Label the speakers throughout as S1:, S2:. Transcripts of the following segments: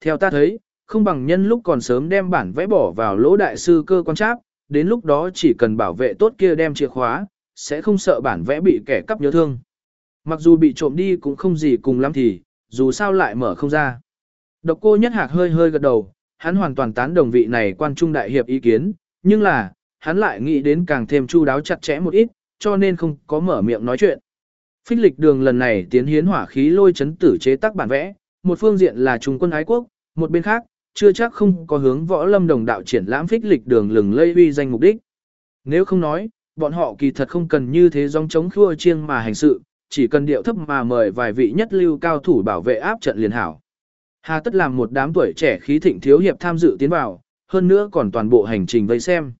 S1: theo ta thấy, không bằng nhân lúc còn sớm đem bản vẽ bỏ vào lỗ đại sư cơ quan tráp, đến lúc đó chỉ cần bảo vệ tốt kia đem chìa khóa, sẽ không sợ bản vẽ bị kẻ cắp nhớ thương. Mặc dù bị trộm đi cũng không gì cùng lắm thì, dù sao lại mở không ra. Độc cô nhất hạc hơi hơi gật đầu, hắn hoàn toàn tán đồng vị này quan trung đại hiệp ý kiến, nhưng là, hắn lại nghĩ đến càng thêm chu đáo chặt chẽ một ít, cho nên không có mở miệng nói chuyện. Phích lịch đường lần này tiến hiến hỏa khí lôi chấn tử chế tác bản vẽ, một phương diện là trung quân ái quốc, một bên khác, chưa chắc không có hướng võ lâm đồng đạo triển lãm phích lịch đường lừng lây uy danh mục đích. Nếu không nói, bọn họ kỳ thật không cần như thế dòng chống khua chiêng mà hành sự, chỉ cần điệu thấp mà mời vài vị nhất lưu cao thủ bảo vệ áp trận liền hảo. Hà tất làm một đám tuổi trẻ khí thịnh thiếu hiệp tham dự tiến vào, hơn nữa còn toàn bộ hành trình vây xem.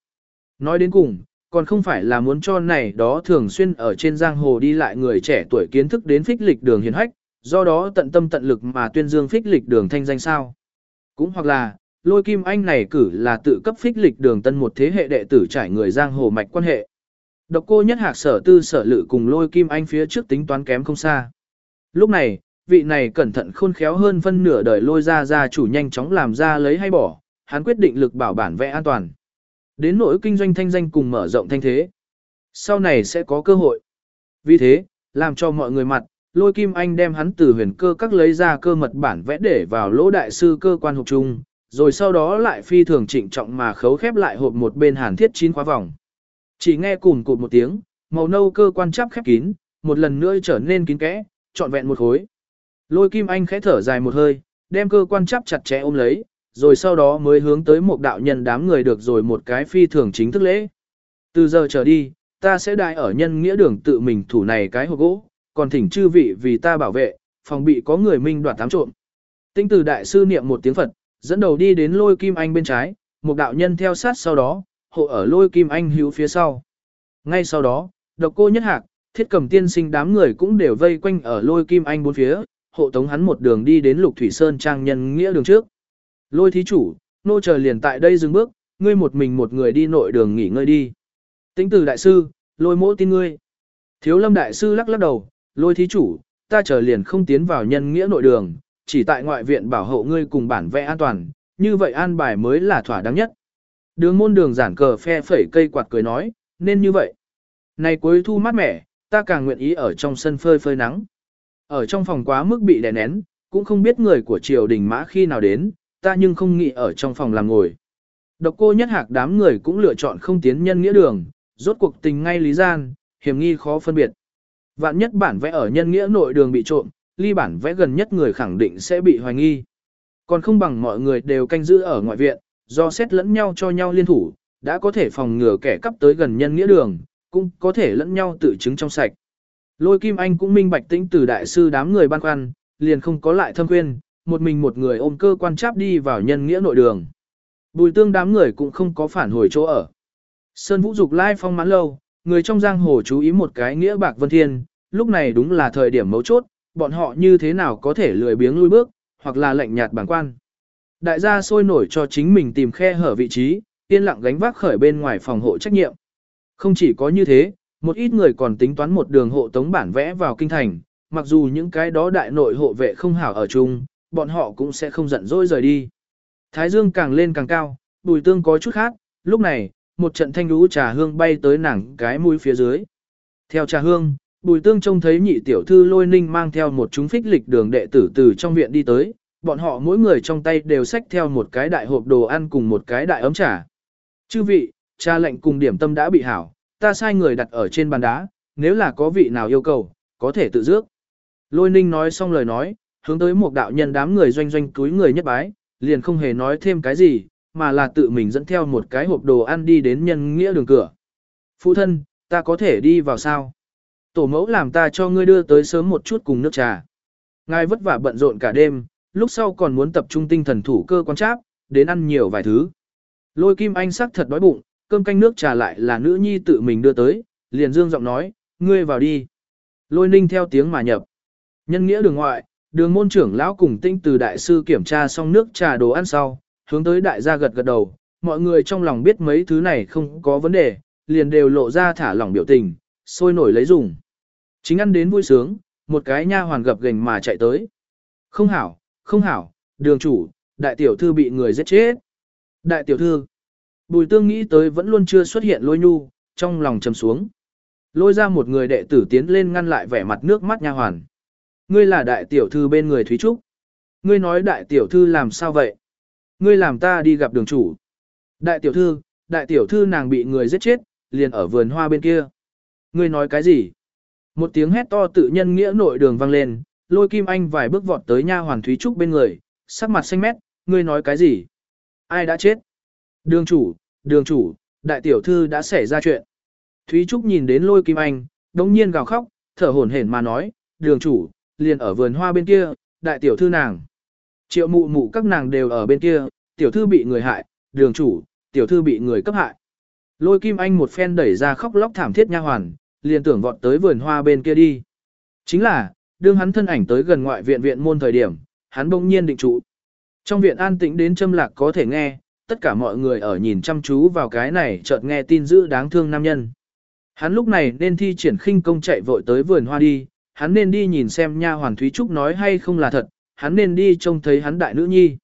S1: Nói đến cùng, còn không phải là muốn cho này đó thường xuyên ở trên giang hồ đi lại người trẻ tuổi kiến thức đến phích lịch đường hiền hách, do đó tận tâm tận lực mà tuyên dương phích lịch đường thanh danh sao. Cũng hoặc là, lôi kim anh này cử là tự cấp phích lịch đường tân một thế hệ đệ tử trải người giang hồ mạch quan hệ. Độc cô nhất hạc sở tư sở lự cùng lôi kim anh phía trước tính toán kém không xa. Lúc này, vị này cẩn thận khôn khéo hơn phân nửa đời lôi ra ra chủ nhanh chóng làm ra lấy hay bỏ, hắn quyết định lực bảo bản vẽ an toàn. Đến nỗi kinh doanh thanh danh cùng mở rộng thanh thế. Sau này sẽ có cơ hội. Vì thế, làm cho mọi người mặt, lôi kim anh đem hắn từ huyền cơ các lấy ra cơ mật bản vẽ để vào lỗ đại sư cơ quan hộp chung, rồi sau đó lại phi thường trịnh trọng mà khấu khép lại hộp một bên hàn thiết chín khóa vòng. Chỉ nghe cùn cụt một tiếng, màu nâu cơ quan chắp khép kín, một lần nữa trở nên kín kẽ, trọn vẹn một khối. Lôi kim anh khẽ thở dài một hơi, đem cơ quan chắp chặt chẽ ôm lấy, rồi sau đó mới hướng tới một đạo nhân đám người được rồi một cái phi thường chính thức lễ. Từ giờ trở đi, ta sẽ đại ở nhân nghĩa đường tự mình thủ này cái hộp gỗ, còn thỉnh chư vị vì ta bảo vệ, phòng bị có người minh đoạt tám trộm. Tinh từ đại sư niệm một tiếng Phật, dẫn đầu đi đến lôi kim anh bên trái, một đạo nhân theo sát sau đó, hộ ở lôi kim anh hữu phía sau. Ngay sau đó, độc cô nhất hạc, thiết cầm tiên sinh đám người cũng đều vây quanh ở lôi kim anh bốn phía, hộ tống hắn một đường đi đến lục thủy sơn trang nhân nghĩa đường trước. Lôi thí chủ, nô chờ liền tại đây dừng bước, ngươi một mình một người đi nội đường nghỉ ngơi đi. Tính từ đại sư, lôi mỗ tin ngươi. Thiếu lâm đại sư lắc lắc đầu, lôi thí chủ, ta chờ liền không tiến vào nhân nghĩa nội đường, chỉ tại ngoại viện bảo hộ ngươi cùng bản vẽ an toàn, như vậy an bài mới là thỏa đáng nhất. Đường môn đường giản cờ phe phẩy cây quạt cười nói, nên như vậy. Này cuối thu mát mẻ, ta càng nguyện ý ở trong sân phơi phơi nắng. Ở trong phòng quá mức bị đè nén, cũng không biết người của triều đình mã khi nào đến, ta nhưng không nghĩ ở trong phòng làm ngồi. Độc cô nhất hạc đám người cũng lựa chọn không tiến nhân nghĩa đường, rốt cuộc tình ngay lý gian, hiểm nghi khó phân biệt. Vạn nhất bản vẽ ở nhân nghĩa nội đường bị trộm, ly bản vẽ gần nhất người khẳng định sẽ bị hoài nghi. Còn không bằng mọi người đều canh giữ ở ngoại viện, do xét lẫn nhau cho nhau liên thủ, đã có thể phòng ngừa kẻ cắp tới gần nhân nghĩa đường, cũng có thể lẫn nhau tự chứng trong sạch. Lôi Kim Anh cũng minh bạch tĩnh từ đại sư đám người ban quan, liền không có lại thâm khuyên, một mình một người ôm cơ quan cháp đi vào nhân nghĩa nội đường. Bùi tương đám người cũng không có phản hồi chỗ ở. Sơn Vũ Dục lai phong mãn lâu, người trong giang hồ chú ý một cái nghĩa bạc vân thiên, lúc này đúng là thời điểm mấu chốt, bọn họ như thế nào có thể lười biếng lui bước, hoặc là lạnh nhạt bản quan. Đại gia sôi nổi cho chính mình tìm khe hở vị trí, yên lặng gánh vác khởi bên ngoài phòng hộ trách nhiệm. Không chỉ có như thế, một ít người còn tính toán một đường hộ tống bản vẽ vào kinh thành, mặc dù những cái đó đại nội hộ vệ không hảo ở chung, bọn họ cũng sẽ không giận dỗi rời đi. Thái dương càng lên càng cao, bùi tương có chút khác, lúc này, một trận thanh lũ trà hương bay tới nàng cái mũi phía dưới. Theo trà hương, bùi tương trông thấy nhị tiểu thư lôi ninh mang theo một chúng phích lịch đường đệ tử từ trong viện đi tới, bọn họ mỗi người trong tay đều xách theo một cái đại hộp đồ ăn cùng một cái đại ấm trà. Chư vị, trà lệnh cùng điểm tâm đã bị hảo, ta sai người đặt ở trên bàn đá, nếu là có vị nào yêu cầu, có thể tự dước. Lôi ninh nói xong lời nói, hướng tới một đạo nhân đám người doanh doanh túi người nhất bái, liền không hề nói thêm cái gì, mà là tự mình dẫn theo một cái hộp đồ ăn đi đến nhân nghĩa đường cửa. Phụ thân, ta có thể đi vào sao? Tổ mẫu làm ta cho ngươi đưa tới sớm một chút cùng nước trà. Ngài vất vả bận rộn cả đêm, lúc sau còn muốn tập trung tinh thần thủ cơ quan tráp, đến ăn nhiều vài thứ. Lôi kim anh sắc thật đói bụng, cơm canh nước trà lại là nữ nhi tự mình đưa tới, liền dương giọng nói, ngươi vào đi. Lôi ninh theo tiếng mà nhập. Nhân nghĩa đường ngoại, đường môn trưởng lão cùng tinh từ đại sư kiểm tra xong nước trà đồ ăn sau, hướng tới đại gia gật gật đầu, mọi người trong lòng biết mấy thứ này không có vấn đề, liền đều lộ ra thả lỏng biểu tình, sôi nổi lấy dùng. Chính ăn đến vui sướng, một cái nha hoàn gập gành mà chạy tới. Không hảo, không hảo, đường chủ, đại tiểu thư bị người giết chết. Đại tiểu thư. Bùi tương nghĩ tới vẫn luôn chưa xuất hiện lôi nhu, trong lòng trầm xuống. Lôi ra một người đệ tử tiến lên ngăn lại vẻ mặt nước mắt nha hoàn. Ngươi là đại tiểu thư bên người Thúy Trúc. Ngươi nói đại tiểu thư làm sao vậy? Ngươi làm ta đi gặp đường chủ. Đại tiểu thư, đại tiểu thư nàng bị người giết chết, liền ở vườn hoa bên kia. Ngươi nói cái gì? Một tiếng hét to tự nhân nghĩa nội đường vang lên, lôi kim anh vài bước vọt tới nha hoàn Thúy Trúc bên người, sắc mặt xanh mét, ngươi nói cái gì? Ai đã chết? Đường chủ, đường chủ, đại tiểu thư đã xảy ra chuyện. Thúy Trúc nhìn đến lôi kim anh, đống nhiên gào khóc, thở hổn hển mà nói, đường chủ, liền ở vườn hoa bên kia, đại tiểu thư nàng. Triệu mụ mụ các nàng đều ở bên kia, tiểu thư bị người hại, đường chủ, tiểu thư bị người cấp hại. Lôi kim anh một phen đẩy ra khóc lóc thảm thiết nha hoàn, liền tưởng vọt tới vườn hoa bên kia đi. Chính là, đương hắn thân ảnh tới gần ngoại viện viện môn thời điểm, hắn bỗng nhiên định trụ. Trong viện an tĩnh đến châm lạc có thể nghe, tất cả mọi người ở nhìn chăm chú vào cái này chợt nghe tin dữ đáng thương nam nhân. Hắn lúc này nên thi triển khinh công chạy vội tới vườn hoa đi, hắn nên đi nhìn xem nha hoàn Thúy Trúc nói hay không là thật, hắn nên đi trông thấy hắn đại nữ nhi.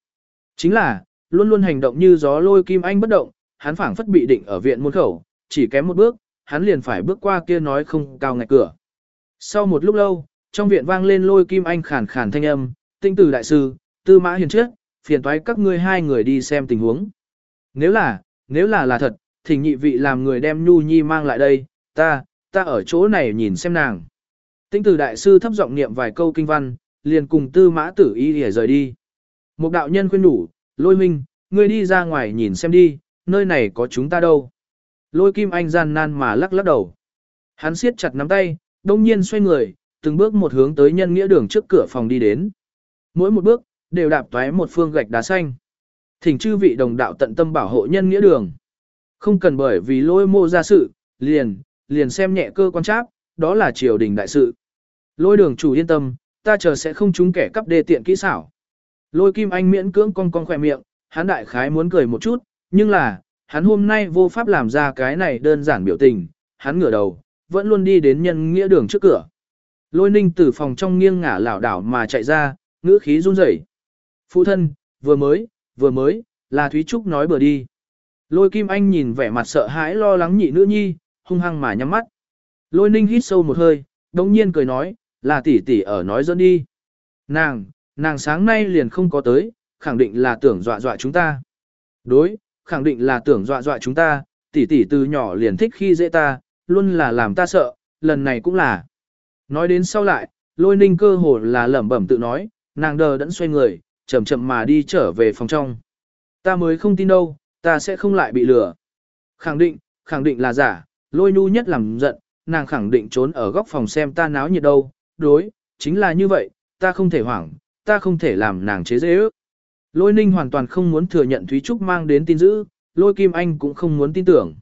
S1: Chính là, luôn luôn hành động như gió lôi kim anh bất động, hắn phảng phất bị định ở viện môn khẩu, chỉ kém một bước, hắn liền phải bước qua kia nói không cao ngạch cửa. Sau một lúc lâu, trong viện vang lên lôi kim anh khàn khàn thanh âm, tinh tử đại sư, tư mã hiền trước, phiền toái các ngươi hai người đi xem tình huống. Nếu là, nếu là là thật, thì nhị vị làm người đem Nhu Nhi mang lại đây, ta, ta ở chỗ này nhìn xem nàng. Tinh tử đại sư thấp giọng niệm vài câu kinh văn, liền cùng tư mã tử y để rời đi. Một đạo nhân khuyên đủ, lôi minh, ngươi đi ra ngoài nhìn xem đi, nơi này có chúng ta đâu. Lôi kim anh gian nan mà lắc lắc đầu. Hắn siết chặt nắm tay, đông nhiên xoay người, từng bước một hướng tới nhân nghĩa đường trước cửa phòng đi đến. Mỗi một bước, đều đạp toái một phương gạch đá xanh. Thỉnh chư vị đồng đạo tận tâm bảo hộ nhân nghĩa đường. Không cần bởi vì lôi mô ra sự, liền, liền xem nhẹ cơ quan tráp, đó là triều đình đại sự. Lôi đường chủ yên tâm, ta chờ sẽ không trúng kẻ cắp đê tiện kỹ xảo. Lôi kim anh miễn cưỡng cong cong khỏe miệng, hắn đại khái muốn cười một chút, nhưng là, hắn hôm nay vô pháp làm ra cái này đơn giản biểu tình, hắn ngửa đầu, vẫn luôn đi đến nhân nghĩa đường trước cửa. Lôi ninh từ phòng trong nghiêng ngả lảo đảo mà chạy ra, ngữ khí run rẩy. Phụ thân, vừa mới, vừa mới, là Thúy Trúc nói bừa đi. Lôi Kim Anh nhìn vẻ mặt sợ hãi lo lắng nhị nữ nhi, hung hăng mà nhắm mắt. Lôi ninh hít sâu một hơi, đồng nhiên cười nói, là tỷ tỷ ở nói dẫn đi. Nàng, nàng sáng nay liền không có tới, khẳng định là tưởng dọa dọa chúng ta. Đối, khẳng định là tưởng dọa dọa chúng ta, tỷ tỷ từ nhỏ liền thích khi dễ ta, luôn là làm ta sợ, lần này cũng là. Nói đến sau lại, lôi ninh cơ hồ là lẩm bẩm tự nói, nàng đờ đẫn xoay người, chậm chậm mà đi trở về phòng trong. Ta mới không tin đâu, ta sẽ không lại bị lừa. Khẳng định, khẳng định là giả, lôi nu nhất làm giận, nàng khẳng định trốn ở góc phòng xem ta náo nhiệt đâu, đối, chính là như vậy, ta không thể hoảng, ta không thể làm nàng chế dễ ước. Lôi ninh hoàn toàn không muốn thừa nhận Thúy Trúc mang đến tin dữ, lôi kim anh cũng không muốn tin tưởng.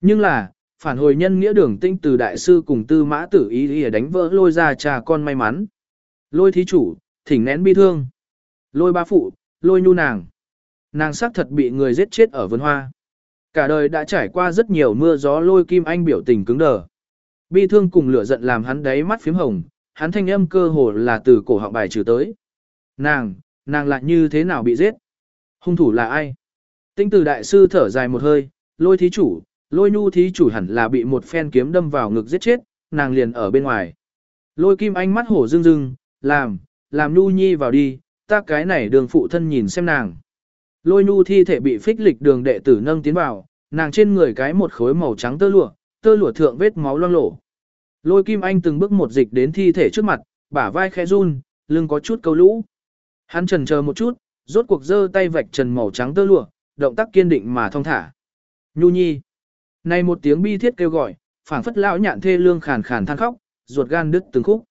S1: Nhưng là, phản hồi nhân nghĩa đường tinh từ đại sư cùng tư mã tử ý ý đánh vỡ lôi ra cha con may mắn. Lôi thí chủ, thỉnh nén bi thương. Lôi ba phụ, lôi nhu nàng. Nàng xác thật bị người giết chết ở vườn hoa. Cả đời đã trải qua rất nhiều mưa gió lôi kim anh biểu tình cứng đờ. Bi thương cùng lửa giận làm hắn đáy mắt phím hồng, hắn thanh âm cơ hồ là từ cổ họng bài trừ tới. Nàng, nàng lại như thế nào bị giết? Hung thủ là ai? Tinh tử đại sư thở dài một hơi, lôi thí chủ, lôi nhu thí chủ hẳn là bị một phen kiếm đâm vào ngực giết chết, nàng liền ở bên ngoài. Lôi kim anh mắt hổ rưng rưng, làm, làm nhu nhi vào đi, ta cái này đường phụ thân nhìn xem nàng. Lôi nhu thi thể bị phích lịch đường đệ tử nâng tiến vào, nàng trên người cái một khối màu trắng tơ lụa, tơ lụa thượng vết máu loang lổ. Lôi kim anh từng bước một dịch đến thi thể trước mặt, bả vai khẽ run, lưng có chút câu lũ. Hắn trần chờ một chút, rốt cuộc giơ tay vạch trần màu trắng tơ lụa, động tác kiên định mà thong thả. Nhu nhi. Này một tiếng bi thiết kêu gọi, phảng phất lão nhạn thê lương khàn khàn than khóc, ruột gan đứt từng khúc.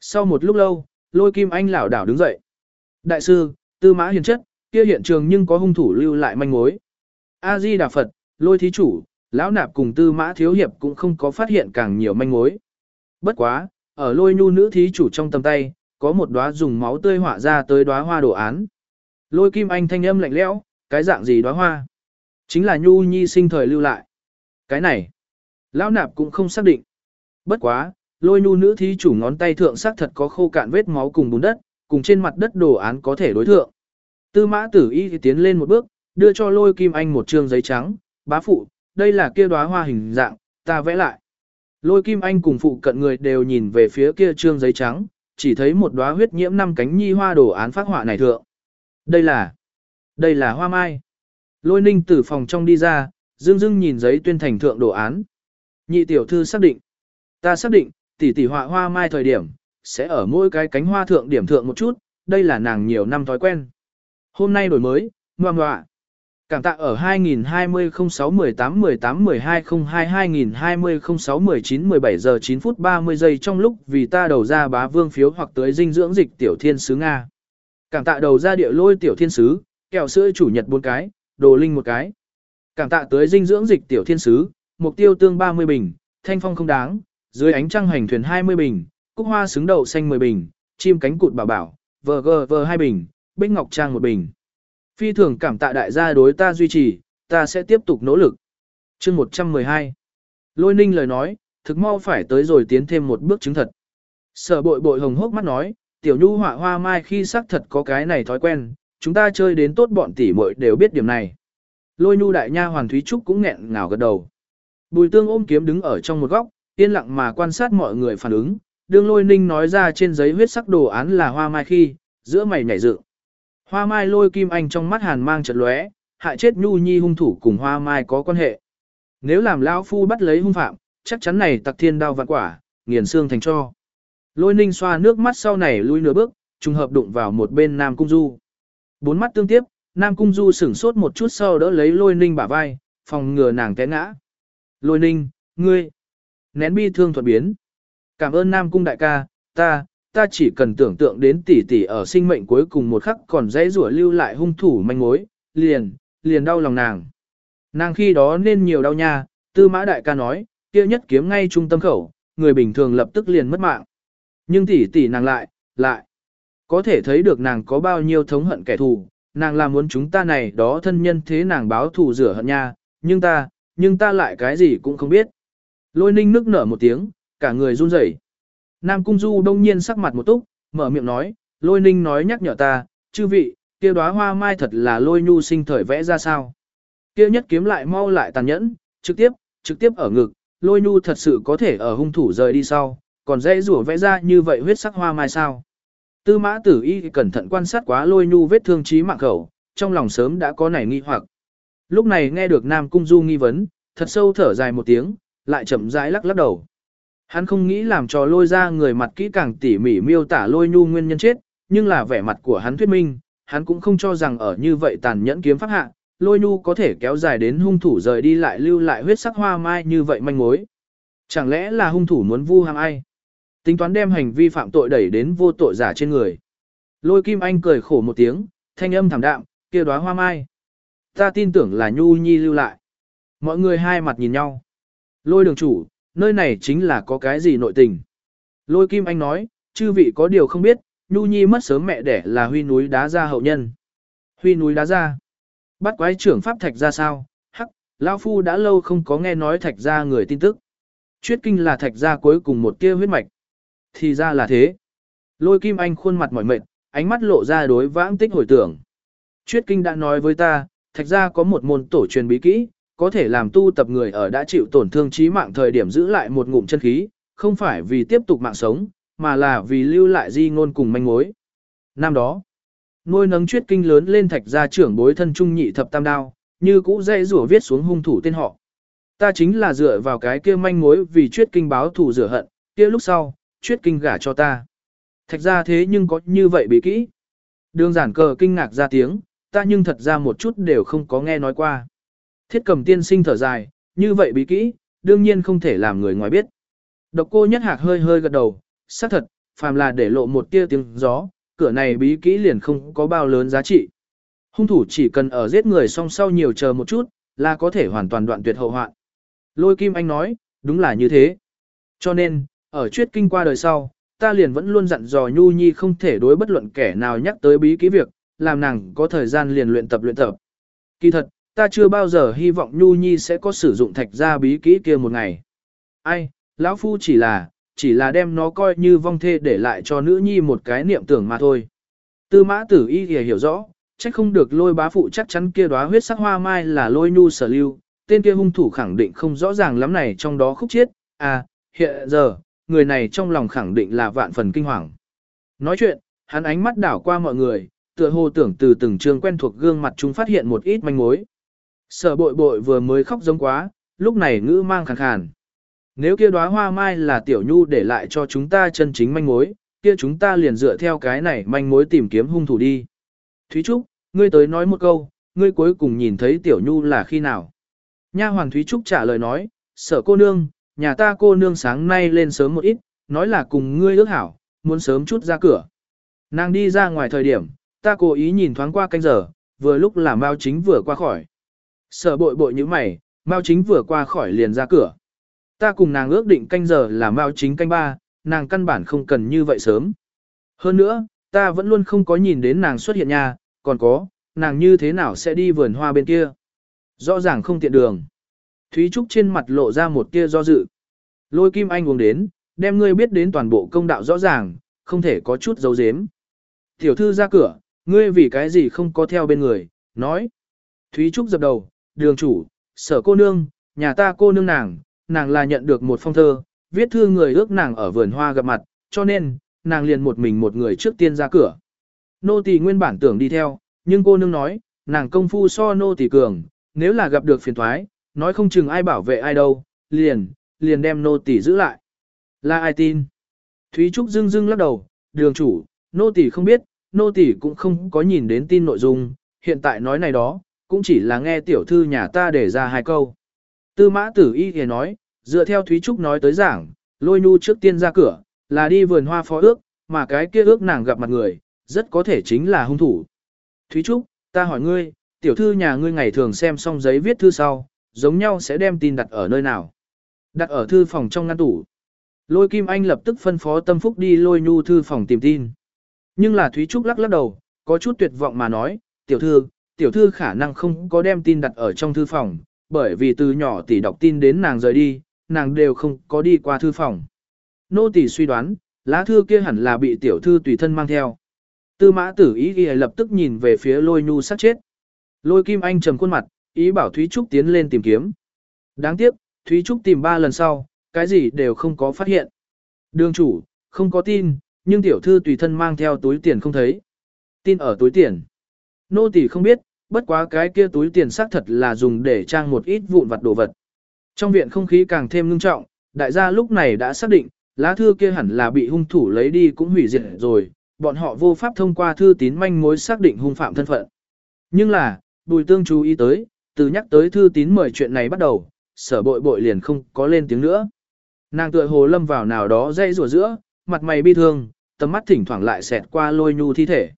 S1: Sau một lúc lâu, lôi kim anh lảo đảo đứng dậy. Đại sư, tư mã hiền chất, kia hiện trường nhưng có hung thủ lưu lại manh mối. A-di Đà Phật, lôi thí chủ, lão nạp cùng tư mã thiếu hiệp cũng không có phát hiện càng nhiều manh mối. Bất quá, ở lôi nhu nữ thí chủ trong tầm tay, có một đóa dùng máu tươi họa ra tới đóa hoa đồ án. Lôi kim anh thanh âm lạnh lẽo, cái dạng gì đóa hoa? Chính là nhu nhi sinh thời lưu lại. Cái này, lão nạp cũng không xác định. Bất quá, lôi nhu nữ thí chủ ngón tay thượng xác thật có khô cạn vết máu cùng bùn đất, cùng trên mặt đất đồ án có thể đối thượng. Tư mã tử y thì tiến lên một bước, đưa cho lôi kim anh một trương giấy trắng, bá phụ, đây là kia đóa hoa hình dạng, ta vẽ lại. Lôi kim anh cùng phụ cận người đều nhìn về phía kia trương giấy trắng, chỉ thấy một đóa huyết nhiễm năm cánh nhi hoa đồ án phát họa này thượng. Đây là, đây là hoa mai. Lôi ninh từ phòng trong đi ra, dương dương nhìn giấy tuyên thành thượng đồ án. Nhị tiểu thư xác định. Ta xác định, tỷ tỷ họa hoa mai thời điểm, sẽ ở mỗi cái cánh hoa thượng điểm thượng một chút, đây là nàng nhiều năm thói quen. Hôm nay đổi mới, ngoan ngoạ. Cảm tạ ở 2020 06 18 18 12 02 2020 06 19 17 giờ 9 phút 30 giây trong lúc vì ta đầu ra bá vương phiếu hoặc tới dinh dưỡng dịch tiểu thiên sứ Nga. Cảm tạ đầu ra địa lôi tiểu thiên sứ, kẹo sữa chủ nhật 4 cái, đồ linh một cái. Cảm tạ tới dinh dưỡng dịch tiểu thiên sứ, mục tiêu tương 30 bình, thanh phong không đáng, dưới ánh trăng hành thuyền 20 bình, cúc hoa xứng đậu xanh 10 bình, chim cánh cụt bảo bảo, vờ gờ vờ 2 bình, bích ngọc trang 1 bình. Phi thường cảm tạ đại gia đối ta duy trì, ta sẽ tiếp tục nỗ lực. chương 112 Lôi ninh lời nói, thực mau phải tới rồi tiến thêm một bước chứng thật. Sở bội bội hồng hốc mắt nói, tiểu nhu họa hoa mai khi xác thật có cái này thói quen, chúng ta chơi đến tốt bọn tỷ muội đều biết điểm này. Lôi nhu đại nha hoàn thúy trúc cũng nghẹn ngào gật đầu. Bùi tương ôm kiếm đứng ở trong một góc, yên lặng mà quan sát mọi người phản ứng, đương lôi ninh nói ra trên giấy huyết sắc đồ án là hoa mai khi, giữa mày nhảy dựng. Hoa mai lôi kim anh trong mắt hàn mang chợt lóe, hại chết nhu nhi hung thủ cùng hoa mai có quan hệ. Nếu làm lão phu bắt lấy hung phạm, chắc chắn này tặc thiên đao vạn quả, nghiền xương thành cho. Lôi ninh xoa nước mắt sau này lui nửa bước, trùng hợp đụng vào một bên Nam Cung Du. Bốn mắt tương tiếp, Nam Cung Du sửng sốt một chút sau đỡ lấy lôi ninh bả vai, phòng ngừa nàng té ngã. Lôi ninh, ngươi, nén bi thương thuật biến. Cảm ơn Nam Cung đại ca, ta, ta chỉ cần tưởng tượng đến tỷ tỷ ở sinh mệnh cuối cùng một khắc còn dễ rủa lưu lại hung thủ manh mối, liền, liền đau lòng nàng. Nàng khi đó nên nhiều đau nha, tư mã đại ca nói, kia nhất kiếm ngay trung tâm khẩu, người bình thường lập tức liền mất mạng. Nhưng tỷ tỷ nàng lại, lại, có thể thấy được nàng có bao nhiêu thống hận kẻ thù, nàng là muốn chúng ta này đó thân nhân thế nàng báo thù rửa hận nha, nhưng ta, nhưng ta lại cái gì cũng không biết. Lôi ninh nức nở một tiếng, cả người run rẩy. Nam Cung Du đông nhiên sắc mặt một túc, mở miệng nói, lôi ninh nói nhắc nhở ta, chư vị, kia đóa hoa mai thật là lôi nhu sinh thời vẽ ra sao. Kia nhất kiếm lại mau lại tàn nhẫn, trực tiếp, trực tiếp ở ngực, lôi nhu thật sự có thể ở hung thủ rời đi sau, còn dễ rủa vẽ ra như vậy huyết sắc hoa mai sao. Tư mã tử y cẩn thận quan sát quá lôi nhu vết thương trí mạng khẩu, trong lòng sớm đã có nảy nghi hoặc. Lúc này nghe được Nam Cung Du nghi vấn, thật sâu thở dài một tiếng, lại chậm rãi lắc lắc đầu. Hắn không nghĩ làm cho lôi ra người mặt kỹ càng tỉ mỉ miêu tả lôi nhu nguyên nhân chết, nhưng là vẻ mặt của hắn thuyết minh, hắn cũng không cho rằng ở như vậy tàn nhẫn kiếm pháp hạ, lôi nhu có thể kéo dài đến hung thủ rời đi lại lưu lại huyết sắc hoa mai như vậy manh mối. Chẳng lẽ là hung thủ muốn vu ham ai? Tính toán đem hành vi phạm tội đẩy đến vô tội giả trên người. Lôi kim anh cười khổ một tiếng, thanh âm thảm đạm, kia đóa hoa mai. Ta tin tưởng là nhu nhi lưu lại. Mọi người hai mặt nhìn nhau. Lôi đường chủ, nơi này chính là có cái gì nội tình. Lôi Kim Anh nói, chư vị có điều không biết, Nhu Nhi mất sớm mẹ đẻ là huy núi đá ra hậu nhân. Huy núi đá ra. Bắt quái trưởng pháp thạch ra sao? Hắc, Lao Phu đã lâu không có nghe nói thạch ra người tin tức. Chuyết kinh là thạch ra cuối cùng một tia huyết mạch. Thì ra là thế. Lôi Kim Anh khuôn mặt mỏi mệt, ánh mắt lộ ra đối vãng tích hồi tưởng. Chuyết kinh đã nói với ta, thạch ra có một môn tổ truyền bí kỹ, có thể làm tu tập người ở đã chịu tổn thương trí mạng thời điểm giữ lại một ngụm chân khí, không phải vì tiếp tục mạng sống, mà là vì lưu lại di ngôn cùng manh mối. Năm đó, nuôi nấng chuyết kinh lớn lên thạch gia trưởng bối thân trung nhị thập tam đao, như cũ dây rủa viết xuống hung thủ tên họ. Ta chính là dựa vào cái kia manh mối vì chuyết kinh báo thù rửa hận, kia lúc sau, chuyết kinh gả cho ta. Thạch ra thế nhưng có như vậy bị kỹ. Đường giản cờ kinh ngạc ra tiếng, ta nhưng thật ra một chút đều không có nghe nói qua. Thiết cầm tiên sinh thở dài, như vậy bí kỹ, đương nhiên không thể làm người ngoài biết. Độc cô nhất hạc hơi hơi gật đầu, xác thật, phàm là để lộ một tia tiếng gió, cửa này bí kỹ liền không có bao lớn giá trị. Hung thủ chỉ cần ở giết người song sau nhiều chờ một chút, là có thể hoàn toàn đoạn tuyệt hậu hoạn. Lôi Kim Anh nói, đúng là như thế. Cho nên, ở chuyết kinh qua đời sau, ta liền vẫn luôn dặn dò Nhu Nhi không thể đối bất luận kẻ nào nhắc tới bí kỹ việc, làm nàng có thời gian liền luyện tập luyện tập. Kỳ thật, ta chưa bao giờ hy vọng Nhu Nhi sẽ có sử dụng thạch gia bí kỹ kia một ngày. Ai, lão phu chỉ là, chỉ là đem nó coi như vong thê để lại cho nữ nhi một cái niệm tưởng mà thôi. Tư mã tử y thì hiểu rõ, chắc không được lôi bá phụ chắc chắn kia đóa huyết sắc hoa mai là lôi nhu sở lưu, tên kia hung thủ khẳng định không rõ ràng lắm này trong đó khúc chiết, à, hiện giờ, người này trong lòng khẳng định là vạn phần kinh hoàng. Nói chuyện, hắn ánh mắt đảo qua mọi người, tựa hồ tưởng từ từng trường quen thuộc gương mặt chúng phát hiện một ít manh mối. Sở bội bội vừa mới khóc giống quá, lúc này ngữ mang khàn khàn. Nếu kia đóa hoa mai là tiểu nhu để lại cho chúng ta chân chính manh mối, kia chúng ta liền dựa theo cái này manh mối tìm kiếm hung thủ đi. Thúy Trúc, ngươi tới nói một câu, ngươi cuối cùng nhìn thấy tiểu nhu là khi nào? Nha hoàng Thúy Trúc trả lời nói, sở cô nương, nhà ta cô nương sáng nay lên sớm một ít, nói là cùng ngươi ước hảo, muốn sớm chút ra cửa. Nàng đi ra ngoài thời điểm, ta cố ý nhìn thoáng qua canh giờ, vừa lúc là Mao Chính vừa qua khỏi. Sở bội bội như mày, Mao Chính vừa qua khỏi liền ra cửa. Ta cùng nàng ước định canh giờ là Mao Chính canh ba, nàng căn bản không cần như vậy sớm. Hơn nữa, ta vẫn luôn không có nhìn đến nàng xuất hiện nha, còn có, nàng như thế nào sẽ đi vườn hoa bên kia. Rõ ràng không tiện đường. Thúy Trúc trên mặt lộ ra một tia do dự. Lôi kim anh uống đến, đem ngươi biết đến toàn bộ công đạo rõ ràng, không thể có chút dấu dếm. Tiểu thư ra cửa, ngươi vì cái gì không có theo bên người, nói. Thúy Trúc dập đầu, đường chủ, sở cô nương, nhà ta cô nương nàng, nàng là nhận được một phong thơ, viết thư người ước nàng ở vườn hoa gặp mặt, cho nên, nàng liền một mình một người trước tiên ra cửa. Nô tỳ nguyên bản tưởng đi theo, nhưng cô nương nói, nàng công phu so nô tỳ cường, nếu là gặp được phiền thoái, nói không chừng ai bảo vệ ai đâu, liền, liền đem nô tỳ giữ lại. Là ai tin? Thúy Trúc dưng dưng lắc đầu, đường chủ, nô tỳ không biết, nô tỳ cũng không có nhìn đến tin nội dung, hiện tại nói này đó, cũng chỉ là nghe tiểu thư nhà ta để ra hai câu. Tư mã tử y thì nói, dựa theo Thúy Trúc nói tới giảng, lôi nu trước tiên ra cửa, là đi vườn hoa phó ước, mà cái kia ước nàng gặp mặt người, rất có thể chính là hung thủ. Thúy Trúc, ta hỏi ngươi, tiểu thư nhà ngươi ngày thường xem xong giấy viết thư sau, giống nhau sẽ đem tin đặt ở nơi nào? Đặt ở thư phòng trong ngăn tủ. Lôi Kim Anh lập tức phân phó Tâm Phúc đi lôi nhu thư phòng tìm tin. Nhưng là Thúy Trúc lắc lắc đầu, có chút tuyệt vọng mà nói, tiểu thư, tiểu thư khả năng không có đem tin đặt ở trong thư phòng, bởi vì từ nhỏ tỷ đọc tin đến nàng rời đi, nàng đều không có đi qua thư phòng. Nô tỷ suy đoán, lá thư kia hẳn là bị tiểu thư tùy thân mang theo. Tư mã tử ý ghi lập tức nhìn về phía lôi nhu sát chết. Lôi kim anh trầm khuôn mặt, ý bảo Thúy Trúc tiến lên tìm kiếm. Đáng tiếc, Thúy Trúc tìm ba lần sau, cái gì đều không có phát hiện. Đường chủ, không có tin, nhưng tiểu thư tùy thân mang theo túi tiền không thấy. Tin ở túi tiền. Nô tỳ không biết, bất quá cái kia túi tiền xác thật là dùng để trang một ít vụn vặt đồ vật. Trong viện không khí càng thêm ngưng trọng, đại gia lúc này đã xác định, lá thư kia hẳn là bị hung thủ lấy đi cũng hủy diệt rồi, bọn họ vô pháp thông qua thư tín manh mối xác định hung phạm thân phận. Nhưng là, Bùi Tương chú ý tới, từ nhắc tới thư tín mời chuyện này bắt đầu, sở bội bội liền không có lên tiếng nữa. Nàng tựa hồ lâm vào nào đó dây rùa giữa, mặt mày bi thương, tầm mắt thỉnh thoảng lại xẹt qua lôi nhu thi thể.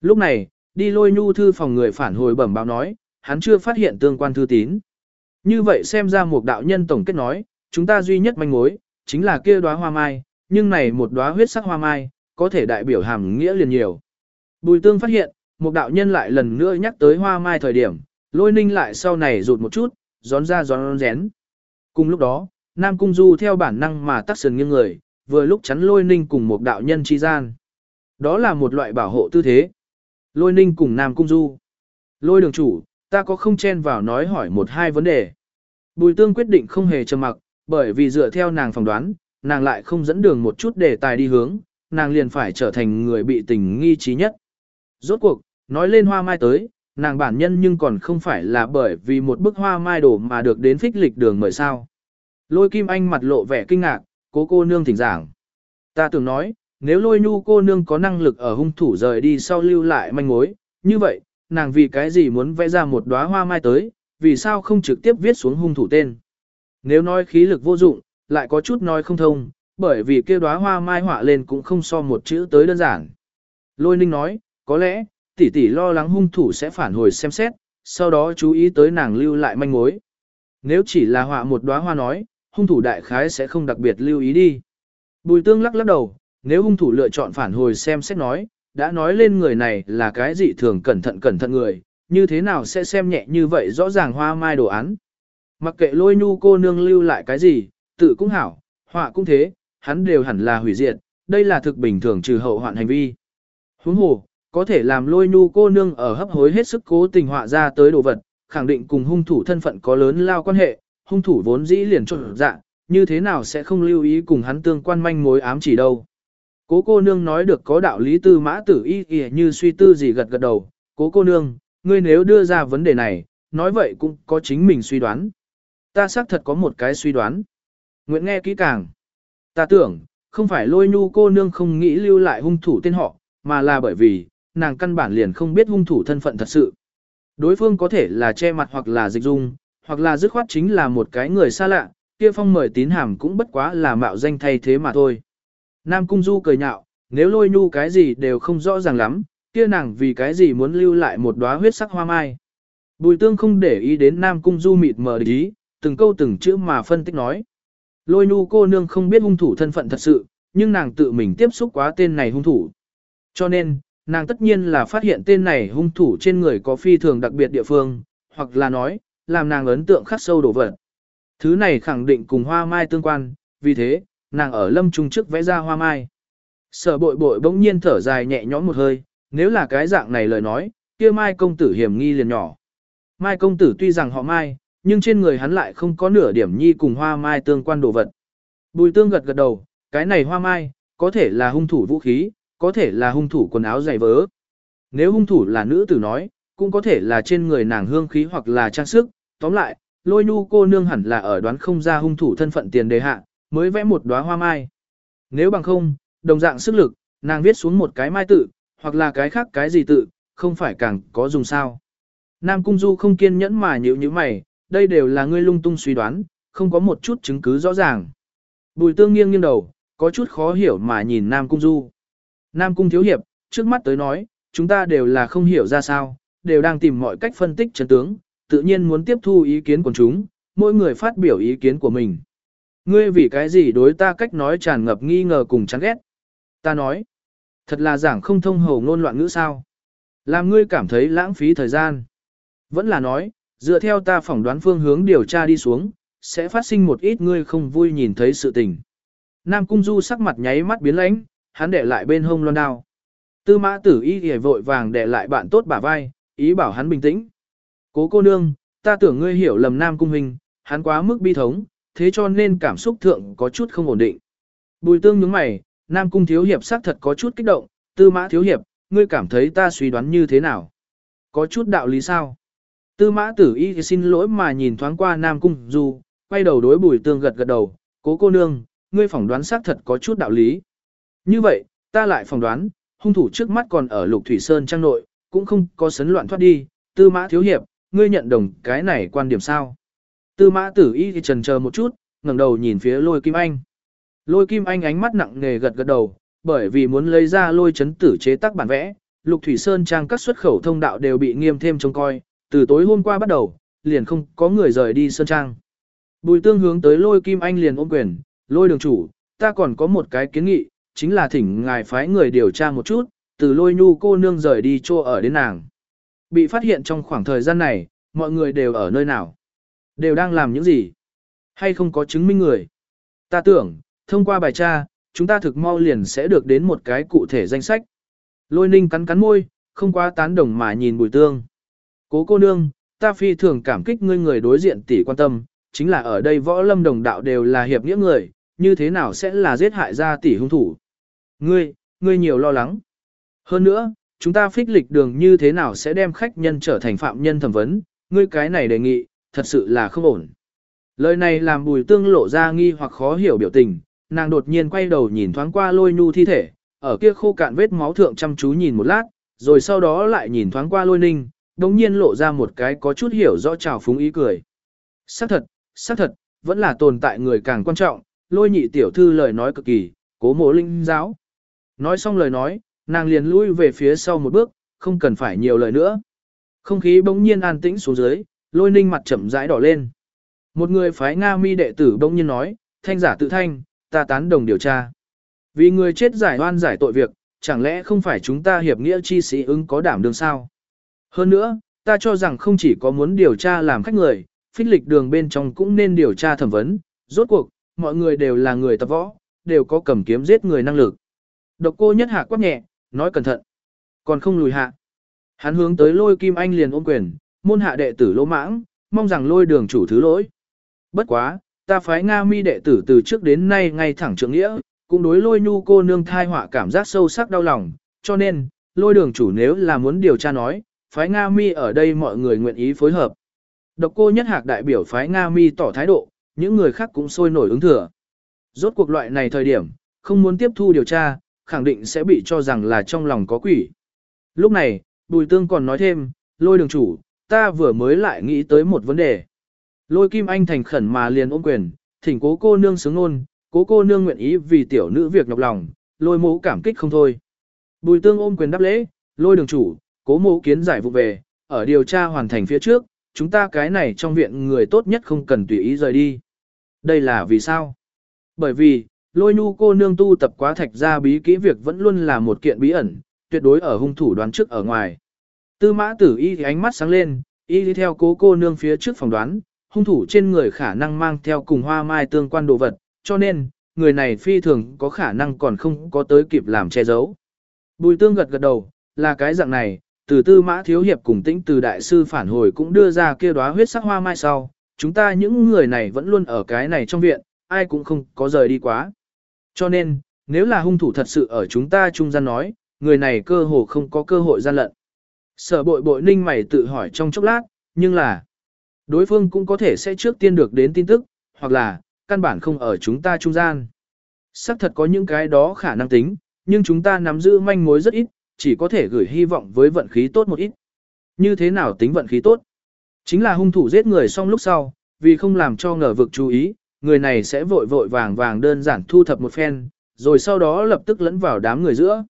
S1: Lúc này, đi lôi nhu thư phòng người phản hồi bẩm báo nói, hắn chưa phát hiện tương quan thư tín. Như vậy xem ra một đạo nhân tổng kết nói, chúng ta duy nhất manh mối, chính là kia đóa hoa mai, nhưng này một đóa huyết sắc hoa mai, có thể đại biểu hàm nghĩa liền nhiều. Bùi tương phát hiện, một đạo nhân lại lần nữa nhắc tới hoa mai thời điểm, lôi ninh lại sau này rụt một chút, gión ra gión rén. Cùng lúc đó, Nam Cung Du theo bản năng mà tắt sườn nghiêng người, vừa lúc chắn lôi ninh cùng một đạo nhân chi gian. Đó là một loại bảo hộ tư thế. Lôi ninh cùng Nam Cung Du. Lôi đường chủ, ta có không chen vào nói hỏi một hai vấn đề. Bùi tương quyết định không hề trầm mặc, bởi vì dựa theo nàng phỏng đoán, nàng lại không dẫn đường một chút để tài đi hướng, nàng liền phải trở thành người bị tình nghi trí nhất. Rốt cuộc, nói lên hoa mai tới, nàng bản nhân nhưng còn không phải là bởi vì một bức hoa mai đổ mà được đến phích lịch đường mời sao. Lôi kim anh mặt lộ vẻ kinh ngạc, cố cô nương thỉnh giảng. Ta tưởng nói, nếu lôi nhu cô nương có năng lực ở hung thủ rời đi sau lưu lại manh mối, như vậy, nàng vì cái gì muốn vẽ ra một đóa hoa mai tới, vì sao không trực tiếp viết xuống hung thủ tên. Nếu nói khí lực vô dụng, lại có chút nói không thông, bởi vì kia đóa hoa mai họa lên cũng không so một chữ tới đơn giản. Lôi ninh nói, có lẽ, tỷ tỷ lo lắng hung thủ sẽ phản hồi xem xét, sau đó chú ý tới nàng lưu lại manh mối. Nếu chỉ là họa một đóa hoa nói, hung thủ đại khái sẽ không đặc biệt lưu ý đi. Bùi tương lắc lắc đầu, nếu hung thủ lựa chọn phản hồi xem xét nói, đã nói lên người này là cái gì thường cẩn thận cẩn thận người, như thế nào sẽ xem nhẹ như vậy rõ ràng hoa mai đồ án. Mặc kệ lôi nhu cô nương lưu lại cái gì, tự cũng hảo, họa cũng thế, hắn đều hẳn là hủy diệt, đây là thực bình thường trừ hậu hoạn hành vi. Huống hồ, có thể làm lôi nhu cô nương ở hấp hối hết sức cố tình họa ra tới đồ vật, khẳng định cùng hung thủ thân phận có lớn lao quan hệ, hung thủ vốn dĩ liền trộn dạng như thế nào sẽ không lưu ý cùng hắn tương quan manh mối ám chỉ đâu. Cố cô nương nói được có đạo lý tư mã tử y kìa như suy tư gì gật gật đầu, cố cô nương, ngươi nếu đưa ra vấn đề này, nói vậy cũng có chính mình suy đoán. Ta xác thật có một cái suy đoán. Nguyện nghe kỹ càng. Ta tưởng, không phải lôi nhu cô nương không nghĩ lưu lại hung thủ tên họ, mà là bởi vì, nàng căn bản liền không biết hung thủ thân phận thật sự. Đối phương có thể là che mặt hoặc là dịch dung, hoặc là dứt khoát chính là một cái người xa lạ, kia phong mời tín hàm cũng bất quá là mạo danh thay thế mà thôi. Nam Cung Du cười nhạo, nếu lôi nhu cái gì đều không rõ ràng lắm, kia nàng vì cái gì muốn lưu lại một đóa huyết sắc hoa mai. Bùi tương không để ý đến Nam Cung Du mịt mờ ý, từng câu từng chữ mà phân tích nói. Lôi nhu cô nương không biết hung thủ thân phận thật sự, nhưng nàng tự mình tiếp xúc quá tên này hung thủ. Cho nên, nàng tất nhiên là phát hiện tên này hung thủ trên người có phi thường đặc biệt địa phương, hoặc là nói, làm nàng ấn tượng khắc sâu đổ vật. Thứ này khẳng định cùng hoa mai tương quan, vì thế, nàng ở lâm trung trước vẽ ra hoa mai. Sở bội bội bỗng nhiên thở dài nhẹ nhõm một hơi, nếu là cái dạng này lời nói, kia mai công tử hiểm nghi liền nhỏ. Mai công tử tuy rằng họ mai, nhưng trên người hắn lại không có nửa điểm nhi cùng hoa mai tương quan đồ vật. Bùi tương gật gật đầu, cái này hoa mai, có thể là hung thủ vũ khí, có thể là hung thủ quần áo dày vớ. Nếu hung thủ là nữ tử nói, cũng có thể là trên người nàng hương khí hoặc là trang sức, tóm lại, lôi nhu cô nương hẳn là ở đoán không ra hung thủ thân phận tiền đề hạ, mới vẽ một đóa hoa mai. Nếu bằng không, đồng dạng sức lực, nàng viết xuống một cái mai tự, hoặc là cái khác cái gì tự, không phải càng có dùng sao. Nam Cung Du không kiên nhẫn mà nhíu như mày, đây đều là ngươi lung tung suy đoán, không có một chút chứng cứ rõ ràng. Bùi tương nghiêng nghiêng đầu, có chút khó hiểu mà nhìn Nam Cung Du. Nam Cung Thiếu Hiệp, trước mắt tới nói, chúng ta đều là không hiểu ra sao, đều đang tìm mọi cách phân tích chân tướng, tự nhiên muốn tiếp thu ý kiến của chúng, mỗi người phát biểu ý kiến của mình. Ngươi vì cái gì đối ta cách nói tràn ngập nghi ngờ cùng chán ghét? Ta nói, thật là giảng không thông hầu ngôn loạn ngữ sao. Làm ngươi cảm thấy lãng phí thời gian. Vẫn là nói, dựa theo ta phỏng đoán phương hướng điều tra đi xuống, sẽ phát sinh một ít ngươi không vui nhìn thấy sự tình. Nam Cung Du sắc mặt nháy mắt biến lãnh, hắn để lại bên hông loan đao. Tư mã tử y hề vội vàng để lại bạn tốt bả vai, ý bảo hắn bình tĩnh. Cố cô nương, ta tưởng ngươi hiểu lầm Nam Cung Hình, hắn quá mức bi thống, thế cho nên cảm xúc thượng có chút không ổn định. Bùi tương nhướng mày, Nam Cung Thiếu Hiệp xác thật có chút kích động, Tư Mã Thiếu Hiệp, ngươi cảm thấy ta suy đoán như thế nào? Có chút đạo lý sao? Tư Mã Tử Y xin lỗi mà nhìn thoáng qua Nam Cung Du, quay đầu đối bùi tương gật gật đầu, cố cô nương, ngươi phỏng đoán xác thật có chút đạo lý. Như vậy, ta lại phỏng đoán, hung thủ trước mắt còn ở Lục Thủy Sơn trang nội, cũng không có sấn loạn thoát đi, Tư Mã Thiếu Hiệp, ngươi nhận đồng cái này quan điểm sao? Tư mã tử y thì trần chờ một chút, ngẩng đầu nhìn phía lôi kim anh. Lôi kim anh ánh mắt nặng nề gật gật đầu, bởi vì muốn lấy ra lôi chấn tử chế tác bản vẽ, lục thủy sơn trang các xuất khẩu thông đạo đều bị nghiêm thêm trông coi, từ tối hôm qua bắt đầu, liền không có người rời đi sơn trang. Bùi tương hướng tới lôi kim anh liền ôm quyền, lôi đường chủ, ta còn có một cái kiến nghị, chính là thỉnh ngài phái người điều tra một chút, từ lôi nhu cô nương rời đi chỗ ở đến nàng. Bị phát hiện trong khoảng thời gian này, mọi người đều ở nơi nào. Đều đang làm những gì? Hay không có chứng minh người? Ta tưởng, thông qua bài tra, chúng ta thực mau liền sẽ được đến một cái cụ thể danh sách. Lôi ninh cắn cắn môi, không quá tán đồng mà nhìn bùi tương. Cố cô nương, ta phi thường cảm kích ngươi người đối diện tỷ quan tâm, chính là ở đây võ lâm đồng đạo đều là hiệp nghĩa người, như thế nào sẽ là giết hại ra tỷ hung thủ. Ngươi, ngươi nhiều lo lắng. Hơn nữa, chúng ta phích lịch đường như thế nào sẽ đem khách nhân trở thành phạm nhân thẩm vấn, ngươi cái này đề nghị, thật sự là không ổn. Lời này làm bùi tương lộ ra nghi hoặc khó hiểu biểu tình, nàng đột nhiên quay đầu nhìn thoáng qua lôi nhu thi thể, ở kia khô cạn vết máu thượng chăm chú nhìn một lát, rồi sau đó lại nhìn thoáng qua lôi ninh, đồng nhiên lộ ra một cái có chút hiểu rõ trào phúng ý cười. Xác thật, xác thật, vẫn là tồn tại người càng quan trọng, lôi nhị tiểu thư lời nói cực kỳ, cố mộ linh giáo. Nói xong lời nói, nàng liền lui về phía sau một bước, không cần phải nhiều lời nữa. Không khí bỗng nhiên an tĩnh xuống dưới, lôi ninh mặt chậm rãi đỏ lên. Một người phái Nga mi đệ tử bỗng nhiên nói, thanh giả tự thanh, ta tán đồng điều tra. Vì người chết giải oan giải tội việc, chẳng lẽ không phải chúng ta hiệp nghĩa chi sĩ ứng có đảm đường sao? Hơn nữa, ta cho rằng không chỉ có muốn điều tra làm khách người, phích lịch đường bên trong cũng nên điều tra thẩm vấn, rốt cuộc, mọi người đều là người tập võ, đều có cầm kiếm giết người năng lực. Độc cô nhất hạ quát nhẹ, nói cẩn thận. Còn không lùi hạ. Hắn hướng tới lôi kim anh liền ôm quyền, môn hạ đệ tử lỗ mãng, mong rằng lôi đường chủ thứ lỗi. Bất quá, ta phái Nga mi đệ tử từ trước đến nay ngay thẳng trượng nghĩa, cũng đối lôi nhu cô nương thai họa cảm giác sâu sắc đau lòng, cho nên, lôi đường chủ nếu là muốn điều tra nói, phái Nga mi ở đây mọi người nguyện ý phối hợp. Độc cô nhất hạc đại biểu phái Nga mi tỏ thái độ, những người khác cũng sôi nổi ứng thừa. Rốt cuộc loại này thời điểm, không muốn tiếp thu điều tra, khẳng định sẽ bị cho rằng là trong lòng có quỷ. Lúc này, Bùi Tương còn nói thêm, lôi đường chủ, ta vừa mới lại nghĩ tới một vấn đề. Lôi Kim Anh thành khẩn mà liền ôm quyền, thỉnh cố cô nương sướng nôn, cố cô nương nguyện ý vì tiểu nữ việc nhọc lòng, lôi mũ cảm kích không thôi. Bùi Tương ôm quyền đáp lễ, lôi đường chủ, cố mũ kiến giải vụ về, ở điều tra hoàn thành phía trước, chúng ta cái này trong viện người tốt nhất không cần tùy ý rời đi. Đây là vì sao? Bởi vì, lôi nu cô nương tu tập quá thạch ra bí kỹ việc vẫn luôn là một kiện bí ẩn, tuyệt đối ở hung thủ đoán trước ở ngoài. Tư mã tử y thì ánh mắt sáng lên, y đi theo cố cô nương phía trước phòng đoán, hung thủ trên người khả năng mang theo cùng hoa mai tương quan đồ vật, cho nên, người này phi thường có khả năng còn không có tới kịp làm che giấu. Bùi tương gật gật đầu, là cái dạng này, từ tư mã thiếu hiệp cùng tĩnh từ đại sư phản hồi cũng đưa ra kia đóa huyết sắc hoa mai sau, chúng ta những người này vẫn luôn ở cái này trong viện, ai cũng không có rời đi quá. Cho nên, nếu là hung thủ thật sự ở chúng ta trung gian nói, người này cơ hồ không có cơ hội gian lận. Sở bội bội ninh mày tự hỏi trong chốc lát, nhưng là, đối phương cũng có thể sẽ trước tiên được đến tin tức, hoặc là, căn bản không ở chúng ta trung gian. Sắc thật có những cái đó khả năng tính, nhưng chúng ta nắm giữ manh mối rất ít, chỉ có thể gửi hy vọng với vận khí tốt một ít. Như thế nào tính vận khí tốt? Chính là hung thủ giết người xong lúc sau, vì không làm cho ngờ vực chú ý, người này sẽ vội vội vàng vàng đơn giản thu thập một phen, rồi sau đó lập tức lẫn vào đám người giữa.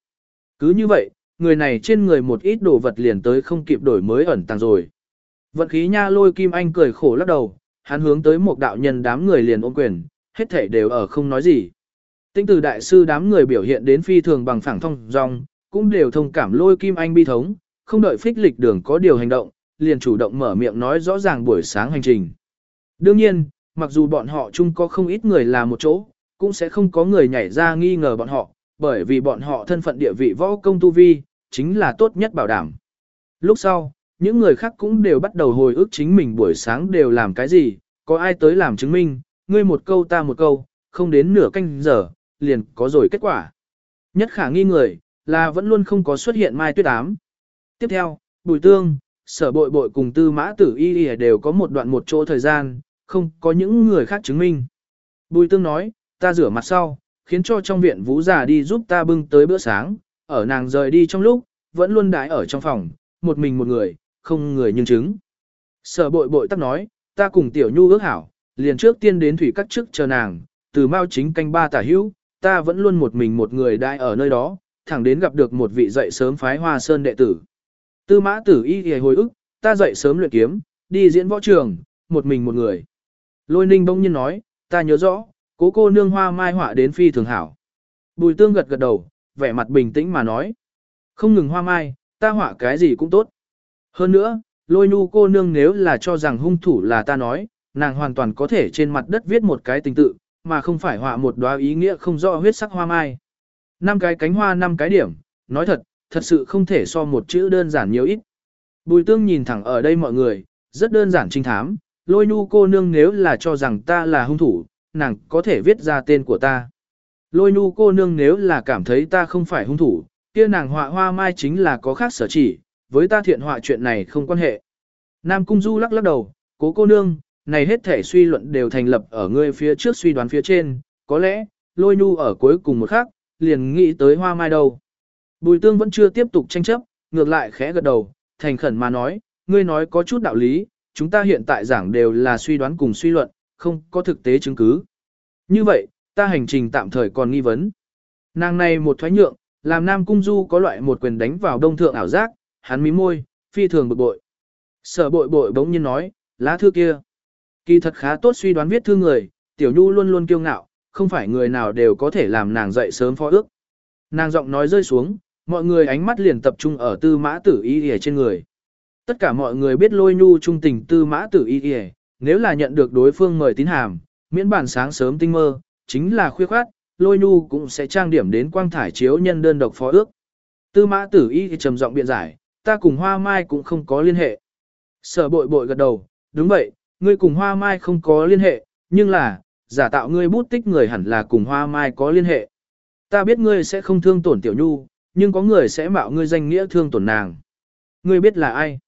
S1: Cứ như vậy, người này trên người một ít đồ vật liền tới không kịp đổi mới ẩn tàng rồi. Vận khí nha lôi kim anh cười khổ lắc đầu, hắn hướng tới một đạo nhân đám người liền ôm quyền, hết thể đều ở không nói gì. Tinh từ đại sư đám người biểu hiện đến phi thường bằng phẳng thông dong, cũng đều thông cảm lôi kim anh bi thống, không đợi phích lịch đường có điều hành động, liền chủ động mở miệng nói rõ ràng buổi sáng hành trình. Đương nhiên, mặc dù bọn họ chung có không ít người là một chỗ, cũng sẽ không có người nhảy ra nghi ngờ bọn họ, bởi vì bọn họ thân phận địa vị võ công tu vi, chính là tốt nhất bảo đảm. Lúc sau, những người khác cũng đều bắt đầu hồi ức chính mình buổi sáng đều làm cái gì, có ai tới làm chứng minh, ngươi một câu ta một câu, không đến nửa canh giờ, liền có rồi kết quả. Nhất khả nghi người, là vẫn luôn không có xuất hiện mai tuyết ám. Tiếp theo, bùi tương, sở bội bội cùng tư mã tử y đều có một đoạn một chỗ thời gian, không có những người khác chứng minh. Bùi tương nói, ta rửa mặt sau, khiến cho trong viện vũ già đi giúp ta bưng tới bữa sáng, ở nàng rời đi trong lúc, vẫn luôn đái ở trong phòng, một mình một người, không người nhưng chứng. Sở bội bội tắc nói, ta cùng tiểu nhu ước hảo, liền trước tiên đến thủy các trước chờ nàng, từ mao chính canh ba tả hữu, ta vẫn luôn một mình một người đái ở nơi đó, thẳng đến gặp được một vị dậy sớm phái hoa sơn đệ tử. Tư mã tử y thì hồi ức, ta dậy sớm luyện kiếm, đi diễn võ trường, một mình một người. Lôi ninh bỗng nhiên nói, ta nhớ rõ, cố cô nương hoa mai họa đến phi thường hảo. Bùi tương gật gật đầu, vẻ mặt bình tĩnh mà nói. Không ngừng hoa mai, ta họa cái gì cũng tốt. Hơn nữa, lôi nu cô nương nếu là cho rằng hung thủ là ta nói, nàng hoàn toàn có thể trên mặt đất viết một cái tình tự, mà không phải họa một đóa ý nghĩa không rõ huyết sắc hoa mai. Năm cái cánh hoa năm cái điểm, nói thật, thật sự không thể so một chữ đơn giản nhiều ít. Bùi tương nhìn thẳng ở đây mọi người, rất đơn giản trinh thám, lôi nu cô nương nếu là cho rằng ta là hung thủ, nàng có thể viết ra tên của ta. Lôi nu cô nương nếu là cảm thấy ta không phải hung thủ, kia nàng họa hoa mai chính là có khác sở chỉ, với ta thiện họa chuyện này không quan hệ. Nam Cung Du lắc lắc đầu, cố cô nương, này hết thể suy luận đều thành lập ở ngươi phía trước suy đoán phía trên, có lẽ, lôi nu ở cuối cùng một khắc, liền nghĩ tới hoa mai đâu. Bùi tương vẫn chưa tiếp tục tranh chấp, ngược lại khẽ gật đầu, thành khẩn mà nói, ngươi nói có chút đạo lý, chúng ta hiện tại giảng đều là suy đoán cùng suy luận, không có thực tế chứng cứ. Như vậy, ta hành trình tạm thời còn nghi vấn. Nàng này một thoái nhượng, làm Nam Cung Du có loại một quyền đánh vào đông thượng ảo giác, hắn mí môi, phi thường bực bội. Sở bội bội bỗng nhiên nói, lá thư kia. Kỳ thật khá tốt suy đoán viết thư người, Tiểu Nhu luôn luôn kiêu ngạo, không phải người nào đều có thể làm nàng dậy sớm phó ước. Nàng giọng nói rơi xuống, mọi người ánh mắt liền tập trung ở tư mã tử y y trên người. Tất cả mọi người biết lôi nhu trung tình tư mã tử y y, nếu là nhận được đối phương mời tín hàm, miễn bản sáng sớm tinh mơ, chính là khuya khoát, lôi nhu cũng sẽ trang điểm đến quang thải chiếu nhân đơn độc phó ước. Tư mã tử y trầm giọng biện giải, ta cùng hoa mai cũng không có liên hệ. Sở bội bội gật đầu, đúng vậy, ngươi cùng hoa mai không có liên hệ, nhưng là, giả tạo ngươi bút tích người hẳn là cùng hoa mai có liên hệ. Ta biết ngươi sẽ không thương tổn tiểu nhu, nhưng có người sẽ mạo ngươi danh nghĩa thương tổn nàng. Ngươi biết là ai?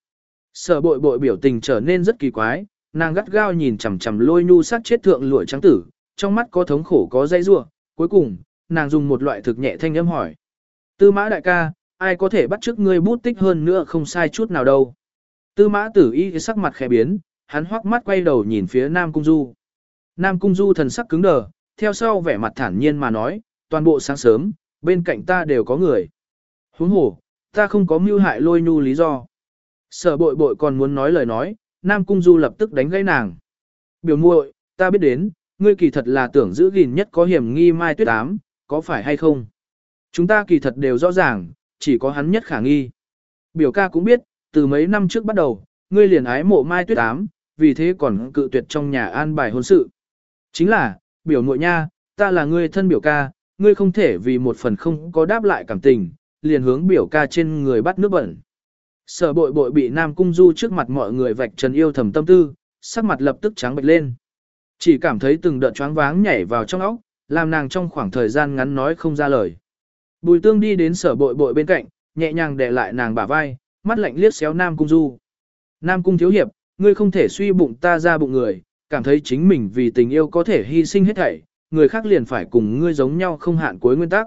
S1: Sở bội bội biểu tình trở nên rất kỳ quái, nàng gắt gao nhìn chằm chằm lôi nhu sát chết thượng lụa trắng tử, trong mắt có thống khổ có dây rua, cuối cùng, nàng dùng một loại thực nhẹ thanh âm hỏi. Tư mã đại ca, ai có thể bắt chước ngươi bút tích hơn nữa không sai chút nào đâu. Tư mã tử y sắc mặt khẽ biến, hắn hoắc mắt quay đầu nhìn phía Nam Cung Du. Nam Cung Du thần sắc cứng đờ, theo sau vẻ mặt thản nhiên mà nói, toàn bộ sáng sớm, bên cạnh ta đều có người. Huống hồ, ta không có mưu hại lôi nhu lý do. Sở bội bội còn muốn nói lời nói, Nam Cung Du lập tức đánh gãy nàng. Biểu muội, ta biết đến, ngươi kỳ thật là tưởng giữ gìn nhất có hiểm nghi mai tuyết ám, có phải hay không? Chúng ta kỳ thật đều rõ ràng, chỉ có hắn nhất khả nghi. Biểu ca cũng biết, từ mấy năm trước bắt đầu, ngươi liền ái mộ mai tuyết ám, vì thế còn cự tuyệt trong nhà an bài hôn sự. Chính là, biểu nội nha, ta là ngươi thân biểu ca, ngươi không thể vì một phần không có đáp lại cảm tình, liền hướng biểu ca trên người bắt nước bẩn. Sở bội bội bị Nam Cung Du trước mặt mọi người vạch trần yêu thầm tâm tư, sắc mặt lập tức trắng bệch lên. Chỉ cảm thấy từng đợt choáng váng nhảy vào trong óc, làm nàng trong khoảng thời gian ngắn nói không ra lời. Bùi tương đi đến sở bội bội bên cạnh, nhẹ nhàng đè lại nàng bả vai, mắt lạnh liếc xéo Nam Cung Du. Nam Cung thiếu hiệp, ngươi không thể suy bụng ta ra bụng người, cảm thấy chính mình vì tình yêu có thể hy sinh hết thảy, người khác liền phải cùng ngươi giống nhau không hạn cuối nguyên tắc.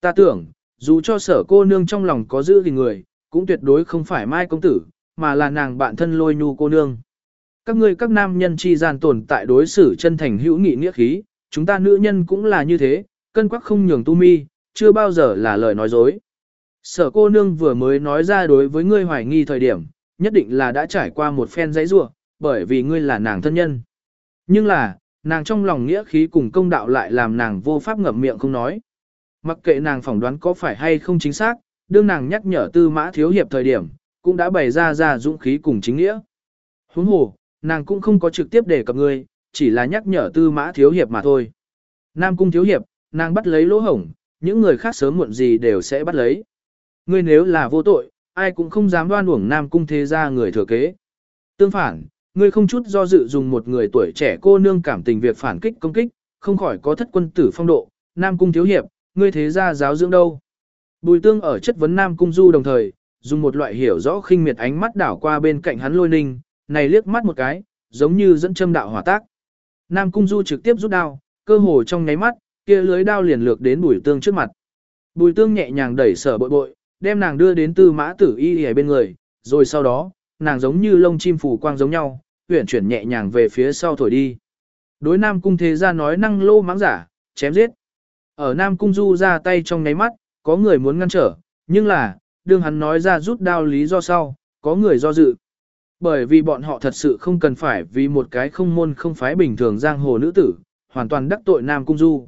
S1: Ta tưởng, dù cho sở cô nương trong lòng có giữ gì người, cũng tuyệt đối không phải mai công tử, mà là nàng bạn thân lôi nhu cô nương. Các ngươi các nam nhân chi gian tồn tại đối xử chân thành hữu nghị nghĩa khí, chúng ta nữ nhân cũng là như thế, cân quắc không nhường tu mi, chưa bao giờ là lời nói dối. Sở cô nương vừa mới nói ra đối với ngươi hoài nghi thời điểm, nhất định là đã trải qua một phen giấy rua, bởi vì ngươi là nàng thân nhân. Nhưng là, nàng trong lòng nghĩa khí cùng công đạo lại làm nàng vô pháp ngậm miệng không nói. Mặc kệ nàng phỏng đoán có phải hay không chính xác, đương nàng nhắc nhở tư mã thiếu hiệp thời điểm, cũng đã bày ra ra dũng khí cùng chính nghĩa. Huống hồ, nàng cũng không có trực tiếp đề cập ngươi, chỉ là nhắc nhở tư mã thiếu hiệp mà thôi. Nam cung thiếu hiệp, nàng bắt lấy lỗ hổng, những người khác sớm muộn gì đều sẽ bắt lấy. Ngươi nếu là vô tội, ai cũng không dám đoan uổng Nam cung thế gia người thừa kế. Tương phản, ngươi không chút do dự dùng một người tuổi trẻ cô nương cảm tình việc phản kích công kích, không khỏi có thất quân tử phong độ, Nam cung thiếu hiệp, ngươi thế gia giáo dưỡng đâu. Bùi tương ở chất vấn Nam cung du đồng thời, dùng một loại hiểu rõ khinh miệt ánh mắt đảo qua bên cạnh hắn lôi ninh, này liếc mắt một cái, giống như dẫn châm đạo hỏa tác. Nam cung du trực tiếp rút đao, cơ hồ trong nháy mắt, kia lưới đao liền lược đến bùi tương trước mặt. Bùi tương nhẹ nhàng đẩy sở bội bội, đem nàng đưa đến tư mã tử y ở bên người, rồi sau đó, nàng giống như lông chim phủ quang giống nhau, chuyển chuyển nhẹ nhàng về phía sau thổi đi. Đối Nam Cung Thế Gia nói năng lô mãng giả, chém giết. Ở Nam Cung Du ra tay trong nháy mắt, có người muốn ngăn trở, nhưng là, đương hắn nói ra rút đao lý do sau, có người do dự. Bởi vì bọn họ thật sự không cần phải vì một cái không môn không phái bình thường giang hồ nữ tử, hoàn toàn đắc tội Nam Cung Du.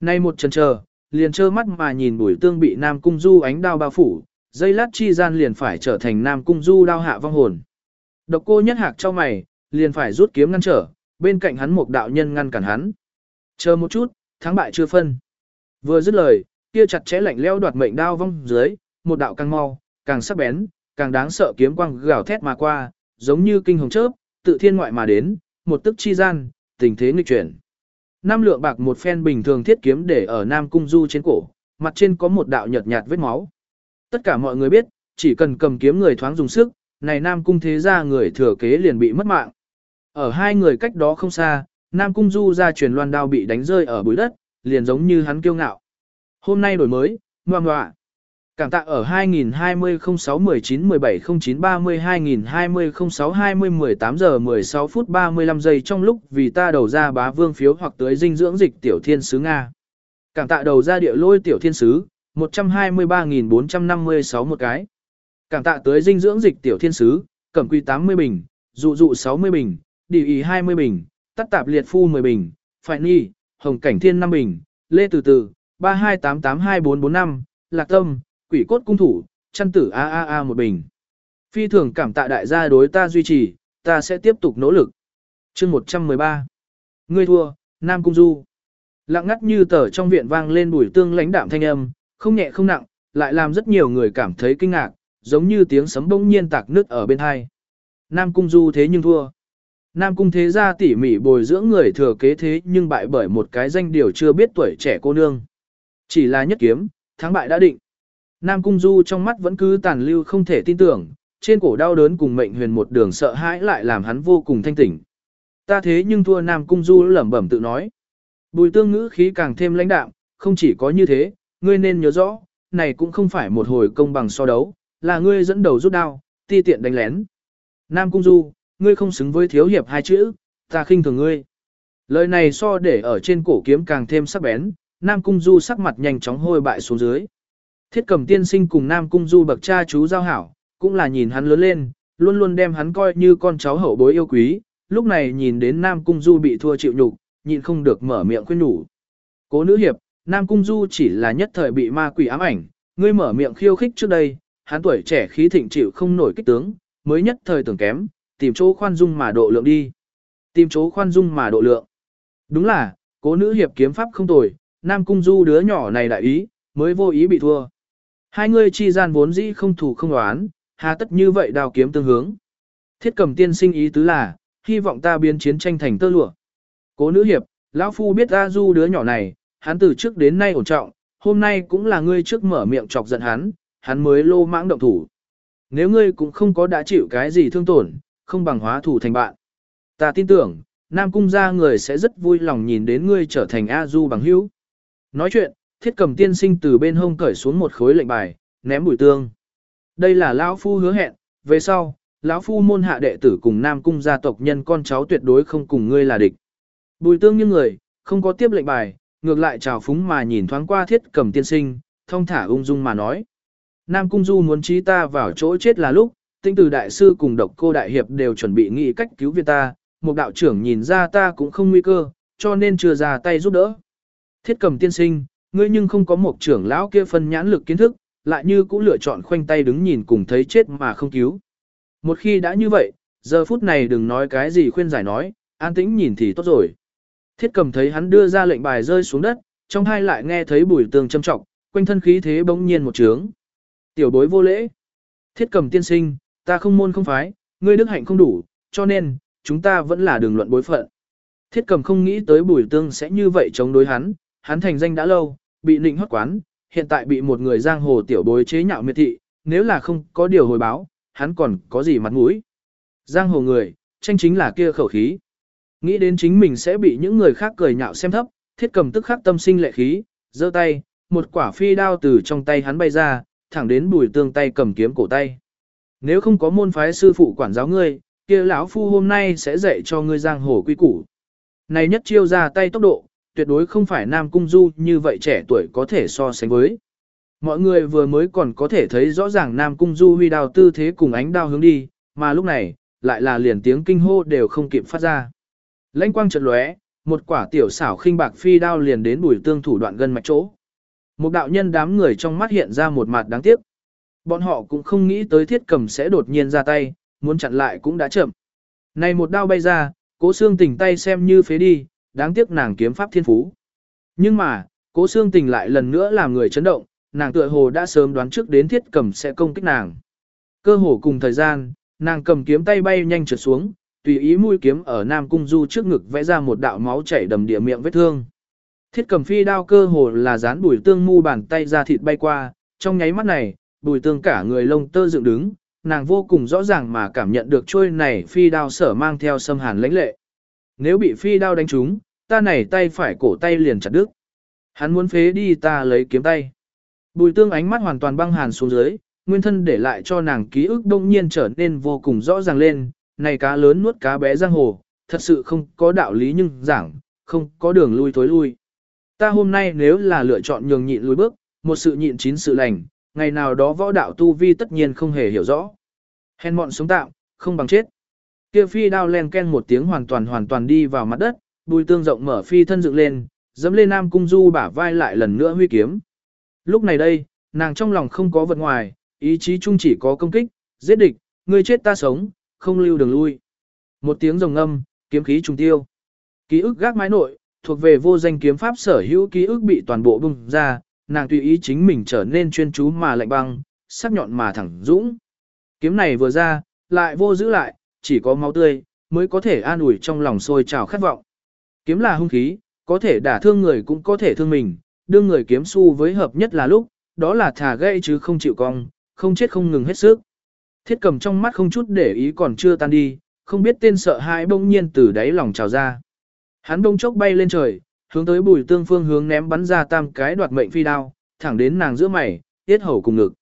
S1: Nay một chân chờ, liền trơ mắt mà nhìn bùi tương bị Nam Cung Du ánh đao bao phủ, dây lát chi gian liền phải trở thành Nam Cung Du đao hạ vong hồn. Độc cô nhất hạc cho mày, liền phải rút kiếm ngăn trở, bên cạnh hắn một đạo nhân ngăn cản hắn. Chờ một chút, thắng bại chưa phân. Vừa dứt lời, kia chặt chẽ lạnh leo đoạt mệnh đao vong dưới, một đạo càng mau, càng sắc bén, càng đáng sợ kiếm quang gào thét mà qua, giống như kinh hồng chớp, tự thiên ngoại mà đến, một tức chi gian, tình thế nghịch chuyển. Nam lượng bạc một phen bình thường thiết kiếm để ở Nam Cung Du trên cổ, mặt trên có một đạo nhợt nhạt vết máu. Tất cả mọi người biết, chỉ cần cầm kiếm người thoáng dùng sức, này Nam Cung thế ra người thừa kế liền bị mất mạng. Ở hai người cách đó không xa, Nam Cung Du ra truyền loan đao bị đánh rơi ở bụi đất, liền giống như hắn kiêu ngạo. Hôm nay đổi mới, ngoan ngoạ. Cảm tạ ở 2020 06 19 17 09 30 2020 06 20 18 giờ 16 phút 35 giây trong lúc vì ta đầu ra bá vương phiếu hoặc tới dinh dưỡng dịch tiểu thiên sứ Nga. Cảm tạ đầu ra địa lôi tiểu thiên sứ, 123.456 một cái. Cảm tạ tới dinh dưỡng dịch tiểu thiên sứ, cẩm quy 80 bình, dụ dụ 60 bình, đi ý 20 bình, tắt tạp liệt phu 10 bình, phải nhi, hồng cảnh thiên 5 bình, lê từ từ, 32882445, lạc tâm, quỷ cốt cung thủ, chăn tử a a a một bình. Phi thường cảm tạ đại gia đối ta duy trì, ta sẽ tiếp tục nỗ lực. chương 113. Ngươi thua, Nam Cung Du. Lặng ngắt như tờ trong viện vang lên bùi tương lãnh đạm thanh âm, không nhẹ không nặng, lại làm rất nhiều người cảm thấy kinh ngạc, giống như tiếng sấm bỗng nhiên tạc nước ở bên hai. Nam Cung Du thế nhưng thua. Nam Cung thế gia tỉ mỉ bồi dưỡng người thừa kế thế nhưng bại bởi một cái danh điều chưa biết tuổi trẻ cô nương. Chỉ là nhất kiếm, thắng bại đã định. Nam Cung Du trong mắt vẫn cứ tàn lưu không thể tin tưởng, trên cổ đau đớn cùng mệnh huyền một đường sợ hãi lại làm hắn vô cùng thanh tỉnh. Ta thế nhưng thua Nam Cung Du lẩm bẩm tự nói. Bùi tương ngữ khí càng thêm lãnh đạm, không chỉ có như thế, ngươi nên nhớ rõ, này cũng không phải một hồi công bằng so đấu, là ngươi dẫn đầu rút đao, ti tiện đánh lén. Nam Cung Du, ngươi không xứng với thiếu hiệp hai chữ, ta khinh thường ngươi. Lời này so để ở trên cổ kiếm càng thêm sắc bén, Nam Cung Du sắc mặt nhanh chóng hôi bại xuống dưới. Thiết cầm tiên sinh cùng Nam Cung Du bậc cha chú giao hảo, cũng là nhìn hắn lớn lên, luôn luôn đem hắn coi như con cháu hậu bối yêu quý, lúc này nhìn đến Nam Cung Du bị thua chịu nhục, nhịn không được mở miệng khuyên nhủ. Cố nữ hiệp, Nam Cung Du chỉ là nhất thời bị ma quỷ ám ảnh, ngươi mở miệng khiêu khích trước đây, hắn tuổi trẻ khí thịnh chịu không nổi kích tướng, mới nhất thời tưởng kém, tìm chỗ khoan dung mà độ lượng đi. Tìm chỗ khoan dung mà độ lượng. Đúng là, cố nữ hiệp kiếm pháp không tồi, Nam Cung Du đứa nhỏ này đại ý, mới vô ý bị thua. Hai người chi gian vốn dĩ không thủ không đoán, hà tất như vậy đào kiếm tương hướng. Thiết cầm tiên sinh ý tứ là, hy vọng ta biến chiến tranh thành tơ lụa. Cố nữ hiệp, lão phu biết A Du đứa nhỏ này, hắn từ trước đến nay ổn trọng, hôm nay cũng là ngươi trước mở miệng chọc giận hắn, hắn mới lô mãng động thủ. Nếu ngươi cũng không có đã chịu cái gì thương tổn, không bằng hóa thủ thành bạn. Ta tin tưởng, Nam Cung gia người sẽ rất vui lòng nhìn đến ngươi trở thành A Du bằng hữu. Nói chuyện, thiết cầm tiên sinh từ bên hông cởi xuống một khối lệnh bài, ném bùi tương. Đây là lão phu hứa hẹn, về sau, lão phu môn hạ đệ tử cùng Nam Cung gia tộc nhân con cháu tuyệt đối không cùng ngươi là địch. Bùi tương như người, không có tiếp lệnh bài, ngược lại chào phúng mà nhìn thoáng qua thiết cầm tiên sinh, thông thả ung dung mà nói. Nam Cung Du muốn trí ta vào chỗ chết là lúc, tinh từ đại sư cùng độc cô đại hiệp đều chuẩn bị nghĩ cách cứu viện ta, một đạo trưởng nhìn ra ta cũng không nguy cơ, cho nên chưa ra tay giúp đỡ. Thiết cầm tiên sinh, ngươi nhưng không có một trưởng lão kia phân nhãn lực kiến thức, lại như cũng lựa chọn khoanh tay đứng nhìn cùng thấy chết mà không cứu. Một khi đã như vậy, giờ phút này đừng nói cái gì khuyên giải nói, an tĩnh nhìn thì tốt rồi. Thiết cầm thấy hắn đưa ra lệnh bài rơi xuống đất, trong hai lại nghe thấy bùi tường châm trọng, quanh thân khí thế bỗng nhiên một trướng. Tiểu bối vô lễ. Thiết cầm tiên sinh, ta không môn không phái, ngươi đức hạnh không đủ, cho nên, chúng ta vẫn là đường luận bối phận. Thiết cầm không nghĩ tới bùi tương sẽ như vậy chống đối hắn, hắn thành danh đã lâu, bị nịnh hót quán, hiện tại bị một người giang hồ tiểu bối chế nhạo miệt thị, nếu là không có điều hồi báo, hắn còn có gì mặt mũi. Giang hồ người, tranh chính là kia khẩu khí. Nghĩ đến chính mình sẽ bị những người khác cười nhạo xem thấp, thiết cầm tức khắc tâm sinh lệ khí, giơ tay, một quả phi đao từ trong tay hắn bay ra, thẳng đến bùi tương tay cầm kiếm cổ tay. Nếu không có môn phái sư phụ quản giáo ngươi, kia lão phu hôm nay sẽ dạy cho ngươi giang hồ quy củ. Này nhất chiêu ra tay tốc độ, tuyệt đối không phải Nam Cung Du như vậy trẻ tuổi có thể so sánh với. Mọi người vừa mới còn có thể thấy rõ ràng Nam Cung Du huy đao tư thế cùng ánh đao hướng đi, mà lúc này, lại là liền tiếng kinh hô đều không kịp phát ra. Lãnh quang chợt lóe, một quả tiểu xảo khinh bạc phi đao liền đến bùi tương thủ đoạn gân mạch chỗ. Một đạo nhân đám người trong mắt hiện ra một mặt đáng tiếc. Bọn họ cũng không nghĩ tới thiết cầm sẽ đột nhiên ra tay, muốn chặn lại cũng đã chậm. Này một đao bay ra, cố xương tỉnh tay xem như phế đi, đáng tiếc nàng kiếm pháp thiên phú. Nhưng mà, cố xương tình lại lần nữa làm người chấn động, nàng tựa hồ đã sớm đoán trước đến thiết cầm sẽ công kích nàng. Cơ hồ cùng thời gian, nàng cầm kiếm tay bay nhanh trượt xuống, tùy ý mũi kiếm ở Nam Cung Du trước ngực vẽ ra một đạo máu chảy đầm địa miệng vết thương. Thiết cầm phi đao cơ hồ là dán bùi tương mu bàn tay ra thịt bay qua, trong nháy mắt này, bùi tương cả người lông tơ dựng đứng, nàng vô cùng rõ ràng mà cảm nhận được trôi này phi đao sở mang theo xâm hàn lãnh lệ. Nếu bị phi đao đánh trúng, ta này tay phải cổ tay liền chặt đứt. Hắn muốn phế đi ta lấy kiếm tay. Bùi tương ánh mắt hoàn toàn băng hàn xuống dưới, nguyên thân để lại cho nàng ký ức đông nhiên trở nên vô cùng rõ ràng lên, này cá lớn nuốt cá bé giang hồ, thật sự không có đạo lý nhưng giảng, không có đường lui thối lui. Ta hôm nay nếu là lựa chọn nhường nhịn lùi bước, một sự nhịn chín sự lành, ngày nào đó võ đạo tu vi tất nhiên không hề hiểu rõ. Hèn mọn sống tạm, không bằng chết. Kia phi đao len ken một tiếng hoàn toàn hoàn toàn đi vào mặt đất, bùi tương rộng mở phi thân dựng lên, dẫm lên Nam Cung Du bả vai lại lần nữa huy kiếm. Lúc này đây, nàng trong lòng không có vật ngoài, ý chí chung chỉ có công kích, giết địch, ngươi chết ta sống, không lưu đường lui. Một tiếng rồng ngâm, kiếm khí trùng tiêu. Ký ức gác mái nội, thuộc về vô danh kiếm pháp sở hữu ký ức bị toàn bộ bung ra, nàng tùy ý chính mình trở nên chuyên chú mà lạnh băng, sắc nhọn mà thẳng dũng. Kiếm này vừa ra, lại vô giữ lại, chỉ có máu tươi, mới có thể an ủi trong lòng sôi trào khát vọng. Kiếm là hung khí, có thể đả thương người cũng có thể thương mình, đương người kiếm su với hợp nhất là lúc, đó là thả gây chứ không chịu cong, không chết không ngừng hết sức. Thiết cầm trong mắt không chút để ý còn chưa tan đi, không biết tên sợ hãi bỗng nhiên từ đáy lòng trào ra. Hắn bông chốc bay lên trời, hướng tới bùi tương phương hướng ném bắn ra tam cái đoạt mệnh phi đao, thẳng đến nàng giữa mày, tiết hầu cùng ngực.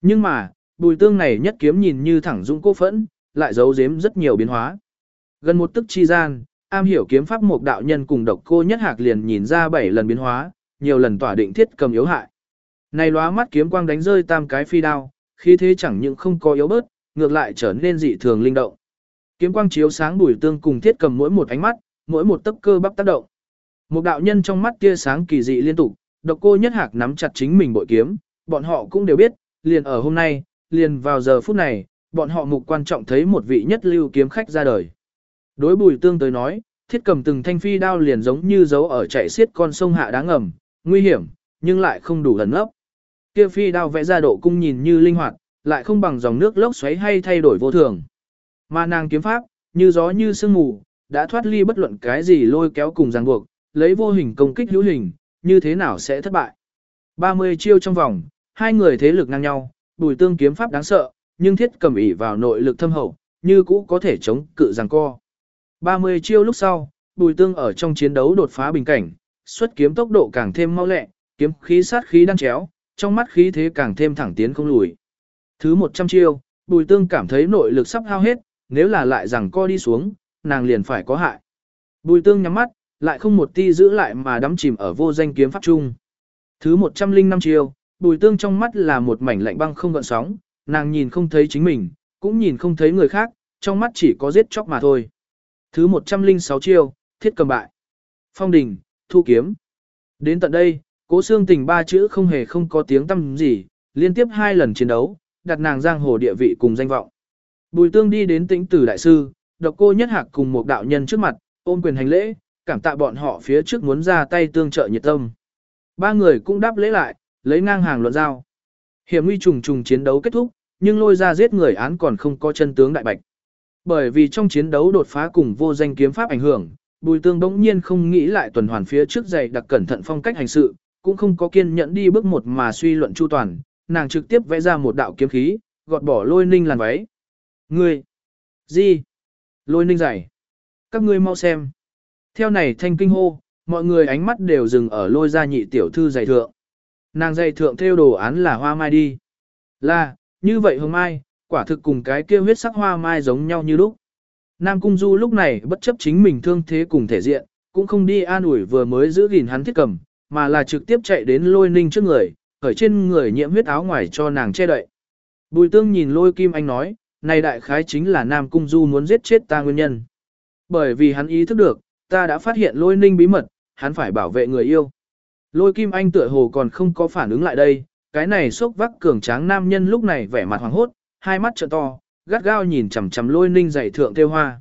S1: Nhưng mà, bùi tương này nhất kiếm nhìn như thẳng dũng cô phẫn, lại giấu giếm rất nhiều biến hóa. Gần một tức chi gian, am hiểu kiếm pháp một đạo nhân cùng độc cô nhất hạc liền nhìn ra bảy lần biến hóa, nhiều lần tỏa định thiết cầm yếu hại. Này lóa mắt kiếm quang đánh rơi tam cái phi đao, khi thế chẳng những không có yếu bớt, ngược lại trở nên dị thường linh động. Kiếm quang chiếu sáng bùi tương cùng thiết cầm mỗi một ánh mắt, mỗi một tấc cơ bắp tác động. Một đạo nhân trong mắt tia sáng kỳ dị liên tục, độc cô nhất hạc nắm chặt chính mình bội kiếm, bọn họ cũng đều biết, liền ở hôm nay, liền vào giờ phút này, bọn họ mục quan trọng thấy một vị nhất lưu kiếm khách ra đời. Đối bùi tương tới nói, thiết cầm từng thanh phi đao liền giống như dấu ở chạy xiết con sông hạ đáng ngầm, nguy hiểm, nhưng lại không đủ lần ấp. Kia phi đao vẽ ra độ cung nhìn như linh hoạt, lại không bằng dòng nước lốc xoáy hay thay đổi vô thường. Mà nàng kiếm pháp, như gió như sương mù, đã thoát ly bất luận cái gì lôi kéo cùng ràng buộc, lấy vô hình công kích hữu hình, như thế nào sẽ thất bại. 30 chiêu trong vòng, hai người thế lực ngang nhau, bùi tương kiếm pháp đáng sợ, nhưng thiết cầm ỉ vào nội lực thâm hậu, như cũ có thể chống cự giằng co. 30 chiêu lúc sau, bùi tương ở trong chiến đấu đột phá bình cảnh, xuất kiếm tốc độ càng thêm mau lẹ, kiếm khí sát khí đang chéo, trong mắt khí thế càng thêm thẳng tiến không lùi. Thứ 100 chiêu, bùi tương cảm thấy nội lực sắp hao hết, nếu là lại rằng co đi xuống, nàng liền phải có hại. Bùi tương nhắm mắt, lại không một ti giữ lại mà đắm chìm ở vô danh kiếm pháp trung. Thứ 105 chiêu, bùi tương trong mắt là một mảnh lạnh băng không gợn sóng, nàng nhìn không thấy chính mình, cũng nhìn không thấy người khác, trong mắt chỉ có giết chóc mà thôi. Thứ 106 chiêu, thiết cầm bại. Phong đình, thu kiếm. Đến tận đây, cố xương tình ba chữ không hề không có tiếng tâm gì, liên tiếp hai lần chiến đấu, đặt nàng giang hồ địa vị cùng danh vọng. Bùi tương đi đến tĩnh tử đại sư, độc cô nhất hạc cùng một đạo nhân trước mặt, ôm quyền hành lễ, cảm tạ bọn họ phía trước muốn ra tay tương trợ nhiệt tâm. Ba người cũng đáp lễ lại, lấy ngang hàng luận giao. Hiểm nguy trùng trùng chiến đấu kết thúc, nhưng lôi ra giết người án còn không có chân tướng đại bạch. Bởi vì trong chiến đấu đột phá cùng vô danh kiếm pháp ảnh hưởng, Bùi Tương đống nhiên không nghĩ lại tuần hoàn phía trước dày đặc cẩn thận phong cách hành sự, cũng không có kiên nhẫn đi bước một mà suy luận chu toàn, nàng trực tiếp vẽ ra một đạo kiếm khí, gọt bỏ lôi ninh làn váy. Ngươi! Gì? Lôi ninh giải. Các ngươi mau xem. Theo này thanh kinh hô, mọi người ánh mắt đều dừng ở lôi gia nhị tiểu thư giày thượng. Nàng giày thượng theo đồ án là hoa mai đi. Là, như vậy hương mai, quả thực cùng cái kia huyết sắc hoa mai giống nhau như lúc. Nam Cung Du lúc này bất chấp chính mình thương thế cùng thể diện, cũng không đi an ủi vừa mới giữ gìn hắn thiết cầm, mà là trực tiếp chạy đến lôi ninh trước người, ở trên người nhiễm huyết áo ngoài cho nàng che đậy. Bùi tương nhìn lôi kim anh nói, này đại khái chính là Nam Cung Du muốn giết chết ta nguyên nhân. Bởi vì hắn ý thức được, ta đã phát hiện lôi ninh bí mật, hắn phải bảo vệ người yêu. Lôi kim anh tựa hồ còn không có phản ứng lại đây, cái này sốc vắc cường tráng nam nhân lúc này vẻ mặt hoàng hốt, hai mắt trợ to, gắt gao nhìn chằm chằm lôi ninh dạy thượng tiêu hoa.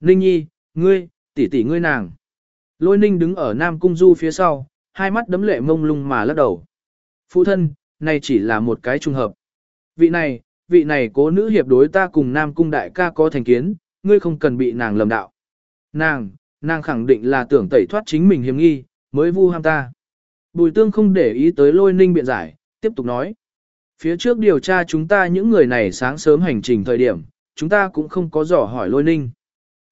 S1: Ninh nhi, ngươi, tỷ tỷ ngươi nàng. Lôi ninh đứng ở Nam Cung Du phía sau, hai mắt đấm lệ mông lung mà lắc đầu. Phụ thân, này chỉ là một cái trùng hợp. Vị này, vị này cố nữ hiệp đối ta cùng Nam Cung đại ca có thành kiến, ngươi không cần bị nàng lầm đạo. Nàng, nàng khẳng định là tưởng tẩy thoát chính mình hiểm nghi, mới vu ham ta. Bùi tương không để ý tới lôi ninh biện giải, tiếp tục nói. Phía trước điều tra chúng ta những người này sáng sớm hành trình thời điểm, chúng ta cũng không có dò hỏi lôi ninh.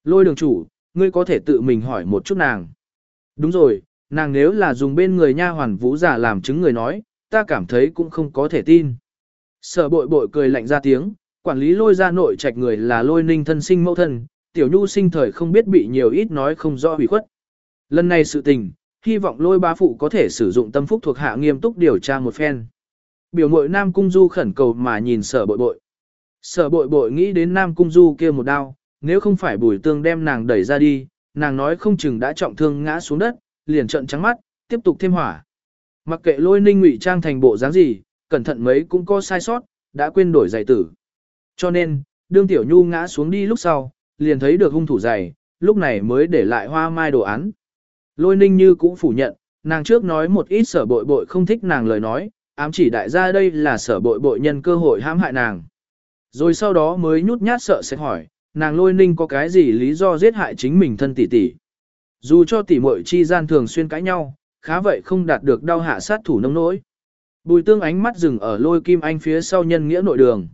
S1: Lôi đường chủ, ngươi có thể tự mình hỏi một chút nàng. Đúng rồi, nàng nếu là dùng bên người nha hoàn vũ giả làm chứng người nói, ta cảm thấy cũng không có thể tin. Sở bội bội cười lạnh ra tiếng, quản lý lôi ra nội trạch người là lôi ninh thân sinh mẫu thân, tiểu nhu sinh thời không biết bị nhiều ít nói không rõ hủy khuất. Lần này sự tình, hy vọng lôi bá phụ có thể sử dụng tâm phúc thuộc hạ nghiêm túc điều tra một phen. Biểu mội Nam Cung Du khẩn cầu mà nhìn sở bội bội. Sở bội bội nghĩ đến Nam Cung Du kia một đau, nếu không phải bùi tương đem nàng đẩy ra đi, nàng nói không chừng đã trọng thương ngã xuống đất, liền trận trắng mắt, tiếp tục thêm hỏa. Mặc kệ lôi ninh ngụy trang thành bộ dáng gì, cẩn thận mấy cũng có sai sót, đã quên đổi giày tử. Cho nên, đương tiểu nhu ngã xuống đi lúc sau, liền thấy được hung thủ giày, lúc này mới để lại hoa mai đồ án. Lôi ninh như cũng phủ nhận, nàng trước nói một ít sở bội bội không thích nàng lời nói, ám chỉ đại gia đây là sở bội bội nhân cơ hội hãm hại nàng. Rồi sau đó mới nhút nhát sợ sẽ hỏi, nàng lôi ninh có cái gì lý do giết hại chính mình thân tỷ tỷ. Dù cho tỷ muội chi gian thường xuyên cãi nhau, khá vậy không đạt được đau hạ sát thủ nông nỗi. Bùi tương ánh mắt dừng ở lôi kim anh phía sau nhân nghĩa nội đường.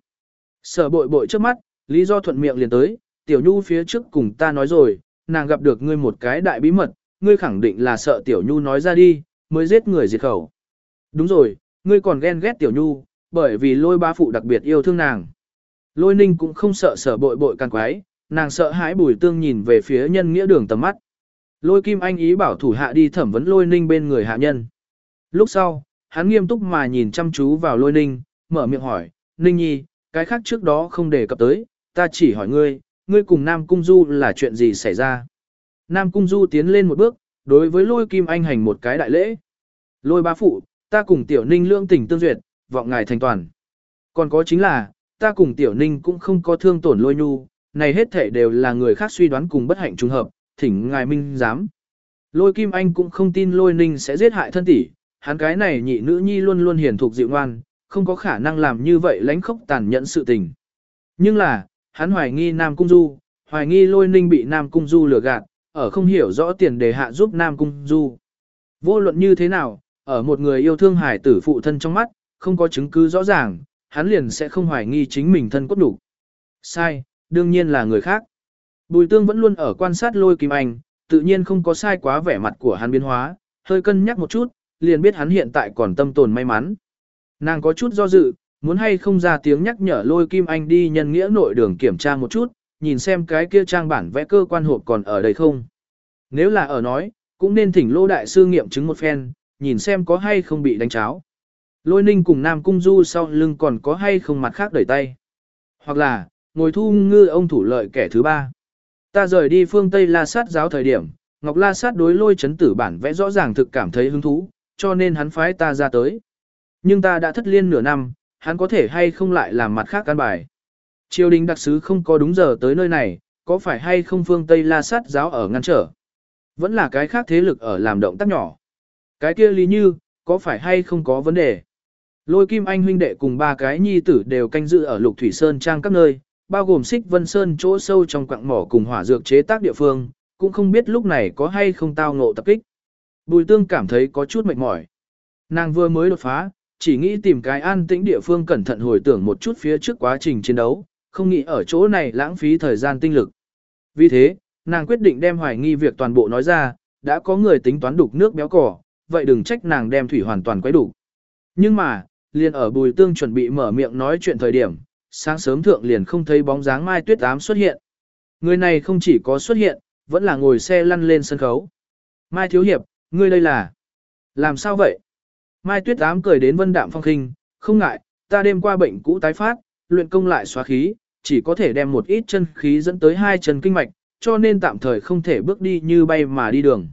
S1: Sở bội bội trước mắt, lý do thuận miệng liền tới, tiểu nhu phía trước cùng ta nói rồi, nàng gặp được ngươi một cái đại bí mật, ngươi khẳng định là sợ tiểu nhu nói ra đi, mới giết người diệt khẩu. Đúng rồi, ngươi còn ghen ghét tiểu nhu, bởi vì lôi ba phụ đặc biệt yêu thương nàng. Lôi ninh cũng không sợ sở bội bội càng quái, nàng sợ hãi bùi tương nhìn về phía nhân nghĩa đường tầm mắt. Lôi kim anh ý bảo thủ hạ đi thẩm vấn lôi ninh bên người hạ nhân. Lúc sau, hắn nghiêm túc mà nhìn chăm chú vào lôi ninh, mở miệng hỏi, ninh nhi, cái khác trước đó không đề cập tới, ta chỉ hỏi ngươi, ngươi cùng Nam Cung Du là chuyện gì xảy ra? Nam Cung Du tiến lên một bước, đối với lôi kim anh hành một cái đại lễ. Lôi ba phụ, ta cùng tiểu ninh lương tình tương duyệt, vọng ngài thành toàn. Còn có chính là, ta cùng tiểu ninh cũng không có thương tổn lôi nhu, này hết thể đều là người khác suy đoán cùng bất hạnh trùng hợp, thỉnh ngài minh giám. Lôi kim anh cũng không tin lôi ninh sẽ giết hại thân tỷ, hắn cái này nhị nữ nhi luôn luôn hiền thục dịu ngoan, không có khả năng làm như vậy lánh khốc tàn nhẫn sự tình. Nhưng là, hắn hoài nghi Nam Cung Du, hoài nghi lôi ninh bị Nam Cung Du lừa gạt, ở không hiểu rõ tiền đề hạ giúp Nam Cung Du. Vô luận như thế nào, ở một người yêu thương hải tử phụ thân trong mắt, không có chứng cứ rõ ràng, hắn liền sẽ không hoài nghi chính mình thân cốt đủ. Sai, đương nhiên là người khác. Bùi tương vẫn luôn ở quan sát lôi kim anh, tự nhiên không có sai quá vẻ mặt của hắn biến hóa, hơi cân nhắc một chút, liền biết hắn hiện tại còn tâm tồn may mắn. Nàng có chút do dự, muốn hay không ra tiếng nhắc nhở lôi kim anh đi nhân nghĩa nội đường kiểm tra một chút, nhìn xem cái kia trang bản vẽ cơ quan hộp còn ở đây không. Nếu là ở nói, cũng nên thỉnh lô đại sư nghiệm chứng một phen, nhìn xem có hay không bị đánh cháo. Lôi ninh cùng Nam Cung Du sau lưng còn có hay không mặt khác đẩy tay. Hoặc là, ngồi thu ngư ông thủ lợi kẻ thứ ba. Ta rời đi phương Tây La Sát giáo thời điểm, Ngọc La Sát đối lôi chấn tử bản vẽ rõ ràng thực cảm thấy hứng thú, cho nên hắn phái ta ra tới. Nhưng ta đã thất liên nửa năm, hắn có thể hay không lại làm mặt khác căn bài. Triều đình đặc sứ không có đúng giờ tới nơi này, có phải hay không phương Tây La Sát giáo ở ngăn trở? Vẫn là cái khác thế lực ở làm động tác nhỏ. Cái kia lý như, có phải hay không có vấn đề? Lôi Kim Anh huynh đệ cùng ba cái nhi tử đều canh giữ ở Lục Thủy Sơn trang các nơi, bao gồm Xích Vân Sơn chỗ sâu trong quặng mỏ cùng hỏa dược chế tác địa phương, cũng không biết lúc này có hay không tao ngộ tập kích. Bùi Tương cảm thấy có chút mệt mỏi. Nàng vừa mới đột phá, chỉ nghĩ tìm cái an tĩnh địa phương cẩn thận hồi tưởng một chút phía trước quá trình chiến đấu, không nghĩ ở chỗ này lãng phí thời gian tinh lực. Vì thế, nàng quyết định đem hoài nghi việc toàn bộ nói ra, đã có người tính toán đục nước béo cỏ, vậy đừng trách nàng đem thủy hoàn toàn quấy đủ. Nhưng mà, liền ở bùi tương chuẩn bị mở miệng nói chuyện thời điểm, sáng sớm thượng liền không thấy bóng dáng Mai Tuyết Ám xuất hiện. Người này không chỉ có xuất hiện, vẫn là ngồi xe lăn lên sân khấu. Mai Thiếu Hiệp, ngươi đây là... Làm sao vậy? Mai Tuyết Ám cười đến vân đạm phong khinh, không ngại, ta đêm qua bệnh cũ tái phát, luyện công lại xóa khí, chỉ có thể đem một ít chân khí dẫn tới hai chân kinh mạch, cho nên tạm thời không thể bước đi như bay mà đi đường.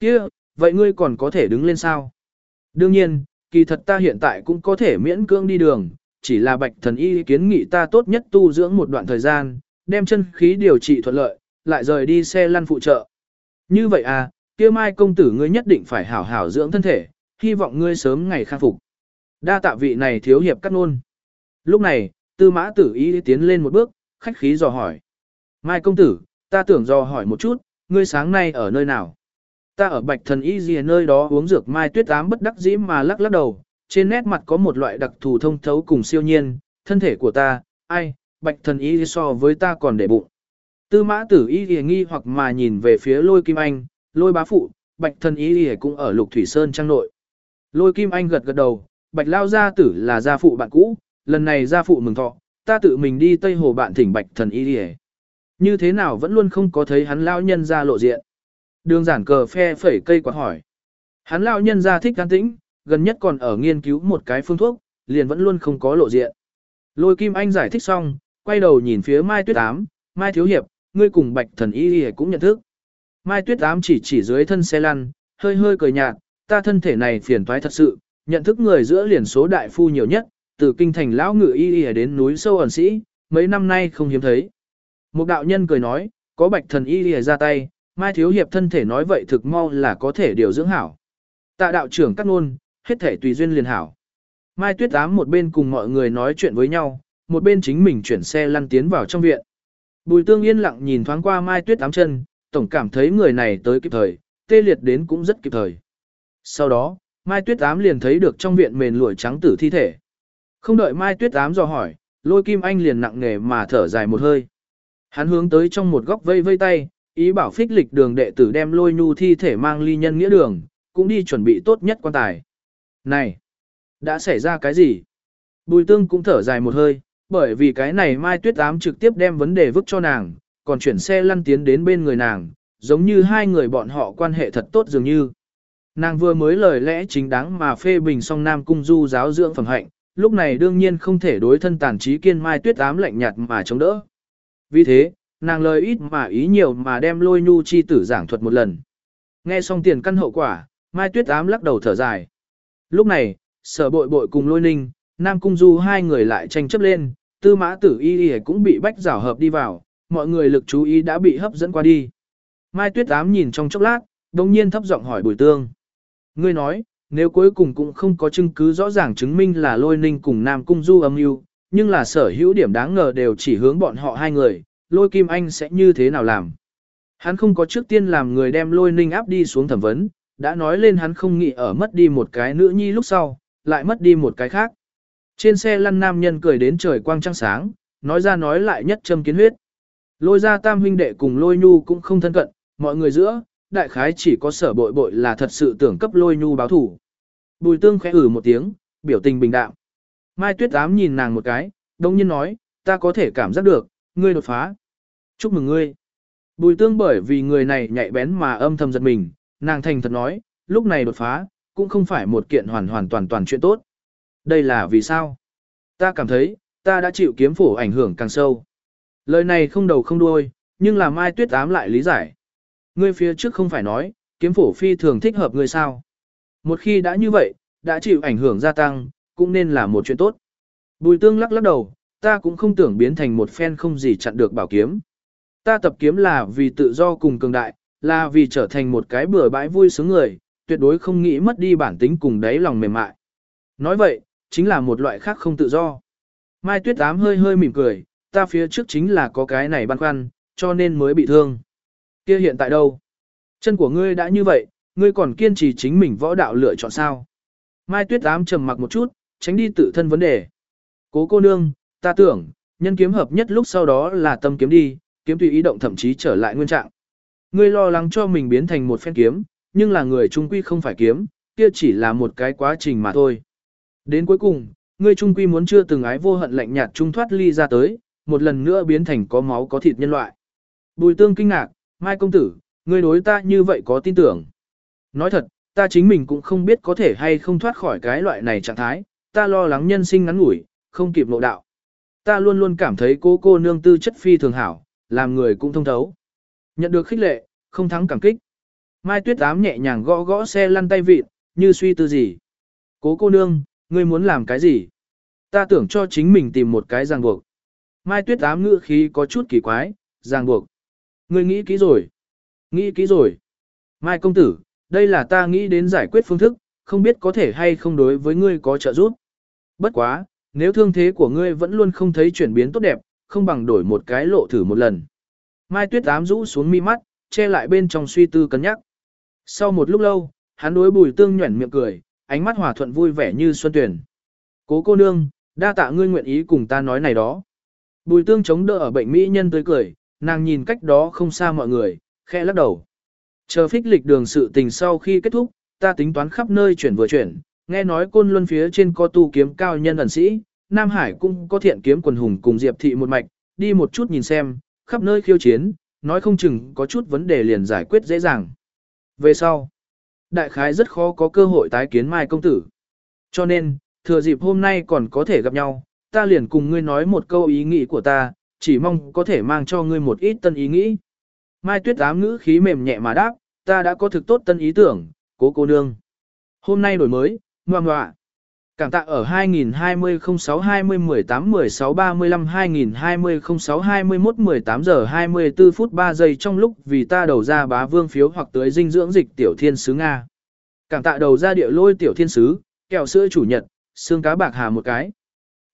S1: Kia, vậy ngươi còn có thể đứng lên sao? Đương nhiên, kỳ thật ta hiện tại cũng có thể miễn cưỡng đi đường, chỉ là bạch thần y kiến nghị ta tốt nhất tu dưỡng một đoạn thời gian, đem chân khí điều trị thuận lợi, lại rời đi xe lăn phụ trợ. Như vậy à, kia mai công tử ngươi nhất định phải hảo hảo dưỡng thân thể, hy vọng ngươi sớm ngày khang phục. Đa tạ vị này thiếu hiệp cắt nôn. Lúc này, tư mã tử y tiến lên một bước, khách khí dò hỏi. Mai công tử, ta tưởng dò hỏi một chút, ngươi sáng nay ở nơi nào? Ta ở bạch thần y gì nơi đó uống dược mai tuyết ám bất đắc dĩ mà lắc lắc đầu, trên nét mặt có một loại đặc thù thông thấu cùng siêu nhiên, thân thể của ta, ai, bạch thần y so với ta còn để bụng. Tư mã tử y thì nghi hoặc mà nhìn về phía lôi kim anh, lôi bá phụ, bạch thần y thì cũng ở lục thủy sơn trang nội. Lôi kim anh gật gật đầu, bạch lao gia tử là gia phụ bạn cũ, lần này gia phụ mừng thọ, ta tự mình đi Tây Hồ bạn thỉnh bạch thần y thì Như thế nào vẫn luôn không có thấy hắn lao nhân ra lộ diện. Đường giản cờ phe phẩy cây quạt hỏi. Hắn lão nhân ra thích an tĩnh, gần nhất còn ở nghiên cứu một cái phương thuốc, liền vẫn luôn không có lộ diện. Lôi Kim Anh giải thích xong, quay đầu nhìn phía Mai Tuyết Ám, Mai Thiếu Hiệp, ngươi cùng Bạch Thần Y Y cũng nhận thức. Mai Tuyết Ám chỉ chỉ dưới thân xe lăn, hơi hơi cười nhạt, ta thân thể này phiền toái thật sự, nhận thức người giữa liền số đại phu nhiều nhất, từ kinh thành lão ngự y y đến núi sâu ẩn sĩ, mấy năm nay không hiếm thấy. Một đạo nhân cười nói, có Bạch Thần Y Y ra tay, Mai Thiếu Hiệp thân thể nói vậy thực mau là có thể điều dưỡng hảo. Tạ đạo trưởng cắt ngôn, hết thể tùy duyên liền hảo. Mai Tuyết Ám một bên cùng mọi người nói chuyện với nhau, một bên chính mình chuyển xe lăn tiến vào trong viện. Bùi tương yên lặng nhìn thoáng qua Mai Tuyết Ám chân, tổng cảm thấy người này tới kịp thời, tê liệt đến cũng rất kịp thời. Sau đó, Mai Tuyết Ám liền thấy được trong viện mền lụi trắng tử thi thể. Không đợi Mai Tuyết Ám dò hỏi, lôi kim anh liền nặng nề mà thở dài một hơi. Hắn hướng tới trong một góc vây vây tay, ý bảo phích lịch đường đệ tử đem lôi nhu thi thể mang ly nhân nghĩa đường, cũng đi chuẩn bị tốt nhất quan tài. Này, đã xảy ra cái gì? Bùi tương cũng thở dài một hơi, bởi vì cái này Mai Tuyết Ám trực tiếp đem vấn đề vứt cho nàng, còn chuyển xe lăn tiến đến bên người nàng, giống như hai người bọn họ quan hệ thật tốt dường như. Nàng vừa mới lời lẽ chính đáng mà phê bình song Nam Cung Du giáo dưỡng phẩm hạnh, lúc này đương nhiên không thể đối thân tàn trí kiên Mai Tuyết Ám lạnh nhạt mà chống đỡ. Vì thế, nàng lời ít mà ý nhiều mà đem lôi nhu chi tử giảng thuật một lần. Nghe xong tiền căn hậu quả, Mai Tuyết Ám lắc đầu thở dài. Lúc này, sở bội bội cùng lôi ninh, Nam Cung Du hai người lại tranh chấp lên, tư mã tử y y cũng bị bách rào hợp đi vào, mọi người lực chú ý đã bị hấp dẫn qua đi. Mai Tuyết Ám nhìn trong chốc lát, đồng nhiên thấp giọng hỏi Bùi Tương. Ngươi nói, nếu cuối cùng cũng không có chứng cứ rõ ràng chứng minh là lôi ninh cùng Nam Cung Du âm mưu nhưng là sở hữu điểm đáng ngờ đều chỉ hướng bọn họ hai người, lôi kim anh sẽ như thế nào làm. Hắn không có trước tiên làm người đem lôi ninh áp đi xuống thẩm vấn, đã nói lên hắn không nghĩ ở mất đi một cái nữ nhi lúc sau, lại mất đi một cái khác. Trên xe lăn nam nhân cười đến trời quang trăng sáng, nói ra nói lại nhất châm kiến huyết. Lôi ra tam huynh đệ cùng lôi nhu cũng không thân cận, mọi người giữa, đại khái chỉ có sở bội bội là thật sự tưởng cấp lôi nhu báo thủ. Bùi tương khẽ ử một tiếng, biểu tình bình đạm. Mai tuyết ám nhìn nàng một cái, đông nhiên nói, ta có thể cảm giác được, ngươi đột phá. Chúc mừng ngươi. Bùi tương bởi vì người này nhạy bén mà âm thầm giật mình, nàng thành thật nói, lúc này đột phá, cũng không phải một kiện hoàn hoàn toàn toàn chuyện tốt. Đây là vì sao? Ta cảm thấy, ta đã chịu kiếm phổ ảnh hưởng càng sâu. Lời này không đầu không đuôi, nhưng là Mai Tuyết ám lại lý giải. Ngươi phía trước không phải nói, kiếm phổ phi thường thích hợp ngươi sao. Một khi đã như vậy, đã chịu ảnh hưởng gia tăng, cũng nên là một chuyện tốt. Bùi tương lắc lắc đầu, ta cũng không tưởng biến thành một phen không gì chặn được bảo kiếm. Ta tập kiếm là vì tự do cùng cường đại, là vì trở thành một cái bừa bãi vui sướng người, tuyệt đối không nghĩ mất đi bản tính cùng đáy lòng mềm mại. Nói vậy, chính là một loại khác không tự do. Mai Tuyết Ám hơi hơi mỉm cười, ta phía trước chính là có cái này băn khoăn, cho nên mới bị thương. Kia hiện tại đâu? Chân của ngươi đã như vậy, ngươi còn kiên trì chính mình võ đạo lựa chọn sao? Mai Tuyết Ám trầm mặc một chút, tránh đi tự thân vấn đề. Cố cô nương, ta tưởng, nhân kiếm hợp nhất lúc sau đó là tâm kiếm đi, kiếm tùy ý động thậm chí trở lại nguyên trạng. Ngươi lo lắng cho mình biến thành một phen kiếm, nhưng là người trung quy không phải kiếm, kia chỉ là một cái quá trình mà thôi. Đến cuối cùng, ngươi trung quy muốn chưa từng ái vô hận lạnh nhạt trung thoát ly ra tới, một lần nữa biến thành có máu có thịt nhân loại. Bùi tương kinh ngạc, Mai công tử, ngươi đối ta như vậy có tin tưởng. Nói thật, ta chính mình cũng không biết có thể hay không thoát khỏi cái loại này trạng thái, ta lo lắng nhân sinh ngắn ngủi, không kịp nội đạo. Ta luôn luôn cảm thấy cô cô nương tư chất phi thường hảo, làm người cũng thông thấu. Nhận được khích lệ, không thắng cảm kích. Mai tuyết ám nhẹ nhàng gõ gõ xe lăn tay vịt, như suy tư gì. Cố cô nương, ngươi muốn làm cái gì? Ta tưởng cho chính mình tìm một cái ràng buộc. Mai tuyết ám ngữ khí có chút kỳ quái, ràng buộc. Ngươi nghĩ kỹ rồi. Nghĩ kỹ rồi. Mai công tử, đây là ta nghĩ đến giải quyết phương thức, không biết có thể hay không đối với ngươi có trợ giúp. Bất quá, nếu thương thế của ngươi vẫn luôn không thấy chuyển biến tốt đẹp, không bằng đổi một cái lộ thử một lần. Mai tuyết ám rũ xuống mi mắt, che lại bên trong suy tư cân nhắc. Sau một lúc lâu, hắn đối bùi tương nhuẩn miệng cười, ánh mắt hòa thuận vui vẻ như xuân tuyển. Cố cô nương, đa tạ ngươi nguyện ý cùng ta nói này đó. Bùi tương chống đỡ ở bệnh mỹ nhân tới cười, nàng nhìn cách đó không xa mọi người, khẽ lắc đầu. Chờ phích lịch đường sự tình sau khi kết thúc, ta tính toán khắp nơi chuyển vừa chuyển, nghe nói côn luân phía trên có tu kiếm cao nhân ẩn sĩ, Nam Hải cũng có thiện kiếm quần hùng cùng Diệp thị một mạch, đi một chút nhìn xem, khắp nơi khiêu chiến, nói không chừng có chút vấn đề liền giải quyết dễ dàng. Về sau, đại khái rất khó có cơ hội tái kiến Mai công tử. Cho nên, thừa dịp hôm nay còn có thể gặp nhau, ta liền cùng ngươi nói một câu ý nghĩ của ta, chỉ mong có thể mang cho ngươi một ít tân ý nghĩ. Mai tuyết ám ngữ khí mềm nhẹ mà đáp, ta đã có thực tốt tân ý tưởng, cố cô nương. Hôm nay đổi mới, ngoan ngoạ. Cảm tạ ở 2020 06 20 18 16 35 2020 06 21 18 giờ 24 phút 3 giây trong lúc vì ta đầu ra bá vương phiếu hoặc tới dinh dưỡng dịch tiểu thiên sứ Nga. Cảm tạ đầu ra địa lôi tiểu thiên sứ, kẹo sữa chủ nhật, xương cá bạc hà một cái.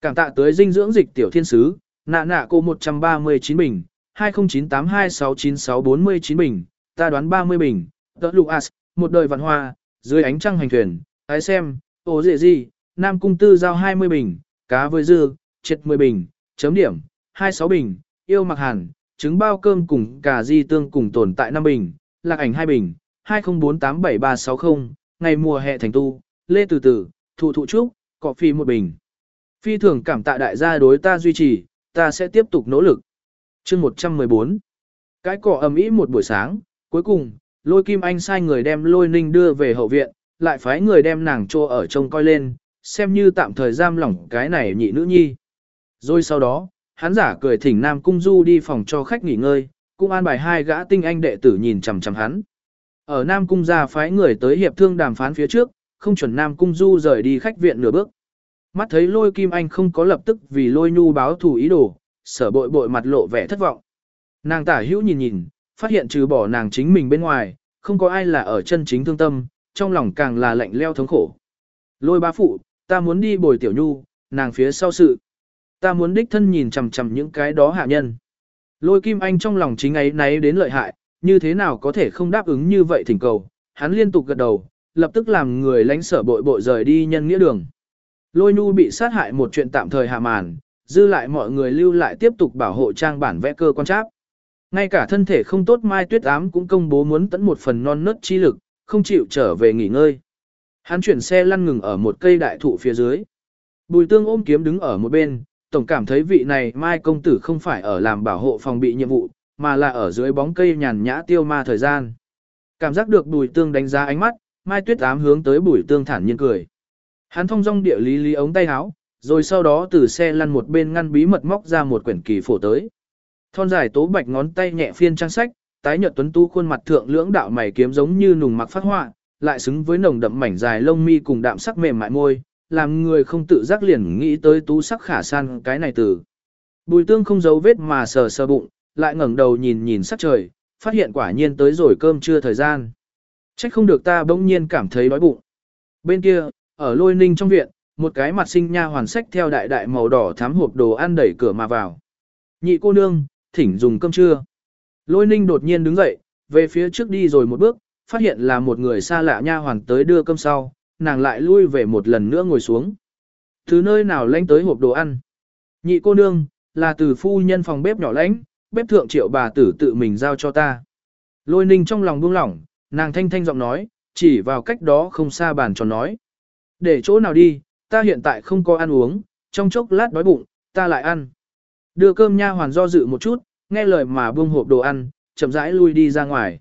S1: Cảm tạ tới dinh dưỡng dịch tiểu thiên sứ, nạ nạ cô 139 bình, 2098269649 bình, ta đoán 30 bình, tớ Lucas, một đời văn hoa, dưới ánh trăng hành thuyền, ái xem, ô dễ gì, nam cung tư giao 20 bình, cá với dư, triệt 10 bình, chấm điểm, 26 bình, yêu mặc hàn, trứng bao cơm cùng cà di tương cùng tồn tại 5 bình, lạc ảnh 2 bình, 20487360, ngày mùa hè thành tu, lê từ từ, thụ thụ trúc, cọ phi một bình. Phi thường cảm tạ đại gia đối ta duy trì, ta sẽ tiếp tục nỗ lực. chương 114 Cái cỏ ầm ĩ một buổi sáng, cuối cùng, lôi kim anh sai người đem lôi ninh đưa về hậu viện, lại phái người đem nàng trô ở trông coi lên, xem như tạm thời giam lỏng cái này nhị nữ nhi. Rồi sau đó, hắn giả cười thỉnh Nam Cung Du đi phòng cho khách nghỉ ngơi, cũng an bài hai gã tinh anh đệ tử nhìn chằm chằm hắn. Ở Nam Cung gia phái người tới hiệp thương đàm phán phía trước, không chuẩn Nam Cung Du rời đi khách viện nửa bước. Mắt thấy lôi kim anh không có lập tức vì lôi nhu báo thù ý đồ, sở bội bội mặt lộ vẻ thất vọng. Nàng tả hữu nhìn nhìn, phát hiện trừ bỏ nàng chính mình bên ngoài, không có ai là ở chân chính thương tâm, trong lòng càng là lạnh leo thống khổ. Lôi bá phụ, ta muốn đi bồi tiểu nhu, nàng phía sau sự. Ta muốn đích thân nhìn chằm chằm những cái đó hạ nhân. Lôi kim anh trong lòng chính ấy náy đến lợi hại, như thế nào có thể không đáp ứng như vậy thỉnh cầu. Hắn liên tục gật đầu, lập tức làm người lãnh sở bội bội rời đi nhân nghĩa đường. Lôi nhu bị sát hại một chuyện tạm thời hạ màn, dư lại mọi người lưu lại tiếp tục bảo hộ trang bản vẽ cơ quan tráp. Ngay cả thân thể không tốt Mai Tuyết Ám cũng công bố muốn tận một phần non nớt chi lực, không chịu trở về nghỉ ngơi. Hắn chuyển xe lăn ngừng ở một cây đại thụ phía dưới. Bùi tương ôm kiếm đứng ở một bên, tổng cảm thấy vị này Mai công tử không phải ở làm bảo hộ phòng bị nhiệm vụ, mà là ở dưới bóng cây nhàn nhã tiêu ma thời gian. Cảm giác được bùi tương đánh giá ánh mắt, Mai Tuyết Ám hướng tới bùi tương thản nhiên cười. Hắn thông dong địa lý lý ống tay áo, rồi sau đó từ xe lăn một bên ngăn bí mật móc ra một quyển kỳ phổ tới. Thon dài tố bạch ngón tay nhẹ phiên trang sách, tái nhợt tuấn tu khuôn mặt thượng lưỡng đạo mày kiếm giống như nùng mặc phát họa, lại xứng với nồng đậm mảnh dài lông mi cùng đạm sắc mềm mại môi, làm người không tự giác liền nghĩ tới tú sắc khả san cái này từ. Bùi tương không giấu vết mà sờ sờ bụng, lại ngẩng đầu nhìn nhìn sắc trời, phát hiện quả nhiên tới rồi cơm trưa thời gian. Trách không được ta bỗng nhiên cảm thấy đói bụng. Bên kia, ở lôi ninh trong viện, một cái mặt sinh nha hoàn sách theo đại đại màu đỏ thám hộp đồ ăn đẩy cửa mà vào. Nhị cô nương, thỉnh dùng cơm trưa. Lôi ninh đột nhiên đứng dậy, về phía trước đi rồi một bước, phát hiện là một người xa lạ nha hoàn tới đưa cơm sau, nàng lại lui về một lần nữa ngồi xuống. Từ nơi nào lánh tới hộp đồ ăn? Nhị cô nương, là từ phu nhân phòng bếp nhỏ lãnh, bếp thượng triệu bà tử tự mình giao cho ta. Lôi ninh trong lòng buông lỏng, nàng thanh thanh giọng nói, chỉ vào cách đó không xa bàn tròn nói. Để chỗ nào đi, ta hiện tại không có ăn uống, trong chốc lát đói bụng, ta lại ăn. Đưa cơm nha hoàn do dự một chút, nghe lời mà buông hộp đồ ăn, chậm rãi lui đi ra ngoài.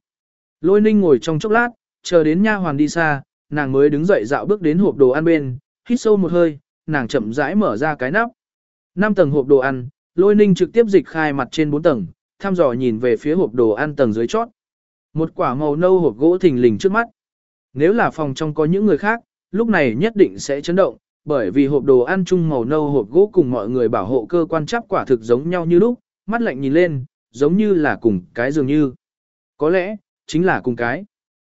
S1: Lôi ninh ngồi trong chốc lát, chờ đến nha hoàn đi xa, nàng mới đứng dậy dạo bước đến hộp đồ ăn bên, hít sâu một hơi, nàng chậm rãi mở ra cái nắp. Năm tầng hộp đồ ăn, lôi ninh trực tiếp dịch khai mặt trên bốn tầng, thăm dò nhìn về phía hộp đồ ăn tầng dưới chót. Một quả màu nâu hộp gỗ thình lình trước mắt. Nếu là phòng trong có những người khác, lúc này nhất định sẽ chấn động, bởi vì hộp đồ ăn chung màu nâu hộp gỗ cùng mọi người bảo hộ cơ quan chấp quả thực giống nhau như lúc, mắt lạnh nhìn lên, giống như là cùng cái dường như. Có lẽ, chính là cùng cái.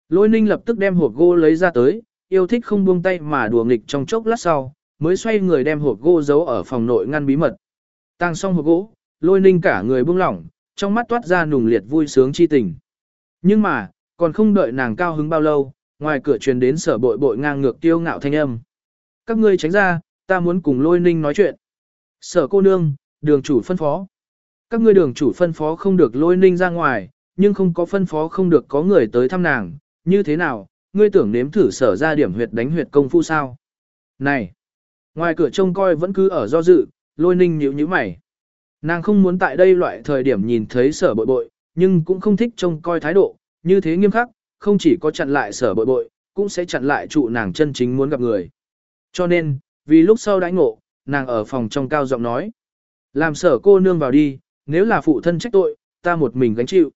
S1: Lôi ninh lập tức đem hộp gỗ lấy ra tới, yêu thích không buông tay mà đùa nghịch trong chốc lát sau, mới xoay người đem hộp gỗ giấu ở phòng nội ngăn bí mật. Tăng xong hộp gỗ, lôi ninh cả người buông lỏng, trong mắt toát ra nùng liệt vui sướng chi tình. Nhưng mà, còn không đợi nàng cao hứng bao lâu, ngoài cửa truyền đến sở bội bội ngang ngược tiêu ngạo thanh âm. Các ngươi tránh ra, ta muốn cùng lôi ninh nói chuyện. Sở cô nương, đường chủ phân phó. Các ngươi đường chủ phân phó không được lôi ninh ra ngoài, nhưng không có phân phó không được có người tới thăm nàng, như thế nào, ngươi tưởng nếm thử sở ra điểm huyệt đánh huyệt công phu sao? Này! Ngoài cửa trông coi vẫn cứ ở do dự, lôi ninh nhíu nhíu mày. Nàng không muốn tại đây loại thời điểm nhìn thấy sở bội bội, nhưng cũng không thích trông coi thái độ, như thế nghiêm khắc, không chỉ có chặn lại sở bội bội, cũng sẽ chặn lại trụ nàng chân chính muốn gặp người. Cho nên, vì lúc sau đãi ngộ, nàng ở phòng trong cao giọng nói. Làm sở cô nương vào đi, nếu là phụ thân trách tội, ta một mình gánh chịu.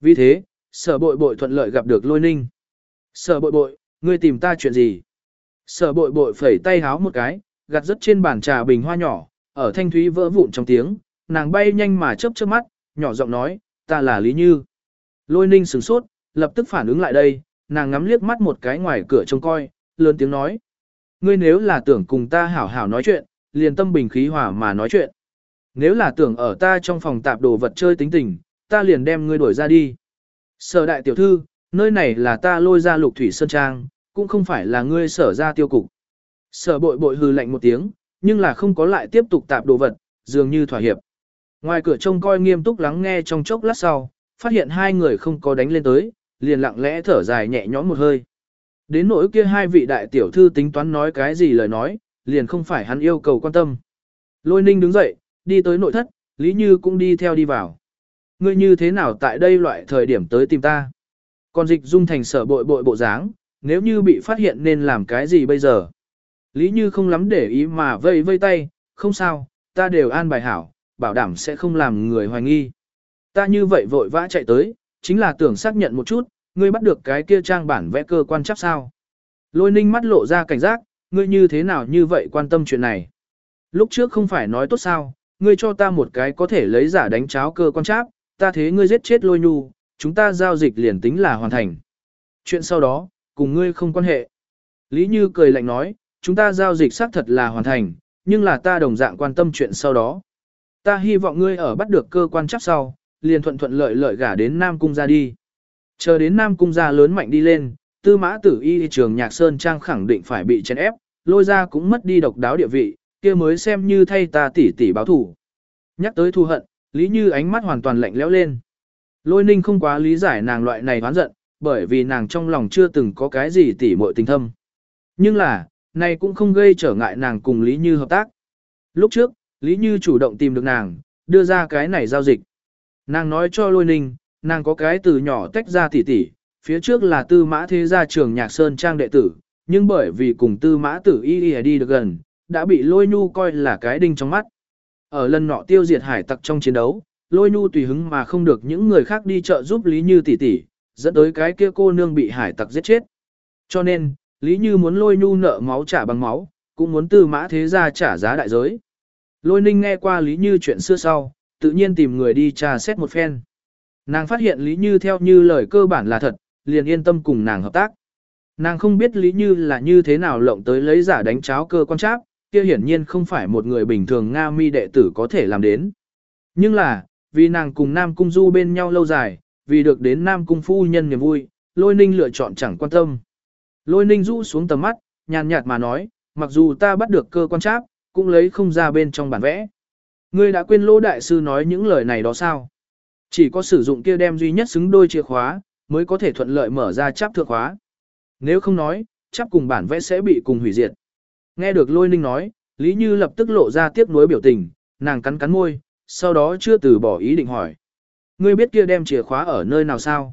S1: Vì thế, sở bội bội thuận lợi gặp được lôi ninh. Sở bội bội, ngươi tìm ta chuyện gì? Sở bội bội phẩy tay háo một cái, gạt rất trên bàn trà bình hoa nhỏ, ở thanh thúy vỡ vụn trong tiếng, nàng bay nhanh mà chớp chớp mắt, nhỏ giọng nói, ta là Lý Như. Lôi ninh sửng sốt, lập tức phản ứng lại đây, nàng ngắm liếc mắt một cái ngoài cửa trông coi, lớn tiếng nói. Ngươi nếu là tưởng cùng ta hảo hảo nói chuyện, liền tâm bình khí hòa mà nói chuyện. Nếu là tưởng ở ta trong phòng tạp đồ vật chơi tính tình, ta liền đem ngươi đuổi ra đi. Sở đại tiểu thư, nơi này là ta lôi ra lục thủy sơn trang, cũng không phải là ngươi sở ra tiêu cục. Sở bội bội hư lạnh một tiếng, nhưng là không có lại tiếp tục tạp đồ vật, dường như thỏa hiệp. Ngoài cửa trông coi nghiêm túc lắng nghe trong chốc lát sau, phát hiện hai người không có đánh lên tới, liền lặng lẽ thở dài nhẹ nhõm một hơi. Đến nỗi kia hai vị đại tiểu thư tính toán nói cái gì lời nói, liền không phải hắn yêu cầu quan tâm. Lôi ninh đứng dậy, đi tới nội thất, Lý Như cũng đi theo đi vào. Ngươi như thế nào tại đây loại thời điểm tới tìm ta? Còn dịch dung thành sở bội bội bộ dáng, nếu như bị phát hiện nên làm cái gì bây giờ? Lý Như không lắm để ý mà vây vây tay, không sao, ta đều an bài hảo, bảo đảm sẽ không làm người hoài nghi. Ta như vậy vội vã chạy tới, chính là tưởng xác nhận một chút, ngươi bắt được cái kia trang bản vẽ cơ quan chắc sao. Lôi ninh mắt lộ ra cảnh giác, ngươi như thế nào như vậy quan tâm chuyện này. Lúc trước không phải nói tốt sao, ngươi cho ta một cái có thể lấy giả đánh cháo cơ quan cháp, ta thế ngươi giết chết lôi nhu, chúng ta giao dịch liền tính là hoàn thành. Chuyện sau đó, cùng ngươi không quan hệ. Lý Như cười lạnh nói, chúng ta giao dịch xác thật là hoàn thành, nhưng là ta đồng dạng quan tâm chuyện sau đó. Ta hy vọng ngươi ở bắt được cơ quan chắc sau, liền thuận thuận lợi lợi gả đến Nam Cung ra đi. Chờ đến Nam Cung ra lớn mạnh đi lên, tư mã tử y trường nhạc sơn trang khẳng định phải bị chèn ép, lôi ra cũng mất đi độc đáo địa vị, kia mới xem như thay ta tỷ tỷ báo thủ. Nhắc tới thù hận, Lý Như ánh mắt hoàn toàn lạnh lẽo lên. Lôi ninh không quá lý giải nàng loại này oán giận, bởi vì nàng trong lòng chưa từng có cái gì tỉ muội tình thâm. Nhưng là, này cũng không gây trở ngại nàng cùng Lý Như hợp tác. Lúc trước, Lý Như chủ động tìm được nàng, đưa ra cái này giao dịch. Nàng nói cho lôi ninh, nàng có cái từ nhỏ tách ra tỉ tỉ, phía trước là tư mã thế gia trường nhạc sơn trang đệ tử, nhưng bởi vì cùng tư mã tử y y đi được gần, đã bị lôi nhu coi là cái đinh trong mắt. Ở lần nọ tiêu diệt hải tặc trong chiến đấu, lôi nhu tùy hứng mà không được những người khác đi chợ giúp Lý Như tỷ tỷ, dẫn tới cái kia cô nương bị hải tặc giết chết. Cho nên, Lý Như muốn lôi nhu nợ máu trả bằng máu, cũng muốn từ mã thế gia trả giá đại giới. Lôi ninh nghe qua Lý Như chuyện xưa sau, tự nhiên tìm người đi trà xét một phen. Nàng phát hiện Lý Như theo như lời cơ bản là thật, liền yên tâm cùng nàng hợp tác. Nàng không biết Lý Như là như thế nào lộng tới lấy giả đánh cháo cơ quan tráp, kia hiển nhiên không phải một người bình thường Nga mi đệ tử có thể làm đến. Nhưng là, vì nàng cùng Nam Cung Du bên nhau lâu dài, vì được đến Nam Cung phu nhân niềm vui, Lôi Ninh lựa chọn chẳng quan tâm. Lôi Ninh rũ xuống tầm mắt, nhàn nhạt mà nói, mặc dù ta bắt được cơ quan tráp, cũng lấy không ra bên trong bản vẽ. Ngươi đã quên Lô Đại Sư nói những lời này đó sao? Chỉ có sử dụng kia đem duy nhất xứng đôi chìa khóa, mới có thể thuận lợi mở ra cháp thượng khóa. Nếu không nói, cháp cùng bản vẽ sẽ bị cùng hủy diệt. Nghe được lôi ninh nói, Lý Như lập tức lộ ra tiếc nuối biểu tình, nàng cắn cắn môi, sau đó chưa từ bỏ ý định hỏi. Ngươi biết kia đem chìa khóa ở nơi nào sao?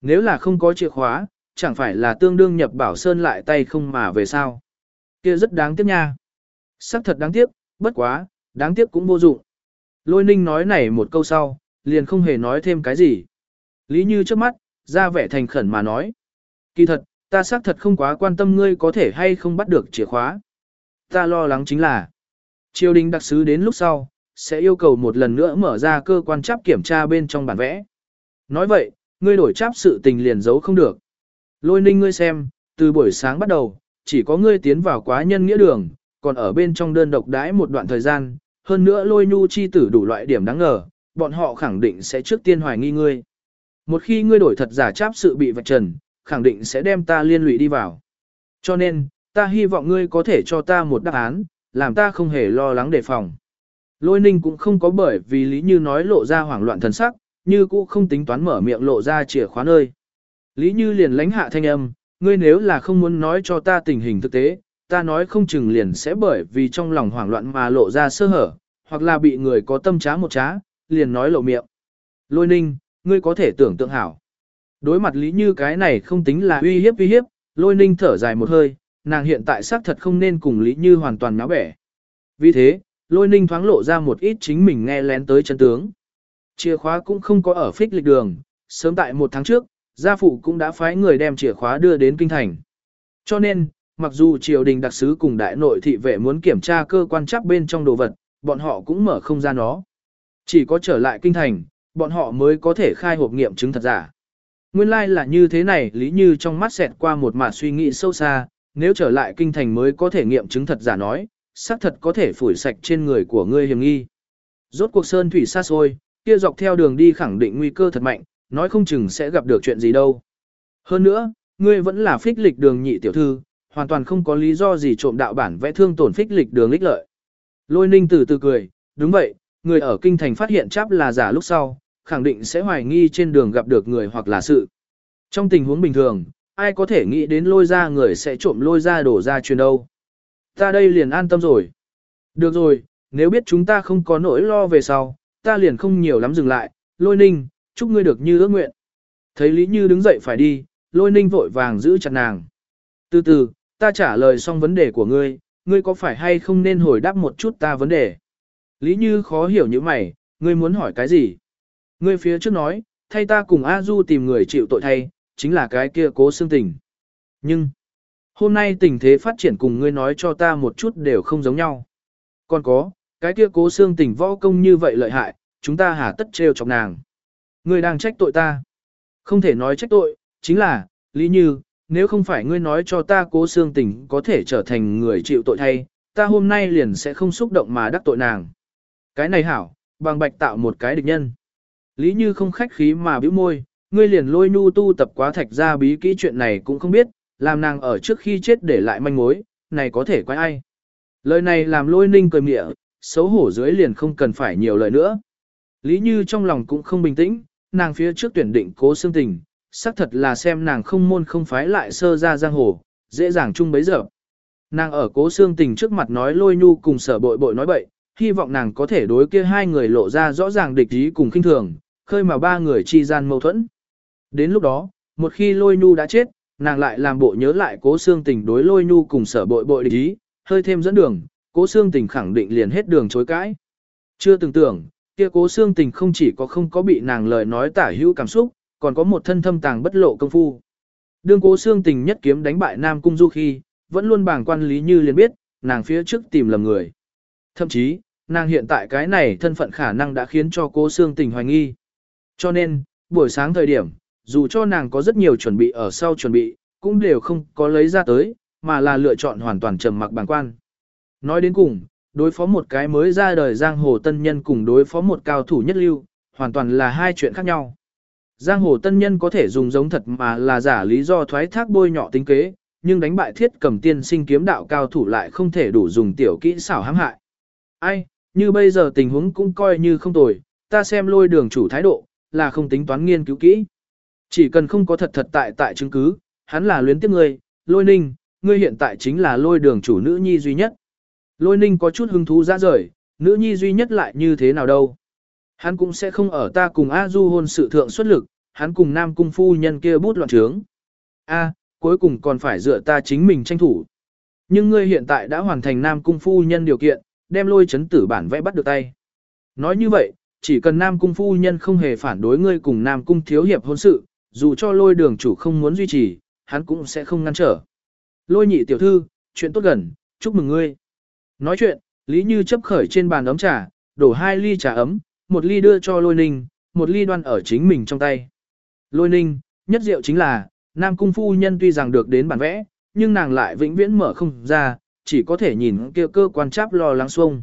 S1: Nếu là không có chìa khóa, chẳng phải là tương đương nhập bảo sơn lại tay không mà về sao? Kia rất đáng tiếc nha. Sắc thật đáng tiếc, bất quá, đáng tiếc cũng vô dụng. Lôi ninh nói này một câu sau, liền không hề nói thêm cái gì. Lý Như trước mắt, ra vẻ thành khẩn mà nói. Kỳ thật, ta xác thật không quá quan tâm ngươi có thể hay không bắt được chìa khóa. Ta lo lắng chính là, triều đình đặc sứ đến lúc sau, sẽ yêu cầu một lần nữa mở ra cơ quan chấp kiểm tra bên trong bản vẽ. Nói vậy, ngươi đổi chấp sự tình liền giấu không được. Lôi ninh ngươi xem, từ buổi sáng bắt đầu, chỉ có ngươi tiến vào quá nhân nghĩa đường, còn ở bên trong đơn độc đãi một đoạn thời gian, hơn nữa lôi nhu chi tử đủ loại điểm đáng ngờ, bọn họ khẳng định sẽ trước tiên hoài nghi ngươi. Một khi ngươi đổi thật giả cháp sự bị vạch trần, khẳng định sẽ đem ta liên lụy đi vào. Cho nên, ta hy vọng ngươi có thể cho ta một đáp án, làm ta không hề lo lắng đề phòng. Lôi ninh cũng không có bởi vì Lý Như nói lộ ra hoảng loạn thần sắc, như cũng không tính toán mở miệng lộ ra chìa khóa nơi. Lý Như liền lánh hạ thanh âm, ngươi nếu là không muốn nói cho ta tình hình thực tế, ta nói không chừng liền sẽ bởi vì trong lòng hoảng loạn mà lộ ra sơ hở, hoặc là bị người có tâm trá một trá, liền nói lộ miệng. Lôi ninh, ngươi có thể tưởng tượng hảo. Đối mặt Lý Như cái này không tính là uy hiếp uy hiếp, lôi ninh thở dài một hơi, nàng hiện tại xác thật không nên cùng Lý Như hoàn toàn náo bẻ. Vì thế, lôi ninh thoáng lộ ra một ít chính mình nghe lén tới chân tướng. Chìa khóa cũng không có ở phích lịch đường, sớm tại một tháng trước, gia phụ cũng đã phái người đem chìa khóa đưa đến kinh thành. Cho nên, mặc dù triều đình đặc sứ cùng đại nội thị vệ muốn kiểm tra cơ quan chắc bên trong đồ vật, bọn họ cũng mở không ra nó. Chỉ có trở lại kinh thành, bọn họ mới có thể khai hộp nghiệm chứng thật giả. Nguyên lai like là như thế này, Lý Như trong mắt xẹt qua một mạt suy nghĩ sâu xa, nếu trở lại kinh thành mới có thể nghiệm chứng thật giả nói, xác thật có thể phủi sạch trên người của ngươi hiểm nghi. Rốt cuộc sơn thủy xa xôi, kia dọc theo đường đi khẳng định nguy cơ thật mạnh, nói không chừng sẽ gặp được chuyện gì đâu. Hơn nữa, ngươi vẫn là phích lịch đường nhị tiểu thư, hoàn toàn không có lý do gì trộm đạo bản vẽ thương tổn phích lịch đường ích lợi. Lôi ninh từ từ cười, đúng vậy, người ở kinh thành phát hiện cháp là giả lúc sau, khẳng định sẽ hoài nghi trên đường gặp được người hoặc là sự. Trong tình huống bình thường, ai có thể nghĩ đến lôi ra người sẽ trộm lôi ra đổ ra truyền đâu. Ta đây liền an tâm rồi. Được rồi, nếu biết chúng ta không có nỗi lo về sau, ta liền không nhiều lắm dừng lại, lôi ninh, chúc ngươi được như ước nguyện. Thấy Lý Như đứng dậy phải đi, lôi ninh vội vàng giữ chặt nàng. Từ từ, ta trả lời xong vấn đề của ngươi, ngươi có phải hay không nên hồi đáp một chút ta vấn đề. Lý Như khó hiểu như mày, ngươi muốn hỏi cái gì? Ngươi phía trước nói, thay ta cùng A Du tìm người chịu tội thay, chính là cái kia cố xương tình. Nhưng, hôm nay tình thế phát triển cùng ngươi nói cho ta một chút đều không giống nhau. Còn có, cái kia cố xương tình võ công như vậy lợi hại, chúng ta hà tất trêu chọc nàng. Ngươi đang trách tội ta. Không thể nói trách tội, chính là, Lý Như, nếu không phải ngươi nói cho ta cố xương tình có thể trở thành người chịu tội thay, ta hôm nay liền sẽ không xúc động mà đắc tội nàng. Cái này hảo, bằng bạch tạo một cái địch nhân. Lý Như không khách khí mà bĩu môi, ngươi liền lôi nhu tu tập quá thạch ra bí kỹ chuyện này cũng không biết, làm nàng ở trước khi chết để lại manh mối, này có thể quay ai. Lời này làm lôi ninh cười mịa, xấu hổ dưới liền không cần phải nhiều lời nữa. Lý Như trong lòng cũng không bình tĩnh, nàng phía trước tuyển định cố xương tình, xác thật là xem nàng không môn không phái lại sơ ra giang hồ, dễ dàng chung bấy giờ. Nàng ở cố xương tình trước mặt nói lôi nhu cùng sở bội bội nói bậy, hy vọng nàng có thể đối kia hai người lộ ra rõ ràng địch ý cùng khinh thường, khơi mà ba người chi gian mâu thuẫn. Đến lúc đó, một khi lôi nhu đã chết, nàng lại làm bộ nhớ lại cố xương tình đối lôi nhu cùng sở bội bội địch ý, hơi thêm dẫn đường, cố xương tình khẳng định liền hết đường chối cãi. Chưa từng tưởng, kia cố xương tình không chỉ có không có bị nàng lời nói tả hữu cảm xúc, còn có một thân thâm tàng bất lộ công phu. Đương cố xương tình nhất kiếm đánh bại Nam Cung Du khi, vẫn luôn bảng quan lý như liền biết, nàng phía trước tìm lầm người. Thậm chí, nàng hiện tại cái này thân phận khả năng đã khiến cho cố xương tình hoài nghi. Cho nên, buổi sáng thời điểm, dù cho nàng có rất nhiều chuẩn bị ở sau chuẩn bị, cũng đều không có lấy ra tới, mà là lựa chọn hoàn toàn trầm mặc bằng quan. Nói đến cùng, đối phó một cái mới ra đời giang hồ tân nhân cùng đối phó một cao thủ nhất lưu, hoàn toàn là hai chuyện khác nhau. Giang hồ tân nhân có thể dùng giống thật mà là giả lý do thoái thác bôi nhọ tính kế, nhưng đánh bại thiết cầm tiên sinh kiếm đạo cao thủ lại không thể đủ dùng tiểu kỹ xảo hãm hại. Ai, như bây giờ tình huống cũng coi như không tồi, ta xem lôi đường chủ thái độ, là không tính toán nghiên cứu kỹ. Chỉ cần không có thật thật tại tại chứng cứ, hắn là luyến tiếp ngươi, lôi ninh, ngươi hiện tại chính là lôi đường chủ nữ nhi duy nhất. Lôi ninh có chút hứng thú ra rời, nữ nhi duy nhất lại như thế nào đâu. Hắn cũng sẽ không ở ta cùng A Du hôn sự thượng xuất lực, hắn cùng nam cung phu nhân kia bút loạn trướng. A, cuối cùng còn phải dựa ta chính mình tranh thủ. Nhưng ngươi hiện tại đã hoàn thành nam cung phu nhân điều kiện, đem lôi chấn tử bản vẽ bắt được tay. Nói như vậy, chỉ cần nam cung phu nhân không hề phản đối ngươi cùng nam cung thiếu hiệp hôn sự, dù cho lôi đường chủ không muốn duy trì, hắn cũng sẽ không ngăn trở. Lôi nhị tiểu thư, chuyện tốt gần, chúc mừng ngươi. Nói chuyện, Lý Như chấp khởi trên bàn ấm trà, đổ hai ly trà ấm, một ly đưa cho lôi ninh, một ly đoan ở chính mình trong tay. Lôi ninh, nhất diệu chính là, Nam Cung Phu Nhân tuy rằng được đến bản vẽ, nhưng nàng lại vĩnh viễn mở không ra, chỉ có thể nhìn kia cơ quan cháp lo lắng xuông.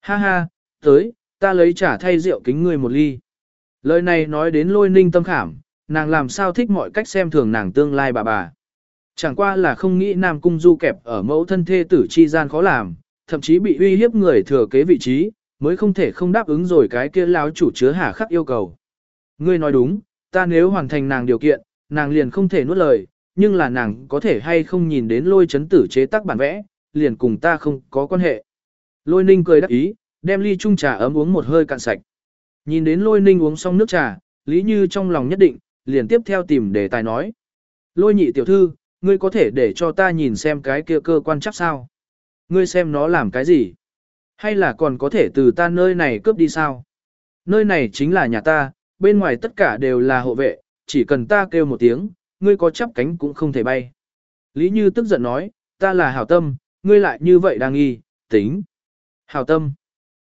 S1: Ha ha, tới, ta lấy trả thay rượu kính ngươi một ly. Lời này nói đến lôi ninh tâm khảm, nàng làm sao thích mọi cách xem thường nàng tương lai bà bà. Chẳng qua là không nghĩ Nam Cung Du kẹp ở mẫu thân thê tử chi gian khó làm, thậm chí bị uy hiếp người thừa kế vị trí, mới không thể không đáp ứng rồi cái kia lão chủ chứa hà khắc yêu cầu. Ngươi nói đúng, ta nếu hoàn thành nàng điều kiện, nàng liền không thể nuốt lời, nhưng là nàng có thể hay không nhìn đến lôi chấn tử chế tác bản vẽ, liền cùng ta không có quan hệ. Lôi ninh cười đắc ý, đem ly chung trà ấm uống một hơi cạn sạch. Nhìn đến lôi ninh uống xong nước trà, lý như trong lòng nhất định, liền tiếp theo tìm đề tài nói. Lôi nhị tiểu thư, ngươi có thể để cho ta nhìn xem cái kia cơ quan chắc sao? Ngươi xem nó làm cái gì? Hay là còn có thể từ ta nơi này cướp đi sao? Nơi này chính là nhà ta, bên ngoài tất cả đều là hộ vệ, chỉ cần ta kêu một tiếng, ngươi có chắp cánh cũng không thể bay. Lý Như tức giận nói, ta là hảo tâm, ngươi lại như vậy đang nghi, tính. Hảo tâm.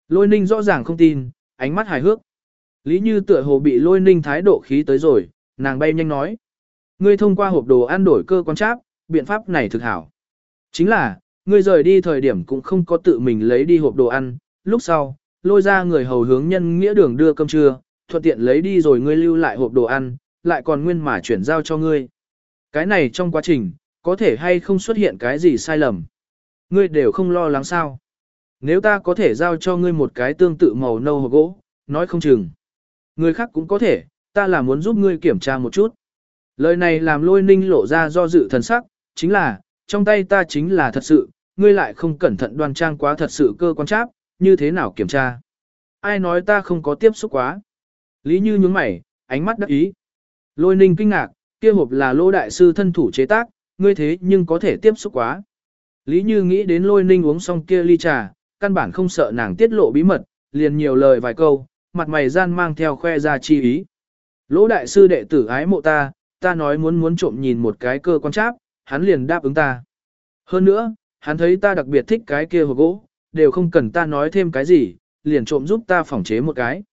S1: Lôi ninh rõ ràng không tin, ánh mắt hài hước. Lý Như tựa hồ bị lôi ninh thái độ khí tới rồi, Nàng bay nhanh nói. Ngươi thông qua hộp đồ ăn đổi cơ quan tráp, biện pháp này thực hảo. Chính là, ngươi rời đi thời điểm cũng không có tự mình lấy đi hộp đồ ăn, lúc sau, lôi ra người hầu hướng nhân nghĩa đường đưa cơm trưa, thuận tiện lấy đi rồi ngươi lưu lại hộp đồ ăn, lại còn nguyên mà chuyển giao cho ngươi. Cái này trong quá trình, có thể hay không xuất hiện cái gì sai lầm. Ngươi đều không lo lắng sao. Nếu ta có thể giao cho ngươi một cái tương tự màu nâu hộp gỗ, nói không chừng. Người khác cũng có thể, ta là muốn giúp ngươi kiểm tra một chút. Lời này làm lôi ninh lộ ra do dự thần sắc, chính là, trong tay ta chính là thật sự, ngươi lại không cẩn thận đoan trang quá thật sự cơ quan tráp, như thế nào kiểm tra. Ai nói ta không có tiếp xúc quá. Lý Như nhướng mày, ánh mắt đắc ý. Lôi ninh kinh ngạc, kia hộp là lô đại sư thân thủ chế tác, ngươi thế nhưng có thể tiếp xúc quá. Lý Như nghĩ đến lôi ninh uống xong kia ly trà, căn bản không sợ nàng tiết lộ bí mật, liền nhiều lời vài câu, mặt mày gian mang theo khoe ra chi ý. Lỗ đại sư đệ tử ái mộ ta, ta nói muốn muốn trộm nhìn một cái cơ quan cháp, hắn liền đáp ứng ta. Hơn nữa, hắn thấy ta đặc biệt thích cái kia hộp gỗ, đều không cần ta nói thêm cái gì, liền trộm giúp ta phỏng chế một cái.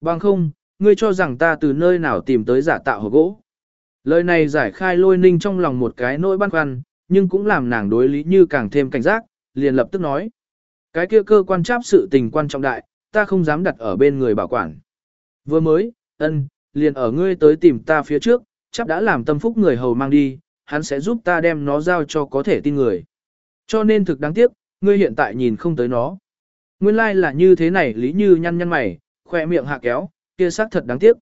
S1: Bằng không, ngươi cho rằng ta từ nơi nào tìm tới giả tạo hộp gỗ. Lời này giải khai lôi ninh trong lòng một cái nỗi băn khoăn, nhưng cũng làm nàng đối lý như càng thêm cảnh giác, liền lập tức nói. Cái kia cơ quan cháp sự tình quan trọng đại, ta không dám đặt ở bên người bảo quản. Vừa mới, ân, liền ở ngươi tới tìm ta phía trước, chắc đã làm tâm phúc người hầu mang đi, hắn sẽ giúp ta đem nó giao cho có thể tin người. Cho nên thực đáng tiếc, ngươi hiện tại nhìn không tới nó. Nguyên lai like là như thế này lý như nhăn nhăn mày, khoe miệng hạ kéo, kia xác thật đáng tiếc.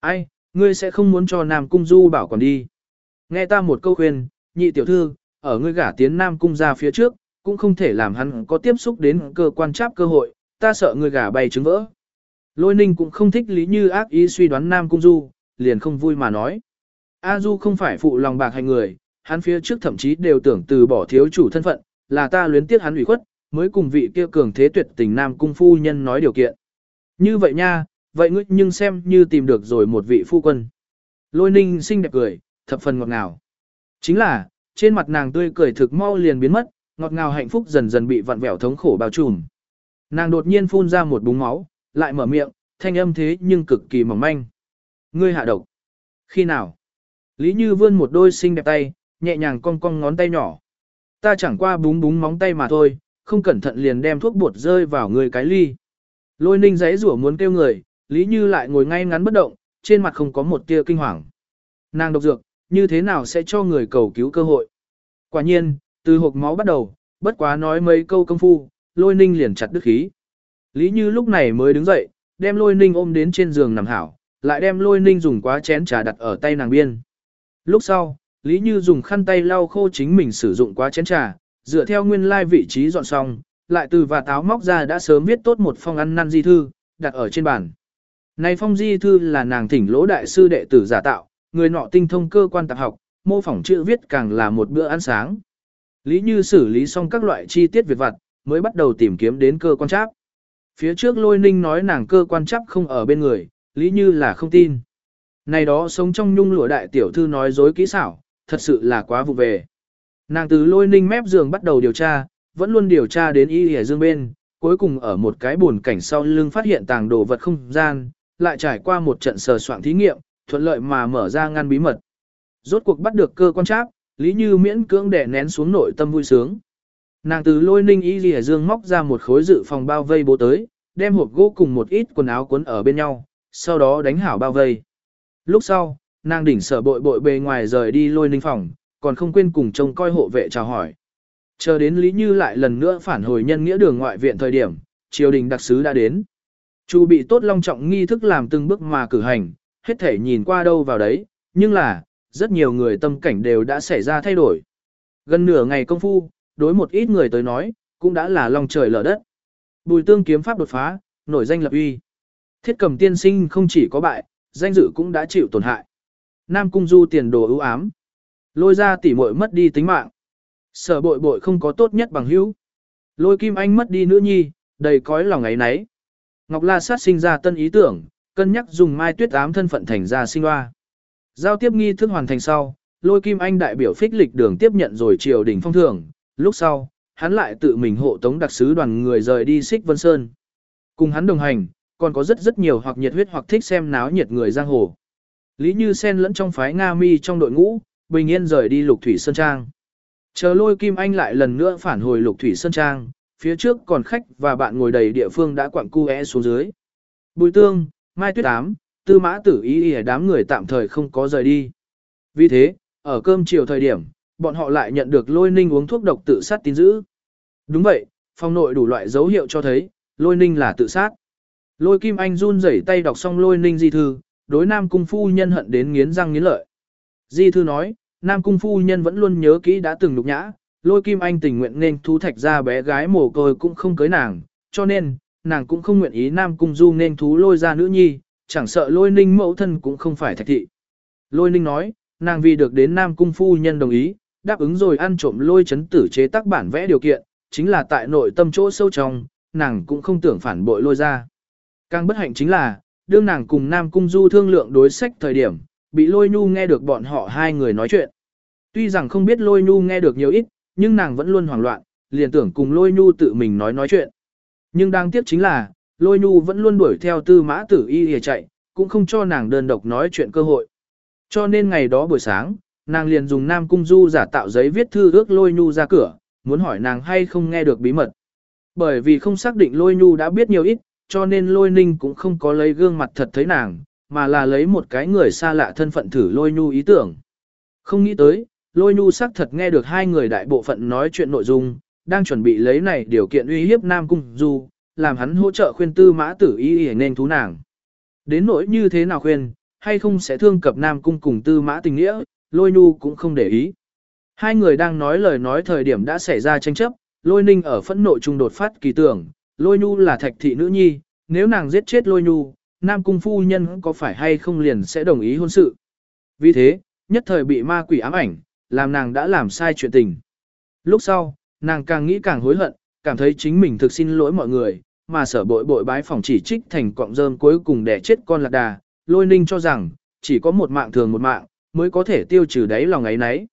S1: Ai, ngươi sẽ không muốn cho Nam Cung Du bảo còn đi. Nghe ta một câu khuyên, nhị tiểu thư, ở ngươi gả tiến Nam Cung ra phía trước, cũng không thể làm hắn có tiếp xúc đến cơ quan cháp cơ hội, ta sợ ngươi gả bay trứng vỡ. Lôi ninh cũng không thích lý như ác ý suy đoán Nam Cung Du, liền không vui mà nói. A Du không phải phụ lòng bạc hành người, hắn phía trước thậm chí đều tưởng từ bỏ thiếu chủ thân phận, là ta luyến tiếc hắn ủy khuất, mới cùng vị kia cường thế tuyệt tình Nam Cung phu nhân nói điều kiện. Như vậy nha, vậy ngươi nhưng xem như tìm được rồi một vị phu quân. Lôi ninh xinh đẹp cười, thập phần ngọt ngào. Chính là, trên mặt nàng tươi cười thực mau liền biến mất, ngọt ngào hạnh phúc dần dần bị vặn vẹo thống khổ bao trùm. Nàng đột nhiên phun ra một búng máu, lại mở miệng, thanh âm thế nhưng cực kỳ mỏng manh. Ngươi hạ độc. Khi nào? Lý Như vươn một đôi xinh đẹp tay, nhẹ nhàng cong cong ngón tay nhỏ. Ta chẳng qua búng búng móng tay mà thôi, không cẩn thận liền đem thuốc bột rơi vào người cái ly. Lôi ninh giấy rủa muốn kêu người, Lý Như lại ngồi ngay ngắn bất động, trên mặt không có một tia kinh hoàng. Nàng độc dược, như thế nào sẽ cho người cầu cứu cơ hội? Quả nhiên, từ hộp máu bắt đầu, bất quá nói mấy câu công phu, lôi ninh liền chặt đứt khí. Lý Như lúc này mới đứng dậy, đem lôi ninh ôm đến trên giường nằm hảo, lại đem lôi ninh dùng quá chén trà đặt ở tay nàng biên. Lúc sau, Lý Như dùng khăn tay lau khô chính mình sử dụng quá chén trà, dựa theo nguyên lai vị trí dọn xong, lại từ và táo móc ra đã sớm viết tốt một phong ăn năn di thư, đặt ở trên bàn. Này phong di thư là nàng thỉnh lỗ đại sư đệ tử giả tạo, người nọ tinh thông cơ quan tạp học, mô phỏng chữ viết càng là một bữa ăn sáng. Lý Như xử lý xong các loại chi tiết việc vặt, mới bắt đầu tìm kiếm đến cơ quan tráp. Phía trước lôi ninh nói nàng cơ quan chấp không ở bên người, Lý Như là không tin. Này đó sống trong nhung lụa đại tiểu thư nói dối kỹ xảo, thật sự là quá vụ về. Nàng từ lôi ninh mép giường bắt đầu điều tra, vẫn luôn điều tra đến y hề dương bên, cuối cùng ở một cái buồn cảnh sau lưng phát hiện tàng đồ vật không gian, lại trải qua một trận sờ soạn thí nghiệm, thuận lợi mà mở ra ngăn bí mật. Rốt cuộc bắt được cơ quan chấp Lý Như miễn cưỡng đè nén xuống nội tâm vui sướng. Nàng từ lôi ninh y lìa dương móc ra một khối dự phòng bao vây bố tới, đem hộp gỗ cùng một ít quần áo cuốn ở bên nhau, sau đó đánh hảo bao vây. Lúc sau, nàng đỉnh sở bội bội bề ngoài rời đi lôi ninh phòng, còn không quên cùng trông coi hộ vệ chào hỏi. Chờ đến Lý Như lại lần nữa phản hồi nhân nghĩa đường ngoại viện thời điểm, triều đình đặc sứ đã đến. Chu bị tốt long trọng nghi thức làm từng bước mà cử hành, hết thể nhìn qua đâu vào đấy, nhưng là, rất nhiều người tâm cảnh đều đã xảy ra thay đổi. Gần nửa ngày công phu, đối một ít người tới nói, cũng đã là lòng trời lở đất. Bùi tương kiếm pháp đột phá, nổi danh lập uy. Thiết cầm tiên sinh không chỉ có bại, danh dự cũng đã chịu tổn hại. Nam cung du tiền đồ ưu ám. Lôi ra tỉ muội mất đi tính mạng. Sở bội bội không có tốt nhất bằng hữu. Lôi kim anh mất đi nữ nhi, đầy cõi lòng ấy nấy. Ngọc La sát sinh ra tân ý tưởng, cân nhắc dùng mai tuyết ám thân phận thành ra sinh hoa. Giao tiếp nghi thức hoàn thành sau, lôi kim anh đại biểu phích lịch đường tiếp nhận rồi triều đình phong thưởng, lúc sau, hắn lại tự mình hộ tống đặc sứ đoàn người rời đi xích vân sơn. Cùng hắn đồng hành, còn có rất rất nhiều hoặc nhiệt huyết hoặc thích xem náo nhiệt người giang hồ. Lý Như Sen lẫn trong phái Nga Mi trong đội ngũ, bình yên rời đi Lục Thủy Sơn Trang. Chờ lôi Kim Anh lại lần nữa phản hồi Lục Thủy Sơn Trang, phía trước còn khách và bạn ngồi đầy địa phương đã quặng cu é xuống dưới. Bùi tương, Mai Tuyết Ám, Tư Mã Tử Ý ý đám người tạm thời không có rời đi. Vì thế, ở cơm chiều thời điểm, bọn họ lại nhận được lôi ninh uống thuốc độc tự sát tin dữ. Đúng vậy, phòng nội đủ loại dấu hiệu cho thấy, lôi ninh là tự sát. Lôi Kim Anh run rẩy tay đọc xong lôi ninh di thư, đối Nam Cung Phu Nhân hận đến nghiến răng nghiến lợi. Di thư nói, Nam Cung Phu Nhân vẫn luôn nhớ kỹ đã từng lục nhã, lôi Kim Anh tình nguyện nên thu thạch ra bé gái mồ côi cũng không cưới nàng, cho nên, nàng cũng không nguyện ý Nam Cung Du nên thú lôi ra nữ nhi, chẳng sợ lôi ninh mẫu thân cũng không phải thạch thị. Lôi ninh nói, nàng vì được đến Nam Cung Phu Nhân đồng ý, đáp ứng rồi ăn trộm lôi chấn tử chế tác bản vẽ điều kiện, chính là tại nội tâm chỗ sâu trong, nàng cũng không tưởng phản bội lôi ra. Càng bất hạnh chính là, đương nàng cùng Nam Cung Du thương lượng đối sách thời điểm, bị lôi nhu nghe được bọn họ hai người nói chuyện. Tuy rằng không biết lôi nhu nghe được nhiều ít, nhưng nàng vẫn luôn hoảng loạn, liền tưởng cùng lôi nhu tự mình nói nói chuyện. Nhưng đáng tiếc chính là, lôi nhu vẫn luôn đuổi theo tư mã tử y hề chạy, cũng không cho nàng đơn độc nói chuyện cơ hội. Cho nên ngày đó buổi sáng, nàng liền dùng Nam Cung Du giả tạo giấy viết thư ước lôi nhu ra cửa, muốn hỏi nàng hay không nghe được bí mật. Bởi vì không xác định lôi nhu đã biết nhiều ít, cho nên lôi ninh cũng không có lấy gương mặt thật thấy nàng, mà là lấy một cái người xa lạ thân phận thử lôi nhu ý tưởng. Không nghĩ tới, lôi nhu xác thật nghe được hai người đại bộ phận nói chuyện nội dung, đang chuẩn bị lấy này điều kiện uy hiếp Nam Cung Du, làm hắn hỗ trợ khuyên tư mã tử y y nên thú nàng. Đến nỗi như thế nào khuyên, hay không sẽ thương cập Nam Cung cùng tư mã tình nghĩa, lôi nhu cũng không để ý. Hai người đang nói lời nói thời điểm đã xảy ra tranh chấp, lôi ninh ở phẫn nộ trung đột phát kỳ tưởng, lôi nhu là thạch thị nữ nhi, nếu nàng giết chết lôi nhu, nam cung phu nhân có phải hay không liền sẽ đồng ý hôn sự. Vì thế, nhất thời bị ma quỷ ám ảnh, làm nàng đã làm sai chuyện tình. Lúc sau, nàng càng nghĩ càng hối hận, cảm thấy chính mình thực xin lỗi mọi người, mà sở bội bội bái phòng chỉ trích thành cọng rơm cuối cùng để chết con lạc đà, lôi ninh cho rằng, chỉ có một mạng thường một mạng, mới có thể tiêu trừ đáy lòng ấy nấy.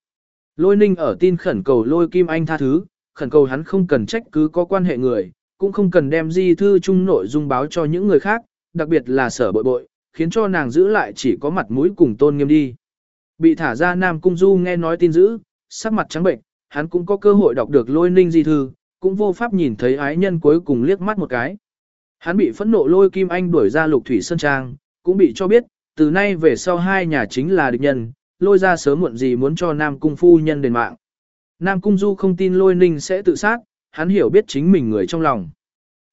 S1: Lôi ninh ở tin khẩn cầu lôi kim anh tha thứ, khẩn cầu hắn không cần trách cứ có quan hệ người, cũng không cần đem di thư chung nội dung báo cho những người khác, đặc biệt là sở bội bội, khiến cho nàng giữ lại chỉ có mặt mũi cùng tôn nghiêm đi. Bị thả ra Nam Cung Du nghe nói tin dữ, sắc mặt trắng bệnh, hắn cũng có cơ hội đọc được lôi ninh di thư, cũng vô pháp nhìn thấy ái nhân cuối cùng liếc mắt một cái. Hắn bị phẫn nộ lôi Kim Anh đuổi ra lục thủy sơn trang, cũng bị cho biết, từ nay về sau hai nhà chính là địch nhân, lôi ra sớm muộn gì muốn cho Nam Cung phu nhân đền mạng. Nam Cung Du không tin lôi ninh sẽ tự sát, hắn hiểu biết chính mình người trong lòng.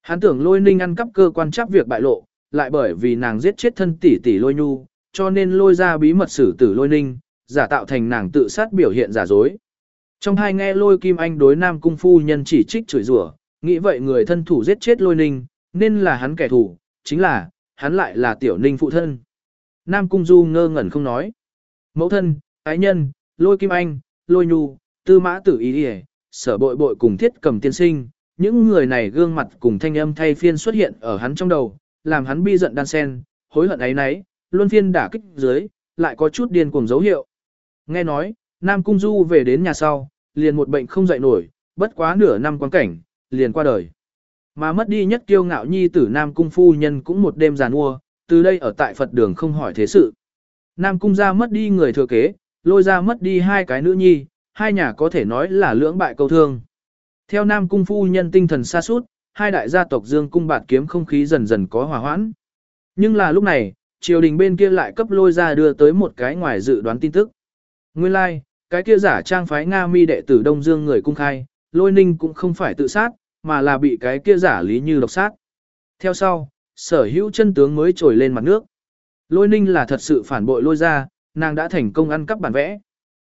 S1: Hắn tưởng lôi ninh ăn cắp cơ quan chấp việc bại lộ, lại bởi vì nàng giết chết thân tỷ tỷ lôi nhu, cho nên lôi ra bí mật xử tử lôi ninh, giả tạo thành nàng tự sát biểu hiện giả dối. Trong hai nghe lôi kim anh đối nam cung phu nhân chỉ trích chửi rủa, nghĩ vậy người thân thủ giết chết lôi ninh, nên là hắn kẻ thù, chính là, hắn lại là tiểu ninh phụ thân. Nam cung du ngơ ngẩn không nói. Mẫu thân, ái nhân, lôi kim anh, lôi nhu, tư mã tử ý đi sở bội bội cùng thiết cầm tiên sinh, những người này gương mặt cùng thanh âm thay phiên xuất hiện ở hắn trong đầu, làm hắn bi giận đan sen, hối hận ấy nấy, luân phiên đả kích dưới, lại có chút điên cuồng dấu hiệu. Nghe nói, Nam Cung Du về đến nhà sau, liền một bệnh không dậy nổi, bất quá nửa năm quan cảnh, liền qua đời. Mà mất đi nhất kiêu ngạo nhi tử Nam Cung phu nhân cũng một đêm giàn ua từ đây ở tại Phật đường không hỏi thế sự. Nam Cung gia mất đi người thừa kế, lôi ra mất đi hai cái nữ nhi, hai nhà có thể nói là lưỡng bại câu thương. Theo Nam Cung phu nhân tinh thần xa suốt, hai đại gia tộc Dương Cung bạt kiếm không khí dần dần có hòa hoãn. Nhưng là lúc này, triều đình bên kia lại cấp lôi ra đưa tới một cái ngoài dự đoán tin tức. Nguyên lai, like, cái kia giả trang phái Nga mi đệ tử Đông Dương người cung khai, lôi ninh cũng không phải tự sát, mà là bị cái kia giả lý như độc sát. Theo sau, sở hữu chân tướng mới trồi lên mặt nước. Lôi ninh là thật sự phản bội lôi ra, nàng đã thành công ăn cắp bản vẽ.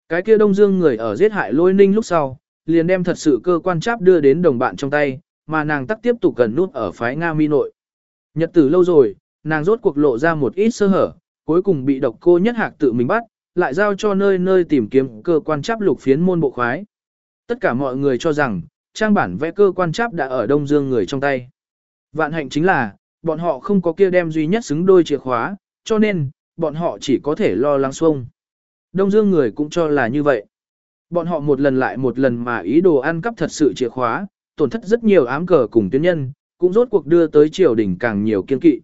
S1: Cái kia Đông Dương người ở giết hại lôi ninh lúc sau, liền đem thật sự cơ quan cháp đưa đến đồng bạn trong tay, mà nàng tắc tiếp tục gần nút ở phái Nga mi nội. Nhật tử lâu rồi, nàng rốt cuộc lộ ra một ít sơ hở, cuối cùng bị độc cô nhất hạc tự mình bắt, lại giao cho nơi nơi tìm kiếm cơ quan cháp lục phiến môn bộ khoái. Tất cả mọi người cho rằng, trang bản vẽ cơ quan cháp đã ở Đông Dương người trong tay. Vạn hạnh chính là, bọn họ không có kia đem duy nhất xứng đôi chìa khóa, cho nên, bọn họ chỉ có thể lo lắng xuông. Đông Dương người cũng cho là như vậy. Bọn họ một lần lại một lần mà ý đồ ăn cắp thật sự chìa khóa, tổn thất rất nhiều ám cờ cùng tuyến nhân, cũng rốt cuộc đưa tới triều đình càng nhiều kiên kỵ.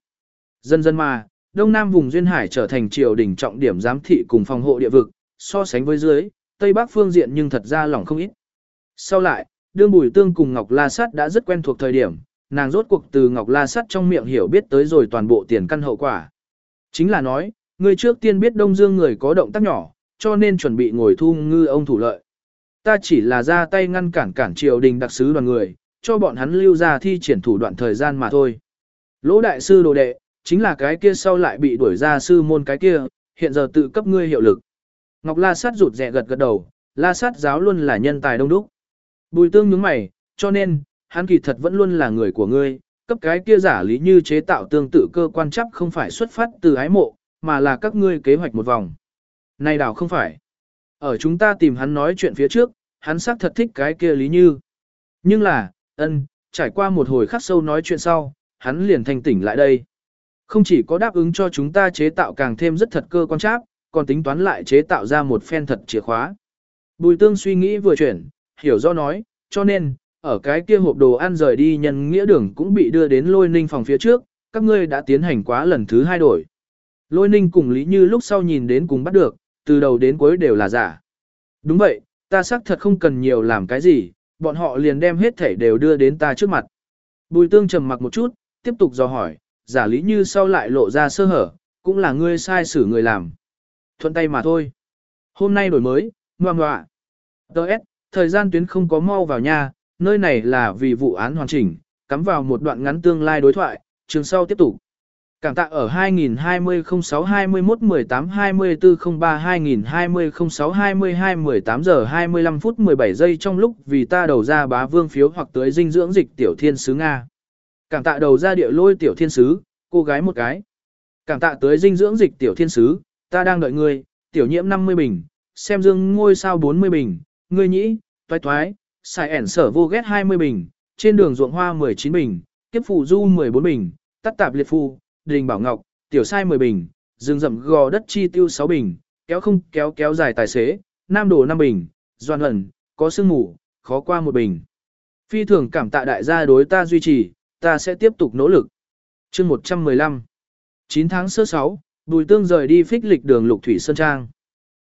S1: Dần dần mà, Đông Nam vùng Duyên Hải trở thành triều đình trọng điểm giám thị cùng phòng hộ địa vực, so sánh với dưới, Tây Bắc phương diện nhưng thật ra lỏng không ít. Sau lại, đương Bùi Tương cùng Ngọc La Sát đã rất quen thuộc thời điểm, nàng rốt cuộc từ Ngọc La Sát trong miệng hiểu biết tới rồi toàn bộ tiền căn hậu quả. Chính là nói, người trước tiên biết Đông Dương người có động tác nhỏ, cho nên chuẩn bị ngồi thu ngư ông thủ lợi. Ta chỉ là ra tay ngăn cản cản triều đình đặc sứ đoàn người, cho bọn hắn lưu ra thi triển thủ đoạn thời gian mà thôi. Lỗ đại sư đồ đệ, chính là cái kia sau lại bị đuổi ra sư môn cái kia, hiện giờ tự cấp ngươi hiệu lực. Ngọc La Sát rụt rè gật gật đầu, La Sát giáo luôn là nhân tài đông đúc. Bùi tương nhướng mày, cho nên, hắn kỳ thật vẫn luôn là người của ngươi, cấp cái kia giả lý như chế tạo tương tự cơ quan chấp không phải xuất phát từ ái mộ, mà là các ngươi kế hoạch một vòng. Này đảo không phải. Ở chúng ta tìm hắn nói chuyện phía trước, hắn xác thật thích cái kia lý như. Nhưng là, ân, trải qua một hồi khắc sâu nói chuyện sau, hắn liền thành tỉnh lại đây. Không chỉ có đáp ứng cho chúng ta chế tạo càng thêm rất thật cơ quan tráp, còn tính toán lại chế tạo ra một phen thật chìa khóa. Bùi tương suy nghĩ vừa chuyển, hiểu do nói, cho nên, ở cái kia hộp đồ ăn rời đi nhân nghĩa đường cũng bị đưa đến lôi ninh phòng phía trước, các ngươi đã tiến hành quá lần thứ hai đổi. Lôi ninh cùng Lý Như lúc sau nhìn đến cùng bắt được, từ đầu đến cuối đều là giả. Đúng vậy, ta xác thật không cần nhiều làm cái gì, bọn họ liền đem hết thể đều đưa đến ta trước mặt. Bùi tương trầm mặc một chút, tiếp tục dò hỏi, giả Lý Như sau lại lộ ra sơ hở, cũng là ngươi sai xử người làm. Thuận tay mà thôi. Hôm nay đổi mới, ngoan ngoạ. Đợt, thời gian tuyến không có mau vào nhà nơi này là vì vụ án hoàn chỉnh, cắm vào một đoạn ngắn tương lai đối thoại, trường sau tiếp tục. Cảm tạ ở 2020 06 21 18 24 03 2020 06 22 18 giờ 25 phút 17 giây trong lúc vì ta đầu ra bá vương phiếu hoặc tới dinh dưỡng dịch tiểu thiên sứ Nga. Cảm tạ đầu ra địa lôi tiểu thiên sứ, cô gái một cái. Cảm tạ tới dinh dưỡng dịch tiểu thiên sứ, ta đang đợi ngươi, tiểu nhiễm 50 bình, xem dương ngôi sao 40 bình, ngươi nhĩ, toái toái, xài ẻn sở vô ghét 20 bình, trên đường ruộng hoa 19 bình, kiếp phụ du 14 bình, tắt tạp liệt phu, đình bảo ngọc, tiểu sai 10 bình, rừng rậm gò đất chi tiêu 6 bình, kéo không kéo kéo dài tài xế, nam đồ 5 bình, doan hẩn, có sương ngủ, khó qua một bình. Phi thường cảm tạ đại gia đối ta duy trì, ta sẽ tiếp tục nỗ lực. chương 115 9 tháng sơ 6, Bùi Tương rời đi phích lịch đường Lục Thủy Sơn Trang.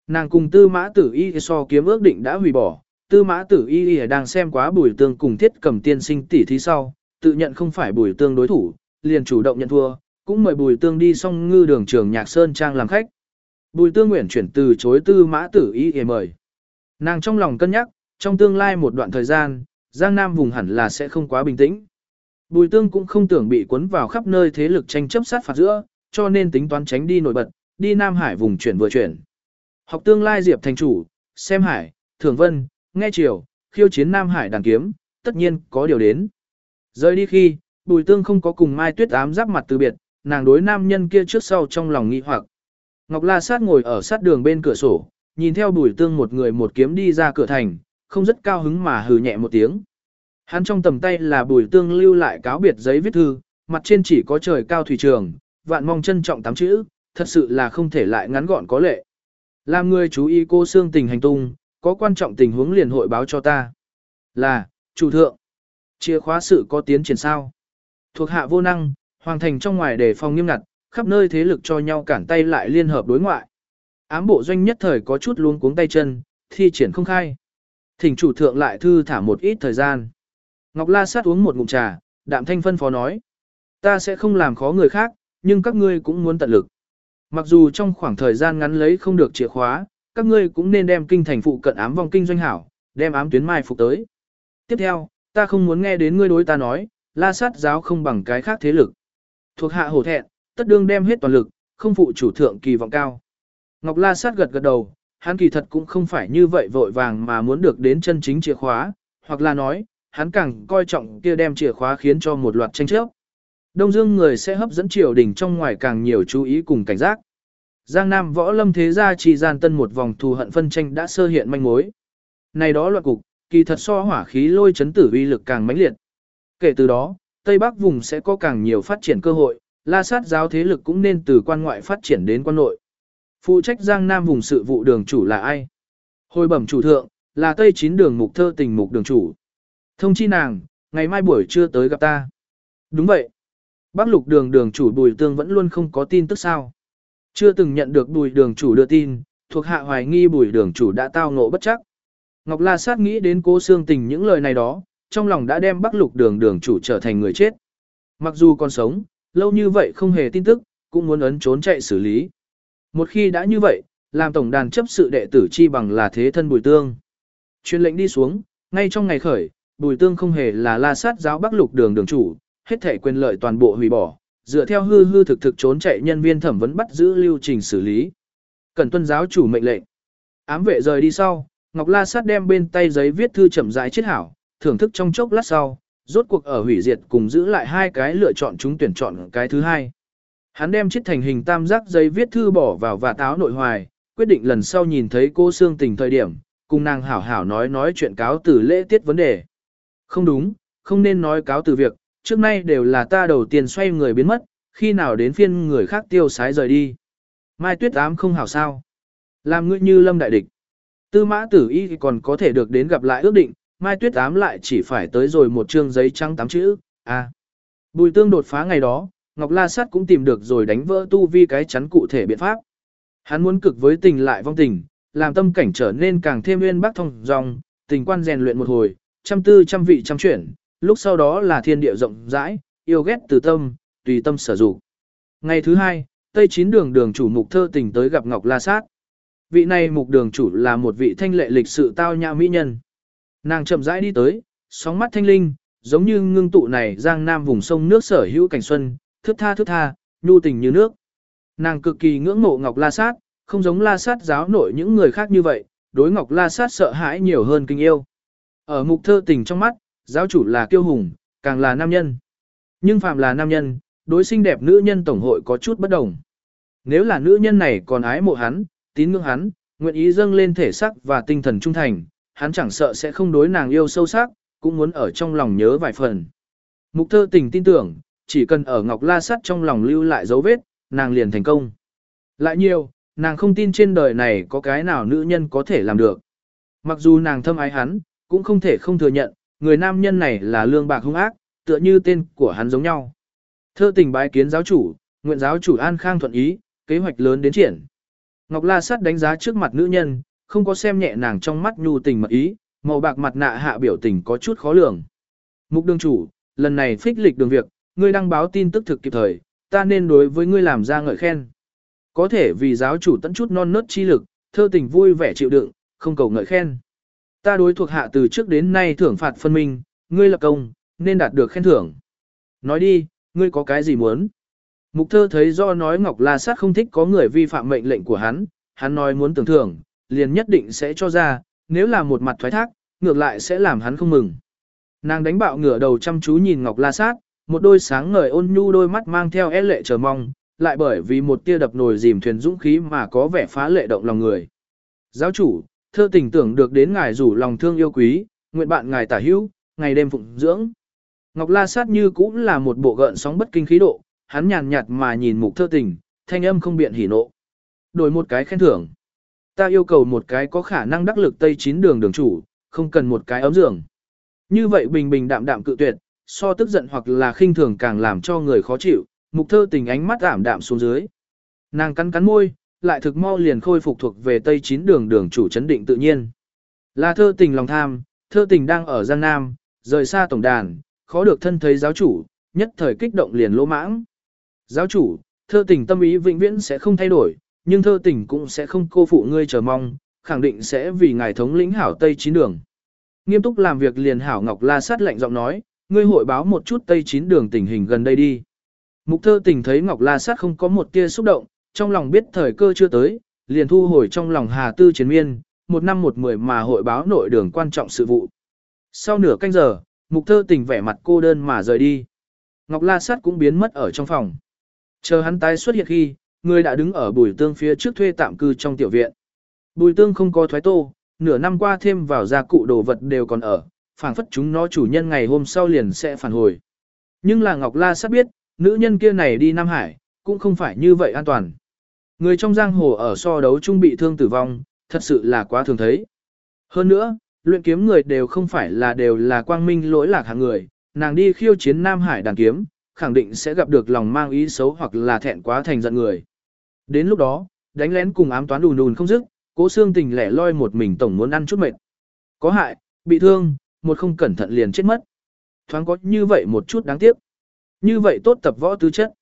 S1: Nàng cùng tư mã tử y so kiếm ước định đã hủy bỏ, tư mã tử y đang xem quá Bùi Tương cùng thiết cầm tiên sinh tỷ thí sau, tự nhận không phải Bùi Tương đối thủ, liền chủ động nhận thua, cũng mời Bùi Tương đi xong ngư đường trường Nhạc Sơn Trang làm khách. Bùi Tương nguyện chuyển từ chối tư mã tử y mời. Nàng trong lòng cân nhắc, trong tương lai một đoạn thời gian, Giang Nam vùng hẳn là sẽ không quá bình tĩnh. Bùi tương cũng không tưởng bị cuốn vào khắp nơi thế lực tranh chấp sát phạt giữa, cho nên tính toán tránh đi nổi bật, đi Nam Hải vùng chuyển vừa chuyển. Học tương lai Diệp thành chủ, xem Hải, Thường Vân, nghe chiều, khiêu chiến Nam Hải đàn kiếm, tất nhiên có điều đến. Rời đi khi, Bùi Tương không có cùng Mai Tuyết ám giáp mặt từ biệt, nàng đối nam nhân kia trước sau trong lòng nghi hoặc. Ngọc La Sát ngồi ở sát đường bên cửa sổ, nhìn theo Bùi Tương một người một kiếm đi ra cửa thành, không rất cao hứng mà hừ nhẹ một tiếng. Hắn trong tầm tay là bùi tương lưu lại cáo biệt giấy viết thư, mặt trên chỉ có trời cao thủy trường, vạn mong trân trọng tám chữ, thật sự là không thể lại ngắn gọn có lệ. Làm người chú ý cô xương tình hành tung, có quan trọng tình huống liền hội báo cho ta. Là, chủ thượng, chìa khóa sự có tiến triển sao. Thuộc hạ vô năng, hoàng thành trong ngoài đề phòng nghiêm ngặt, khắp nơi thế lực cho nhau cản tay lại liên hợp đối ngoại. Ám bộ doanh nhất thời có chút luống cuống tay chân, thi triển không khai. Thỉnh chủ thượng lại thư thả một ít thời gian. Ngọc La Sát uống một ngụm trà, đạm thanh phân phó nói. Ta sẽ không làm khó người khác, nhưng các ngươi cũng muốn tận lực. Mặc dù trong khoảng thời gian ngắn lấy không được chìa khóa, các ngươi cũng nên đem kinh thành phụ cận ám vòng kinh doanh hảo, đem ám tuyến mai phục tới. Tiếp theo, ta không muốn nghe đến ngươi đối ta nói, la sát giáo không bằng cái khác thế lực. Thuộc hạ hổ thẹn, tất đương đem hết toàn lực, không phụ chủ thượng kỳ vọng cao. Ngọc la sát gật gật đầu, hắn kỳ thật cũng không phải như vậy vội vàng mà muốn được đến chân chính chìa khóa, hoặc là nói, hắn càng coi trọng kia đem chìa khóa khiến cho một loạt tranh chấp. Đông Dương người sẽ hấp dẫn triều đình trong ngoài càng nhiều chú ý cùng cảnh giác. Giang Nam võ lâm thế gia chỉ gian tân một vòng thù hận phân tranh đã sơ hiện manh mối. Này đó loạn cục, kỳ thật so hỏa khí lôi chấn tử uy lực càng mãnh liệt. Kể từ đó, Tây Bắc vùng sẽ có càng nhiều phát triển cơ hội, la sát giáo thế lực cũng nên từ quan ngoại phát triển đến quan nội. Phụ trách Giang Nam vùng sự vụ đường chủ là ai? Hồi bẩm chủ thượng, là Tây chín đường mục thơ tình mục đường chủ. Thông chi nàng, ngày mai buổi trưa tới gặp ta. Đúng vậy. Bác lục đường đường chủ bùi tương vẫn luôn không có tin tức sao. Chưa từng nhận được bùi đường chủ đưa tin, thuộc hạ hoài nghi bùi đường chủ đã tao ngộ bất chắc. Ngọc La Sát nghĩ đến cố xương tình những lời này đó, trong lòng đã đem bắc lục đường đường chủ trở thành người chết. Mặc dù còn sống, lâu như vậy không hề tin tức, cũng muốn ấn trốn chạy xử lý. Một khi đã như vậy, làm tổng đàn chấp sự đệ tử chi bằng là thế thân bùi tương. Chuyên lệnh đi xuống, ngay trong ngày khởi, bùi tương không hề là la sát giáo bắc lục đường đường chủ, hết thể quyền lợi toàn bộ hủy bỏ, dựa theo hư hư thực thực trốn chạy nhân viên thẩm vấn bắt giữ lưu trình xử lý. Cần tuân giáo chủ mệnh lệnh. Ám vệ rời đi sau, Ngọc La Sát đem bên tay giấy viết thư chậm rãi chết hảo, thưởng thức trong chốc lát sau, rốt cuộc ở hủy diệt cùng giữ lại hai cái lựa chọn chúng tuyển chọn cái thứ hai. Hắn đem chiếc thành hình tam giác giấy viết thư bỏ vào và táo nội hoài, quyết định lần sau nhìn thấy cô Sương Tình thời điểm, cùng nàng hảo hảo nói nói chuyện cáo từ lễ tiết vấn đề. Không đúng, không nên nói cáo từ việc, trước nay đều là ta đầu tiên xoay người biến mất, khi nào đến phiên người khác tiêu sái rời đi. Mai tuyết ám không hảo sao. Làm ngươi như lâm đại địch. Tư mã tử y còn có thể được đến gặp lại ước định, mai tuyết ám lại chỉ phải tới rồi một chương giấy trắng tám chữ, À, Bùi tương đột phá ngày đó, Ngọc La Sát cũng tìm được rồi đánh vỡ tu vi cái chắn cụ thể biện pháp. Hắn muốn cực với tình lại vong tình, làm tâm cảnh trở nên càng thêm nguyên bác thông dòng, tình quan rèn luyện một hồi, trăm tư trăm vị trăm chuyển, lúc sau đó là thiên địa rộng rãi, yêu ghét từ tâm, tùy tâm sở dụng. Ngày thứ hai, Tây Chín Đường đường chủ mục thơ tình tới gặp Ngọc La Sát. Vị này mục đường chủ là một vị thanh lệ lịch sự tao nhã mỹ nhân. Nàng chậm rãi đi tới, sóng mắt thanh linh, giống như ngưng tụ này giang nam vùng sông nước sở hữu cảnh xuân, thướt tha thướt tha, nhu tình như nước. Nàng cực kỳ ngưỡng mộ Ngọc La Sát, không giống La Sát giáo nội những người khác như vậy, đối Ngọc La Sát sợ hãi nhiều hơn kinh yêu. Ở mục thơ tình trong mắt, giáo chủ là kiêu hùng, càng là nam nhân. Nhưng phạm là nam nhân, đối xinh đẹp nữ nhân tổng hội có chút bất đồng. Nếu là nữ nhân này còn ái mộ hắn, tín ngưỡng hắn, nguyện ý dâng lên thể sắc và tinh thần trung thành, hắn chẳng sợ sẽ không đối nàng yêu sâu sắc, cũng muốn ở trong lòng nhớ vài phần. Mục thơ tình tin tưởng, chỉ cần ở Ngọc La Sắt trong lòng lưu lại dấu vết, nàng liền thành công. Lại nhiều, nàng không tin trên đời này có cái nào nữ nhân có thể làm được. Mặc dù nàng thâm ái hắn, cũng không thể không thừa nhận, người nam nhân này là lương bạc hung ác, tựa như tên của hắn giống nhau. Thơ tình bái kiến giáo chủ, nguyện giáo chủ an khang thuận ý, kế hoạch lớn đến triển. Ngọc La Sắt đánh giá trước mặt nữ nhân, không có xem nhẹ nàng trong mắt nhu tình mật ý, màu bạc mặt nạ hạ biểu tình có chút khó lường. Mục đương chủ, lần này phích lịch đường việc, ngươi đăng báo tin tức thực kịp thời, ta nên đối với ngươi làm ra ngợi khen. Có thể vì giáo chủ tận chút non nớt chi lực, thơ tình vui vẻ chịu đựng, không cầu ngợi khen. Ta đối thuộc hạ từ trước đến nay thưởng phạt phân minh, ngươi lập công, nên đạt được khen thưởng. Nói đi, ngươi có cái gì muốn? Mục thơ thấy do nói Ngọc La Sát không thích có người vi phạm mệnh lệnh của hắn, hắn nói muốn tưởng thưởng, liền nhất định sẽ cho ra, nếu là một mặt thoái thác, ngược lại sẽ làm hắn không mừng. Nàng đánh bạo ngửa đầu chăm chú nhìn Ngọc La Sát, một đôi sáng ngời ôn nhu đôi mắt mang theo é lệ chờ mong, lại bởi vì một tia đập nồi dìm thuyền dũng khí mà có vẻ phá lệ động lòng người. Giáo chủ, thơ tình tưởng được đến ngài rủ lòng thương yêu quý, nguyện bạn ngài tả hữu, ngày đêm phụng dưỡng. Ngọc La Sát như cũng là một bộ gợn sóng bất kinh khí độ, hắn nhàn nhạt mà nhìn mục thơ tình, thanh âm không biện hỉ nộ. Đổi một cái khen thưởng. Ta yêu cầu một cái có khả năng đắc lực tây chín đường đường chủ, không cần một cái ấm giường. Như vậy bình bình đạm đạm cự tuyệt, so tức giận hoặc là khinh thường càng làm cho người khó chịu, mục thơ tình ánh mắt ảm đạm xuống dưới. Nàng cắn cắn môi, lại thực mau liền khôi phục thuộc về tây chín đường đường chủ chấn định tự nhiên. Là thơ tình lòng tham, thơ tình đang ở Giang Nam, rời xa tổng đàn, khó được thân thấy giáo chủ, nhất thời kích động liền lỗ mãng. Giáo chủ, thơ tình tâm ý vĩnh viễn sẽ không thay đổi, nhưng thơ tình cũng sẽ không cô phụ ngươi chờ mong, khẳng định sẽ vì ngài thống lĩnh hảo Tây Chín Đường. Nghiêm túc làm việc liền hảo Ngọc La sát lạnh giọng nói, ngươi hội báo một chút Tây Chín Đường tình hình gần đây đi. Mục thơ tình thấy Ngọc La sát không có một tia xúc động, trong lòng biết thời cơ chưa tới, liền thu hồi trong lòng hà tư chiến miên, một năm một mười mà hội báo nội đường quan trọng sự vụ. Sau nửa canh giờ, mục thơ tình vẻ mặt cô đơn mà rời đi. Ngọc La sát cũng biến mất ở trong phòng. Chờ hắn tái xuất hiện khi, người đã đứng ở bùi tương phía trước thuê tạm cư trong tiểu viện. Bùi tương không có thoái tô, nửa năm qua thêm vào gia cụ đồ vật đều còn ở, phảng phất chúng nó chủ nhân ngày hôm sau liền sẽ phản hồi. Nhưng là Ngọc La Sát biết, nữ nhân kia này đi Nam Hải, cũng không phải như vậy an toàn. Người trong giang hồ ở so đấu trung bị thương tử vong, thật sự là quá thường thấy. Hơn nữa, luyện kiếm người đều không phải là đều là quang minh lỗi lạc hạng người, nàng đi khiêu chiến Nam Hải đàn kiếm, khẳng định sẽ gặp được lòng mang ý xấu hoặc là thẹn quá thành giận người. Đến lúc đó, đánh lén cùng ám toán đùn đùn không dứt, cố xương tình lẻ loi một mình tổng muốn ăn chút mệt. Có hại, bị thương, một không cẩn thận liền chết mất. Thoáng có như vậy một chút đáng tiếc. Như vậy tốt tập võ tứ chất.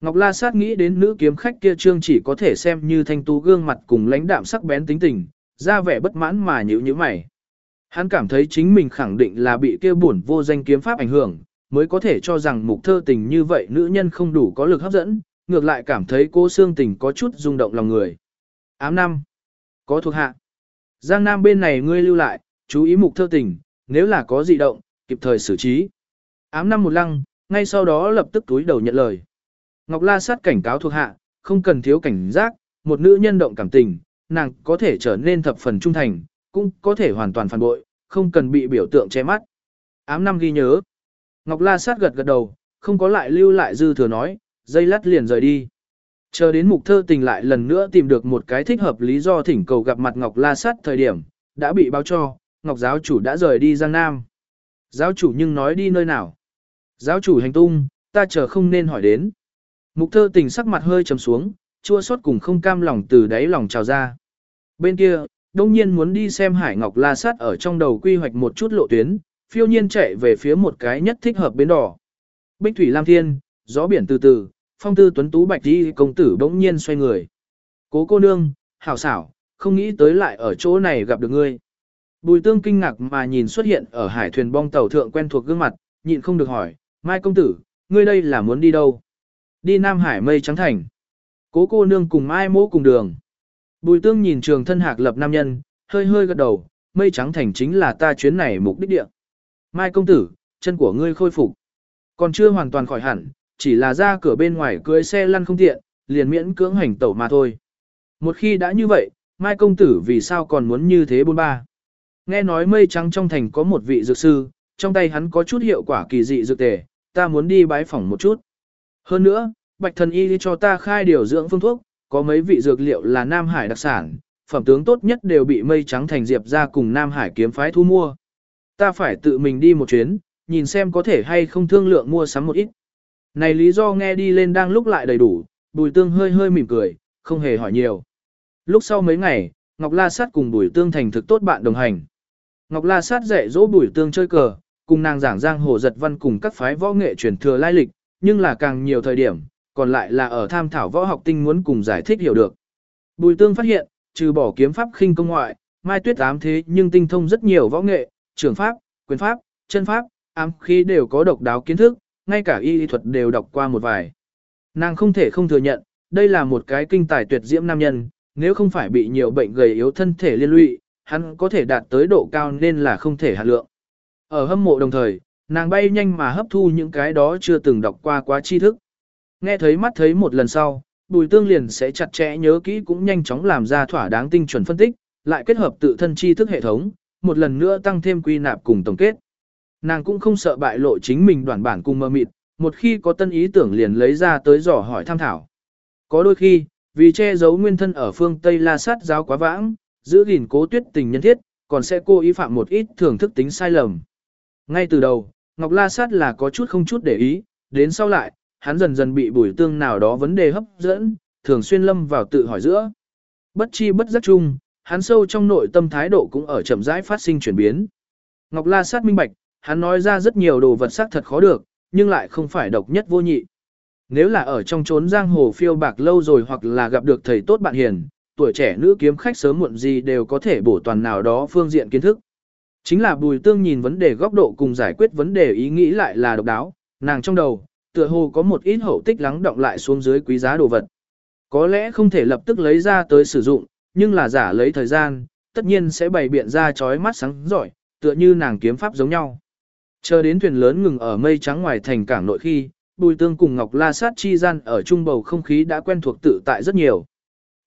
S1: Ngọc La Sát nghĩ đến nữ kiếm khách kia trương chỉ có thể xem như thanh tú gương mặt cùng lãnh đạm sắc bén tính tình, ra vẻ bất mãn mà nhíu nhíu mày. Hắn cảm thấy chính mình khẳng định là bị kia buồn vô danh kiếm pháp ảnh hưởng, mới có thể cho rằng mục thơ tình như vậy nữ nhân không đủ có lực hấp dẫn, ngược lại cảm thấy cô xương tình có chút rung động lòng người. Ám năm. Có thuộc hạ. Giang Nam bên này ngươi lưu lại, chú ý mục thơ tình, nếu là có dị động, kịp thời xử trí. Ám năm một lăng, ngay sau đó lập tức túi đầu nhận lời. Ngọc La sát cảnh cáo thuộc hạ, không cần thiếu cảnh giác, một nữ nhân động cảm tình, nàng có thể trở nên thập phần trung thành, cũng có thể hoàn toàn phản bội, không cần bị biểu tượng che mắt. Ám năm ghi nhớ. Ngọc La sát gật gật đầu, không có lại lưu lại dư thừa nói, dây lắt liền rời đi. Chờ đến mục thơ tình lại lần nữa tìm được một cái thích hợp lý do thỉnh cầu gặp mặt Ngọc La sát thời điểm, đã bị báo cho, Ngọc giáo chủ đã rời đi Giang Nam. Giáo chủ nhưng nói đi nơi nào? Giáo chủ hành tung, ta chờ không nên hỏi đến. Mục thơ tình sắc mặt hơi trầm xuống, chua xót cùng không cam lòng từ đáy lòng trào ra. Bên kia, đông nhiên muốn đi xem Hải Ngọc La Sát ở trong đầu quy hoạch một chút lộ tuyến, phiêu nhiên chạy về phía một cái nhất thích hợp bến đỏ. Bích Thủy Lam Thiên, gió biển từ từ, phong tư tuấn tú bạch đi công tử bỗng nhiên xoay người. Cố cô nương, hảo xảo, không nghĩ tới lại ở chỗ này gặp được ngươi. Bùi tương kinh ngạc mà nhìn xuất hiện ở hải thuyền bong tàu thượng quen thuộc gương mặt, nhịn không được hỏi, Mai công tử, ngươi đây là muốn đi đâu? Đi Nam Hải mây trắng thành. Cố cô nương cùng Mai mỗ cùng đường. Bùi tương nhìn trường thân hạc lập nam nhân, hơi hơi gật đầu, mây trắng thành chính là ta chuyến này mục đích địa. Mai công tử, chân của ngươi khôi phục. Còn chưa hoàn toàn khỏi hẳn, chỉ là ra cửa bên ngoài cưới xe lăn không tiện, liền miễn cưỡng hành tẩu mà thôi. Một khi đã như vậy, Mai công tử vì sao còn muốn như thế bôn ba? Nghe nói mây trắng trong thành có một vị dược sư, trong tay hắn có chút hiệu quả kỳ dị dược tề, ta muốn đi bái phỏng một chút. Hơn nữa, bạch thần y cho ta khai điều dưỡng phương thuốc, có mấy vị dược liệu là Nam Hải đặc sản, phẩm tướng tốt nhất đều bị mây trắng thành diệp ra cùng Nam Hải kiếm phái thu mua. Ta phải tự mình đi một chuyến, nhìn xem có thể hay không thương lượng mua sắm một ít. Này lý do nghe đi lên đang lúc lại đầy đủ, bùi tương hơi hơi mỉm cười, không hề hỏi nhiều. Lúc sau mấy ngày, Ngọc La Sát cùng bùi tương thành thực tốt bạn đồng hành. Ngọc La Sát dạy dỗ bùi tương chơi cờ, cùng nàng giảng giang hồ giật văn cùng các phái võ nghệ truyền thừa lai lịch, nhưng là càng nhiều thời điểm, còn lại là ở tham thảo võ học tinh muốn cùng giải thích hiểu được. Bùi tương phát hiện, trừ bỏ kiếm pháp khinh công ngoại, mai tuyết ám thế nhưng tinh thông rất nhiều võ nghệ, trường pháp, quyền pháp, chân pháp, ám khí đều có độc đáo kiến thức, ngay cả y thuật đều đọc qua một vài. Nàng không thể không thừa nhận, đây là một cái kinh tài tuyệt diễm nam nhân, nếu không phải bị nhiều bệnh gầy yếu thân thể liên lụy, hắn có thể đạt tới độ cao nên là không thể hạt lượng. Ở hâm mộ đồng thời, nàng bay nhanh mà hấp thu những cái đó chưa từng đọc qua quá tri thức. Nghe thấy mắt thấy một lần sau, bùi tương liền sẽ chặt chẽ nhớ kỹ cũng nhanh chóng làm ra thỏa đáng tinh chuẩn phân tích, lại kết hợp tự thân tri thức hệ thống, một lần nữa tăng thêm quy nạp cùng tổng kết. Nàng cũng không sợ bại lộ chính mình đoàn bản cùng mơ mịt, một khi có tân ý tưởng liền lấy ra tới dò hỏi tham thảo. Có đôi khi, vì che giấu nguyên thân ở phương Tây La Sát giáo quá vãng, giữ gìn cố tuyết tình nhân thiết, còn sẽ cố ý phạm một ít thưởng thức tính sai lầm. Ngay từ đầu, Ngọc La Sát là có chút không chút để ý, đến sau lại, hắn dần dần bị bùi tương nào đó vấn đề hấp dẫn, thường xuyên lâm vào tự hỏi giữa. Bất chi bất giác chung, hắn sâu trong nội tâm thái độ cũng ở chậm rãi phát sinh chuyển biến. Ngọc La Sát minh bạch, hắn nói ra rất nhiều đồ vật sắc thật khó được, nhưng lại không phải độc nhất vô nhị. Nếu là ở trong chốn giang hồ phiêu bạc lâu rồi hoặc là gặp được thầy tốt bạn hiền, tuổi trẻ nữ kiếm khách sớm muộn gì đều có thể bổ toàn nào đó phương diện kiến thức. Chính là bùi tương nhìn vấn đề góc độ cùng giải quyết vấn đề ý nghĩ lại là độc đáo, nàng trong đầu, tựa hồ có một ít hậu tích lắng động lại xuống dưới quý giá đồ vật. Có lẽ không thể lập tức lấy ra tới sử dụng, nhưng là giả lấy thời gian, tất nhiên sẽ bày biện ra chói mắt sáng giỏi, tựa như nàng kiếm pháp giống nhau. Chờ đến thuyền lớn ngừng ở mây trắng ngoài thành cảng nội khi, Bùi Tương cùng Ngọc La Sát chi gian ở trung bầu không khí đã quen thuộc tự tại rất nhiều.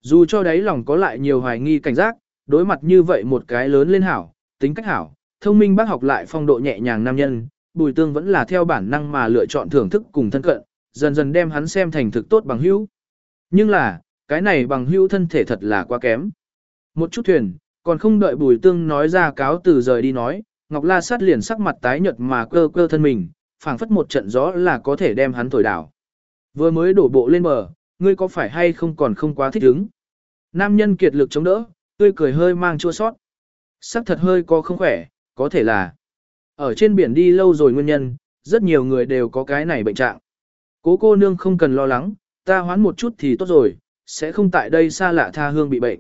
S1: Dù cho đấy lòng có lại nhiều hoài nghi cảnh giác, đối mặt như vậy một cái lớn lên hảo, tính cách hảo, thông minh bác học lại phong độ nhẹ nhàng nam nhân, Bùi Tương vẫn là theo bản năng mà lựa chọn thưởng thức cùng thân cận, dần dần đem hắn xem thành thực tốt bằng hữu. Nhưng là, cái này bằng hữu thân thể thật là quá kém. Một chút thuyền, còn không đợi Bùi Tương nói ra cáo từ rời đi nói, Ngọc La Sát liền sắc mặt tái nhợt mà cơ cơ thân mình, phảng phất một trận gió là có thể đem hắn thổi đảo. Vừa mới đổ bộ lên bờ, ngươi có phải hay không còn không quá thích ứng. Nam nhân kiệt lực chống đỡ, tươi cười hơi mang chua sót. Sắc thật hơi có không khỏe, có thể là ở trên biển đi lâu rồi nguyên nhân, rất nhiều người đều có cái này bệnh trạng. Cố cô nương không cần lo lắng, ta hoán một chút thì tốt rồi, sẽ không tại đây xa lạ tha hương bị bệnh.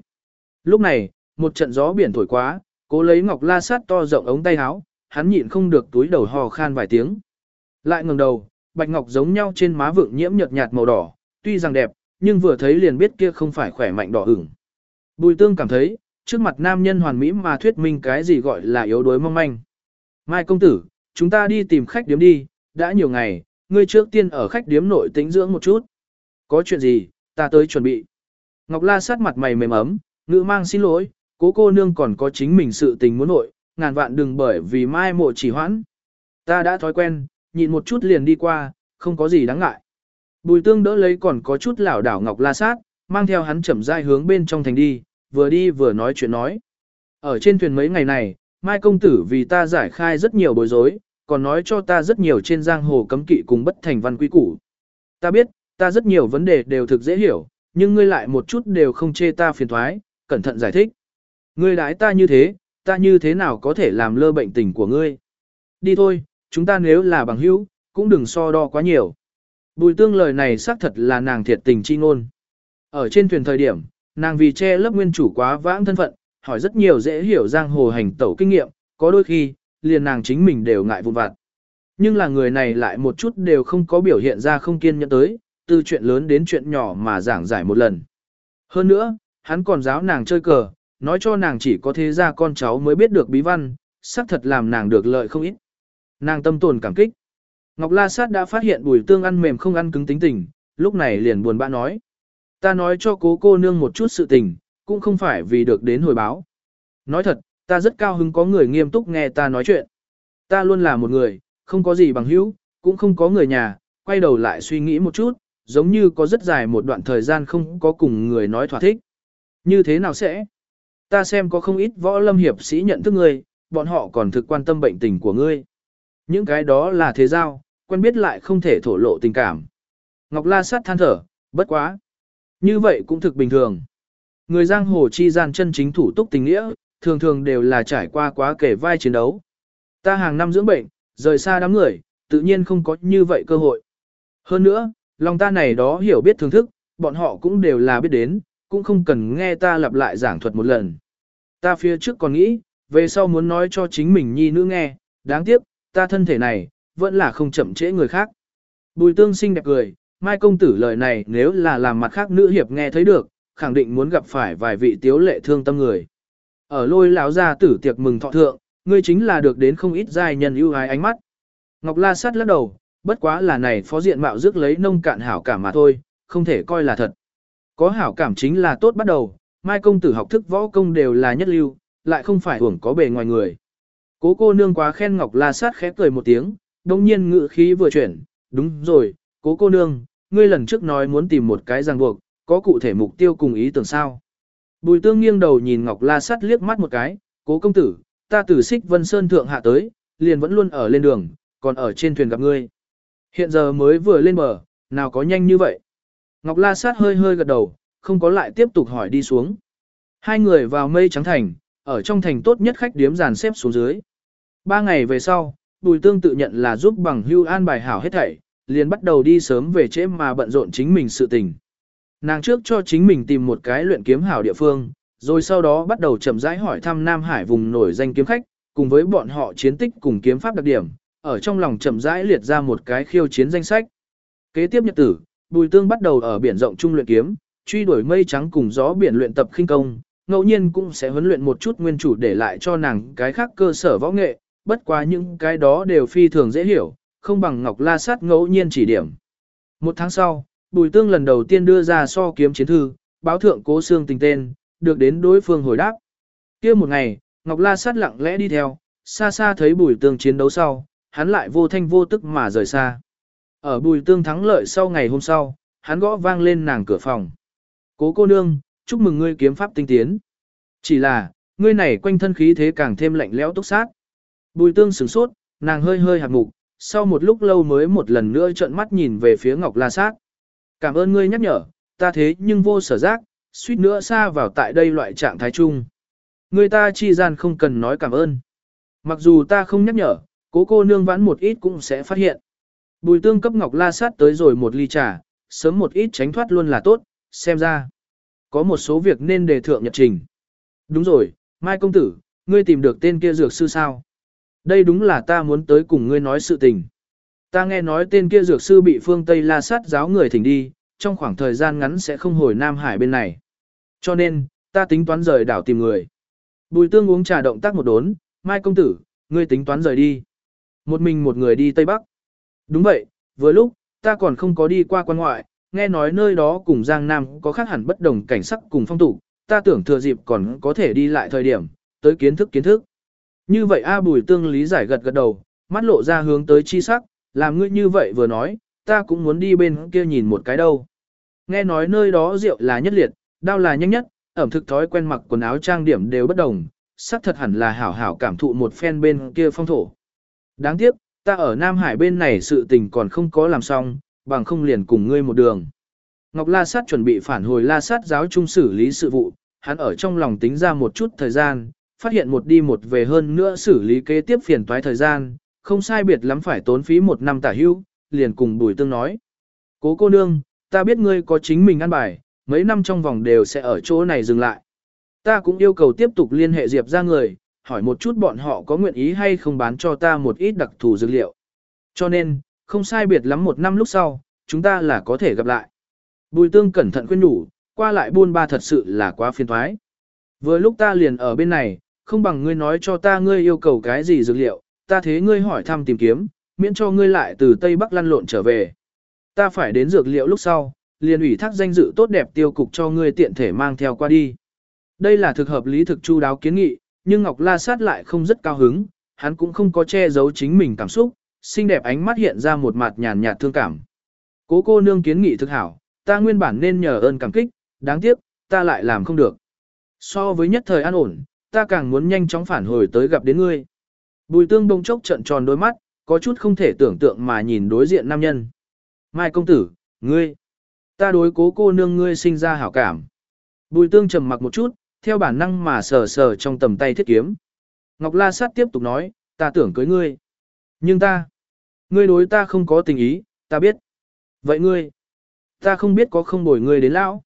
S1: Lúc này, một trận gió biển thổi quá, cố lấy ngọc la sát to rộng ống tay áo, hắn nhịn không được túi đầu hò khan vài tiếng. Lại ngẩng đầu, bạch ngọc giống nhau trên má vượng nhiễm nhợt nhạt màu đỏ, tuy rằng đẹp, nhưng vừa thấy liền biết kia không phải khỏe mạnh đỏ ửng. Bùi tương cảm thấy, trước mặt nam nhân hoàn mỹ mà thuyết minh cái gì gọi là yếu đuối mong manh. Mai công tử, chúng ta đi tìm khách điếm đi, đã nhiều ngày, ngươi trước tiên ở khách điếm nội tĩnh dưỡng một chút. Có chuyện gì, ta tới chuẩn bị. Ngọc La sát mặt mày mềm ấm, ngữ mang xin lỗi, cố cô nương còn có chính mình sự tình muốn nội, ngàn vạn đừng bởi vì mai mộ chỉ hoãn. Ta đã thói quen, nhịn một chút liền đi qua, không có gì đáng ngại. Bùi tương đỡ lấy còn có chút lảo đảo Ngọc La sát, mang theo hắn chậm rãi hướng bên trong thành đi, vừa đi vừa nói chuyện nói. Ở trên thuyền mấy ngày này, Mai công tử vì ta giải khai rất nhiều bối rối, còn nói cho ta rất nhiều trên giang hồ cấm kỵ cùng bất thành văn quy củ. Ta biết, ta rất nhiều vấn đề đều thực dễ hiểu, nhưng ngươi lại một chút đều không chê ta phiền thoái, cẩn thận giải thích. Ngươi đãi ta như thế, ta như thế nào có thể làm lơ bệnh tình của ngươi. Đi thôi, chúng ta nếu là bằng hữu, cũng đừng so đo quá nhiều. Bùi tương lời này xác thật là nàng thiệt tình chi ngôn. Ở trên thuyền thời điểm, nàng vì che lấp nguyên chủ quá vãng thân phận, hỏi rất nhiều dễ hiểu giang hồ hành tẩu kinh nghiệm, có đôi khi, liền nàng chính mình đều ngại vụn vặt. Nhưng là người này lại một chút đều không có biểu hiện ra không kiên nhẫn tới, từ chuyện lớn đến chuyện nhỏ mà giảng giải một lần. Hơn nữa, hắn còn giáo nàng chơi cờ, nói cho nàng chỉ có thế ra con cháu mới biết được bí văn, xác thật làm nàng được lợi không ít. Nàng tâm tồn cảm kích. Ngọc La Sát đã phát hiện bùi tương ăn mềm không ăn cứng tính tình, lúc này liền buồn bã nói. Ta nói cho cố cô nương một chút sự tình, cũng không phải vì được đến hồi báo. Nói thật, ta rất cao hứng có người nghiêm túc nghe ta nói chuyện. Ta luôn là một người, không có gì bằng hữu, cũng không có người nhà, quay đầu lại suy nghĩ một chút, giống như có rất dài một đoạn thời gian không có cùng người nói thỏa thích. Như thế nào sẽ? Ta xem có không ít võ lâm hiệp sĩ nhận thức ngươi, bọn họ còn thực quan tâm bệnh tình của ngươi. Những cái đó là thế giao, quen biết lại không thể thổ lộ tình cảm. Ngọc La sát than thở, bất quá. Như vậy cũng thực bình thường. Người giang hồ chi gian chân chính thủ túc tình nghĩa, thường thường đều là trải qua quá kể vai chiến đấu. Ta hàng năm dưỡng bệnh, rời xa đám người, tự nhiên không có như vậy cơ hội. Hơn nữa, lòng ta này đó hiểu biết thưởng thức, bọn họ cũng đều là biết đến, cũng không cần nghe ta lặp lại giảng thuật một lần. Ta phía trước còn nghĩ, về sau muốn nói cho chính mình nhi nữ nghe, đáng tiếc, ta thân thể này, vẫn là không chậm trễ người khác. Bùi tương sinh đẹp cười, mai công tử lời này nếu là làm mặt khác nữ hiệp nghe thấy được, khẳng định muốn gặp phải vài vị tiếu lệ thương tâm người. Ở lôi lão gia tử tiệc mừng thọ thượng, ngươi chính là được đến không ít giai nhân ưu ái ánh mắt. Ngọc La sát lắc đầu, bất quá là này phó diện mạo rước lấy nông cạn hảo cảm mà thôi, không thể coi là thật. Có hảo cảm chính là tốt bắt đầu, mai công tử học thức võ công đều là nhất lưu, lại không phải hưởng có bề ngoài người. Cố cô nương quá khen Ngọc La sát khẽ cười một tiếng, đồng nhiên ngự khí vừa chuyển, đúng rồi, cố cô nương, ngươi lần trước nói muốn tìm một cái ràng buộc, có cụ thể mục tiêu cùng ý tưởng sao? Bùi tương nghiêng đầu nhìn Ngọc La Sắt liếc mắt một cái, cố công tử, ta từ xích vân sơn thượng hạ tới, liền vẫn luôn ở lên đường, còn ở trên thuyền gặp ngươi. Hiện giờ mới vừa lên bờ, nào có nhanh như vậy? Ngọc La Sát hơi hơi gật đầu, không có lại tiếp tục hỏi đi xuống. Hai người vào mây trắng thành, ở trong thành tốt nhất khách điếm dàn xếp xuống dưới. Ba ngày về sau, Bùi Tương tự nhận là giúp bằng hưu an bài hảo hết thảy, liền bắt đầu đi sớm về trễ mà bận rộn chính mình sự tình. Nàng trước cho chính mình tìm một cái luyện kiếm hảo địa phương, rồi sau đó bắt đầu chậm rãi hỏi thăm Nam Hải vùng nổi danh kiếm khách, cùng với bọn họ chiến tích cùng kiếm pháp đặc điểm, ở trong lòng chậm rãi liệt ra một cái khiêu chiến danh sách. Kế tiếp nhật tử, Bùi Tương bắt đầu ở biển rộng trung luyện kiếm, truy đuổi mây trắng cùng gió biển luyện tập khinh công, ngẫu nhiên cũng sẽ huấn luyện một chút nguyên chủ để lại cho nàng cái khác cơ sở võ nghệ, bất quá những cái đó đều phi thường dễ hiểu, không bằng Ngọc La Sát ngẫu nhiên chỉ điểm. Một tháng sau, Bùi Tương lần đầu tiên đưa ra so kiếm chiến thư, báo thượng cố xương tình tên, được đến đối phương hồi đáp. kia một ngày, Ngọc La sát lặng lẽ đi theo, xa xa thấy Bùi Tương chiến đấu sau, hắn lại vô thanh vô tức mà rời xa. Ở Bùi Tương thắng lợi sau ngày hôm sau, hắn gõ vang lên nàng cửa phòng. Cố cô nương, chúc mừng ngươi kiếm pháp tinh tiến. Chỉ là, ngươi này quanh thân khí thế càng thêm lạnh lẽo túc sát. Bùi Tương sửng sốt, nàng hơi hơi hạt mục, sau một lúc lâu mới một lần nữa trợn mắt nhìn về phía Ngọc La Sát. Cảm ơn ngươi nhắc nhở, ta thế nhưng vô sở giác, suýt nữa xa vào tại đây loại trạng thái chung. Người ta chi gian không cần nói cảm ơn. Mặc dù ta không nhắc nhở, cố cô nương vãn một ít cũng sẽ phát hiện. Bùi tương cấp Ngọc La Sát tới rồi một ly trà, sớm một ít tránh thoát luôn là tốt, xem ra. Có một số việc nên đề thượng nhật trình. Đúng rồi, Mai Công Tử, ngươi tìm được tên kia dược sư sao? Đây đúng là ta muốn tới cùng ngươi nói sự tình. Ta nghe nói tên kia dược sư bị phương Tây La Sát giáo người thỉnh đi, trong khoảng thời gian ngắn sẽ không hồi Nam Hải bên này. Cho nên, ta tính toán rời đảo tìm người. Bùi tương uống trà động tác một đốn, Mai Công Tử, ngươi tính toán rời đi. Một mình một người đi Tây Bắc. Đúng vậy, vừa lúc, ta còn không có đi qua quan ngoại, nghe nói nơi đó cùng Giang Nam có khác hẳn bất đồng cảnh sắc cùng phong tục, ta tưởng thừa dịp còn có thể đi lại thời điểm, tới kiến thức kiến thức. Như vậy A Bùi Tương lý giải gật gật đầu, mắt lộ ra hướng tới chi sắc, làm ngươi như vậy vừa nói, ta cũng muốn đi bên kia nhìn một cái đâu. Nghe nói nơi đó rượu là nhất liệt, đau là nhanh nhất, ẩm thực thói quen mặc quần áo trang điểm đều bất đồng, sắc thật hẳn là hảo hảo cảm thụ một phen bên kia phong thổ. Đáng tiếc, ta ở Nam Hải bên này sự tình còn không có làm xong, bằng không liền cùng ngươi một đường. Ngọc La Sát chuẩn bị phản hồi La Sát giáo trung xử lý sự vụ, hắn ở trong lòng tính ra một chút thời gian, phát hiện một đi một về hơn nữa xử lý kế tiếp phiền toái thời gian, không sai biệt lắm phải tốn phí một năm tả hưu, liền cùng Bùi Tương nói. Cố cô nương, ta biết ngươi có chính mình ăn bài, mấy năm trong vòng đều sẽ ở chỗ này dừng lại. Ta cũng yêu cầu tiếp tục liên hệ Diệp ra người, hỏi một chút bọn họ có nguyện ý hay không bán cho ta một ít đặc thù dược liệu. Cho nên, không sai biệt lắm một năm lúc sau, chúng ta là có thể gặp lại. Bùi tương cẩn thận khuyên đủ, qua lại buôn ba thật sự là quá phiền thoái. Vừa lúc ta liền ở bên này, không bằng ngươi nói cho ta ngươi yêu cầu cái gì dược liệu, ta thế ngươi hỏi thăm tìm kiếm, miễn cho ngươi lại từ Tây Bắc lăn lộn trở về. Ta phải đến dược liệu lúc sau, liền ủy thác danh dự tốt đẹp tiêu cục cho ngươi tiện thể mang theo qua đi. Đây là thực hợp lý thực chu đáo kiến nghị, nhưng Ngọc La Sát lại không rất cao hứng, hắn cũng không có che giấu chính mình cảm xúc, xinh đẹp ánh mắt hiện ra một mặt nhàn nhạt thương cảm. Cố cô nương kiến nghị thực hảo, ta nguyên bản nên nhờ ơn cảm kích, đáng tiếc, ta lại làm không được. So với nhất thời an ổn, ta càng muốn nhanh chóng phản hồi tới gặp đến ngươi. Bùi tương đông chốc trận tròn đôi mắt, có chút không thể tưởng tượng mà nhìn đối diện nam nhân. Mai công tử, ngươi, ta đối cố cô nương ngươi sinh ra hảo cảm. Bùi tương trầm mặc một chút, theo bản năng mà sờ sờ trong tầm tay thiết kiếm. Ngọc La Sát tiếp tục nói, ta tưởng cưới ngươi. Nhưng ta, ngươi đối ta không có tình ý, ta biết. Vậy ngươi, ta không biết có không bồi ngươi đến lão.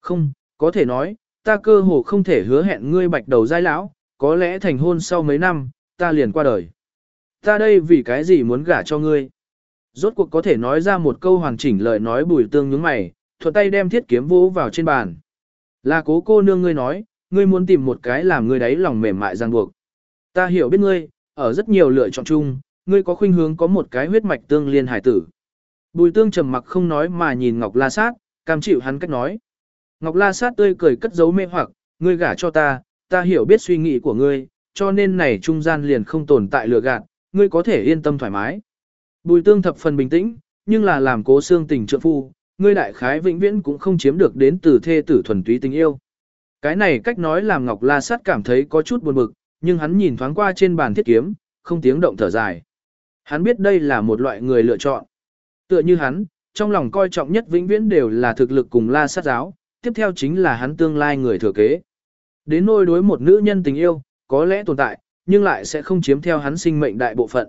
S1: Không, có thể nói, ta cơ hồ không thể hứa hẹn ngươi bạch đầu giai lão, có lẽ thành hôn sau mấy năm, ta liền qua đời. Ta đây vì cái gì muốn gả cho ngươi? Rốt cuộc có thể nói ra một câu hoàn chỉnh lời nói bùi tương nhướng mày, thuận tay đem thiết kiếm vỗ vào trên bàn. Là cố cô nương ngươi nói, ngươi muốn tìm một cái làm ngươi đấy lòng mềm mại ràng buộc. Ta hiểu biết ngươi, ở rất nhiều lựa chọn chung, ngươi có khuynh hướng có một cái huyết mạch tương liên hải tử. Bùi tương trầm mặc không nói mà nhìn Ngọc La Sát, cam chịu hắn cách nói. Ngọc La Sát tươi cười cất giấu mê hoặc, ngươi gả cho ta, ta hiểu biết suy nghĩ của ngươi, cho nên này trung gian liền không tồn tại lừa gạt, ngươi có thể yên tâm thoải mái. Bùi tương thập phần bình tĩnh, nhưng là làm cố xương tình trượng phu, ngươi đại khái vĩnh viễn cũng không chiếm được đến từ thê tử thuần túy tình yêu. Cái này cách nói làm Ngọc La Sát cảm thấy có chút buồn bực, nhưng hắn nhìn thoáng qua trên bàn thiết kiếm, không tiếng động thở dài. Hắn biết đây là một loại người lựa chọn. Tựa như hắn, trong lòng coi trọng nhất vĩnh viễn đều là thực lực cùng La Sát giáo, tiếp theo chính là hắn tương lai người thừa kế. Đến nôi đối một nữ nhân tình yêu, có lẽ tồn tại, nhưng lại sẽ không chiếm theo hắn sinh mệnh đại bộ phận.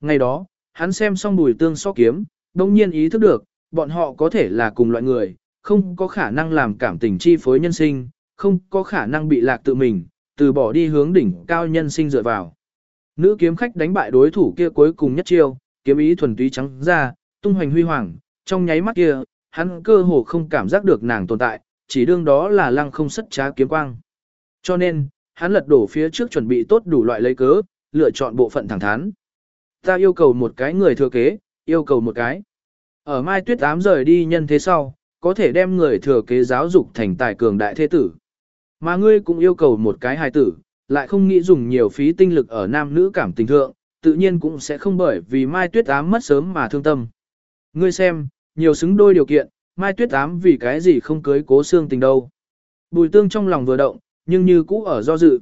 S1: Ngày đó, hắn xem xong bùi tương so kiếm, đồng nhiên ý thức được, bọn họ có thể là cùng loại người, không có khả năng làm cảm tình chi phối nhân sinh, không có khả năng bị lạc tự mình, từ bỏ đi hướng đỉnh cao nhân sinh dựa vào. Nữ kiếm khách đánh bại đối thủ kia cuối cùng nhất chiêu, kiếm ý thuần túy trắng ra, tung hoành huy hoàng, trong nháy mắt kia, hắn cơ hồ không cảm giác được nàng tồn tại, chỉ đương đó là lăng không sất trá kiếm quang. Cho nên, hắn lật đổ phía trước chuẩn bị tốt đủ loại lấy cớ, lựa chọn bộ phận thẳng thắn. Ta yêu cầu một cái người thừa kế, yêu cầu một cái. Ở Mai Tuyết ám rời đi nhân thế sau, có thể đem người thừa kế giáo dục thành tài cường đại thế tử. Mà ngươi cũng yêu cầu một cái hài tử, lại không nghĩ dùng nhiều phí tinh lực ở nam nữ cảm tình thượng, tự nhiên cũng sẽ không bởi vì Mai Tuyết ám mất sớm mà thương tâm. Ngươi xem, nhiều xứng đôi điều kiện, Mai Tuyết ám vì cái gì không cưới cố xương tình đâu. Bùi tương trong lòng vừa động, nhưng như cũ ở do dự.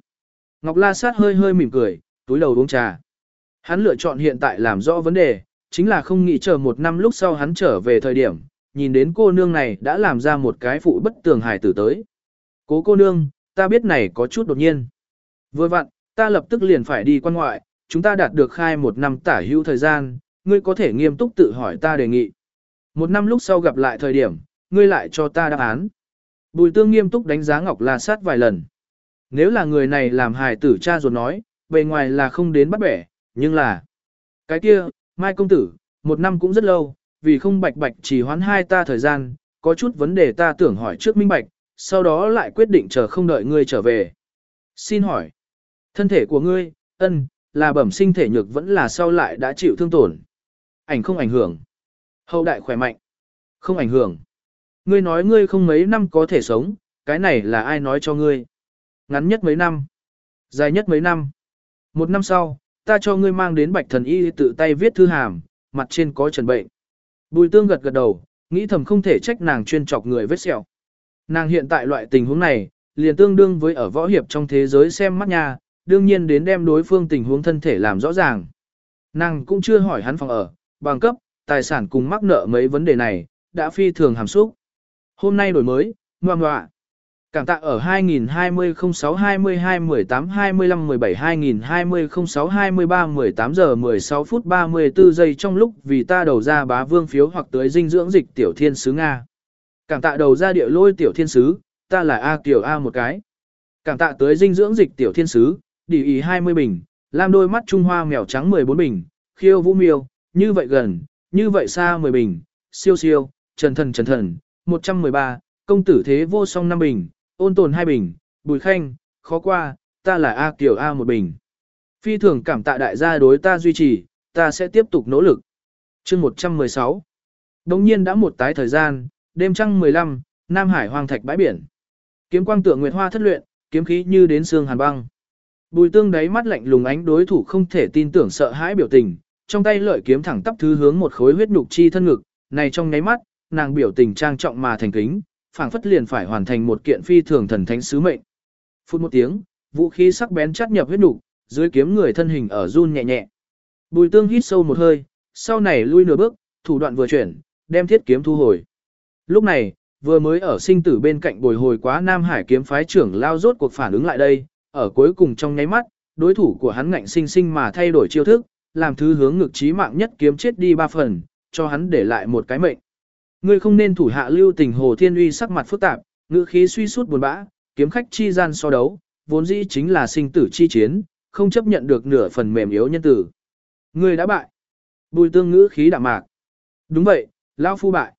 S1: Ngọc La Sát hơi hơi mỉm cười, túi đầu uống trà. Hắn lựa chọn hiện tại làm rõ vấn đề, chính là không nghĩ chờ một năm lúc sau hắn trở về thời điểm, nhìn đến cô nương này đã làm ra một cái phụ bất tường hài tử tới. Cố cô nương, ta biết này có chút đột nhiên. Vừa vặn, ta lập tức liền phải đi quan ngoại, chúng ta đạt được khai một năm tả hữu thời gian, ngươi có thể nghiêm túc tự hỏi ta đề nghị. Một năm lúc sau gặp lại thời điểm, ngươi lại cho ta đáp án. Bùi tương nghiêm túc đánh giá Ngọc La Sát vài lần. Nếu là người này làm hài tử cha ruột nói, bề ngoài là không đến bắt bẻ, nhưng là... Cái kia, Mai Công Tử, một năm cũng rất lâu, vì không bạch bạch chỉ hoán hai ta thời gian, có chút vấn đề ta tưởng hỏi trước minh bạch, sau đó lại quyết định chờ không đợi ngươi trở về. Xin hỏi, thân thể của ngươi, ân, là bẩm sinh thể nhược vẫn là sau lại đã chịu thương tổn. Ảnh không ảnh hưởng. Hậu đại khỏe mạnh. Không ảnh hưởng. Ngươi nói ngươi không mấy năm có thể sống, cái này là ai nói cho ngươi. Ngắn nhất mấy năm. Dài nhất mấy năm. Một năm sau, ta cho ngươi mang đến bạch thần y tự tay viết thư hàm, mặt trên có trần bệnh. Bùi tương gật gật đầu, nghĩ thầm không thể trách nàng chuyên chọc người vết sẹo. Nàng hiện tại loại tình huống này, liền tương đương với ở võ hiệp trong thế giới xem mắt nha, đương nhiên đến đem đối phương tình huống thân thể làm rõ ràng. Nàng cũng chưa hỏi hắn phòng ở, bằng cấp, tài sản cùng mắc nợ mấy vấn đề này, đã phi thường hàm xúc. Hôm nay đổi mới, ngoan ngoạ. Cảm tạ ở 2020 06 22 18 25 17 2020 06 23 18 giờ 16 phút 34 giây trong lúc vì ta đầu ra bá vương phiếu hoặc tới dinh dưỡng dịch tiểu thiên sứ Nga. Cảm tạ đầu ra địa lôi tiểu thiên sứ, ta là A tiểu A một cái. Cảm tạ tới dinh dưỡng dịch tiểu thiên sứ, đỉ ý 20 bình, lam đôi mắt trung hoa mèo trắng 14 bình, khiêu vũ miêu, như vậy gần, như vậy xa 10 bình, siêu siêu, trần thần trần thần, 113, công tử thế vô song 5 bình, ôn tồn 2 bình, bùi khanh, khó qua, ta là A Kiều A một bình. Phi thường cảm tạ đại gia đối ta duy trì, ta sẽ tiếp tục nỗ lực. chương 116 Đồng nhiên đã một tái thời gian, đêm trăng 15, Nam Hải hoang thạch bãi biển. Kiếm quang tượng nguyệt hoa thất luyện, kiếm khí như đến xương hàn băng. Bùi tương đáy mắt lạnh lùng ánh đối thủ không thể tin tưởng sợ hãi biểu tình, trong tay lợi kiếm thẳng tắp thứ hướng một khối huyết nhục chi thân ngực, này trong nháy mắt, nàng biểu tình trang trọng mà thành kính, phảng phất liền phải hoàn thành một kiện phi thường thần thánh sứ mệnh. Phút một tiếng, vũ khí sắc bén chát nhập huyết nhục, dưới kiếm người thân hình ở run nhẹ nhẹ. Bùi tương hít sâu một hơi, sau này lui nửa bước, thủ đoạn vừa chuyển, đem thiết kiếm thu hồi. Lúc này, vừa mới ở sinh tử bên cạnh bồi hồi quá Nam Hải kiếm phái trưởng lao rốt cuộc phản ứng lại đây, ở cuối cùng trong nháy mắt, đối thủ của hắn ngạnh sinh sinh mà thay đổi chiêu thức, làm thứ hướng ngực trí mạng nhất kiếm chết đi ba phần, cho hắn để lại một cái mệnh. Ngươi không nên thủ hạ lưu tình Hồ Thiên Uy sắc mặt phức tạp, ngữ khí suy sút buồn bã, kiếm khách chi gian so đấu, vốn dĩ chính là sinh tử chi chiến, không chấp nhận được nửa phần mềm yếu nhân tử. Ngươi đã bại. Bùi tương ngữ khí đạm mạc. Đúng vậy, lão phu bại.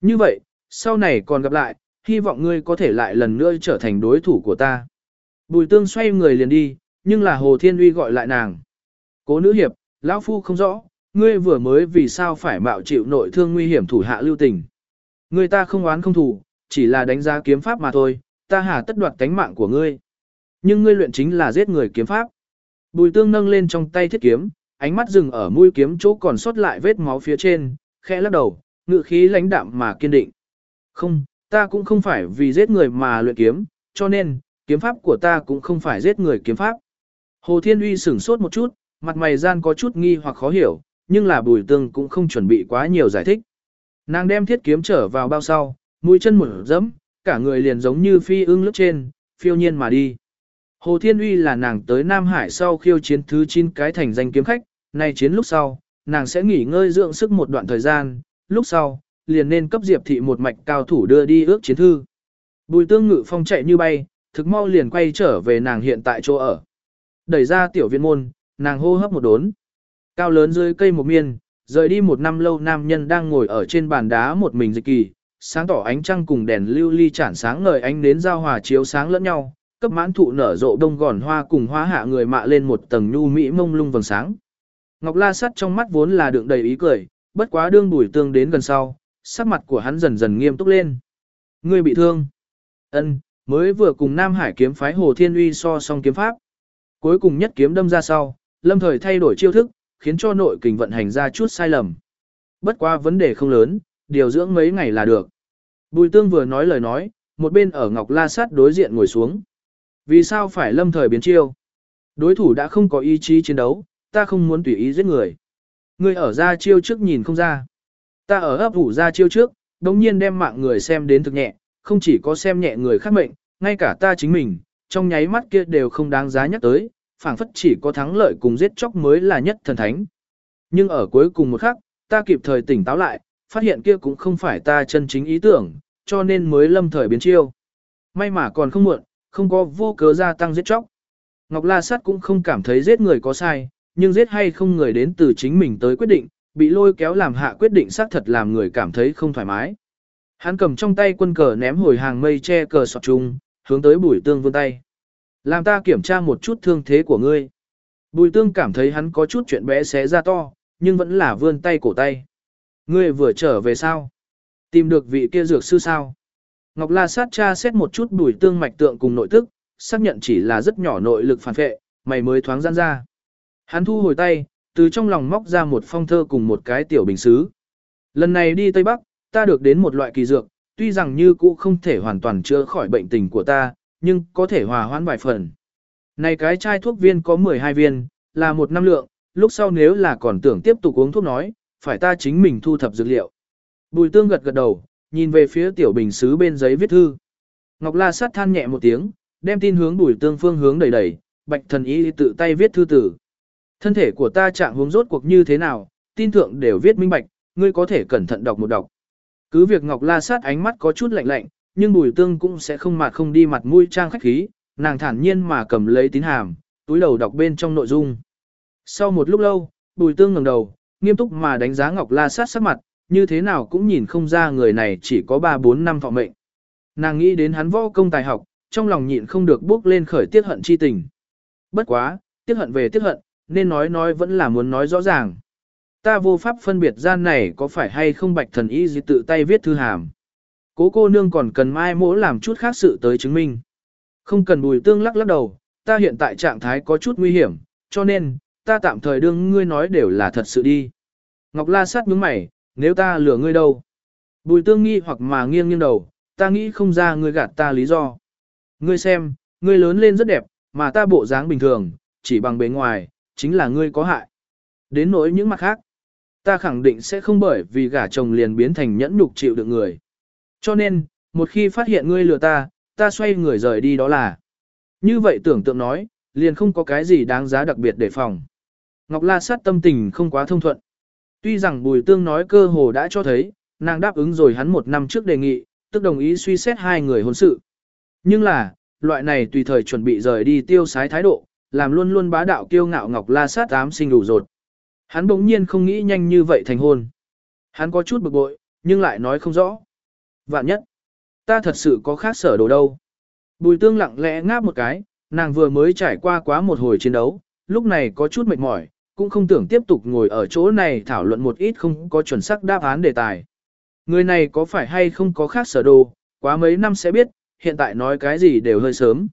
S1: Như vậy, sau này còn gặp lại, hy vọng ngươi có thể lại lần nữa trở thành đối thủ của ta. Bùi tương xoay người liền đi, nhưng là Hồ Thiên Uy gọi lại nàng. Cố nữ hiệp, lão phu không rõ, ngươi vừa mới vì sao phải mạo chịu nội thương nguy hiểm thủ hạ lưu tình. Ngươi ta không oán không thủ, chỉ là đánh giá kiếm pháp mà thôi, ta hà tất đoạt cánh mạng của ngươi. Nhưng ngươi luyện chính là giết người kiếm pháp. Bùi tương nâng lên trong tay thiết kiếm, ánh mắt dừng ở mũi kiếm chỗ còn sót lại vết máu phía trên, khẽ lắc đầu, ngự khí lãnh đạm mà kiên định. Không, ta cũng không phải vì giết người mà luyện kiếm, cho nên, kiếm pháp của ta cũng không phải giết người kiếm pháp. Hồ Thiên Uy sửng sốt một chút, mặt mày gian có chút nghi hoặc khó hiểu, nhưng là bùi tương cũng không chuẩn bị quá nhiều giải thích. Nàng đem thiết kiếm trở vào bao sau, mũi chân mở dẫm, cả người liền giống như phi ưng lướt trên, phiêu nhiên mà đi. Hồ Thiên Uy là nàng tới Nam Hải sau khiêu chiến thứ 9 cái thành danh kiếm khách, nay chiến lúc sau, nàng sẽ nghỉ ngơi dưỡng sức một đoạn thời gian, lúc sau, liền nên cấp Diệp thị một mạch cao thủ đưa đi ước chiến thư. Bùi tương ngự phong chạy như bay, thực mau liền quay trở về nàng hiện tại chỗ ở. Đẩy ra tiểu viện môn, nàng hô hấp một đốn. Cao lớn dưới cây một miên, rời đi một năm lâu nam nhân đang ngồi ở trên bàn đá một mình dịch kỳ, sáng tỏ ánh trăng cùng đèn lưu ly chản sáng ngời ánh đến giao hòa chiếu sáng lẫn nhau, cấp mãn thụ nở rộ đông gòn hoa cùng hoa hạ người mạ lên một tầng nhu mỹ mông lung vầng sáng. Ngọc La sắt trong mắt vốn là đựng đầy ý cười, bất quá đương bùi tương đến gần sau, sắc mặt của hắn dần dần nghiêm túc lên. Ngươi bị thương. Ân, mới vừa cùng Nam Hải kiếm phái Hồ Thiên Uy so song kiếm pháp. Cuối cùng nhất kiếm đâm ra sau, lâm thời thay đổi chiêu thức, khiến cho nội kình vận hành ra chút sai lầm. Bất qua vấn đề không lớn, điều dưỡng mấy ngày là được. Bùi tương vừa nói lời nói, một bên ở Ngọc La Sát đối diện ngồi xuống. Vì sao phải lâm thời biến chiêu? Đối thủ đã không có ý chí chiến đấu, ta không muốn tùy ý giết người. Ngươi ở ra chiêu trước nhìn không ra. Ta ở ấp ủ ra chiêu trước, đồng nhiên đem mạng người xem đến thực nhẹ, không chỉ có xem nhẹ người khác mệnh, ngay cả ta chính mình, trong nháy mắt kia đều không đáng giá nhắc tới, phảng phất chỉ có thắng lợi cùng giết chóc mới là nhất thần thánh. Nhưng ở cuối cùng một khắc, ta kịp thời tỉnh táo lại, phát hiện kia cũng không phải ta chân chính ý tưởng, cho nên mới lâm thời biến chiêu. May mà còn không muộn, không có vô cớ gia tăng giết chóc. Ngọc La Sát cũng không cảm thấy giết người có sai, nhưng giết hay không người đến từ chính mình tới quyết định, bị lôi kéo làm hạ quyết định xác thật làm người cảm thấy không thoải mái. Hắn cầm trong tay quân cờ ném hồi hàng mây che cờ sọt chung, hướng tới bùi tương vươn tay. Làm ta kiểm tra một chút thương thế của ngươi. Bùi tương cảm thấy hắn có chút chuyện bé xé ra to, nhưng vẫn là vươn tay cổ tay. Ngươi vừa trở về sao? Tìm được vị kia dược sư sao? Ngọc La sát cha xét một chút bùi tương mạch tượng cùng nội tức, xác nhận chỉ là rất nhỏ nội lực phản vệ, mày mới thoáng gian ra. Hắn thu hồi tay, từ trong lòng móc ra một phong thơ cùng một cái tiểu bình xứ. Lần này đi Tây Bắc, ta được đến một loại kỳ dược, tuy rằng như cũ không thể hoàn toàn chữa khỏi bệnh tình của ta, nhưng có thể hòa hoãn vài phần. Này cái chai thuốc viên có 12 viên, là một năm lượng, lúc sau nếu là còn tưởng tiếp tục uống thuốc nói, phải ta chính mình thu thập dược liệu. Bùi tương gật gật đầu, nhìn về phía tiểu bình xứ bên giấy viết thư. Ngọc La sát than nhẹ một tiếng, đem tin hướng bùi tương phương hướng đẩy đẩy, bạch thần ý tự tay viết thư tử. Thân thể của ta trạng hướng rốt cuộc như thế nào, tin thượng đều viết minh bạch, ngươi có thể cẩn thận đọc một đọc. Cứ việc Ngọc La sát ánh mắt có chút lạnh lạnh, nhưng bùi tương cũng sẽ không mặt không đi mặt mũi trang khách khí, nàng thản nhiên mà cầm lấy tín hàm, túi đầu đọc bên trong nội dung. Sau một lúc lâu, bùi tương ngẩng đầu, nghiêm túc mà đánh giá Ngọc La sát sắc mặt, như thế nào cũng nhìn không ra người này chỉ có 3-4 năm thọ mệnh. Nàng nghĩ đến hắn võ công tài học, trong lòng nhịn không được bước lên khởi tiết hận chi tình. Bất quá, tiết hận về tiết hận, nên nói nói vẫn là muốn nói rõ ràng. Ta vô pháp phân biệt gian này có phải hay không bạch thần y gì tự tay viết thư hàm. Cố cô nương còn cần mai mỗ làm chút khác sự tới chứng minh. Không cần bùi tương lắc lắc đầu, ta hiện tại trạng thái có chút nguy hiểm, cho nên, ta tạm thời đương ngươi nói đều là thật sự đi. Ngọc la sát nhướng mày, nếu ta lừa ngươi đâu? Bùi tương nghi hoặc mà nghiêng nghiêng đầu, ta nghĩ không ra ngươi gạt ta lý do. Ngươi xem, ngươi lớn lên rất đẹp, mà ta bộ dáng bình thường, chỉ bằng bề ngoài, chính là ngươi có hại. Đến nỗi những mặt khác, ta khẳng định sẽ không bởi vì gả chồng liền biến thành nhẫn nhục chịu được người. Cho nên, một khi phát hiện ngươi lừa ta, ta xoay người rời đi đó là. Như vậy tưởng tượng nói, liền không có cái gì đáng giá đặc biệt để phòng. Ngọc La sát tâm tình không quá thông thuận. Tuy rằng Bùi Tương nói cơ hồ đã cho thấy, nàng đáp ứng rồi hắn một năm trước đề nghị, tức đồng ý suy xét hai người hôn sự. Nhưng là, loại này tùy thời chuẩn bị rời đi tiêu sái thái độ, làm luôn luôn bá đạo kiêu ngạo Ngọc La sát ám sinh đủ rột. Hắn bỗng nhiên không nghĩ nhanh như vậy thành hôn. Hắn có chút bực bội, nhưng lại nói không rõ. Vạn nhất, ta thật sự có khác sở đồ đâu. Bùi tương lặng lẽ ngáp một cái, nàng vừa mới trải qua quá một hồi chiến đấu, lúc này có chút mệt mỏi, cũng không tưởng tiếp tục ngồi ở chỗ này thảo luận một ít không có chuẩn xác đáp án đề tài. Người này có phải hay không có khác sở đồ, quá mấy năm sẽ biết, hiện tại nói cái gì đều hơi sớm.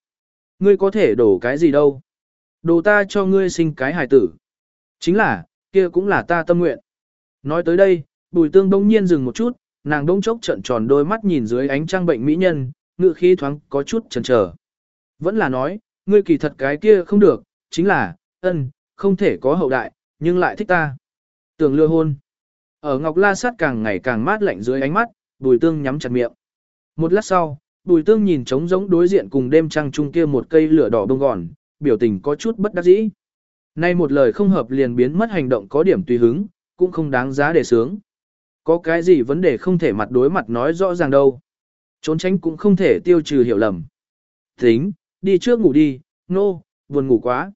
S1: Ngươi có thể đổ cái gì đâu. Đồ ta cho ngươi sinh cái hài tử. Chính là, kia cũng là ta tâm nguyện. Nói tới đây, bùi tương đông nhiên dừng một chút, nàng đông chốc trận tròn đôi mắt nhìn dưới ánh trăng bệnh mỹ nhân, ngự khí thoáng có chút chần chờ. Vẫn là nói, ngươi kỳ thật cái kia không được, chính là, ân, không thể có hậu đại, nhưng lại thích ta. Tưởng lừa hôn. Ở Ngọc La Sát càng ngày càng mát lạnh dưới ánh mắt, Bùi Tương nhắm chặt miệng. Một lát sau, Bùi Tương nhìn trống giống đối diện cùng đêm trăng trung kia một cây lửa đỏ bông gòn, biểu tình có chút bất đắc dĩ. Nay một lời không hợp liền biến mất hành động có điểm tùy hứng, cũng không đáng giá để sướng. Có cái gì vấn đề không thể mặt đối mặt nói rõ ràng đâu. Trốn tránh cũng không thể tiêu trừ hiểu lầm. Tính, đi trước ngủ đi, nô, no, buồn ngủ quá.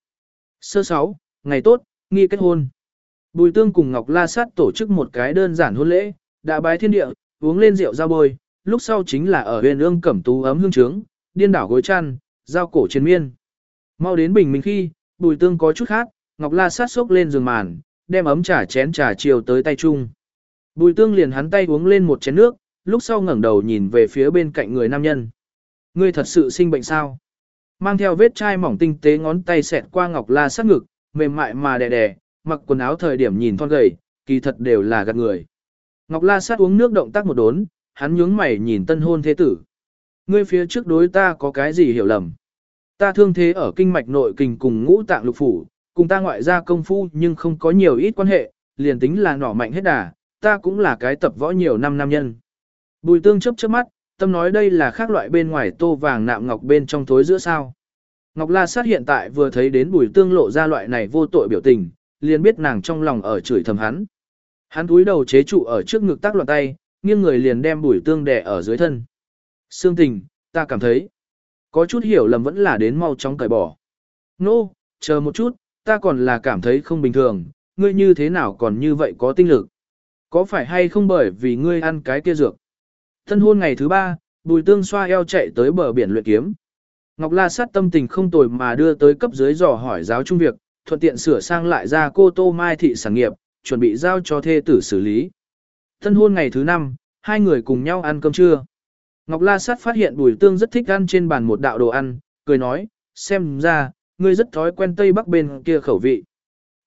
S1: Sơ sáu, ngày tốt, nghi kết hôn. Bùi tương cùng Ngọc La Sát tổ chức một cái đơn giản hôn lễ, đã bái thiên địa, uống lên rượu giao bôi, lúc sau chính là ở huyền ương cẩm tú ấm hương trướng, điên đảo gối chăn, giao cổ chiến miên. Mau đến bình minh khi, bùi tương có chút khác, Ngọc La Sát xốc lên giường màn, đem ấm trà chén trà chiều tới tay chung. Bùi tương liền hắn tay uống lên một chén nước, lúc sau ngẩng đầu nhìn về phía bên cạnh người nam nhân. Ngươi thật sự sinh bệnh sao? Mang theo vết chai mỏng tinh tế ngón tay xẹt qua Ngọc La sát ngực, mềm mại mà đè đè, mặc quần áo thời điểm nhìn thon gầy, kỳ thật đều là gạt người. Ngọc La sát uống nước động tác một đốn, hắn nhướng mày nhìn tân hôn thế tử. Ngươi phía trước đối ta có cái gì hiểu lầm? Ta thương thế ở kinh mạch nội kình cùng ngũ tạng lục phủ, cùng ta ngoại gia công phu nhưng không có nhiều ít quan hệ, liền tính là nỏ mạnh hết đà, ta cũng là cái tập võ nhiều năm nam nhân. Bùi tương chấp chớp mắt, tâm nói đây là khác loại bên ngoài tô vàng nạm ngọc bên trong thối giữa sao. Ngọc La Sát hiện tại vừa thấy đến bùi tương lộ ra loại này vô tội biểu tình, liền biết nàng trong lòng ở chửi thầm hắn. Hắn túi đầu chế trụ ở trước ngực tác loạn tay, nghiêng người liền đem bùi tương đè ở dưới thân. Sương tình, ta cảm thấy, có chút hiểu lầm vẫn là đến mau chóng cởi bỏ. Nô, no, chờ một chút, ta còn là cảm thấy không bình thường, ngươi như thế nào còn như vậy có tinh lực. Có phải hay không bởi vì ngươi ăn cái kia dược? Thân hôn ngày thứ ba, bùi tương xoa eo chạy tới bờ biển luyện kiếm. Ngọc La sát tâm tình không tồi mà đưa tới cấp dưới dò hỏi giáo trung việc, thuận tiện sửa sang lại ra cô Tô Mai thị sản nghiệp, chuẩn bị giao cho thê tử xử lý. Thân hôn ngày thứ năm, hai người cùng nhau ăn cơm trưa. Ngọc La Sát phát hiện Bùi Tương rất thích ăn trên bàn một đạo đồ ăn, cười nói, xem ra, ngươi rất thói quen Tây Bắc bên kia khẩu vị.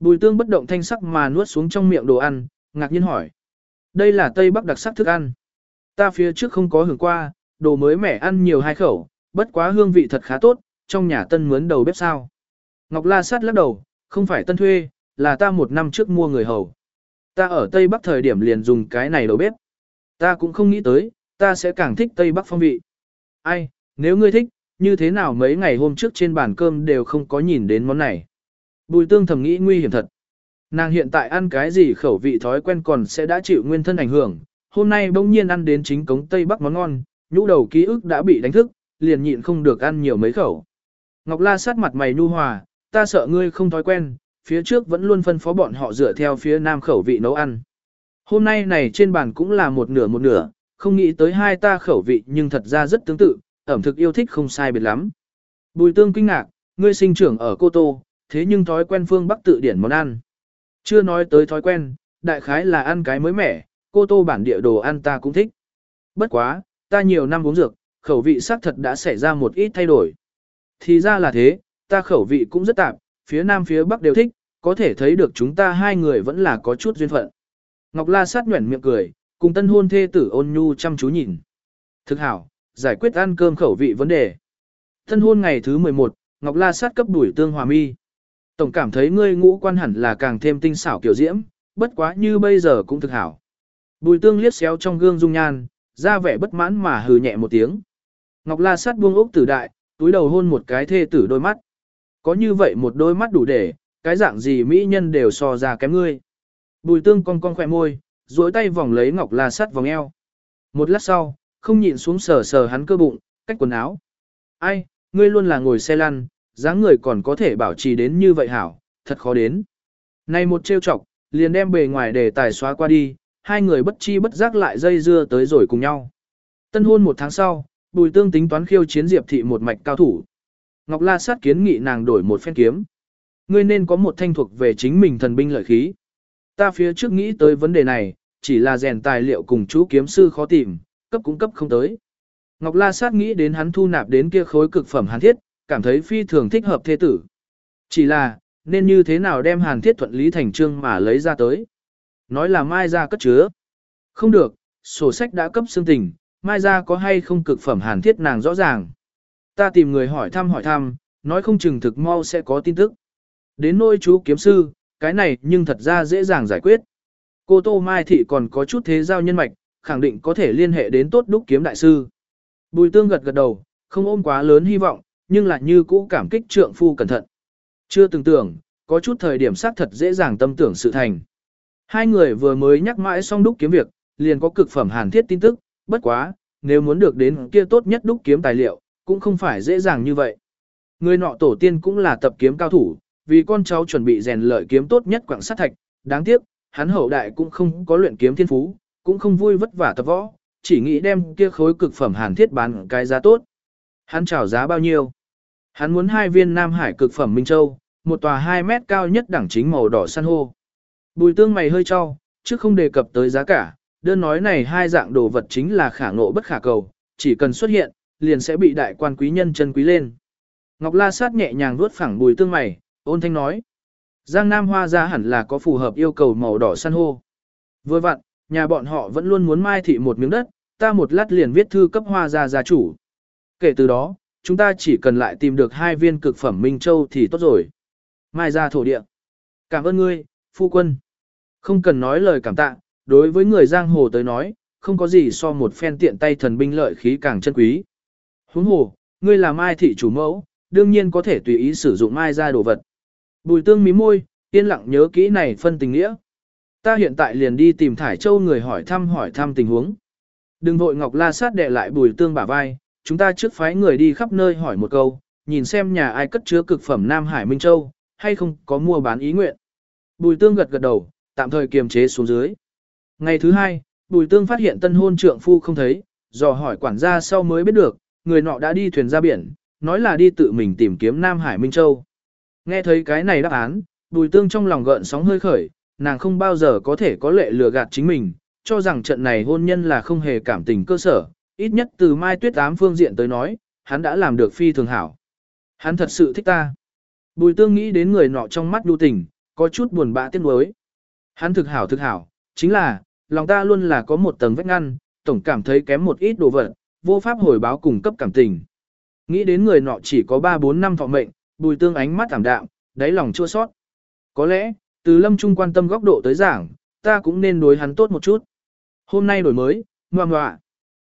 S1: Bùi Tương bất động thanh sắc mà nuốt xuống trong miệng đồ ăn, ngạc nhiên hỏi. Đây là Tây Bắc đặc sắc thức ăn. Ta phía trước không có hưởng qua, đồ mới mẻ ăn nhiều hai khẩu, bất quá hương vị thật khá tốt, trong nhà tân mướn đầu bếp sao. Ngọc La Sát lắc đầu, không phải tân thuê, là ta một năm trước mua người hầu. Ta ở Tây Bắc thời điểm liền dùng cái này đầu bếp. Ta cũng không nghĩ tới, ta sẽ càng thích Tây Bắc phong vị. Ai, nếu ngươi thích, như thế nào mấy ngày hôm trước trên bàn cơm đều không có nhìn đến món này. Bùi tương thầm nghĩ nguy hiểm thật. Nàng hiện tại ăn cái gì khẩu vị thói quen còn sẽ đã chịu nguyên thân ảnh hưởng, hôm nay bỗng nhiên ăn đến chính cống Tây Bắc món ngon, nhũ đầu ký ức đã bị đánh thức, liền nhịn không được ăn nhiều mấy khẩu. Ngọc La sát mặt mày nu hòa, ta sợ ngươi không thói quen, phía trước vẫn luôn phân phó bọn họ dựa theo phía nam khẩu vị nấu ăn. Hôm nay này trên bàn cũng là một nửa một nửa, không nghĩ tới hai ta khẩu vị nhưng thật ra rất tương tự, ẩm thực yêu thích không sai biệt lắm. Bùi tương kinh ngạc, ngươi sinh trưởng ở Cô Tô, thế nhưng thói quen phương Bắc tự điển món ăn. Chưa nói tới thói quen, đại khái là ăn cái mới mẻ, Cô Tô bản địa đồ ăn ta cũng thích. Bất quá, ta nhiều năm uống dược, khẩu vị xác thật đã xảy ra một ít thay đổi. Thì ra là thế, ta khẩu vị cũng rất tạp, phía Nam phía Bắc đều thích, có thể thấy được chúng ta hai người vẫn là có chút duyên phận. Ngọc La sát nhuẩn miệng cười, cùng tân hôn thê tử ôn nhu chăm chú nhìn. Thực hảo, giải quyết ăn cơm khẩu vị vấn đề. Tân hôn ngày thứ 11, Ngọc La sát cấp đuổi tương hòa mi. Tổng cảm thấy ngươi ngũ quan hẳn là càng thêm tinh xảo kiểu diễm, bất quá như bây giờ cũng thực hảo. Bùi tương liếc xéo trong gương dung nhan, ra vẻ bất mãn mà hừ nhẹ một tiếng. Ngọc La sát buông ốc tử đại, túi đầu hôn một cái thê tử đôi mắt. Có như vậy một đôi mắt đủ để, cái dạng gì mỹ nhân đều so ra kém ngươi. Bùi tương cong cong khỏe môi, duỗi tay vòng lấy ngọc la sắt vòng eo. Một lát sau, không nhịn xuống sờ sờ hắn cơ bụng, cách quần áo. Ai, ngươi luôn là ngồi xe lăn, dáng người còn có thể bảo trì đến như vậy hảo, thật khó đến. Này một trêu chọc, liền đem bề ngoài để tài xóa qua đi, hai người bất chi bất giác lại dây dưa tới rồi cùng nhau. Tân hôn một tháng sau, bùi tương tính toán khiêu chiến diệp thị một mạch cao thủ. Ngọc La sát kiến nghị nàng đổi một phen kiếm. Ngươi nên có một thanh thuộc về chính mình thần binh lợi khí. Ta phía trước nghĩ tới vấn đề này, chỉ là rèn tài liệu cùng chú kiếm sư khó tìm, cấp cũng cấp không tới. Ngọc La Sát nghĩ đến hắn thu nạp đến kia khối cực phẩm hàn thiết, cảm thấy phi thường thích hợp thế tử. Chỉ là, nên như thế nào đem hàn thiết thuận lý thành trương mà lấy ra tới. Nói là mai ra cất chứa. Không được, sổ sách đã cấp xương tình, mai ra có hay không cực phẩm hàn thiết nàng rõ ràng. Ta tìm người hỏi thăm hỏi thăm, nói không chừng thực mau sẽ có tin tức. Đến nôi chú kiếm sư, cái này nhưng thật ra dễ dàng giải quyết. Cô Tô Mai Thị còn có chút thế giao nhân mạch, khẳng định có thể liên hệ đến tốt đúc kiếm đại sư. Bùi tương gật gật đầu, không ôm quá lớn hy vọng, nhưng lại như cũ cảm kích trượng phu cẩn thận. Chưa từng tưởng, có chút thời điểm xác thật dễ dàng tâm tưởng sự thành. Hai người vừa mới nhắc mãi xong đúc kiếm việc, liền có cực phẩm hàn thiết tin tức, bất quá, nếu muốn được đến kia tốt nhất đúc kiếm tài liệu, cũng không phải dễ dàng như vậy. Người nọ tổ tiên cũng là tập kiếm cao thủ, vì con cháu chuẩn bị rèn lợi kiếm tốt nhất quảng sát thạch, đáng tiếc, hắn hậu đại cũng không có luyện kiếm thiên phú, cũng không vui vất vả tập võ, chỉ nghĩ đem kia khối cực phẩm hàn thiết bán cái giá tốt. Hắn chào giá bao nhiêu? Hắn muốn hai viên Nam Hải cực phẩm Minh Châu, một tòa 2 mét cao nhất đẳng chính màu đỏ san hô. Bùi tương mày hơi cho, chứ không đề cập tới giá cả, đơn nói này hai dạng đồ vật chính là khả ngộ bất khả cầu, chỉ cần xuất hiện, liền sẽ bị đại quan quý nhân chân quý lên. Ngọc La sát nhẹ nhàng vuốt phẳng bùi tương mày, ôn thanh nói. Giang Nam Hoa ra hẳn là có phù hợp yêu cầu màu đỏ san hô. Vừa vặn, nhà bọn họ vẫn luôn muốn mai thị một miếng đất, ta một lát liền viết thư cấp hoa ra gia chủ. Kể từ đó, chúng ta chỉ cần lại tìm được hai viên cực phẩm Minh Châu thì tốt rồi. mai ra thổ địa. Cảm ơn ngươi, phu quân. Không cần nói lời cảm tạ, đối với người giang hồ tới nói, không có gì so một phen tiện tay thần binh lợi khí càng chân quý. Huống hồ, ngươi là mai thị chủ mẫu, đương nhiên có thể tùy ý sử dụng mai ra đồ vật. Bùi tương mí môi, yên lặng nhớ kỹ này phân tình nghĩa. Ta hiện tại liền đi tìm Thải Châu người hỏi thăm hỏi thăm tình huống. Đừng vội Ngọc La sát đè lại bùi tương bả vai, chúng ta trước phái người đi khắp nơi hỏi một câu, nhìn xem nhà ai cất chứa cực phẩm Nam Hải Minh Châu, hay không có mua bán ý nguyện. Bùi tương gật gật đầu, tạm thời kiềm chế xuống dưới. Ngày thứ hai, bùi tương phát hiện tân hôn trượng phu không thấy, dò hỏi quản gia sau mới biết được, người nọ đã đi thuyền ra biển, nói là đi tự mình tìm kiếm Nam Hải Minh Châu. Nghe thấy cái này đáp án, bùi tương trong lòng gợn sóng hơi khởi, nàng không bao giờ có thể có lệ lừa gạt chính mình, cho rằng trận này hôn nhân là không hề cảm tình cơ sở, ít nhất từ mai tuyết ám phương diện tới nói, hắn đã làm được phi thường hảo. Hắn thật sự thích ta. Bùi tương nghĩ đến người nọ trong mắt đu tình, có chút buồn bã tiếc nuối. Hắn thực hảo thực hảo, chính là, lòng ta luôn là có một tầng vách ngăn, tổng cảm thấy kém một ít đồ vật, vô pháp hồi báo cùng cấp cảm tình. Nghĩ đến người nọ chỉ có 3-4 năm thọ mệnh, bùi tương ánh mắt thảm đạm, đáy lòng chua sót. Có lẽ, từ lâm trung quan tâm góc độ tới giảng, ta cũng nên đối hắn tốt một chút. Hôm nay đổi mới, ngoan ngoạ.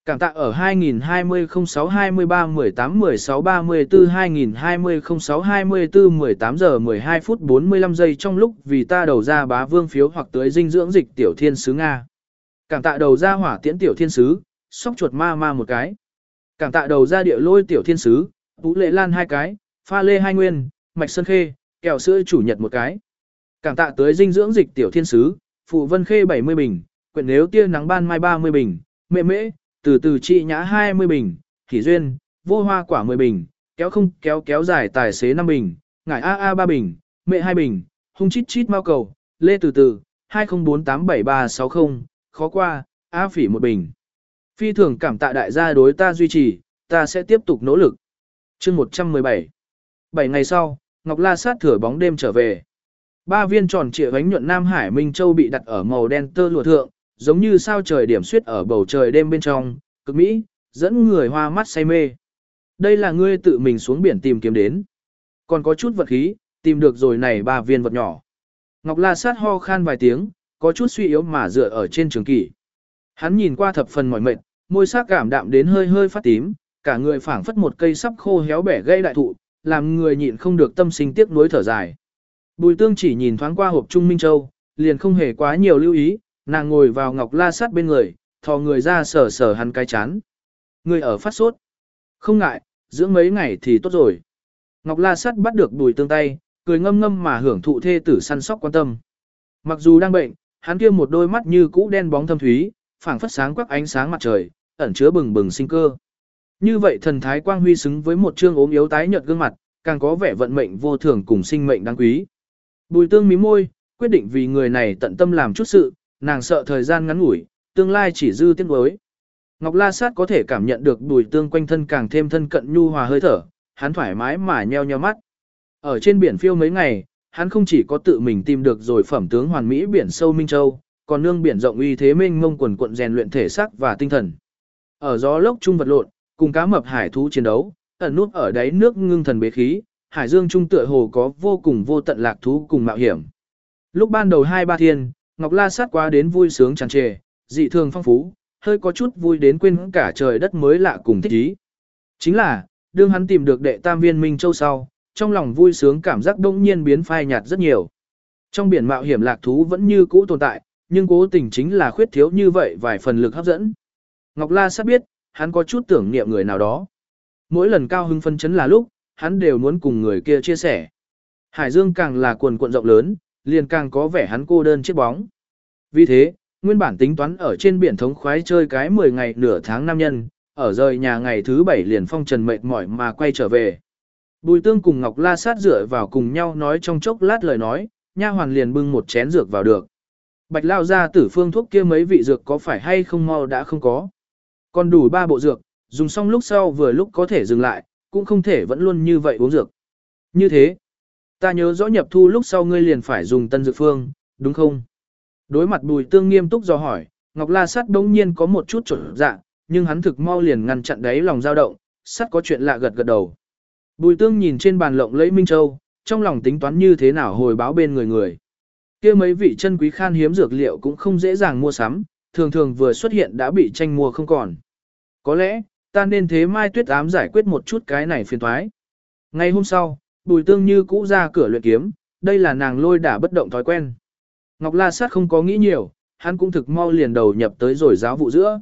S1: Cảm tạ ở 2020 06 23 18 16 34 2020 06 24 18 giờ 12 phút 45 giây trong lúc vì ta đầu ra bá vương phiếu hoặc tới dinh dưỡng dịch tiểu thiên sứ Nga. Cảm tạ đầu ra hỏa tiễn tiểu thiên sứ, sóc chuột ma ma một cái. Cảm tạ đầu ra địa lôi tiểu thiên sứ, vũ lệ lan hai cái, pha lê hai nguyên, mạch sơn khê, kẹo sữa chủ nhật một cái. Cảm tạ tới dinh dưỡng dịch tiểu thiên sứ, phụ vân khê 70 bình, quyển nếu tia nắng ban mai 30 bình, mẹ mễ, từ từ trị nhã 20 bình, thỉ duyên, vô hoa quả 10 bình, kéo không kéo kéo dài tài xế 5 bình, ngải AA 3 bình, mẹ 2 bình, hung chít chít mau cầu, lê từ từ, 20487360, khó qua, A phỉ 1 bình. Phi thường cảm tạ đại gia đối ta duy trì, ta sẽ tiếp tục nỗ lực. chương 117 7 ngày sau, Ngọc La sát thửa bóng đêm trở về. Ba viên tròn trịa bánh nhuận Nam Hải Minh Châu bị đặt ở màu đen tơ lụa thượng, giống như sao trời điểm suyết ở bầu trời đêm bên trong, cực mỹ, dẫn người hoa mắt say mê. Đây là ngươi tự mình xuống biển tìm kiếm đến. Còn có chút vật khí, tìm được rồi này ba viên vật nhỏ. Ngọc La sát ho khan vài tiếng, có chút suy yếu mà dựa ở trên trường kỷ. Hắn nhìn qua thập phần mỏi mệt, môi sắc cảm đạm đến hơi hơi phát tím, cả người phảng phất một cây sắp khô héo bẻ gây đại thụ, làm người nhịn không được tâm sinh tiếc nuối thở dài. Bùi tương chỉ nhìn thoáng qua hộp Trung Minh Châu, liền không hề quá nhiều lưu ý, nàng ngồi vào ngọc la sát bên người, thò người ra sờ sờ hắn cái chán. Người ở phát sốt. Không ngại, dưỡng mấy ngày thì tốt rồi. Ngọc la sát bắt được bùi tương tay, cười ngâm ngâm mà hưởng thụ thê tử săn sóc quan tâm. Mặc dù đang bệnh, hắn kia một đôi mắt như cũ đen bóng thâm thúy, phảng phất sáng quắc ánh sáng mặt trời, ẩn chứa bừng bừng sinh cơ. Như vậy thần thái quang huy xứng với một trương ốm yếu tái nhợt gương mặt, càng có vẻ vận mệnh vô thường cùng sinh mệnh đáng quý. Bùi tương mí môi, quyết định vì người này tận tâm làm chút sự, nàng sợ thời gian ngắn ngủi, tương lai chỉ dư tiếc nuối. Ngọc La Sát có thể cảm nhận được bùi tương quanh thân càng thêm thân cận nhu hòa hơi thở, hắn thoải mái mà nheo nheo mắt. Ở trên biển phiêu mấy ngày, hắn không chỉ có tự mình tìm được rồi phẩm tướng hoàn mỹ biển sâu Minh Châu, còn nương biển rộng uy thế mênh mông quần quận rèn luyện thể xác và tinh thần. Ở gió lốc trung vật lộn, cùng cá mập hải thú chiến đấu, ẩn nút ở đáy nước ngưng thần bế khí, hải dương trung tựa hồ có vô cùng vô tận lạc thú cùng mạo hiểm. Lúc ban đầu hai ba thiên, Ngọc La sát quá đến vui sướng tràn trề, dị thường phong phú, hơi có chút vui đến quên cả trời đất mới lạ cùng thích ý. Chính là, đương hắn tìm được đệ tam viên Minh Châu sau, trong lòng vui sướng cảm giác đông nhiên biến phai nhạt rất nhiều. Trong biển mạo hiểm lạc thú vẫn như cũ tồn tại, nhưng cố tình chính là khuyết thiếu như vậy vài phần lực hấp dẫn. Ngọc La sát biết, hắn có chút tưởng niệm người nào đó. Mỗi lần cao hưng phân chấn là lúc, hắn đều muốn cùng người kia chia sẻ. Hải dương càng là quần cuộn rộng lớn, liền càng có vẻ hắn cô đơn chiếc bóng. Vì thế, nguyên bản tính toán ở trên biển thống khoái chơi cái 10 ngày nửa tháng nam nhân, ở rời nhà ngày thứ 7 liền phong trần mệt mỏi mà quay trở về. Bùi tương cùng Ngọc La sát dựa vào cùng nhau nói trong chốc lát lời nói, nha hoàn liền bưng một chén dược vào được. Bạch lao ra tử phương thuốc kia mấy vị dược có phải hay không mau đã không có. Còn đủ ba bộ dược, dùng xong lúc sau vừa lúc có thể dừng lại, cũng không thể vẫn luôn như vậy uống dược. Như thế, ta nhớ rõ nhập thu lúc sau ngươi liền phải dùng tân dược phương, đúng không? Đối mặt bùi tương nghiêm túc do hỏi, Ngọc La Sắt đống nhiên có một chút trở dạ, nhưng hắn thực mau liền ngăn chặn đấy lòng dao động, sắt có chuyện lạ gật gật đầu. Bùi tương nhìn trên bàn lộng lấy Minh Châu, trong lòng tính toán như thế nào hồi báo bên người người. kia mấy vị chân quý khan hiếm dược liệu cũng không dễ dàng mua sắm, thường thường vừa xuất hiện đã bị tranh mua không còn. Có lẽ, ta nên thế mai tuyết ám giải quyết một chút cái này phiền thoái. Ngày hôm sau, bùi tương như cũ ra cửa luyện kiếm, đây là nàng lôi đả bất động thói quen. Ngọc La Sát không có nghĩ nhiều, hắn cũng thực mau liền đầu nhập tới rồi giáo vụ giữa.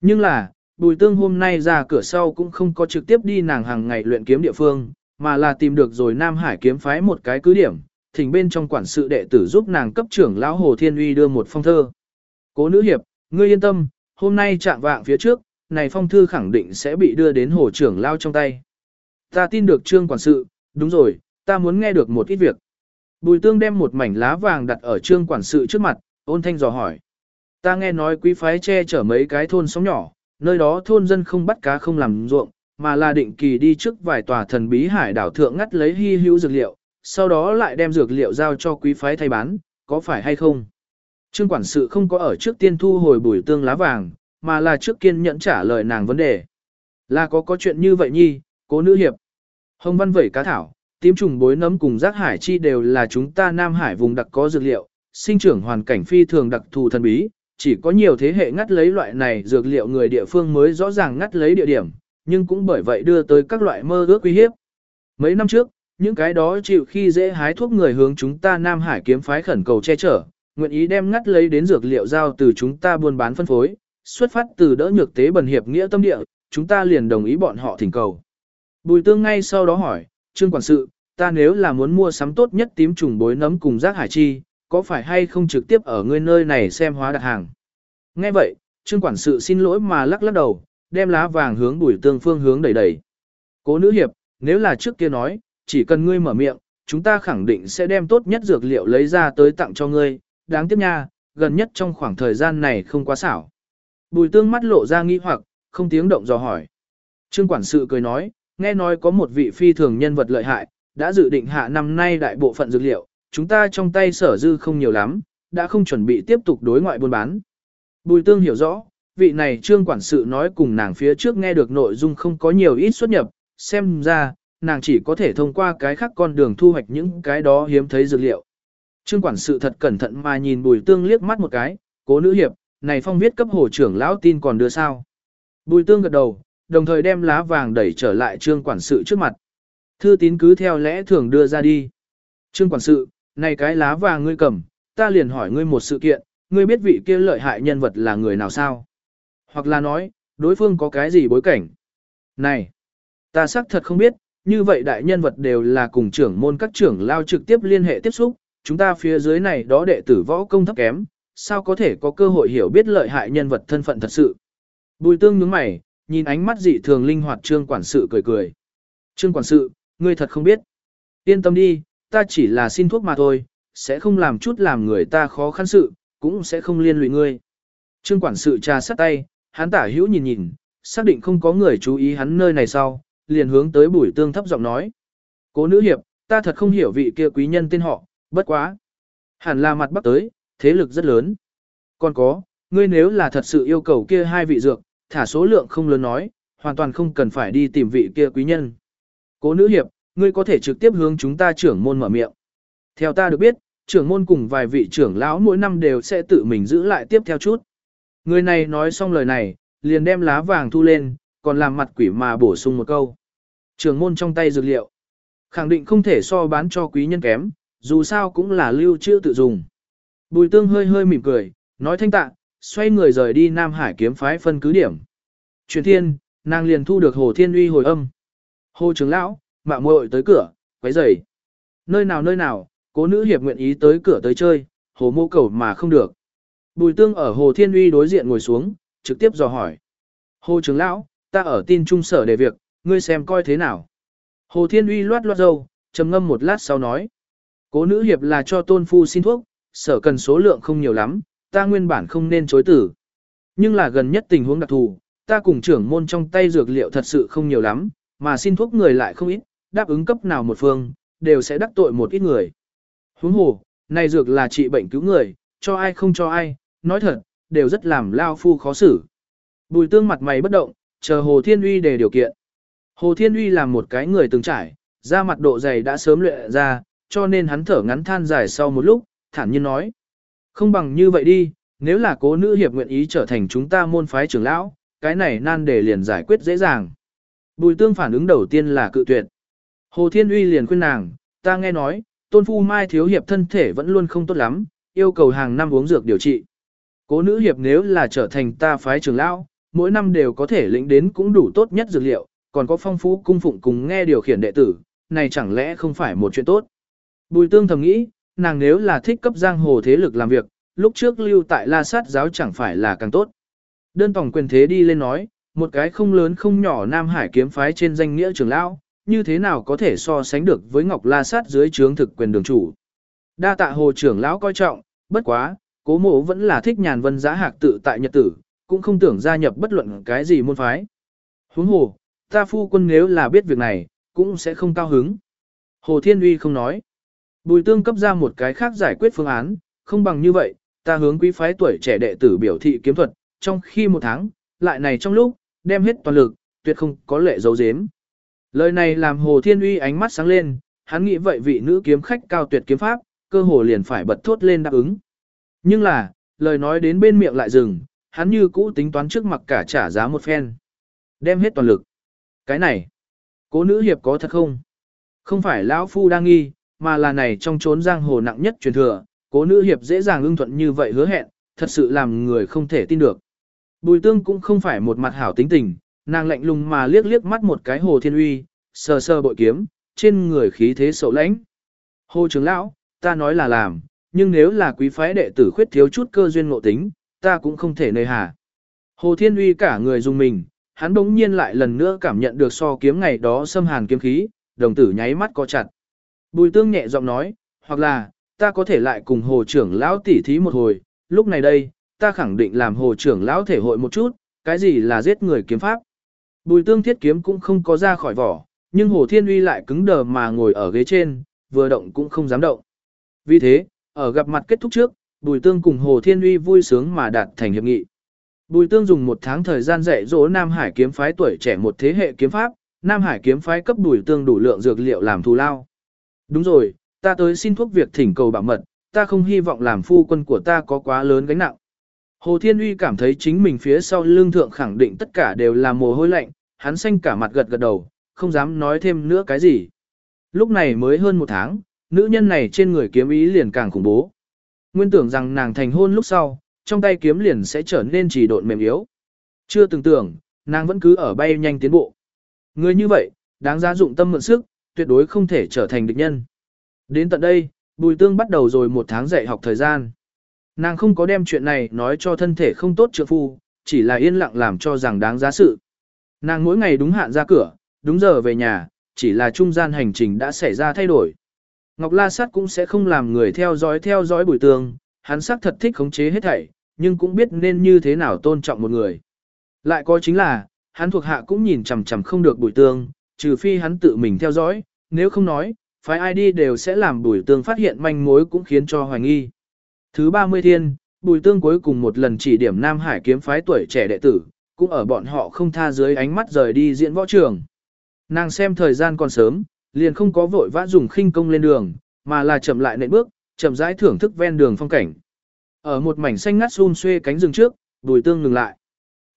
S1: Nhưng là, bùi tương hôm nay ra cửa sau cũng không có trực tiếp đi nàng hàng ngày luyện kiếm địa phương, mà là tìm được rồi Nam Hải kiếm phái một cái cứ điểm, thỉnh bên trong quản sự đệ tử giúp nàng cấp trưởng lão Hồ Thiên Uy đưa một phong thơ. Cố nữ hiệp, ngươi yên tâm, hôm nay chạm vạng phía trước, này phong thư khẳng định sẽ bị đưa đến hồ trưởng lao trong tay. Ta tin được trương quản sự, đúng rồi, ta muốn nghe được một ít việc. Bùi tương đem một mảnh lá vàng đặt ở trương quản sự trước mặt, ôn thanh dò hỏi. Ta nghe nói quý phái che chở mấy cái thôn sóng nhỏ, nơi đó thôn dân không bắt cá không làm ruộng, mà là định kỳ đi trước vài tòa thần bí hải đảo thượng ngắt lấy hy hữu dược liệu, sau đó lại đem dược liệu giao cho quý phái thay bán, có phải hay không? Trương quản sự không có ở trước tiên thu hồi bùi tương lá vàng, mà là trước kiên nhẫn trả lời nàng vấn đề. Là có có chuyện như vậy nhi, cố nữ hiệp. Hồng văn vẩy cá thảo, tím trùng bối nấm cùng rác hải chi đều là chúng ta Nam Hải vùng đặc có dược liệu, sinh trưởng hoàn cảnh phi thường đặc thù thần bí, chỉ có nhiều thế hệ ngắt lấy loại này dược liệu người địa phương mới rõ ràng ngắt lấy địa điểm, nhưng cũng bởi vậy đưa tới các loại mơ ước uy hiếp. Mấy năm trước, những cái đó chịu khi dễ hái thuốc người hướng chúng ta Nam Hải kiếm phái khẩn cầu che chở, nguyện ý đem ngắt lấy đến dược liệu giao từ chúng ta buôn bán phân phối, xuất phát từ đỡ nhược tế bần hiệp nghĩa tâm địa, chúng ta liền đồng ý bọn họ thỉnh cầu. Bùi tương ngay sau đó hỏi, Trương Quản sự, ta nếu là muốn mua sắm tốt nhất tím trùng bối nấm cùng rác hải chi, có phải hay không trực tiếp ở ngươi nơi này xem hóa đặt hàng? Nghe vậy, Trương Quản sự xin lỗi mà lắc lắc đầu, đem lá vàng hướng bùi tương phương hướng đẩy đẩy. Cố nữ hiệp, nếu là trước kia nói, chỉ cần ngươi mở miệng, chúng ta khẳng định sẽ đem tốt nhất dược liệu lấy ra tới tặng cho ngươi, đáng tiếc nha, gần nhất trong khoảng thời gian này không quá xảo. Bùi tương mắt lộ ra nghi hoặc, không tiếng động dò hỏi. Trương quản sự cười nói, nghe nói có một vị phi thường nhân vật lợi hại, đã dự định hạ năm nay đại bộ phận dược liệu, chúng ta trong tay sở dư không nhiều lắm, đã không chuẩn bị tiếp tục đối ngoại buôn bán. Bùi tương hiểu rõ, vị này trương quản sự nói cùng nàng phía trước nghe được nội dung không có nhiều ít xuất nhập, xem ra, nàng chỉ có thể thông qua cái khác con đường thu hoạch những cái đó hiếm thấy dược liệu. Trương quản sự thật cẩn thận mà nhìn bùi tương liếc mắt một cái, cố nữ hiệp, này phong viết cấp hồ trưởng lão tin còn đưa sao. Bùi tương gật đầu, đồng thời đem lá vàng đẩy trở lại trương quản sự trước mặt. Thư tín cứ theo lẽ thường đưa ra đi. Trương quản sự, này cái lá vàng ngươi cầm, ta liền hỏi ngươi một sự kiện, ngươi biết vị kia lợi hại nhân vật là người nào sao? Hoặc là nói, đối phương có cái gì bối cảnh? Này, ta xác thật không biết, như vậy đại nhân vật đều là cùng trưởng môn các trưởng lao trực tiếp liên hệ tiếp xúc, chúng ta phía dưới này đó đệ tử võ công thấp kém, sao có thể có cơ hội hiểu biết lợi hại nhân vật thân phận thật sự. Bùi tương nhướng mày, nhìn ánh mắt dị thường linh hoạt trương quản sự cười cười. Trương quản sự, ngươi thật không biết. Yên tâm đi, ta chỉ là xin thuốc mà thôi, sẽ không làm chút làm người ta khó khăn sự, cũng sẽ không liên lụy ngươi. Trương quản sự trà sắt tay, hắn tả hữu nhìn nhìn, xác định không có người chú ý hắn nơi này sau, liền hướng tới bùi tương thấp giọng nói. Cố nữ hiệp, ta thật không hiểu vị kia quý nhân tên họ, bất quá. Hẳn là mặt bắc tới, thế lực rất lớn. Còn có, ngươi nếu là thật sự yêu cầu kia hai vị dược, thả số lượng không lớn nói, hoàn toàn không cần phải đi tìm vị kia quý nhân. Cố nữ hiệp, ngươi có thể trực tiếp hướng chúng ta trưởng môn mở miệng. Theo ta được biết, trưởng môn cùng vài vị trưởng lão mỗi năm đều sẽ tự mình giữ lại tiếp theo chút. Người này nói xong lời này, liền đem lá vàng thu lên, còn làm mặt quỷ mà bổ sung một câu. Trưởng môn trong tay dược liệu. Khẳng định không thể so bán cho quý nhân kém, dù sao cũng là lưu trữ tự dùng. Bùi tương hơi hơi mỉm cười, nói thanh tạ, xoay người rời đi Nam Hải kiếm phái phân cứ điểm. Truyền thiên, nàng liền thu được Hồ Thiên Uy hồi âm. Hồ trưởng lão, mạo muội tới cửa, quấy rầy. Nơi nào nơi nào, cố nữ hiệp nguyện ý tới cửa tới chơi, hồ mô cầu mà không được. Bùi tương ở Hồ Thiên Uy đối diện ngồi xuống, trực tiếp dò hỏi. Hồ trưởng lão, ta ở tin trung sở để việc, ngươi xem coi thế nào. Hồ Thiên Uy loát loát dâu, trầm ngâm một lát sau nói. Cố nữ hiệp là cho tôn phu xin thuốc, sở cần số lượng không nhiều lắm, ta nguyên bản không nên chối tử. Nhưng là gần nhất tình huống đặc thù, ta cùng trưởng môn trong tay dược liệu thật sự không nhiều lắm, mà xin thuốc người lại không ít, đáp ứng cấp nào một phương, đều sẽ đắc tội một ít người. Huống hồ, này dược là trị bệnh cứu người, cho ai không cho ai, nói thật, đều rất làm lao phu khó xử. Bùi tương mặt mày bất động, chờ Hồ Thiên Uy để điều kiện. Hồ Thiên Uy là một cái người từng trải, da mặt độ dày đã sớm luyện ra, cho nên hắn thở ngắn than dài sau một lúc, thản nhiên nói. Không bằng như vậy đi, nếu là cố nữ hiệp nguyện ý trở thành chúng ta môn phái trưởng lão, cái này nan để liền giải quyết dễ dàng. Bùi tương phản ứng đầu tiên là cự tuyệt. Hồ Thiên Uy liền khuyên nàng, ta nghe nói, tôn phu mai thiếu hiệp thân thể vẫn luôn không tốt lắm, yêu cầu hàng năm uống dược điều trị. Cố nữ hiệp nếu là trở thành ta phái trưởng lão, mỗi năm đều có thể lĩnh đến cũng đủ tốt nhất dược liệu, còn có phong phú cung phụng cùng nghe điều khiển đệ tử, này chẳng lẽ không phải một chuyện tốt. Bùi tương thầm nghĩ, nàng nếu là thích cấp giang hồ thế lực làm việc, lúc trước lưu tại la sát giáo chẳng phải là càng tốt. Đơn tổng quyền thế đi lên nói, một cái không lớn không nhỏ Nam Hải kiếm phái trên danh nghĩa trưởng lão, như thế nào có thể so sánh được với Ngọc La Sát dưới trướng thực quyền đường chủ. Đa tạ hồ trưởng lão coi trọng, bất quá, cố mộ vẫn là thích nhàn vân giá hạc tự tại nhật tử, cũng không tưởng gia nhập bất luận cái gì môn phái. Huống hồ, ta phu quân nếu là biết việc này, cũng sẽ không cao hứng. Hồ Thiên Uy không nói. Bùi tương cấp ra một cái khác giải quyết phương án, không bằng như vậy, ta hướng quý phái tuổi trẻ đệ tử biểu thị kiếm thuật, trong khi một tháng, lại này trong lúc, đem hết toàn lực, tuyệt không có lệ dấu dếm. Lời này làm Hồ Thiên Uy ánh mắt sáng lên, hắn nghĩ vậy vị nữ kiếm khách cao tuyệt kiếm pháp, cơ hồ liền phải bật thốt lên đáp ứng. Nhưng là, lời nói đến bên miệng lại dừng, hắn như cũ tính toán trước mặt cả trả giá một phen. Đem hết toàn lực. Cái này, cố nữ hiệp có thật không? Không phải lão phu đang nghi, mà là này trong chốn giang hồ nặng nhất truyền thừa, cố nữ hiệp dễ dàng ưng thuận như vậy hứa hẹn, thật sự làm người không thể tin được. Bùi tương cũng không phải một mặt hảo tính tình, nàng lạnh lùng mà liếc liếc mắt một cái hồ thiên uy, sờ sờ bội kiếm, trên người khí thế sậu lãnh. Hồ trưởng lão, ta nói là làm, nhưng nếu là quý phái đệ tử khuyết thiếu chút cơ duyên ngộ tính, ta cũng không thể nơi hà. Hồ thiên uy cả người dùng mình, hắn bỗng nhiên lại lần nữa cảm nhận được so kiếm ngày đó xâm hàn kiếm khí, đồng tử nháy mắt co chặt. Bùi tương nhẹ giọng nói, hoặc là, ta có thể lại cùng hồ trưởng lão tỉ thí một hồi, lúc này đây, ta khẳng định làm hồ trưởng lão thể hội một chút, cái gì là giết người kiếm pháp. Bùi tương thiết kiếm cũng không có ra khỏi vỏ, nhưng hồ thiên uy lại cứng đờ mà ngồi ở ghế trên, vừa động cũng không dám động. Vì thế, ở gặp mặt kết thúc trước, bùi tương cùng hồ thiên uy vui sướng mà đạt thành hiệp nghị. Bùi tương dùng một tháng thời gian dạy dỗ Nam Hải kiếm phái tuổi trẻ một thế hệ kiếm pháp, Nam Hải kiếm phái cấp bùi tương đủ lượng dược liệu làm thù lao. Đúng rồi, ta tới xin thuốc việc thỉnh cầu bảo mật, ta không hy vọng làm phu quân của ta có quá lớn gánh nặng. Hồ Thiên Uy cảm thấy chính mình phía sau lưng thượng khẳng định tất cả đều là mồ hôi lạnh, hắn xanh cả mặt gật gật đầu, không dám nói thêm nữa cái gì. Lúc này mới hơn một tháng, nữ nhân này trên người kiếm ý liền càng khủng bố. Nguyên tưởng rằng nàng thành hôn lúc sau, trong tay kiếm liền sẽ trở nên chỉ độn mềm yếu. Chưa từng tưởng, nàng vẫn cứ ở bay nhanh tiến bộ. Người như vậy, đáng giá dụng tâm mượn sức, tuyệt đối không thể trở thành địch nhân. Đến tận đây, Bùi Tương bắt đầu rồi một tháng dạy học thời gian. Nàng không có đem chuyện này nói cho thân thể không tốt trượng phu, chỉ là yên lặng làm cho rằng đáng giá sự. Nàng mỗi ngày đúng hạn ra cửa, đúng giờ về nhà, chỉ là trung gian hành trình đã xảy ra thay đổi. Ngọc La Sát cũng sẽ không làm người theo dõi theo dõi bùi tương, hắn xác thật thích khống chế hết thảy, nhưng cũng biết nên như thế nào tôn trọng một người. Lại có chính là, hắn thuộc hạ cũng nhìn chằm chằm không được bùi tương, trừ phi hắn tự mình theo dõi, nếu không nói, phái ai đi đều sẽ làm bùi tương phát hiện manh mối cũng khiến cho hoài nghi. Thứ 30 thiên, bùi tương cuối cùng một lần chỉ điểm Nam Hải kiếm phái tuổi trẻ đệ tử, cũng ở bọn họ không tha dưới ánh mắt rời đi diễn võ trường. Nàng xem thời gian còn sớm, liền không có vội vã dùng khinh công lên đường, mà là chậm lại nện bước, chậm rãi thưởng thức ven đường phong cảnh. Ở một mảnh xanh ngắt xun xuê cánh rừng trước, bùi tương ngừng lại.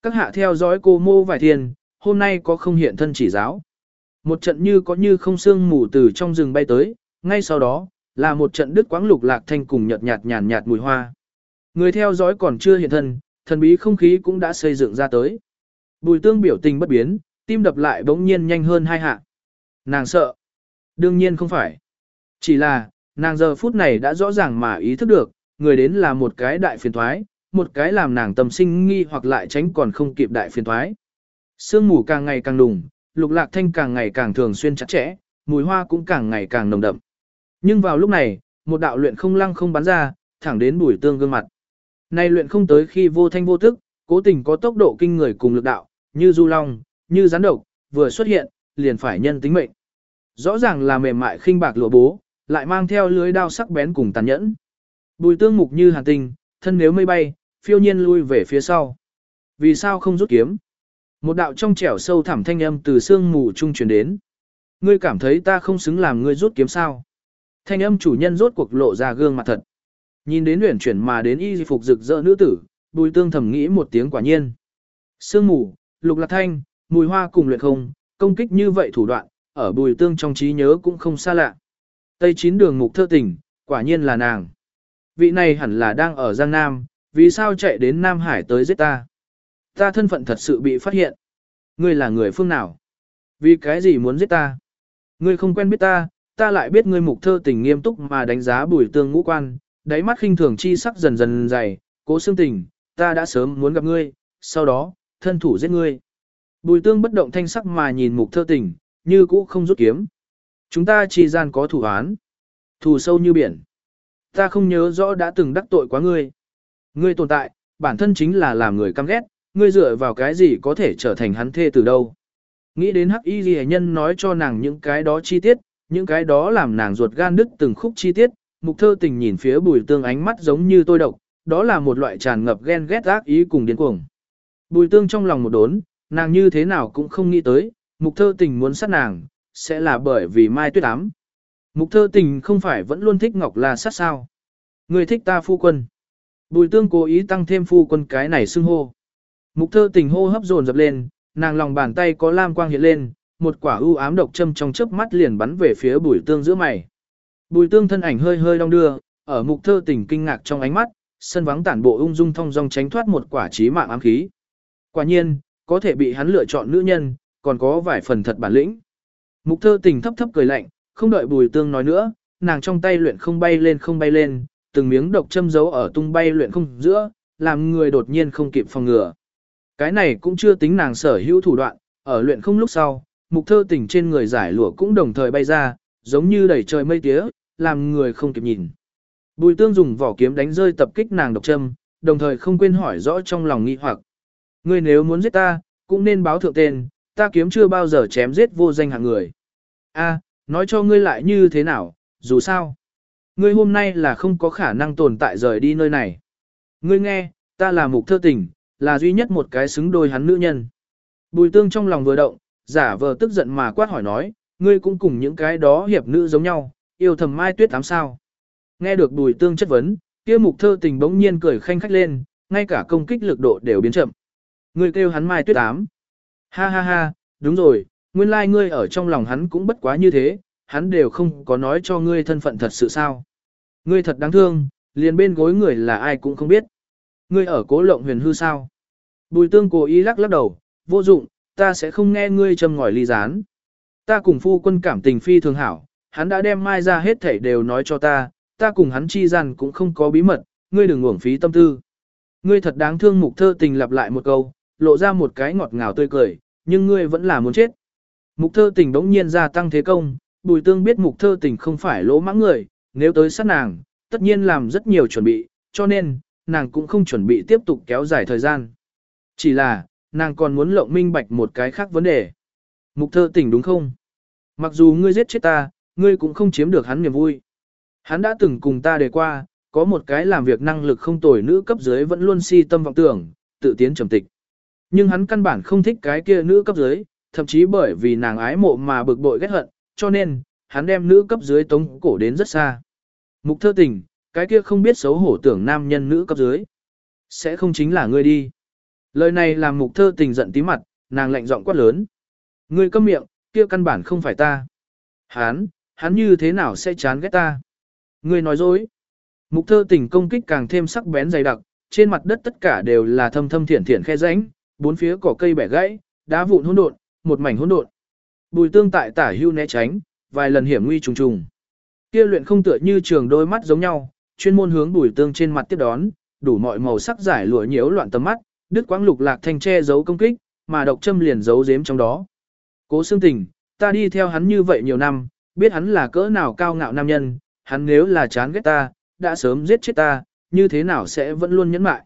S1: Các hạ theo dõi cô mô vài thiên, hôm nay có không hiện thân chỉ giáo. Một trận như có như không sương mù từ trong rừng bay tới, ngay sau đó, là một trận đứt quãng lục lạc thanh cùng nhợt nhạt nhàn nhạt mùi hoa. Người theo dõi còn chưa hiện thân, thần bí không khí cũng đã xây dựng ra tới. Bùi tương biểu tình bất biến, tim đập lại bỗng nhiên nhanh hơn hai hạ. Nàng sợ. Đương nhiên không phải. Chỉ là, nàng giờ phút này đã rõ ràng mà ý thức được, người đến là một cái đại phiền thoái, một cái làm nàng tâm sinh nghi hoặc lại tránh còn không kịp đại phiền thoái. Sương mù càng ngày càng đùng, lục lạc thanh càng ngày càng thường xuyên chặt chẽ, mùi hoa cũng càng ngày càng nồng đậm. Nhưng vào lúc này, một đạo luyện không lăng không bắn ra, thẳng đến bùi tương gương mặt. Này luyện không tới khi vô thanh vô tức, cố tình có tốc độ kinh người cùng lực đạo, như du long, như rắn độc, vừa xuất hiện, liền phải nhân tính mệnh. Rõ ràng là mềm mại khinh bạc lụa bố, lại mang theo lưới đao sắc bén cùng tàn nhẫn. Bùi tương mục như hàn tinh, thân nếu mây bay, phiêu nhiên lui về phía sau. Vì sao không rút kiếm? Một đạo trong trẻo sâu thẳm thanh âm từ xương mù trung truyền đến. ngươi cảm thấy ta không xứng làm ngươi rút kiếm sao. Thanh âm chủ nhân rốt cuộc lộ ra gương mặt thật. Nhìn đến luyện chuyển mà đến y phục rực rỡ nữ tử, bùi tương thầm nghĩ một tiếng quả nhiên. Sương mù, lục lạc thanh, mùi hoa cùng luyện không, công kích như vậy thủ đoạn, ở bùi tương trong trí nhớ cũng không xa lạ. Tây chín đường mục thơ tình, quả nhiên là nàng. Vị này hẳn là đang ở Giang Nam, vì sao chạy đến Nam Hải tới giết ta? Ta thân phận thật sự bị phát hiện. Ngươi là người phương nào? Vì cái gì muốn giết ta? Ngươi không quen biết ta, ta lại biết ngươi mục thơ tình nghiêm túc mà đánh giá bùi tương ngũ quan, đáy mắt khinh thường chi sắc dần dần dày, cố xương tình, ta đã sớm muốn gặp ngươi, sau đó, thân thủ giết ngươi. Bùi tương bất động thanh sắc mà nhìn mục thơ tình, như cũ không rút kiếm. Chúng ta chi gian có thủ án. Thù sâu như biển. Ta không nhớ rõ đã từng đắc tội quá ngươi. Ngươi tồn tại, bản thân chính là làm người căm ghét, ngươi dựa vào cái gì có thể trở thành hắn thê từ đâu. Nghĩ đến hắc y ghi nhân nói cho nàng những cái đó chi tiết, những cái đó làm nàng ruột gan đứt từng khúc chi tiết, mục thơ tình nhìn phía bùi tương ánh mắt giống như tôi độc, đó là một loại tràn ngập ghen ghét ác ý cùng điên cuồng. Bùi tương trong lòng một đốn, nàng như thế nào cũng không nghĩ tới, mục thơ tình muốn sát nàng, sẽ là bởi vì mai tuyết ám. Mục thơ tình không phải vẫn luôn thích ngọc là sát sao. Người thích ta phu quân. Bùi tương cố ý tăng thêm phu quân cái này xưng hô. Mục thơ tình hô hấp dồn dập lên, nàng lòng bàn tay có lam quang hiện lên, một quả ưu ám độc châm trong chớp mắt liền bắn về phía bùi tương giữa mày. Bùi tương thân ảnh hơi hơi đong đưa, ở mục thơ tình kinh ngạc trong ánh mắt, sân vắng tản bộ ung dung thong dong tránh thoát một quả trí mạng ám khí. Quả nhiên, có thể bị hắn lựa chọn nữ nhân, còn có vài phần thật bản lĩnh. Mục thơ tình thấp thấp cười lạnh, không đợi bùi tương nói nữa, nàng trong tay luyện không bay lên không bay lên, từng miếng độc châm giấu ở tung bay luyện không giữa, làm người đột nhiên không kịp phòng ngừa. Cái này cũng chưa tính nàng sở hữu thủ đoạn, ở luyện không lúc sau, mục thơ tình trên người giải lụa cũng đồng thời bay ra, giống như đẩy trời mây tía, làm người không kịp nhìn. Bùi tương dùng vỏ kiếm đánh rơi tập kích nàng độc châm, đồng thời không quên hỏi rõ trong lòng nghi hoặc. Ngươi nếu muốn giết ta, cũng nên báo thượng tên, ta kiếm chưa bao giờ chém giết vô danh hạng người. A, nói cho ngươi lại như thế nào, dù sao. Ngươi hôm nay là không có khả năng tồn tại rời đi nơi này. Ngươi nghe, ta là mục thơ tình, là duy nhất một cái xứng đôi hắn nữ nhân. Bùi tương trong lòng vừa động, giả vờ tức giận mà quát hỏi nói, ngươi cũng cùng những cái đó hiệp nữ giống nhau, yêu thầm mai tuyết tám sao. Nghe được bùi tương chất vấn, kia mục thơ tình bỗng nhiên cười khanh khách lên, ngay cả công kích lực độ đều biến chậm. Ngươi kêu hắn mai tuyết tám. Ha ha ha, đúng rồi, nguyên lai like ngươi ở trong lòng hắn cũng bất quá như thế, hắn đều không có nói cho ngươi thân phận thật sự sao. Ngươi thật đáng thương, liền bên gối người là ai cũng không biết. Ngươi ở cố lộng huyền hư sao. Bùi tương cố ý lắc lắc đầu, vô dụng, ta sẽ không nghe ngươi châm ngòi ly gián. Ta cùng phu quân cảm tình phi thường hảo, hắn đã đem mai ra hết thảy đều nói cho ta, ta cùng hắn chi gian cũng không có bí mật, ngươi đừng uổng phí tâm tư. Ngươi thật đáng thương mục thơ tình lặp lại một câu, lộ ra một cái ngọt ngào tươi cười, nhưng ngươi vẫn là muốn chết. Mục thơ tình đống nhiên gia tăng thế công, bùi tương biết mục thơ tình không phải lỗ mãng người, nếu tới sát nàng, tất nhiên làm rất nhiều chuẩn bị, cho nên, nàng cũng không chuẩn bị tiếp tục kéo dài thời gian. Chỉ là, nàng còn muốn lộng minh bạch một cái khác vấn đề. Mục thơ tỉnh đúng không? Mặc dù ngươi giết chết ta, ngươi cũng không chiếm được hắn niềm vui. Hắn đã từng cùng ta đề qua, có một cái làm việc năng lực không tồi nữ cấp dưới vẫn luôn si tâm vọng tưởng, tự tiến trầm tịch. Nhưng hắn căn bản không thích cái kia nữ cấp dưới, thậm chí bởi vì nàng ái mộ mà bực bội ghét hận, cho nên, hắn đem nữ cấp dưới tống cổ đến rất xa. Mục thơ tình, cái kia không biết xấu hổ tưởng nam nhân nữ cấp dưới. Sẽ không chính là ngươi đi. Lời này làm mục thơ tình giận tí mặt, nàng lạnh giọng quát lớn. Ngươi câm miệng, kia căn bản không phải ta. Hắn, hắn như thế nào sẽ chán ghét ta? Ngươi nói dối. Mục thơ tình công kích càng thêm sắc bén dày đặc, trên mặt đất tất cả đều là thâm thâm thiển thiển khe rãnh, bốn phía cỏ cây bẻ gãy, đá vụn hỗn độn, một mảnh hỗn độn. Bùi tương tại tả hưu né tránh, vài lần hiểm nguy trùng trùng. Kia luyện không tựa như trường đôi mắt giống nhau, chuyên môn hướng bùi tương trên mặt tiếp đón, đủ mọi màu sắc giải lụa nhiễu loạn tầm mắt, đứt quãng lục lạc thanh che giấu công kích, mà độc châm liền giấu giếm trong đó. Cố xương tình, ta đi theo hắn như vậy nhiều năm, biết hắn là cỡ nào cao ngạo nam nhân, hắn nếu là chán ghét ta, đã sớm giết chết ta, như thế nào sẽ vẫn luôn nhẫn mại.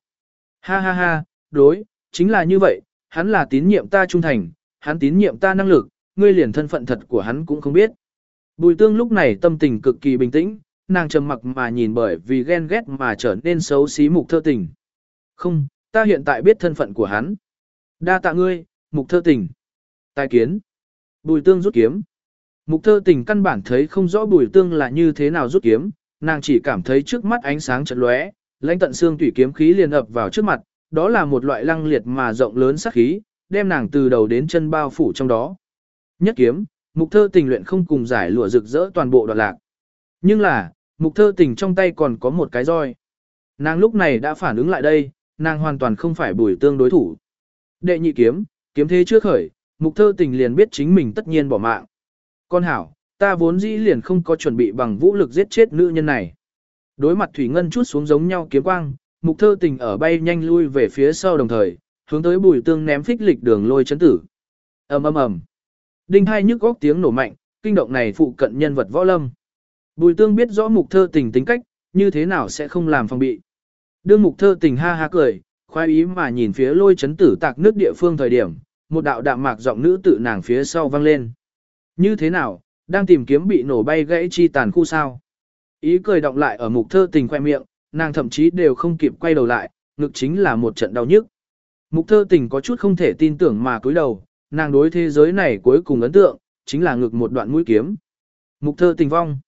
S1: Ha ha ha, đối, chính là như vậy, hắn là tín nhiệm ta trung thành, hắn tín nhiệm ta năng lực, ngươi liền thân phận thật của hắn cũng không biết. Bùi tương lúc này tâm tình cực kỳ bình tĩnh, nàng trầm mặc mà nhìn bởi vì ghen ghét mà trở nên xấu xí mục thơ tình. Không, ta hiện tại biết thân phận của hắn. Đa tạ ngươi, mục thơ tình. Tài kiến. Bùi tương rút kiếm. Mục thơ tình căn bản thấy không rõ bùi tương là như thế nào rút kiếm, nàng chỉ cảm thấy trước mắt ánh sáng chật lóe, lãnh tận xương tủy kiếm khí liền ập vào trước mặt, đó là một loại lăng liệt mà rộng lớn sắc khí, đem nàng từ đầu đến chân bao phủ trong đó. Nhất kiếm, mục thơ tình luyện không cùng giải lụa rực rỡ toàn bộ đoạn lạc. Nhưng là, mục thơ tình trong tay còn có một cái roi. Nàng lúc này đã phản ứng lại đây, nàng hoàn toàn không phải bùi tương đối thủ. Đệ nhị kiếm, kiếm thế chưa khởi, mục thơ tình liền biết chính mình tất nhiên bỏ mạng. Con hảo, ta vốn dĩ liền không có chuẩn bị bằng vũ lực giết chết nữ nhân này. Đối mặt Thủy Ngân chút xuống giống nhau kiếm quang, mục thơ tình ở bay nhanh lui về phía sau đồng thời, hướng tới bùi tương ném phích lịch đường lôi chấn tử. ầm ầm ầm Đinh hai nhức góc tiếng nổ mạnh, kinh động này phụ cận nhân vật võ lâm. Bùi tương biết rõ mục thơ tình tính cách, như thế nào sẽ không làm phòng bị. Đương mục thơ tình ha ha cười, khoái ý mà nhìn phía lôi chấn tử tạc nước địa phương thời điểm, một đạo đạm mạc giọng nữ tự nàng phía sau vang lên. Như thế nào, đang tìm kiếm bị nổ bay gãy chi tàn khu sao? Ý cười động lại ở mục thơ tình khoe miệng, nàng thậm chí đều không kịp quay đầu lại, ngực chính là một trận đau nhức. Mục thơ tình có chút không thể tin tưởng mà cúi đầu, nàng đối thế giới này cuối cùng ấn tượng, chính là ngực một đoạn mũi kiếm. Mục thơ tình vong.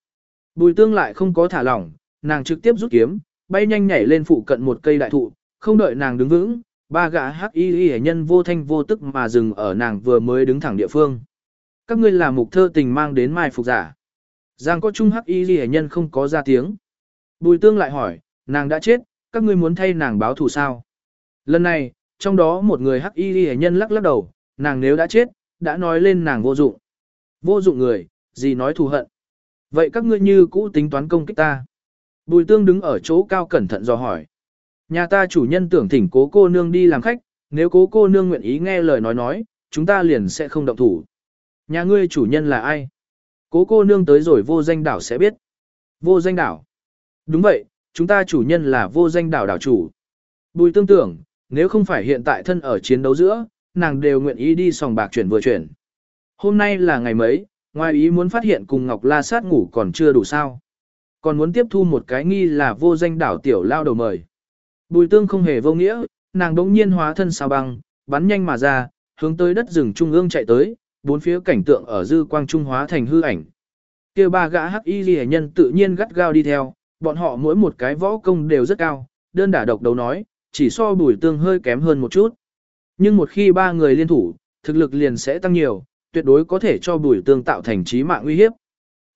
S1: Bùi tương lại không có thả lỏng, nàng trực tiếp rút kiếm, bay nhanh nhảy lên phụ cận một cây đại thụ, không đợi nàng đứng vững, ba gã hắc y y nhân vô thanh vô tức mà dừng ở nàng vừa mới đứng thẳng địa phương. Các ngươi là mục thơ tình mang đến mai phục giả. Giang có chung hắc y y nhân không có ra tiếng. Bùi tương lại hỏi, nàng đã chết, các ngươi muốn thay nàng báo thù sao? Lần này, trong đó một người hắc y y nhân lắc lắc đầu, nàng nếu đã chết, đã nói lên nàng vô dụng. Vô dụng người, gì nói thù hận. Vậy các ngươi như cũ tính toán công kích ta. Bùi tương đứng ở chỗ cao cẩn thận dò hỏi. Nhà ta chủ nhân tưởng thỉnh cố cô nương đi làm khách, nếu cố cô nương nguyện ý nghe lời nói nói, chúng ta liền sẽ không động thủ. Nhà ngươi chủ nhân là ai? Cố cô nương tới rồi vô danh đảo sẽ biết. Vô danh đảo. Đúng vậy, chúng ta chủ nhân là vô danh đảo đảo chủ. Bùi tương tưởng, nếu không phải hiện tại thân ở chiến đấu giữa, nàng đều nguyện ý đi sòng bạc chuyển vừa chuyển. Hôm nay là ngày mấy, ngoài ý muốn phát hiện cùng Ngọc La sát ngủ còn chưa đủ sao. Còn muốn tiếp thu một cái nghi là vô danh đảo tiểu lao đầu mời. Bùi tương không hề vô nghĩa, nàng đống nhiên hóa thân sao băng, bắn nhanh mà ra, hướng tới đất rừng trung ương chạy tới, bốn phía cảnh tượng ở dư quang trung hóa thành hư ảnh. kia ba gã hắc y ghi nhân tự nhiên gắt gao đi theo, bọn họ mỗi một cái võ công đều rất cao, đơn đả độc đấu nói, chỉ so bùi tương hơi kém hơn một chút. Nhưng một khi ba người liên thủ, thực lực liền sẽ tăng nhiều, tuyệt đối có thể cho bùi tương tạo thành trí mạng uy hiếp.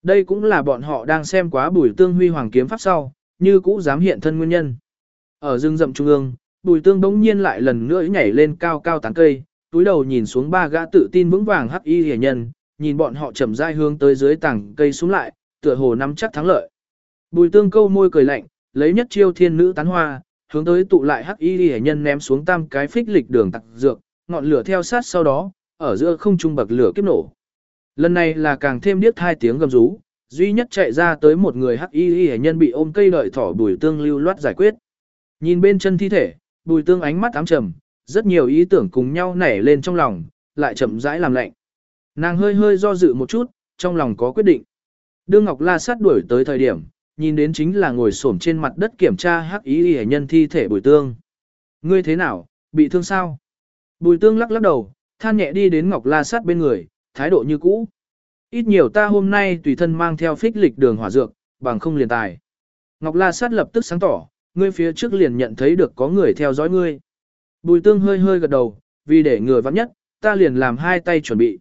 S1: Đây cũng là bọn họ đang xem quá bùi tương huy hoàng kiếm pháp sau, như cũ dám hiện thân nguyên nhân. Ở rừng rậm trung ương, bùi tương bỗng nhiên lại lần nữa nhảy lên cao cao tán cây, túi đầu nhìn xuống ba gã tự tin vững vàng hắc y hề nhân, nhìn bọn họ chậm rãi hướng tới dưới tảng cây xuống lại, tựa hồ nắm chắc thắng lợi. Bùi tương câu môi cười lạnh, lấy nhất chiêu thiên nữ tán hoa, hướng tới tụ lại hắc y hề nhân ném xuống tam cái phích lịch đường tặc dược, ngọn lửa theo sát sau đó, ở giữa không trung bậc lửa kiếp nổ. Lần này là càng thêm điếc hai tiếng gầm rú, duy nhất chạy ra tới một người hắc y hệ nhân bị ôm cây đợi thỏ bùi tương lưu loát giải quyết. Nhìn bên chân thi thể, bùi tương ánh mắt ám trầm, rất nhiều ý tưởng cùng nhau nảy lên trong lòng, lại chậm rãi làm lạnh. Nàng hơi hơi do dự một chút, trong lòng có quyết định. Đương Ngọc La sát đuổi tới thời điểm, nhìn đến chính là ngồi xổm trên mặt đất kiểm tra hắc ý y nhân thi thể bùi tương. Ngươi thế nào, bị thương sao? Bùi tương lắc lắc đầu, than nhẹ đi đến Ngọc La sát bên người, thái độ như cũ. Ít nhiều ta hôm nay tùy thân mang theo phích lịch đường hỏa dược, bằng không liền tài. Ngọc La sát lập tức sáng tỏ, ngươi phía trước liền nhận thấy được có người theo dõi ngươi. Bùi tương hơi hơi gật đầu, vì để người vắng nhất, ta liền làm hai tay chuẩn bị.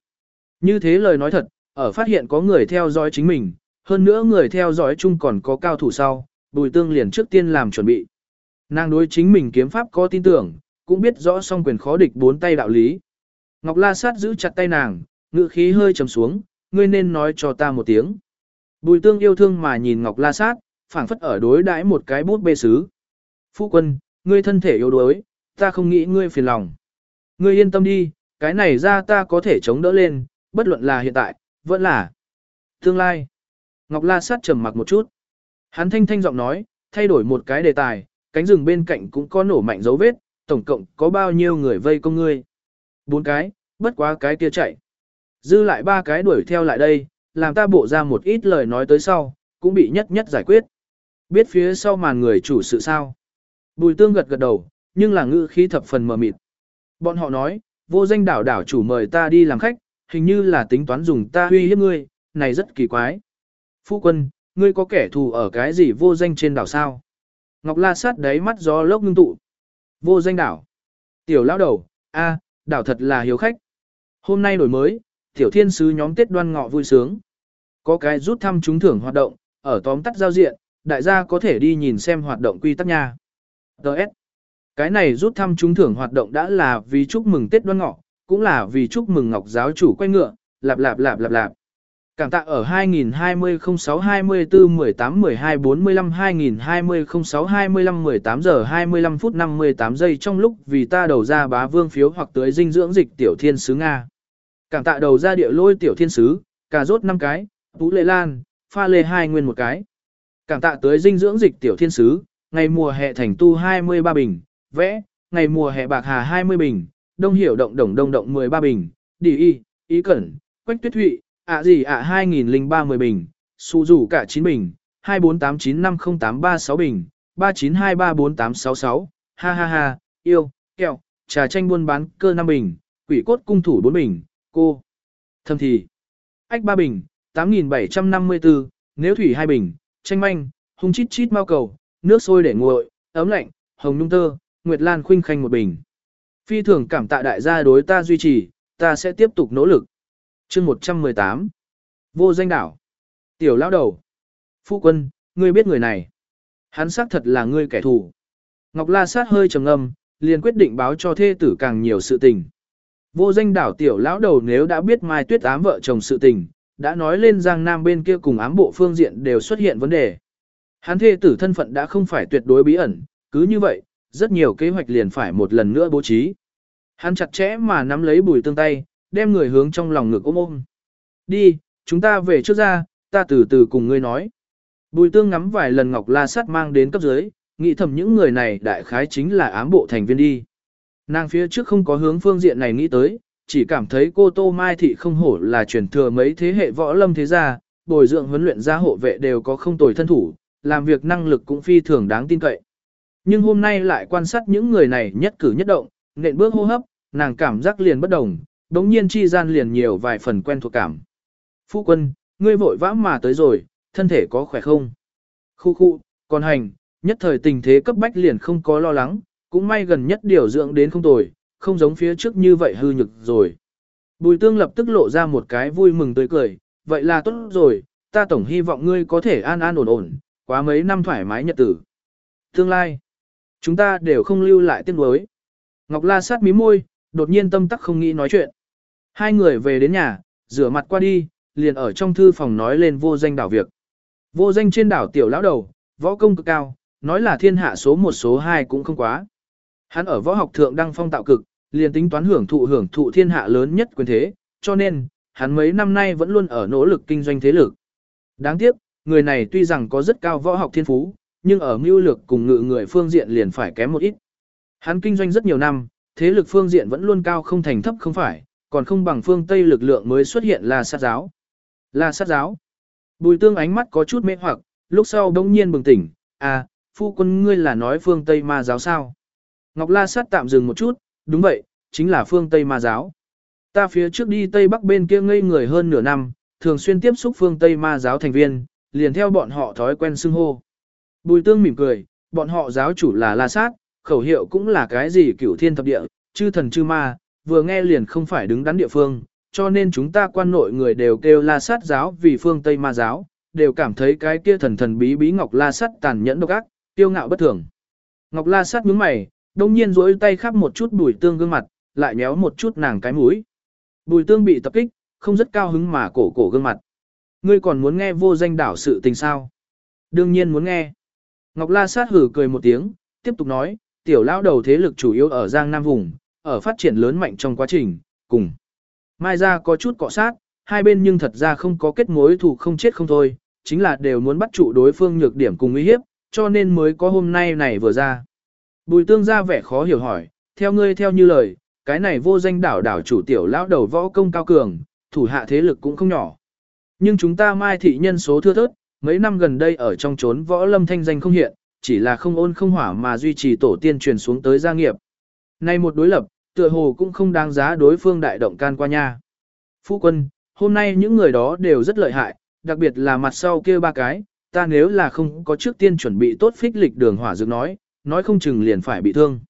S1: Như thế lời nói thật, ở phát hiện có người theo dõi chính mình, hơn nữa người theo dõi chung còn có cao thủ sau, bùi tương liền trước tiên làm chuẩn bị. Nàng đối chính mình kiếm pháp có tin tưởng, cũng biết rõ song quyền khó địch bốn tay đạo lý. Ngọc La Sát giữ chặt tay nàng, ngữ khí hơi trầm xuống, ngươi nên nói cho ta một tiếng. Bùi tương yêu thương mà nhìn Ngọc La Sát, phảng phất ở đối đãi một cái bút bê sứ. Phu quân, ngươi thân thể yếu đuối, ta không nghĩ ngươi phiền lòng. Ngươi yên tâm đi, cái này ra ta có thể chống đỡ lên, bất luận là hiện tại, vẫn là tương lai. Ngọc La sát trầm mặc một chút. Hắn thanh thanh giọng nói, thay đổi một cái đề tài, cánh rừng bên cạnh cũng có nổ mạnh dấu vết, tổng cộng có bao nhiêu người vây công ngươi. Bốn cái, bất quá cái kia chạy. Dư lại ba cái đuổi theo lại đây, làm ta bộ ra một ít lời nói tới sau, cũng bị nhất nhất giải quyết. Biết phía sau màn người chủ sự sao. Bùi tương gật gật đầu, nhưng là ngữ khí thập phần mờ mịt. Bọn họ nói, vô danh đảo đảo chủ mời ta đi làm khách, hình như là tính toán dùng ta uy hiếp ngươi, này rất kỳ quái. Phu quân, ngươi có kẻ thù ở cái gì vô danh trên đảo sao? Ngọc La sát đáy mắt gió lốc ngưng tụ. Vô danh đảo. Tiểu lão đầu, a, đảo thật là hiếu khách. Hôm nay đổi mới, tiểu thiên sứ nhóm Tết đoan ngọ vui sướng. Có cái rút thăm trúng thưởng hoạt động, ở tóm tắt giao diện, đại gia có thể đi nhìn xem hoạt động quy tắc nha. Đợt. Cái này rút thăm trúng thưởng hoạt động đã là vì chúc mừng Tết đoan ngọ, cũng là vì chúc mừng Ngọc giáo chủ quay ngựa, lạp lạp lạp lạp lạp. Cảm tạ ở 2020 06 24 18 12 45 2020 06 25 18 giờ 25 phút 58 giây trong lúc vì ta đầu ra bá vương phiếu hoặc tới dinh dưỡng dịch tiểu thiên sứ Nga. Cảm tạ đầu ra địa lôi tiểu thiên sứ, cà rốt 5 cái, tú lệ lan, pha lê 2 nguyên một cái. Cảm tạ tới dinh dưỡng dịch tiểu thiên sứ, ngày mùa hè thành tu 23 bình, vẽ, ngày mùa hè bạc hà 20 bình, đông hiểu động đồng đông động 13 bình, đi y, ý cẩn, quách tuyết thụy, ạ gì ạ 2003 10 bình, su rủ cả 9 bình, 24895086 bình, 39234866, ha ha ha, yêu, kẹo, trà chanh buôn bán cơ 5 bình, quỷ cốt cung thủ 4 bình, cô. Thâm thì, ách ba bình, 8754, nếu thủy hai bình, chanh manh, hung chít chít mau cầu, nước sôi để nguội, ấm lạnh, hồng nhung tơ, nguyệt lan khuynh khanh một bình. Phi thường cảm tạ đại gia đối ta duy trì, ta sẽ tiếp tục nỗ lực chương 118. Vô danh đảo. Tiểu lão đầu. Phu quân, ngươi biết người này. Hắn xác thật là ngươi kẻ thù. Ngọc La sát hơi trầm ngâm, liền quyết định báo cho thê tử càng nhiều sự tình. Vô danh đảo tiểu lão đầu nếu đã biết Mai Tuyết ám vợ chồng sự tình, đã nói lên Giang Nam bên kia cùng ám bộ phương diện đều xuất hiện vấn đề. Hắn thê tử thân phận đã không phải tuyệt đối bí ẩn, cứ như vậy, rất nhiều kế hoạch liền phải một lần nữa bố trí. Hắn chặt chẽ mà nắm lấy bùi tương tay, đem người hướng trong lòng ngực ôm ôm. Đi, chúng ta về trước ra, ta từ từ cùng ngươi nói. Bùi tương ngắm vài lần ngọc la sắt mang đến cấp dưới, nghĩ thầm những người này đại khái chính là ám bộ thành viên đi. Nàng phía trước không có hướng phương diện này nghĩ tới, chỉ cảm thấy cô Tô Mai Thị không hổ là truyền thừa mấy thế hệ võ lâm thế gia, bồi dưỡng huấn luyện gia hộ vệ đều có không tồi thân thủ, làm việc năng lực cũng phi thường đáng tin cậy. Nhưng hôm nay lại quan sát những người này nhất cử nhất động, nện bước hô hấp, nàng cảm giác liền bất đồng, đống nhiên chi gian liền nhiều vài phần quen thuộc cảm. Phu quân, ngươi vội vã mà tới rồi, thân thể có khỏe không? Khu khu, còn hành, nhất thời tình thế cấp bách liền không có lo lắng, cũng may gần nhất điều dưỡng đến không tồi, không giống phía trước như vậy hư nhực rồi. Bùi tương lập tức lộ ra một cái vui mừng tươi cười, vậy là tốt rồi, ta tổng hy vọng ngươi có thể an an ổn ổn, quá mấy năm thoải mái nhật tử. Tương lai, chúng ta đều không lưu lại tiếc nuối. Ngọc La sát mí môi, đột nhiên tâm tắc không nghĩ nói chuyện. Hai người về đến nhà, rửa mặt qua đi, liền ở trong thư phòng nói lên vô danh đảo việc. Vô danh trên đảo tiểu lão đầu, võ công cực cao, nói là thiên hạ số một số hai cũng không quá. Hắn ở võ học thượng đăng phong tạo cực, liền tính toán hưởng thụ hưởng thụ thiên hạ lớn nhất quyền thế, cho nên, hắn mấy năm nay vẫn luôn ở nỗ lực kinh doanh thế lực. Đáng tiếc, người này tuy rằng có rất cao võ học thiên phú, nhưng ở mưu lược cùng ngự người phương diện liền phải kém một ít. Hắn kinh doanh rất nhiều năm, thế lực phương diện vẫn luôn cao không thành thấp không phải, còn không bằng phương Tây lực lượng mới xuất hiện là sát giáo. Là sát giáo. Bùi tương ánh mắt có chút mê hoặc, lúc sau đông nhiên bừng tỉnh, à, phu quân ngươi là nói phương Tây ma giáo sao? Ngọc La sát tạm dừng một chút, đúng vậy, chính là phương Tây ma giáo. Ta phía trước đi Tây Bắc bên kia ngây người hơn nửa năm, thường xuyên tiếp xúc phương Tây ma giáo thành viên, liền theo bọn họ thói quen xưng hô. Bùi tương mỉm cười, bọn họ giáo chủ là La sát, khẩu hiệu cũng là cái gì cửu thiên thập địa, chư thần chư ma, vừa nghe liền không phải đứng đắn địa phương, cho nên chúng ta quan nội người đều kêu la sát giáo vì phương Tây ma giáo, đều cảm thấy cái kia thần thần bí bí Ngọc La Sát tàn nhẫn độc ác, tiêu ngạo bất thường. Ngọc La Sát nhướng mày, đông nhiên rỗi tay khắp một chút bùi tương gương mặt, lại nhéo một chút nàng cái mũi. Bùi tương bị tập kích, không rất cao hứng mà cổ cổ gương mặt. Ngươi còn muốn nghe vô danh đảo sự tình sao? Đương nhiên muốn nghe. Ngọc La Sát hử cười một tiếng, tiếp tục nói, tiểu lão đầu thế lực chủ yếu ở Giang Nam vùng, ở phát triển lớn mạnh trong quá trình, cùng. Mai ra có chút cọ sát, hai bên nhưng thật ra không có kết mối thủ không chết không thôi, chính là đều muốn bắt trụ đối phương nhược điểm cùng uy hiếp, cho nên mới có hôm nay này vừa ra. Bùi tương ra vẻ khó hiểu hỏi, theo ngươi theo như lời, cái này vô danh đảo đảo chủ tiểu lão đầu võ công cao cường, thủ hạ thế lực cũng không nhỏ. Nhưng chúng ta mai thị nhân số thưa thớt, mấy năm gần đây ở trong chốn võ lâm thanh danh không hiện, chỉ là không ôn không hỏa mà duy trì tổ tiên truyền xuống tới gia nghiệp. Nay một đối lập, tựa hồ cũng không đáng giá đối phương đại động can qua nha. Phu quân, hôm nay những người đó đều rất lợi hại, đặc biệt là mặt sau kia ba cái, ta nếu là không có trước tiên chuẩn bị tốt phích lịch đường hỏa dược nói, nói không chừng liền phải bị thương.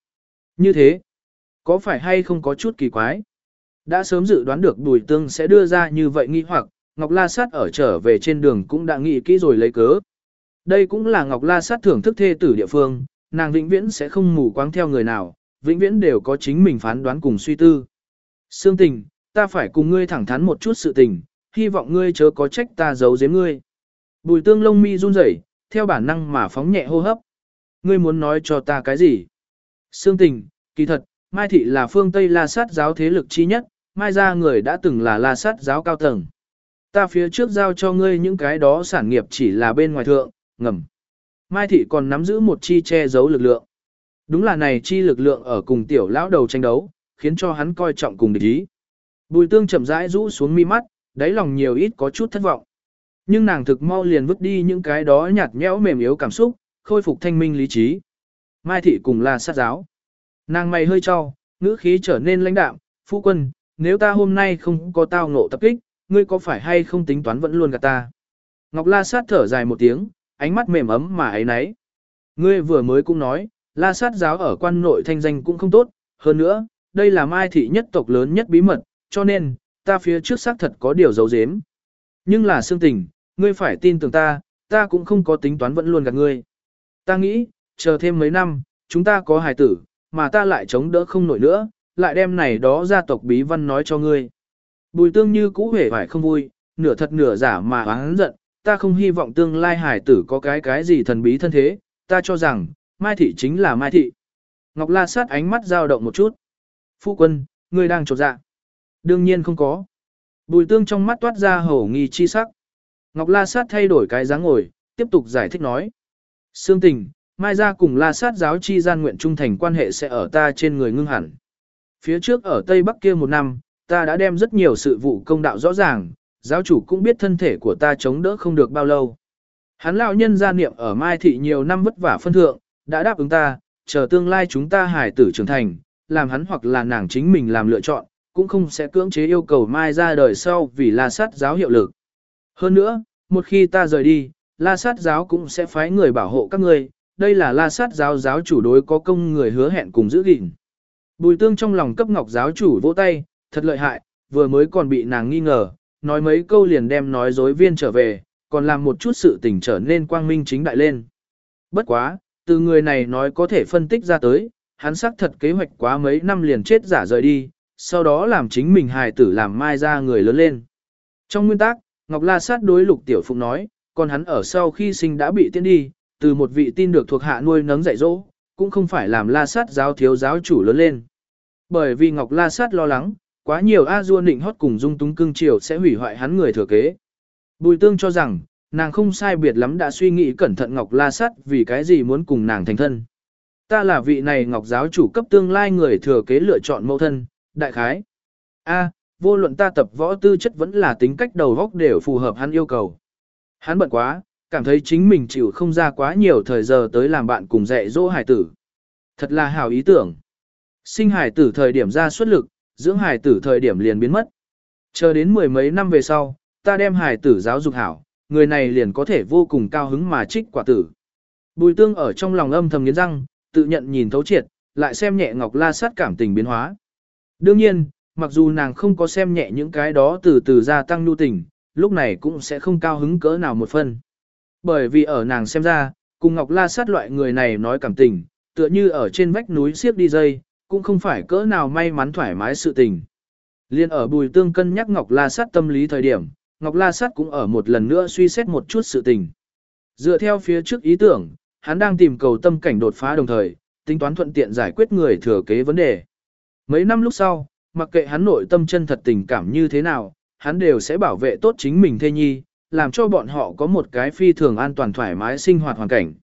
S1: Như thế, có phải hay không có chút kỳ quái? Đã sớm dự đoán được Bùi Tương sẽ đưa ra như vậy nghi hoặc, Ngọc La Sát ở trở về trên đường cũng đã nghĩ kỹ rồi lấy cớ. Đây cũng là Ngọc La Sát thưởng thức thê tử địa phương, nàng vĩnh viễn sẽ không mù quáng theo người nào, vĩnh viễn đều có chính mình phán đoán cùng suy tư. Sương tình, ta phải cùng ngươi thẳng thắn một chút sự tình, hy vọng ngươi chớ có trách ta giấu giếm ngươi. Bùi tương lông mi run rẩy, theo bản năng mà phóng nhẹ hô hấp. Ngươi muốn nói cho ta cái gì? Sương tình, kỳ thật, Mai Thị là phương Tây La Sát giáo thế lực chi nhất, Mai ra người đã từng là La Sát giáo cao tầng. Ta phía trước giao cho ngươi những cái đó sản nghiệp chỉ là bên ngoài thượng, ngầm. Mai Thị còn nắm giữ một chi che giấu lực lượng. Đúng là này chi lực lượng ở cùng tiểu lão đầu tranh đấu, khiến cho hắn coi trọng cùng địch ý. Bùi tương chậm rãi rũ xuống mi mắt, đáy lòng nhiều ít có chút thất vọng. Nhưng nàng thực mau liền vứt đi những cái đó nhạt nhẽo mềm yếu cảm xúc, khôi phục thanh minh lý trí. Mai thị cùng là sát giáo. Nàng mày hơi cho, ngữ khí trở nên lãnh đạm, phu quân, nếu ta hôm nay không có tao ngộ tập kích, ngươi có phải hay không tính toán vẫn luôn gạt ta. Ngọc la sát thở dài một tiếng, ánh mắt mềm ấm mà ấy nấy. Ngươi vừa mới cũng nói, la sát giáo ở quan nội thanh danh cũng không tốt, hơn nữa, đây là mai thị nhất tộc lớn nhất bí mật, cho nên, ta phía trước xác thật có điều giấu giếm. Nhưng là xương tình, ngươi phải tin tưởng ta, ta cũng không có tính toán vẫn luôn gạt ngươi. Ta nghĩ, chờ thêm mấy năm, chúng ta có hài tử, mà ta lại chống đỡ không nổi nữa, lại đem này đó gia tộc bí văn nói cho ngươi. Bùi tương như cũ hề phải không vui, nửa thật nửa giả mà hắn giận, ta không hy vọng tương lai hài tử có cái cái gì thần bí thân thế, ta cho rằng, Mai Thị chính là Mai Thị. Ngọc La sát ánh mắt dao động một chút. Phu quân, ngươi đang trột dạ. Đương nhiên không có. Bùi tương trong mắt toát ra hổ nghi chi sắc. Ngọc La Sát thay đổi cái dáng ngồi, tiếp tục giải thích nói. Sương tình, mai ra cùng La Sát giáo chi gian nguyện trung thành quan hệ sẽ ở ta trên người ngưng hẳn. Phía trước ở Tây Bắc kia một năm, ta đã đem rất nhiều sự vụ công đạo rõ ràng, giáo chủ cũng biết thân thể của ta chống đỡ không được bao lâu. Hắn lão nhân gia niệm ở Mai Thị nhiều năm vất vả phân thượng, đã đáp ứng ta, chờ tương lai chúng ta hải tử trưởng thành, làm hắn hoặc là nàng chính mình làm lựa chọn, cũng không sẽ cưỡng chế yêu cầu mai ra đời sau vì la sát giáo hiệu lực. Hơn nữa, một khi ta rời đi, la sát giáo cũng sẽ phái người bảo hộ các ngươi, đây là la sát giáo giáo chủ đối có công người hứa hẹn cùng giữ gìn. Bùi tương trong lòng cấp ngọc giáo chủ vỗ tay, thật lợi hại, vừa mới còn bị nàng nghi ngờ, nói mấy câu liền đem nói dối viên trở về, còn làm một chút sự tình trở nên quang minh chính đại lên. Bất quá, từ người này nói có thể phân tích ra tới, hắn xác thật kế hoạch quá mấy năm liền chết giả rời đi, sau đó làm chính mình hài tử làm mai ra người lớn lên. Trong nguyên tắc, Ngọc La Sát đối Lục Tiểu Phụng nói, còn hắn ở sau khi sinh đã bị tiễn đi, từ một vị tin được thuộc hạ nuôi nấng dạy dỗ, cũng không phải làm La Sát giáo thiếu giáo chủ lớn lên. Bởi vì Ngọc La Sát lo lắng, quá nhiều A Du nịnh hót cùng dung túng cưng chiều sẽ hủy hoại hắn người thừa kế. Bùi Tương cho rằng, nàng không sai biệt lắm đã suy nghĩ cẩn thận Ngọc La Sát vì cái gì muốn cùng nàng thành thân. Ta là vị này Ngọc giáo chủ cấp tương lai người thừa kế lựa chọn mẫu thân, đại khái. A, vô luận ta tập võ tư chất vẫn là tính cách đầu góc đều phù hợp hắn yêu cầu. Hắn bận quá, cảm thấy chính mình chịu không ra quá nhiều thời giờ tới làm bạn cùng dạy dỗ hải tử. Thật là hảo ý tưởng. Sinh hải tử thời điểm ra xuất lực, dưỡng hải tử thời điểm liền biến mất. Chờ đến mười mấy năm về sau, ta đem hải tử giáo dục hảo, người này liền có thể vô cùng cao hứng mà trích quả tử. Bùi tương ở trong lòng âm thầm nghiến răng, tự nhận nhìn thấu triệt, lại xem nhẹ Ngọc La sát cảm tình biến hóa. Đương nhiên, mặc dù nàng không có xem nhẹ những cái đó từ từ gia tăng nhu tình, lúc này cũng sẽ không cao hứng cỡ nào một phân. Bởi vì ở nàng xem ra, cùng Ngọc La sát loại người này nói cảm tình, tựa như ở trên vách núi xiếp đi dây, cũng không phải cỡ nào may mắn thoải mái sự tình. Liên ở bùi tương cân nhắc Ngọc La sát tâm lý thời điểm, Ngọc La sát cũng ở một lần nữa suy xét một chút sự tình. Dựa theo phía trước ý tưởng, hắn đang tìm cầu tâm cảnh đột phá đồng thời, tính toán thuận tiện giải quyết người thừa kế vấn đề. Mấy năm lúc sau, mặc kệ hắn nội tâm chân thật tình cảm như thế nào, hắn đều sẽ bảo vệ tốt chính mình thê nhi, làm cho bọn họ có một cái phi thường an toàn thoải mái sinh hoạt hoàn cảnh.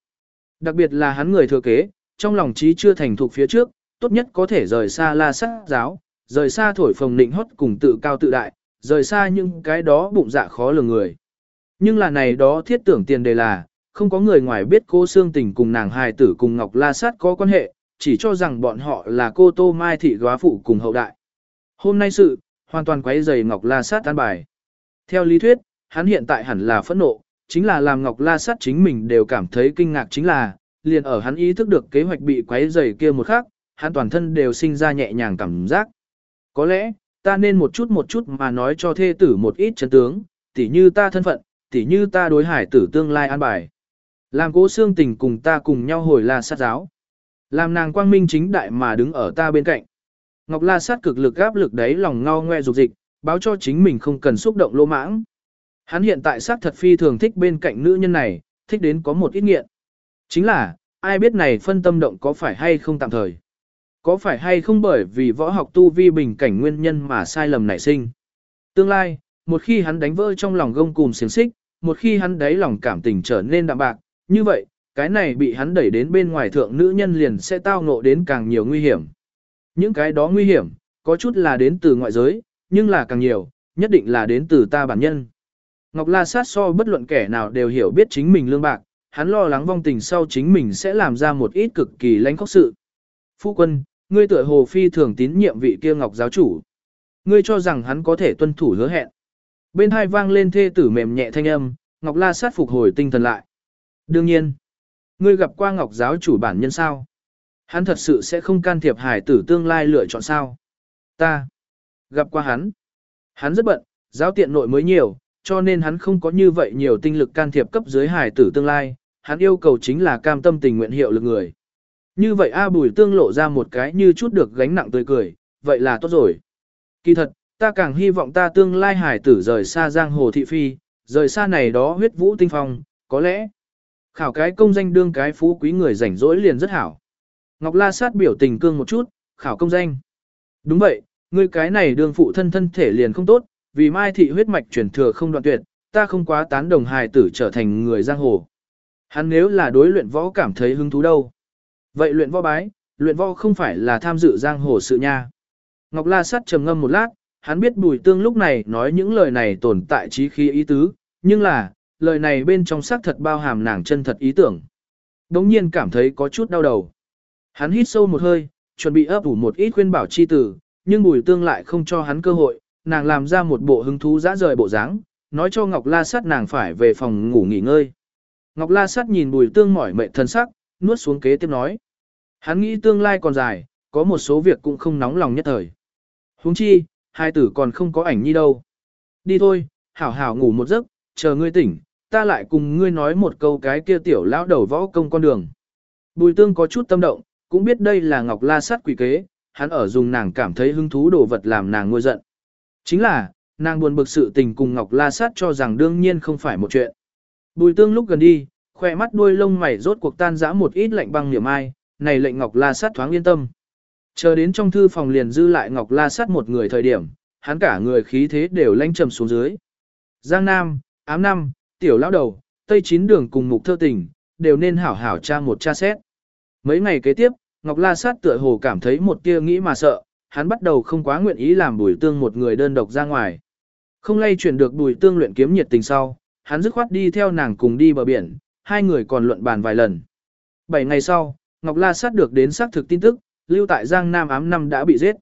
S1: Đặc biệt là hắn người thừa kế, trong lòng trí chưa thành thục phía trước, tốt nhất có thể rời xa la sát giáo, rời xa thổi phồng nịnh hót cùng tự cao tự đại, rời xa những cái đó bụng dạ khó lường người. Nhưng là này đó thiết tưởng tiền đề là, không có người ngoài biết cô xương tình cùng nàng hài tử cùng Ngọc La Sát có quan hệ, chỉ cho rằng bọn họ là cô Tô Mai Thị góa phụ cùng hậu đại. Hôm nay sự, hoàn toàn quấy rầy Ngọc La Sát tan bài. Theo lý thuyết, hắn hiện tại hẳn là phẫn nộ, chính là làm Ngọc La Sát chính mình đều cảm thấy kinh ngạc chính là, liền ở hắn ý thức được kế hoạch bị quấy rầy kia một khắc, hắn toàn thân đều sinh ra nhẹ nhàng cảm giác. Có lẽ, ta nên một chút một chút mà nói cho thê tử một ít chân tướng, tỉ như ta thân phận, tỉ như ta đối hải tử tương lai an bài. Làm cố xương tình cùng ta cùng nhau hồi la sát giáo. Làm nàng quang minh chính đại mà đứng ở ta bên cạnh. Ngọc la sát cực lực áp lực đấy lòng ngao ngoe dục dịch, báo cho chính mình không cần xúc động lỗ mãng. Hắn hiện tại sát thật phi thường thích bên cạnh nữ nhân này, thích đến có một ít nghiện. Chính là, ai biết này phân tâm động có phải hay không tạm thời. Có phải hay không bởi vì võ học tu vi bình cảnh nguyên nhân mà sai lầm nảy sinh. Tương lai, một khi hắn đánh vỡ trong lòng gông cùm xiềng xích, một khi hắn đáy lòng cảm tình trở nên đạm bạc, như vậy, cái này bị hắn đẩy đến bên ngoài thượng nữ nhân liền sẽ tao ngộ đến càng nhiều nguy hiểm. Những cái đó nguy hiểm, có chút là đến từ ngoại giới, nhưng là càng nhiều, nhất định là đến từ ta bản nhân. Ngọc La Sát so bất luận kẻ nào đều hiểu biết chính mình lương bạc, hắn lo lắng vong tình sau chính mình sẽ làm ra một ít cực kỳ lãnh khóc sự. Phu quân, ngươi tựa hồ phi thường tín nhiệm vị kia Ngọc giáo chủ. Ngươi cho rằng hắn có thể tuân thủ hứa hẹn. Bên hai vang lên thê tử mềm nhẹ thanh âm, Ngọc La Sát phục hồi tinh thần lại. Đương nhiên, ngươi gặp qua Ngọc giáo chủ bản nhân sao? Hắn thật sự sẽ không can thiệp hải tử tương lai lựa chọn sao? Ta gặp qua hắn. Hắn rất bận, giáo tiện nội mới nhiều, cho nên hắn không có như vậy nhiều tinh lực can thiệp cấp dưới hải tử tương lai, hắn yêu cầu chính là cam tâm tình nguyện hiệu lực người. Như vậy A Bùi Tương lộ ra một cái như chút được gánh nặng tươi cười, vậy là tốt rồi. Kỳ thật, ta càng hy vọng ta tương lai hải tử rời xa giang hồ thị phi, rời xa này đó huyết vũ tinh phong, có lẽ. Khảo cái công danh đương cái phú quý người rảnh rỗi liền rất hảo. Ngọc La Sát biểu tình cương một chút, khảo công danh. Đúng vậy, ngươi cái này đương phụ thân thân thể liền không tốt, vì mai thị huyết mạch truyền thừa không đoạn tuyệt, ta không quá tán đồng hài tử trở thành người giang hồ. Hắn nếu là đối luyện võ cảm thấy hứng thú đâu. Vậy luyện võ bái, luyện võ không phải là tham dự giang hồ sự nha. Ngọc La Sát trầm ngâm một lát, hắn biết Bùi Tương lúc này nói những lời này tồn tại trí khí ý tứ, nhưng là, lời này bên trong xác thật bao hàm nàng chân thật ý tưởng. Đống nhiên cảm thấy có chút đau đầu. Hắn hít sâu một hơi, chuẩn bị ấp ủ một ít khuyên bảo chi tử, nhưng Bùi Tương lại không cho hắn cơ hội, nàng làm ra một bộ hứng thú dã rời bộ dáng, nói cho Ngọc La Sát nàng phải về phòng ngủ nghỉ ngơi. Ngọc La Sát nhìn Bùi Tương mỏi mệt thân sắc, nuốt xuống kế tiếp nói. Hắn nghĩ tương lai còn dài, có một số việc cũng không nóng lòng nhất thời. Huống chi, hai tử còn không có ảnh nhi đâu. Đi thôi, hảo hảo ngủ một giấc, chờ ngươi tỉnh, ta lại cùng ngươi nói một câu cái kia tiểu lão đầu võ công con đường. Bùi tương có chút tâm động, cũng biết đây là Ngọc La sát quỷ kế, hắn ở dùng nàng cảm thấy hứng thú đồ vật làm nàng nguôi giận. Chính là, nàng buồn bực sự tình cùng Ngọc La sát cho rằng đương nhiên không phải một chuyện. Bùi tương lúc gần đi, khỏe mắt đuôi lông mày rốt cuộc tan rã một ít lạnh băng niệm ai, này lệnh Ngọc La sát thoáng yên tâm. Chờ đến trong thư phòng liền dư lại Ngọc La sát một người thời điểm, hắn cả người khí thế đều lanh trầm xuống dưới. Giang Nam, Ám Năm, Tiểu Lão Đầu, Tây Chín Đường cùng Mục Thơ Tình, đều nên hảo hảo tra một tra xét. Mấy ngày kế tiếp, Ngọc La Sát tựa hồ cảm thấy một tia nghĩ mà sợ, hắn bắt đầu không quá nguyện ý làm bùi tương một người đơn độc ra ngoài. Không lay chuyển được bùi tương luyện kiếm nhiệt tình sau, hắn dứt khoát đi theo nàng cùng đi bờ biển, hai người còn luận bàn vài lần. Bảy ngày sau, Ngọc La Sát được đến xác thực tin tức, lưu tại Giang Nam ám năm đã bị giết.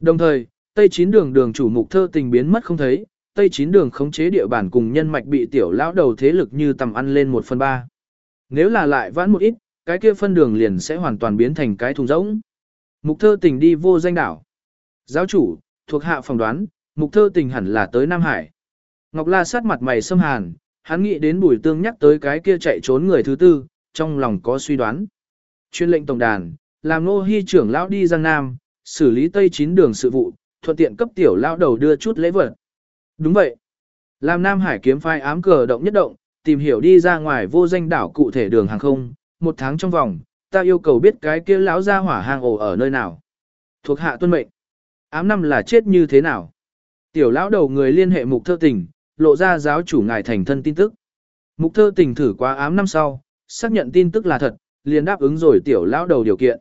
S1: Đồng thời, Tây Chín Đường đường chủ mục thơ tình biến mất không thấy, Tây Chín Đường khống chế địa bàn cùng nhân mạch bị tiểu lão đầu thế lực như tầm ăn lên một phần ba. Nếu là lại vãn một ít, cái kia phân đường liền sẽ hoàn toàn biến thành cái thùng rỗng. Mục thơ tình đi vô danh đảo. Giáo chủ, thuộc hạ phỏng đoán, mục thơ tình hẳn là tới Nam Hải. Ngọc La sát mặt mày xâm hàn, hắn nghĩ đến bùi tương nhắc tới cái kia chạy trốn người thứ tư, trong lòng có suy đoán. Chuyên lệnh tổng đàn, làm nô hy trưởng lão đi Giang Nam, xử lý Tây Chín Đường sự vụ, thuận tiện cấp tiểu lão đầu đưa chút lễ vật. Đúng vậy. Làm Nam Hải kiếm phai ám cờ động nhất động, tìm hiểu đi ra ngoài vô danh đảo cụ thể đường hàng không, một tháng trong vòng, ta yêu cầu biết cái kia lão ra hỏa hàng ổ ở nơi nào. Thuộc hạ tuân mệnh. Ám năm là chết như thế nào? Tiểu lão đầu người liên hệ mục thơ tình, lộ ra giáo chủ ngài thành thân tin tức. Mục thơ tình thử qua ám năm sau, xác nhận tin tức là thật, liền đáp ứng rồi tiểu lão đầu điều kiện.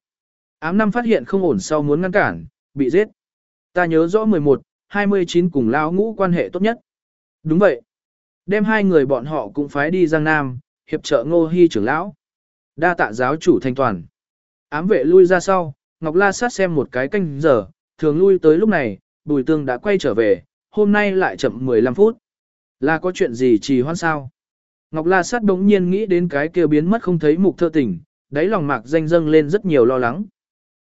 S1: Ám năm phát hiện không ổn sau muốn ngăn cản, bị giết. Ta nhớ rõ 11, 29 cùng lão ngũ quan hệ tốt nhất. Đúng vậy. Đem hai người bọn họ cũng phái đi Giang Nam, hiệp trợ Ngô Hy trưởng lão. Đa tạ giáo chủ thanh toàn. Ám vệ lui ra sau, Ngọc La sát xem một cái canh giờ, thường lui tới lúc này, Bùi Tương đã quay trở về, hôm nay lại chậm 15 phút. Là có chuyện gì trì hoãn sao? Ngọc La Sát bỗng nhiên nghĩ đến cái kia biến mất không thấy mục thơ tình, đáy lòng mạc danh dâng lên rất nhiều lo lắng.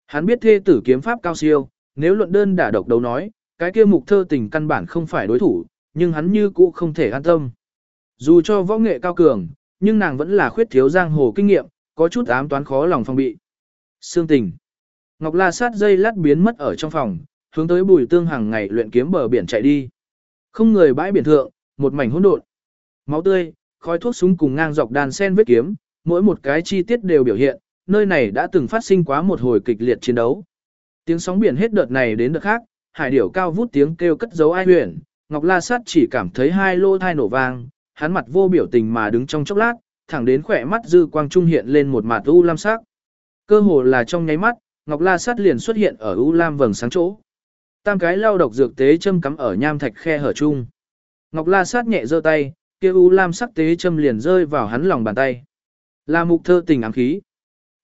S1: Hắn biết thê tử kiếm pháp cao siêu, nếu luận đơn đả độc đấu nói, cái kia mục thơ tình căn bản không phải đối thủ, nhưng hắn như cũ không thể an tâm. Dù cho võ nghệ cao cường, nhưng nàng vẫn là khuyết thiếu giang hồ kinh nghiệm, có chút ám toán khó lòng phòng bị. Sương tình. Ngọc La sát dây lát biến mất ở trong phòng, hướng tới bùi tương hàng ngày luyện kiếm bờ biển chạy đi. Không người bãi biển thượng, một mảnh hỗn độn. Máu tươi, khói thuốc súng cùng ngang dọc đàn sen vết kiếm, mỗi một cái chi tiết đều biểu hiện, nơi này đã từng phát sinh quá một hồi kịch liệt chiến đấu. Tiếng sóng biển hết đợt này đến đợt khác, hải điểu cao vút tiếng kêu cất dấu ai huyền, Ngọc La Sát chỉ cảm thấy hai lô thai nổ vang, hắn mặt vô biểu tình mà đứng trong chốc lát, thẳng đến khỏe mắt dư quang trung hiện lên một mặt u lam sắc. Cơ hồ là trong nháy mắt, Ngọc La Sát liền xuất hiện ở u lam vầng sáng chỗ. Tam cái lao độc dược tế châm cắm ở nham thạch khe hở chung. Ngọc La Sát nhẹ giơ tay, kia u lam sắc tế châm liền rơi vào hắn lòng bàn tay. Là mục thơ tình ám khí.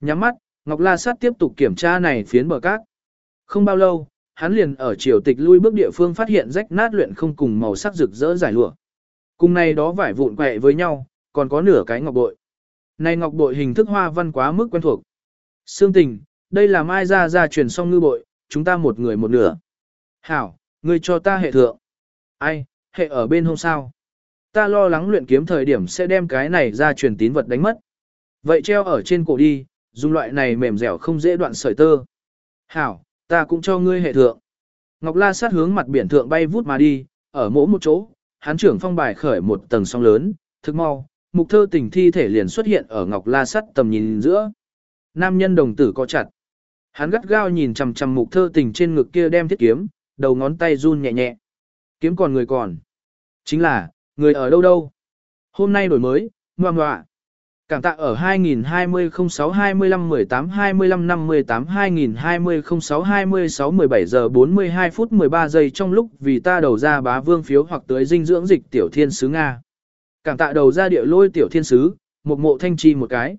S1: Nhắm mắt, Ngọc La Sát tiếp tục kiểm tra này phiến bờ cát. Không bao lâu, hắn liền ở triều tịch lui bước địa phương phát hiện rách nát luyện không cùng màu sắc rực rỡ giải lụa. Cùng này đó vải vụn quẹ với nhau, còn có nửa cái ngọc bội. Này ngọc bội hình thức hoa văn quá mức quen thuộc. Sương tình, đây là mai ra ra truyền xong ngư bội, chúng ta một người một nửa. Hảo, ngươi cho ta hệ thượng. Ai, hệ ở bên hôm sao? Ta lo lắng luyện kiếm thời điểm sẽ đem cái này ra truyền tín vật đánh mất. Vậy treo ở trên cổ đi, dùng loại này mềm dẻo không dễ đoạn sợi tơ. Hảo, ta cũng cho ngươi hệ thượng. Ngọc La sát hướng mặt biển thượng bay vút mà đi, ở mỗi một chỗ, hắn trưởng phong bài khởi một tầng sóng lớn, thức mau, mục thơ tình thi thể liền xuất hiện ở Ngọc La sắt tầm nhìn giữa. Nam nhân đồng tử co chặt. Hắn gắt gao nhìn chằm chằm mục thơ tình trên ngực kia đem thiết kiếm, đầu ngón tay run nhẹ nhẹ. Kiếm còn người còn. Chính là, người ở đâu đâu. Hôm nay đổi mới, ngoà ngoạ. Cảm tạ ở 2020 06 25 18 25 58 2020 06 26 17 giờ 42 phút 13 giây trong lúc vì ta đầu ra bá vương phiếu hoặc tới dinh dưỡng dịch tiểu thiên sứ Nga. Cảm tạ đầu ra địa lôi tiểu thiên sứ, một mộ thanh chi một cái.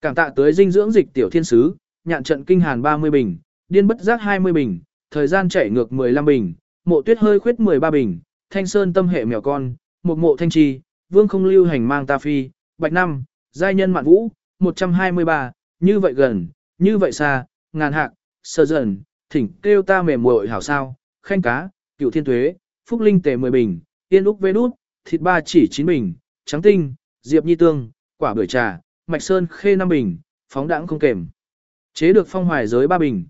S1: Cảm tạ tới dinh dưỡng dịch tiểu thiên sứ, nhạn trận kinh hàn 30 bình, điên bất giác 20 bình, thời gian chảy ngược 15 bình, mộ tuyết hơi khuyết 13 bình, thanh sơn tâm hệ mèo con, một mộ thanh chi, vương không lưu hành mang ta phi, bạch năm, giai nhân mạn vũ, 123, như vậy gần, như vậy xa, ngàn hạc, sơ dần, thỉnh kêu ta mềm muội hảo sao, khanh cá, cựu thiên tuế, phúc linh tề 10 bình, yên úc vê đút, thịt ba chỉ chín bình, trắng tinh, diệp nhi tương, quả bưởi trà, mạch sơn khê năm bình, phóng đãng không kềm. Chế được phong hoài giới ba bình,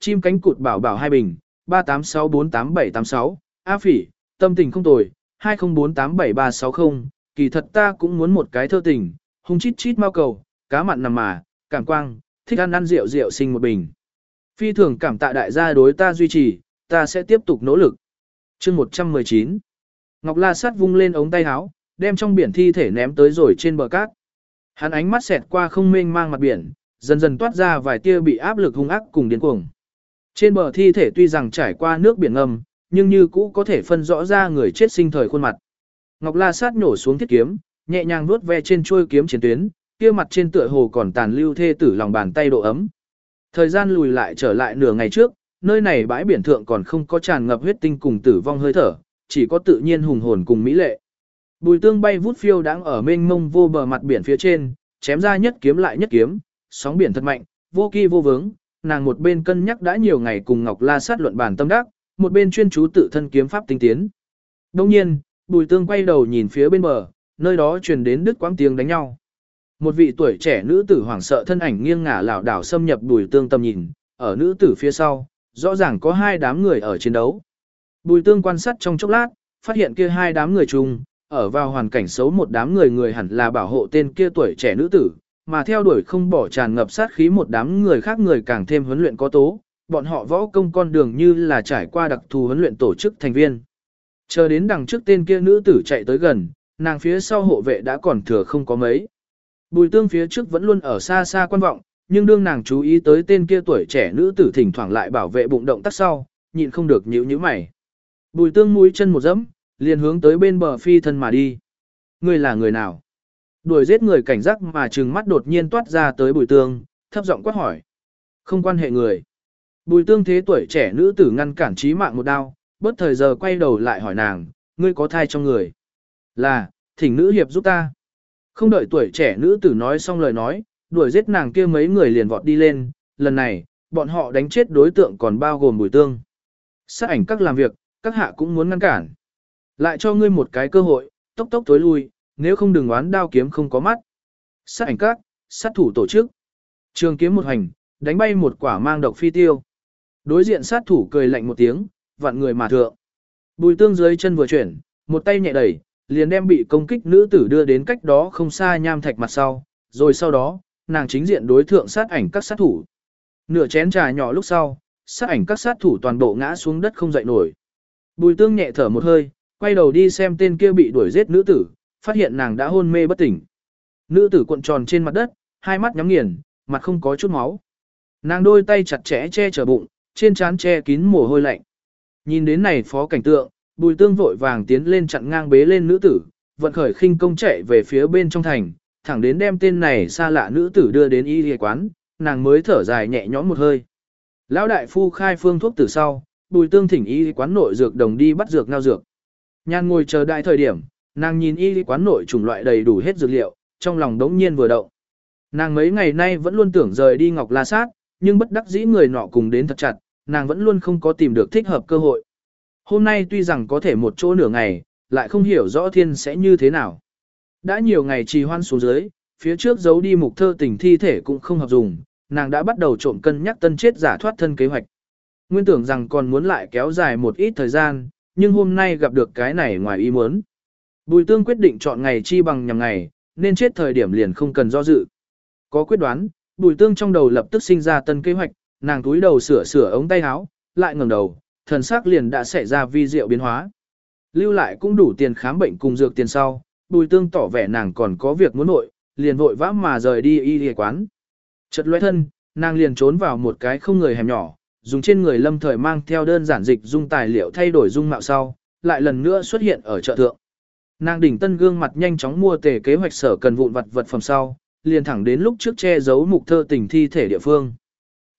S1: chim cánh cụt bảo bảo hai bình, 386488786, A phỉ, tâm tình không tồi, 20487360, kỳ thật ta cũng muốn một cái thơ tình, hung chít chít mau cầu, cá mặn nằm mà, cảm quang, thích ăn ăn rượu rượu sinh một bình. Phi thường cảm tạ đại gia đối ta duy trì, ta sẽ tiếp tục nỗ lực. chương 119 Ngọc La Sát vung lên ống tay áo, đem trong biển thi thể ném tới rồi trên bờ cát. Hắn ánh mắt xẹt qua không mênh mang mặt biển, dần dần toát ra vài tia bị áp lực hung ác cùng điên cuồng. Trên bờ thi thể tuy rằng trải qua nước biển ngầm, nhưng như cũ có thể phân rõ ra người chết sinh thời khuôn mặt. Ngọc La Sát nổ xuống thiết kiếm, nhẹ nhàng vuốt ve trên chuôi kiếm chiến tuyến, kia mặt trên tựa hồ còn tàn lưu thê tử lòng bàn tay độ ấm. Thời gian lùi lại trở lại nửa ngày trước, nơi này bãi biển thượng còn không có tràn ngập huyết tinh cùng tử vong hơi thở, chỉ có tự nhiên hùng hồn cùng mỹ lệ. Bùi tương bay vút phiêu đang ở mênh mông vô bờ mặt biển phía trên, chém ra nhất kiếm lại nhất kiếm, sóng biển thật mạnh, vô kỳ vô vướng, nàng một bên cân nhắc đã nhiều ngày cùng Ngọc La sát luận bản tâm đắc, một bên chuyên chú tự thân kiếm pháp tinh tiến. Đồng nhiên, bùi tương quay đầu nhìn phía bên bờ, nơi đó truyền đến đứt quãng tiếng đánh nhau. Một vị tuổi trẻ nữ tử hoảng sợ thân ảnh nghiêng ngả lảo đảo xâm nhập bùi tương tầm nhìn, ở nữ tử phía sau, rõ ràng có hai đám người ở chiến đấu. Bùi tương quan sát trong chốc lát, phát hiện kia hai đám người chung, ở vào hoàn cảnh xấu một đám người người hẳn là bảo hộ tên kia tuổi trẻ nữ tử, mà theo đuổi không bỏ tràn ngập sát khí một đám người khác người càng thêm huấn luyện có tố, bọn họ võ công con đường như là trải qua đặc thù huấn luyện tổ chức thành viên. Chờ đến đằng trước tên kia nữ tử chạy tới gần, nàng phía sau hộ vệ đã còn thừa không có mấy. Bùi tương phía trước vẫn luôn ở xa xa quan vọng, nhưng đương nàng chú ý tới tên kia tuổi trẻ nữ tử thỉnh thoảng lại bảo vệ bụng động tác sau, nhịn không được nhíu nhíu mày. Bùi tương mũi chân một dẫm, liền hướng tới bên bờ phi thân mà đi. Người là người nào? Đuổi giết người cảnh giác mà trừng mắt đột nhiên toát ra tới bùi tương, thấp giọng quát hỏi. Không quan hệ người. Bùi tương thế tuổi trẻ nữ tử ngăn cản trí mạng một đao, bất thời giờ quay đầu lại hỏi nàng, ngươi có thai trong người. Là, thỉnh nữ hiệp giúp ta. Không đợi tuổi trẻ nữ tử nói xong lời nói, đuổi giết nàng kia mấy người liền vọt đi lên, lần này, bọn họ đánh chết đối tượng còn bao gồm bùi tương. Sát ảnh các làm việc, các hạ cũng muốn ngăn cản. Lại cho ngươi một cái cơ hội, tốc tốc tối lui, nếu không đừng oán đao kiếm không có mắt. Sát ảnh các, sát thủ tổ chức. Trường kiếm một hành, đánh bay một quả mang độc phi tiêu. Đối diện sát thủ cười lạnh một tiếng, vạn người mà thượng. Bùi tương dưới chân vừa chuyển, một tay nhẹ đẩy, liền đem bị công kích nữ tử đưa đến cách đó không xa nham thạch mặt sau, rồi sau đó, nàng chính diện đối thượng sát ảnh các sát thủ. Nửa chén trà nhỏ lúc sau, sát ảnh các sát thủ toàn bộ ngã xuống đất không dậy nổi. Bùi tương nhẹ thở một hơi, quay đầu đi xem tên kia bị đuổi giết nữ tử, phát hiện nàng đã hôn mê bất tỉnh. Nữ tử cuộn tròn trên mặt đất, hai mắt nhắm nghiền, mặt không có chút máu. Nàng đôi tay chặt chẽ che chở bụng, trên trán che kín mồ hôi lạnh. Nhìn đến này phó cảnh tượng, bùi tương vội vàng tiến lên chặn ngang bế lên nữ tử, vận khởi khinh công chạy về phía bên trong thành, thẳng đến đem tên này xa lạ nữ tử đưa đến y y quán, nàng mới thở dài nhẹ nhõm một hơi. Lão đại phu khai phương thuốc từ sau, bùi tương thỉnh y quán nội dược đồng đi bắt dược ngao dược. Nhan ngồi chờ đại thời điểm, nàng nhìn y quán nội chủng loại đầy đủ hết dược liệu, trong lòng đống nhiên vừa động. Nàng mấy ngày nay vẫn luôn tưởng rời đi Ngọc La Sát, nhưng bất đắc dĩ người nọ cùng đến thật chặt, nàng vẫn luôn không có tìm được thích hợp cơ hội. Hôm nay tuy rằng có thể một chỗ nửa ngày, lại không hiểu rõ thiên sẽ như thế nào. Đã nhiều ngày trì hoan xuống dưới, phía trước giấu đi mục thơ tình thi thể cũng không hợp dùng, nàng đã bắt đầu trộm cân nhắc tân chết giả thoát thân kế hoạch. Nguyên tưởng rằng còn muốn lại kéo dài một ít thời gian, nhưng hôm nay gặp được cái này ngoài ý muốn. Bùi tương quyết định chọn ngày chi bằng nhằm ngày, nên chết thời điểm liền không cần do dự. Có quyết đoán, bùi tương trong đầu lập tức sinh ra tân kế hoạch, nàng túi đầu sửa sửa ống tay áo, lại ngẩng đầu, thần sắc liền đã xảy ra vi diệu biến hóa. Lưu lại cũng đủ tiền khám bệnh cùng dược tiền sau, bùi tương tỏ vẻ nàng còn có việc muốn nội, liền vội vã mà rời đi y y quán. Chật lóe thân, nàng liền trốn vào một cái không người hẻm nhỏ, dùng trên người lâm thời mang theo đơn giản dịch dung tài liệu thay đổi dung mạo sau, lại lần nữa xuất hiện ở chợ thượng. Nàng đỉnh tân gương mặt nhanh chóng mua tề kế hoạch sở cần vụn vật vật phẩm sau, liền thẳng đến lúc trước che giấu mục thơ tình thi thể địa phương.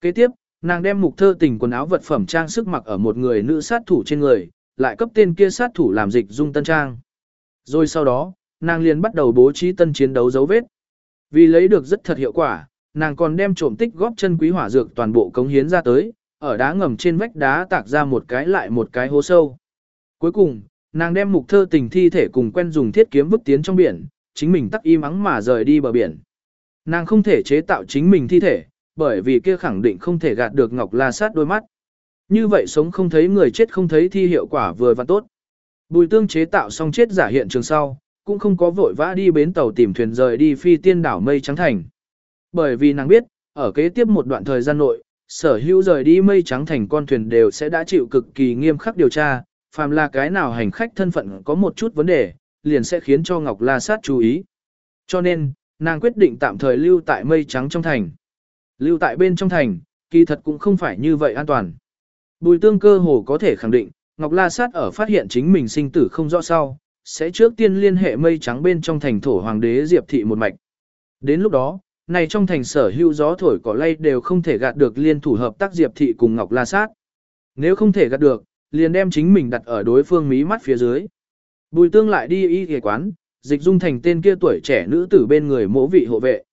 S1: Kế tiếp, nàng đem mục thơ tình quần áo vật phẩm trang sức mặc ở một người nữ sát thủ trên người, lại cấp tên kia sát thủ làm dịch dung tân trang. Rồi sau đó, nàng liền bắt đầu bố trí tân chiến đấu dấu vết. Vì lấy được rất thật hiệu quả, nàng còn đem trộm tích góp chân quý hỏa dược toàn bộ cống hiến ra tới, ở đá ngầm trên vách đá tạc ra một cái lại một cái hố sâu. Cuối cùng, nàng đem mục thơ tình thi thể cùng quen dùng thiết kiếm vứt tiến trong biển, chính mình tắc im ắng mà rời đi bờ biển. Nàng không thể chế tạo chính mình thi thể, bởi vì kia khẳng định không thể gạt được Ngọc La Sát đôi mắt. Như vậy sống không thấy người chết không thấy thi hiệu quả vừa và tốt. Bùi tương chế tạo xong chết giả hiện trường sau, cũng không có vội vã đi bến tàu tìm thuyền rời đi phi tiên đảo mây trắng thành. Bởi vì nàng biết, ở kế tiếp một đoạn thời gian nội, sở hữu rời đi mây trắng thành con thuyền đều sẽ đã chịu cực kỳ nghiêm khắc điều tra, phàm là cái nào hành khách thân phận có một chút vấn đề, liền sẽ khiến cho Ngọc La Sát chú ý. Cho nên, nàng quyết định tạm thời lưu tại mây trắng trong thành. Lưu tại bên trong thành, kỳ thật cũng không phải như vậy an toàn. Bùi tương cơ hồ có thể khẳng định, Ngọc La Sát ở phát hiện chính mình sinh tử không rõ sau, sẽ trước tiên liên hệ mây trắng bên trong thành thổ hoàng đế Diệp Thị một mạch. Đến lúc đó, này trong thành sở hữu gió thổi cỏ lay đều không thể gạt được liên thủ hợp tác Diệp Thị cùng Ngọc La Sát. Nếu không thể gạt được, liền đem chính mình đặt ở đối phương mí mắt phía dưới. Bùi tương lại đi y ghề quán, dịch dung thành tên kia tuổi trẻ nữ tử bên người mỗ vị hộ vệ.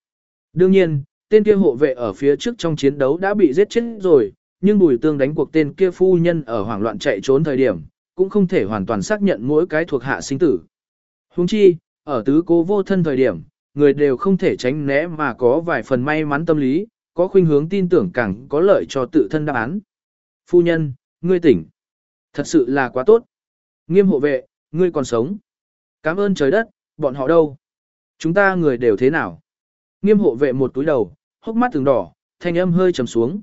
S1: Đương nhiên, tên kia hộ vệ ở phía trước trong chiến đấu đã bị giết chết rồi, nhưng bùi tương đánh cuộc tên kia phu nhân ở hoảng loạn chạy trốn thời điểm, cũng không thể hoàn toàn xác nhận mỗi cái thuộc hạ sinh tử. Huống chi, ở tứ cố vô thân thời điểm, người đều không thể tránh né mà có vài phần may mắn tâm lý, có khuynh hướng tin tưởng càng có lợi cho tự thân đáp án. Phu nhân, ngươi tỉnh. Thật sự là quá tốt. Nghiêm hộ vệ, ngươi còn sống. Cảm ơn trời đất, bọn họ đâu? Chúng ta người đều thế nào? Nghiêm hộ vệ một túi đầu, hốc mắt từng đỏ, thanh âm hơi trầm xuống.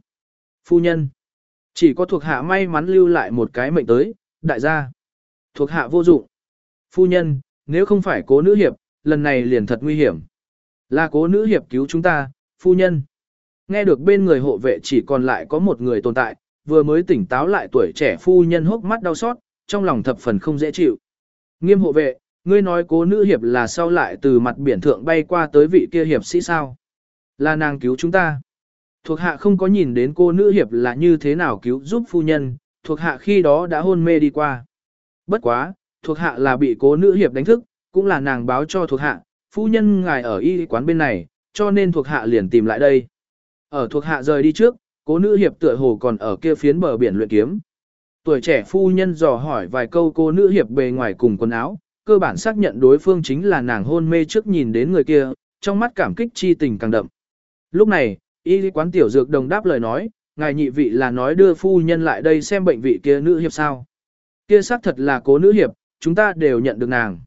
S1: Phu nhân. Chỉ có thuộc hạ may mắn lưu lại một cái mệnh tới, đại gia. Thuộc hạ vô dụng. Phu nhân, nếu không phải cố nữ hiệp, lần này liền thật nguy hiểm. Là cố nữ hiệp cứu chúng ta, phu nhân. Nghe được bên người hộ vệ chỉ còn lại có một người tồn tại, vừa mới tỉnh táo lại tuổi trẻ phu nhân hốc mắt đau xót, trong lòng thập phần không dễ chịu. Nghiêm hộ vệ, ngươi nói cố nữ hiệp là sau lại từ mặt biển thượng bay qua tới vị kia hiệp sĩ sao? Là nàng cứu chúng ta. Thuộc hạ không có nhìn đến cô nữ hiệp là như thế nào cứu giúp phu nhân, thuộc hạ khi đó đã hôn mê đi qua. Bất quá, thuộc hạ là bị cố nữ hiệp đánh thức, cũng là nàng báo cho thuộc hạ, phu nhân ngài ở y quán bên này, cho nên thuộc hạ liền tìm lại đây. Ở thuộc hạ rời đi trước, cố nữ hiệp tựa hồ còn ở kia phiến bờ biển luyện kiếm. Tuổi trẻ phu nhân dò hỏi vài câu cô nữ hiệp bề ngoài cùng quần áo, cơ bản xác nhận đối phương chính là nàng hôn mê trước nhìn đến người kia, trong mắt cảm kích chi tình càng đậm. Lúc này, y quán tiểu dược đồng đáp lời nói, ngài nhị vị là nói đưa phu nhân lại đây xem bệnh vị kia nữ hiệp sao. Kia xác thật là cố nữ hiệp, chúng ta đều nhận được nàng.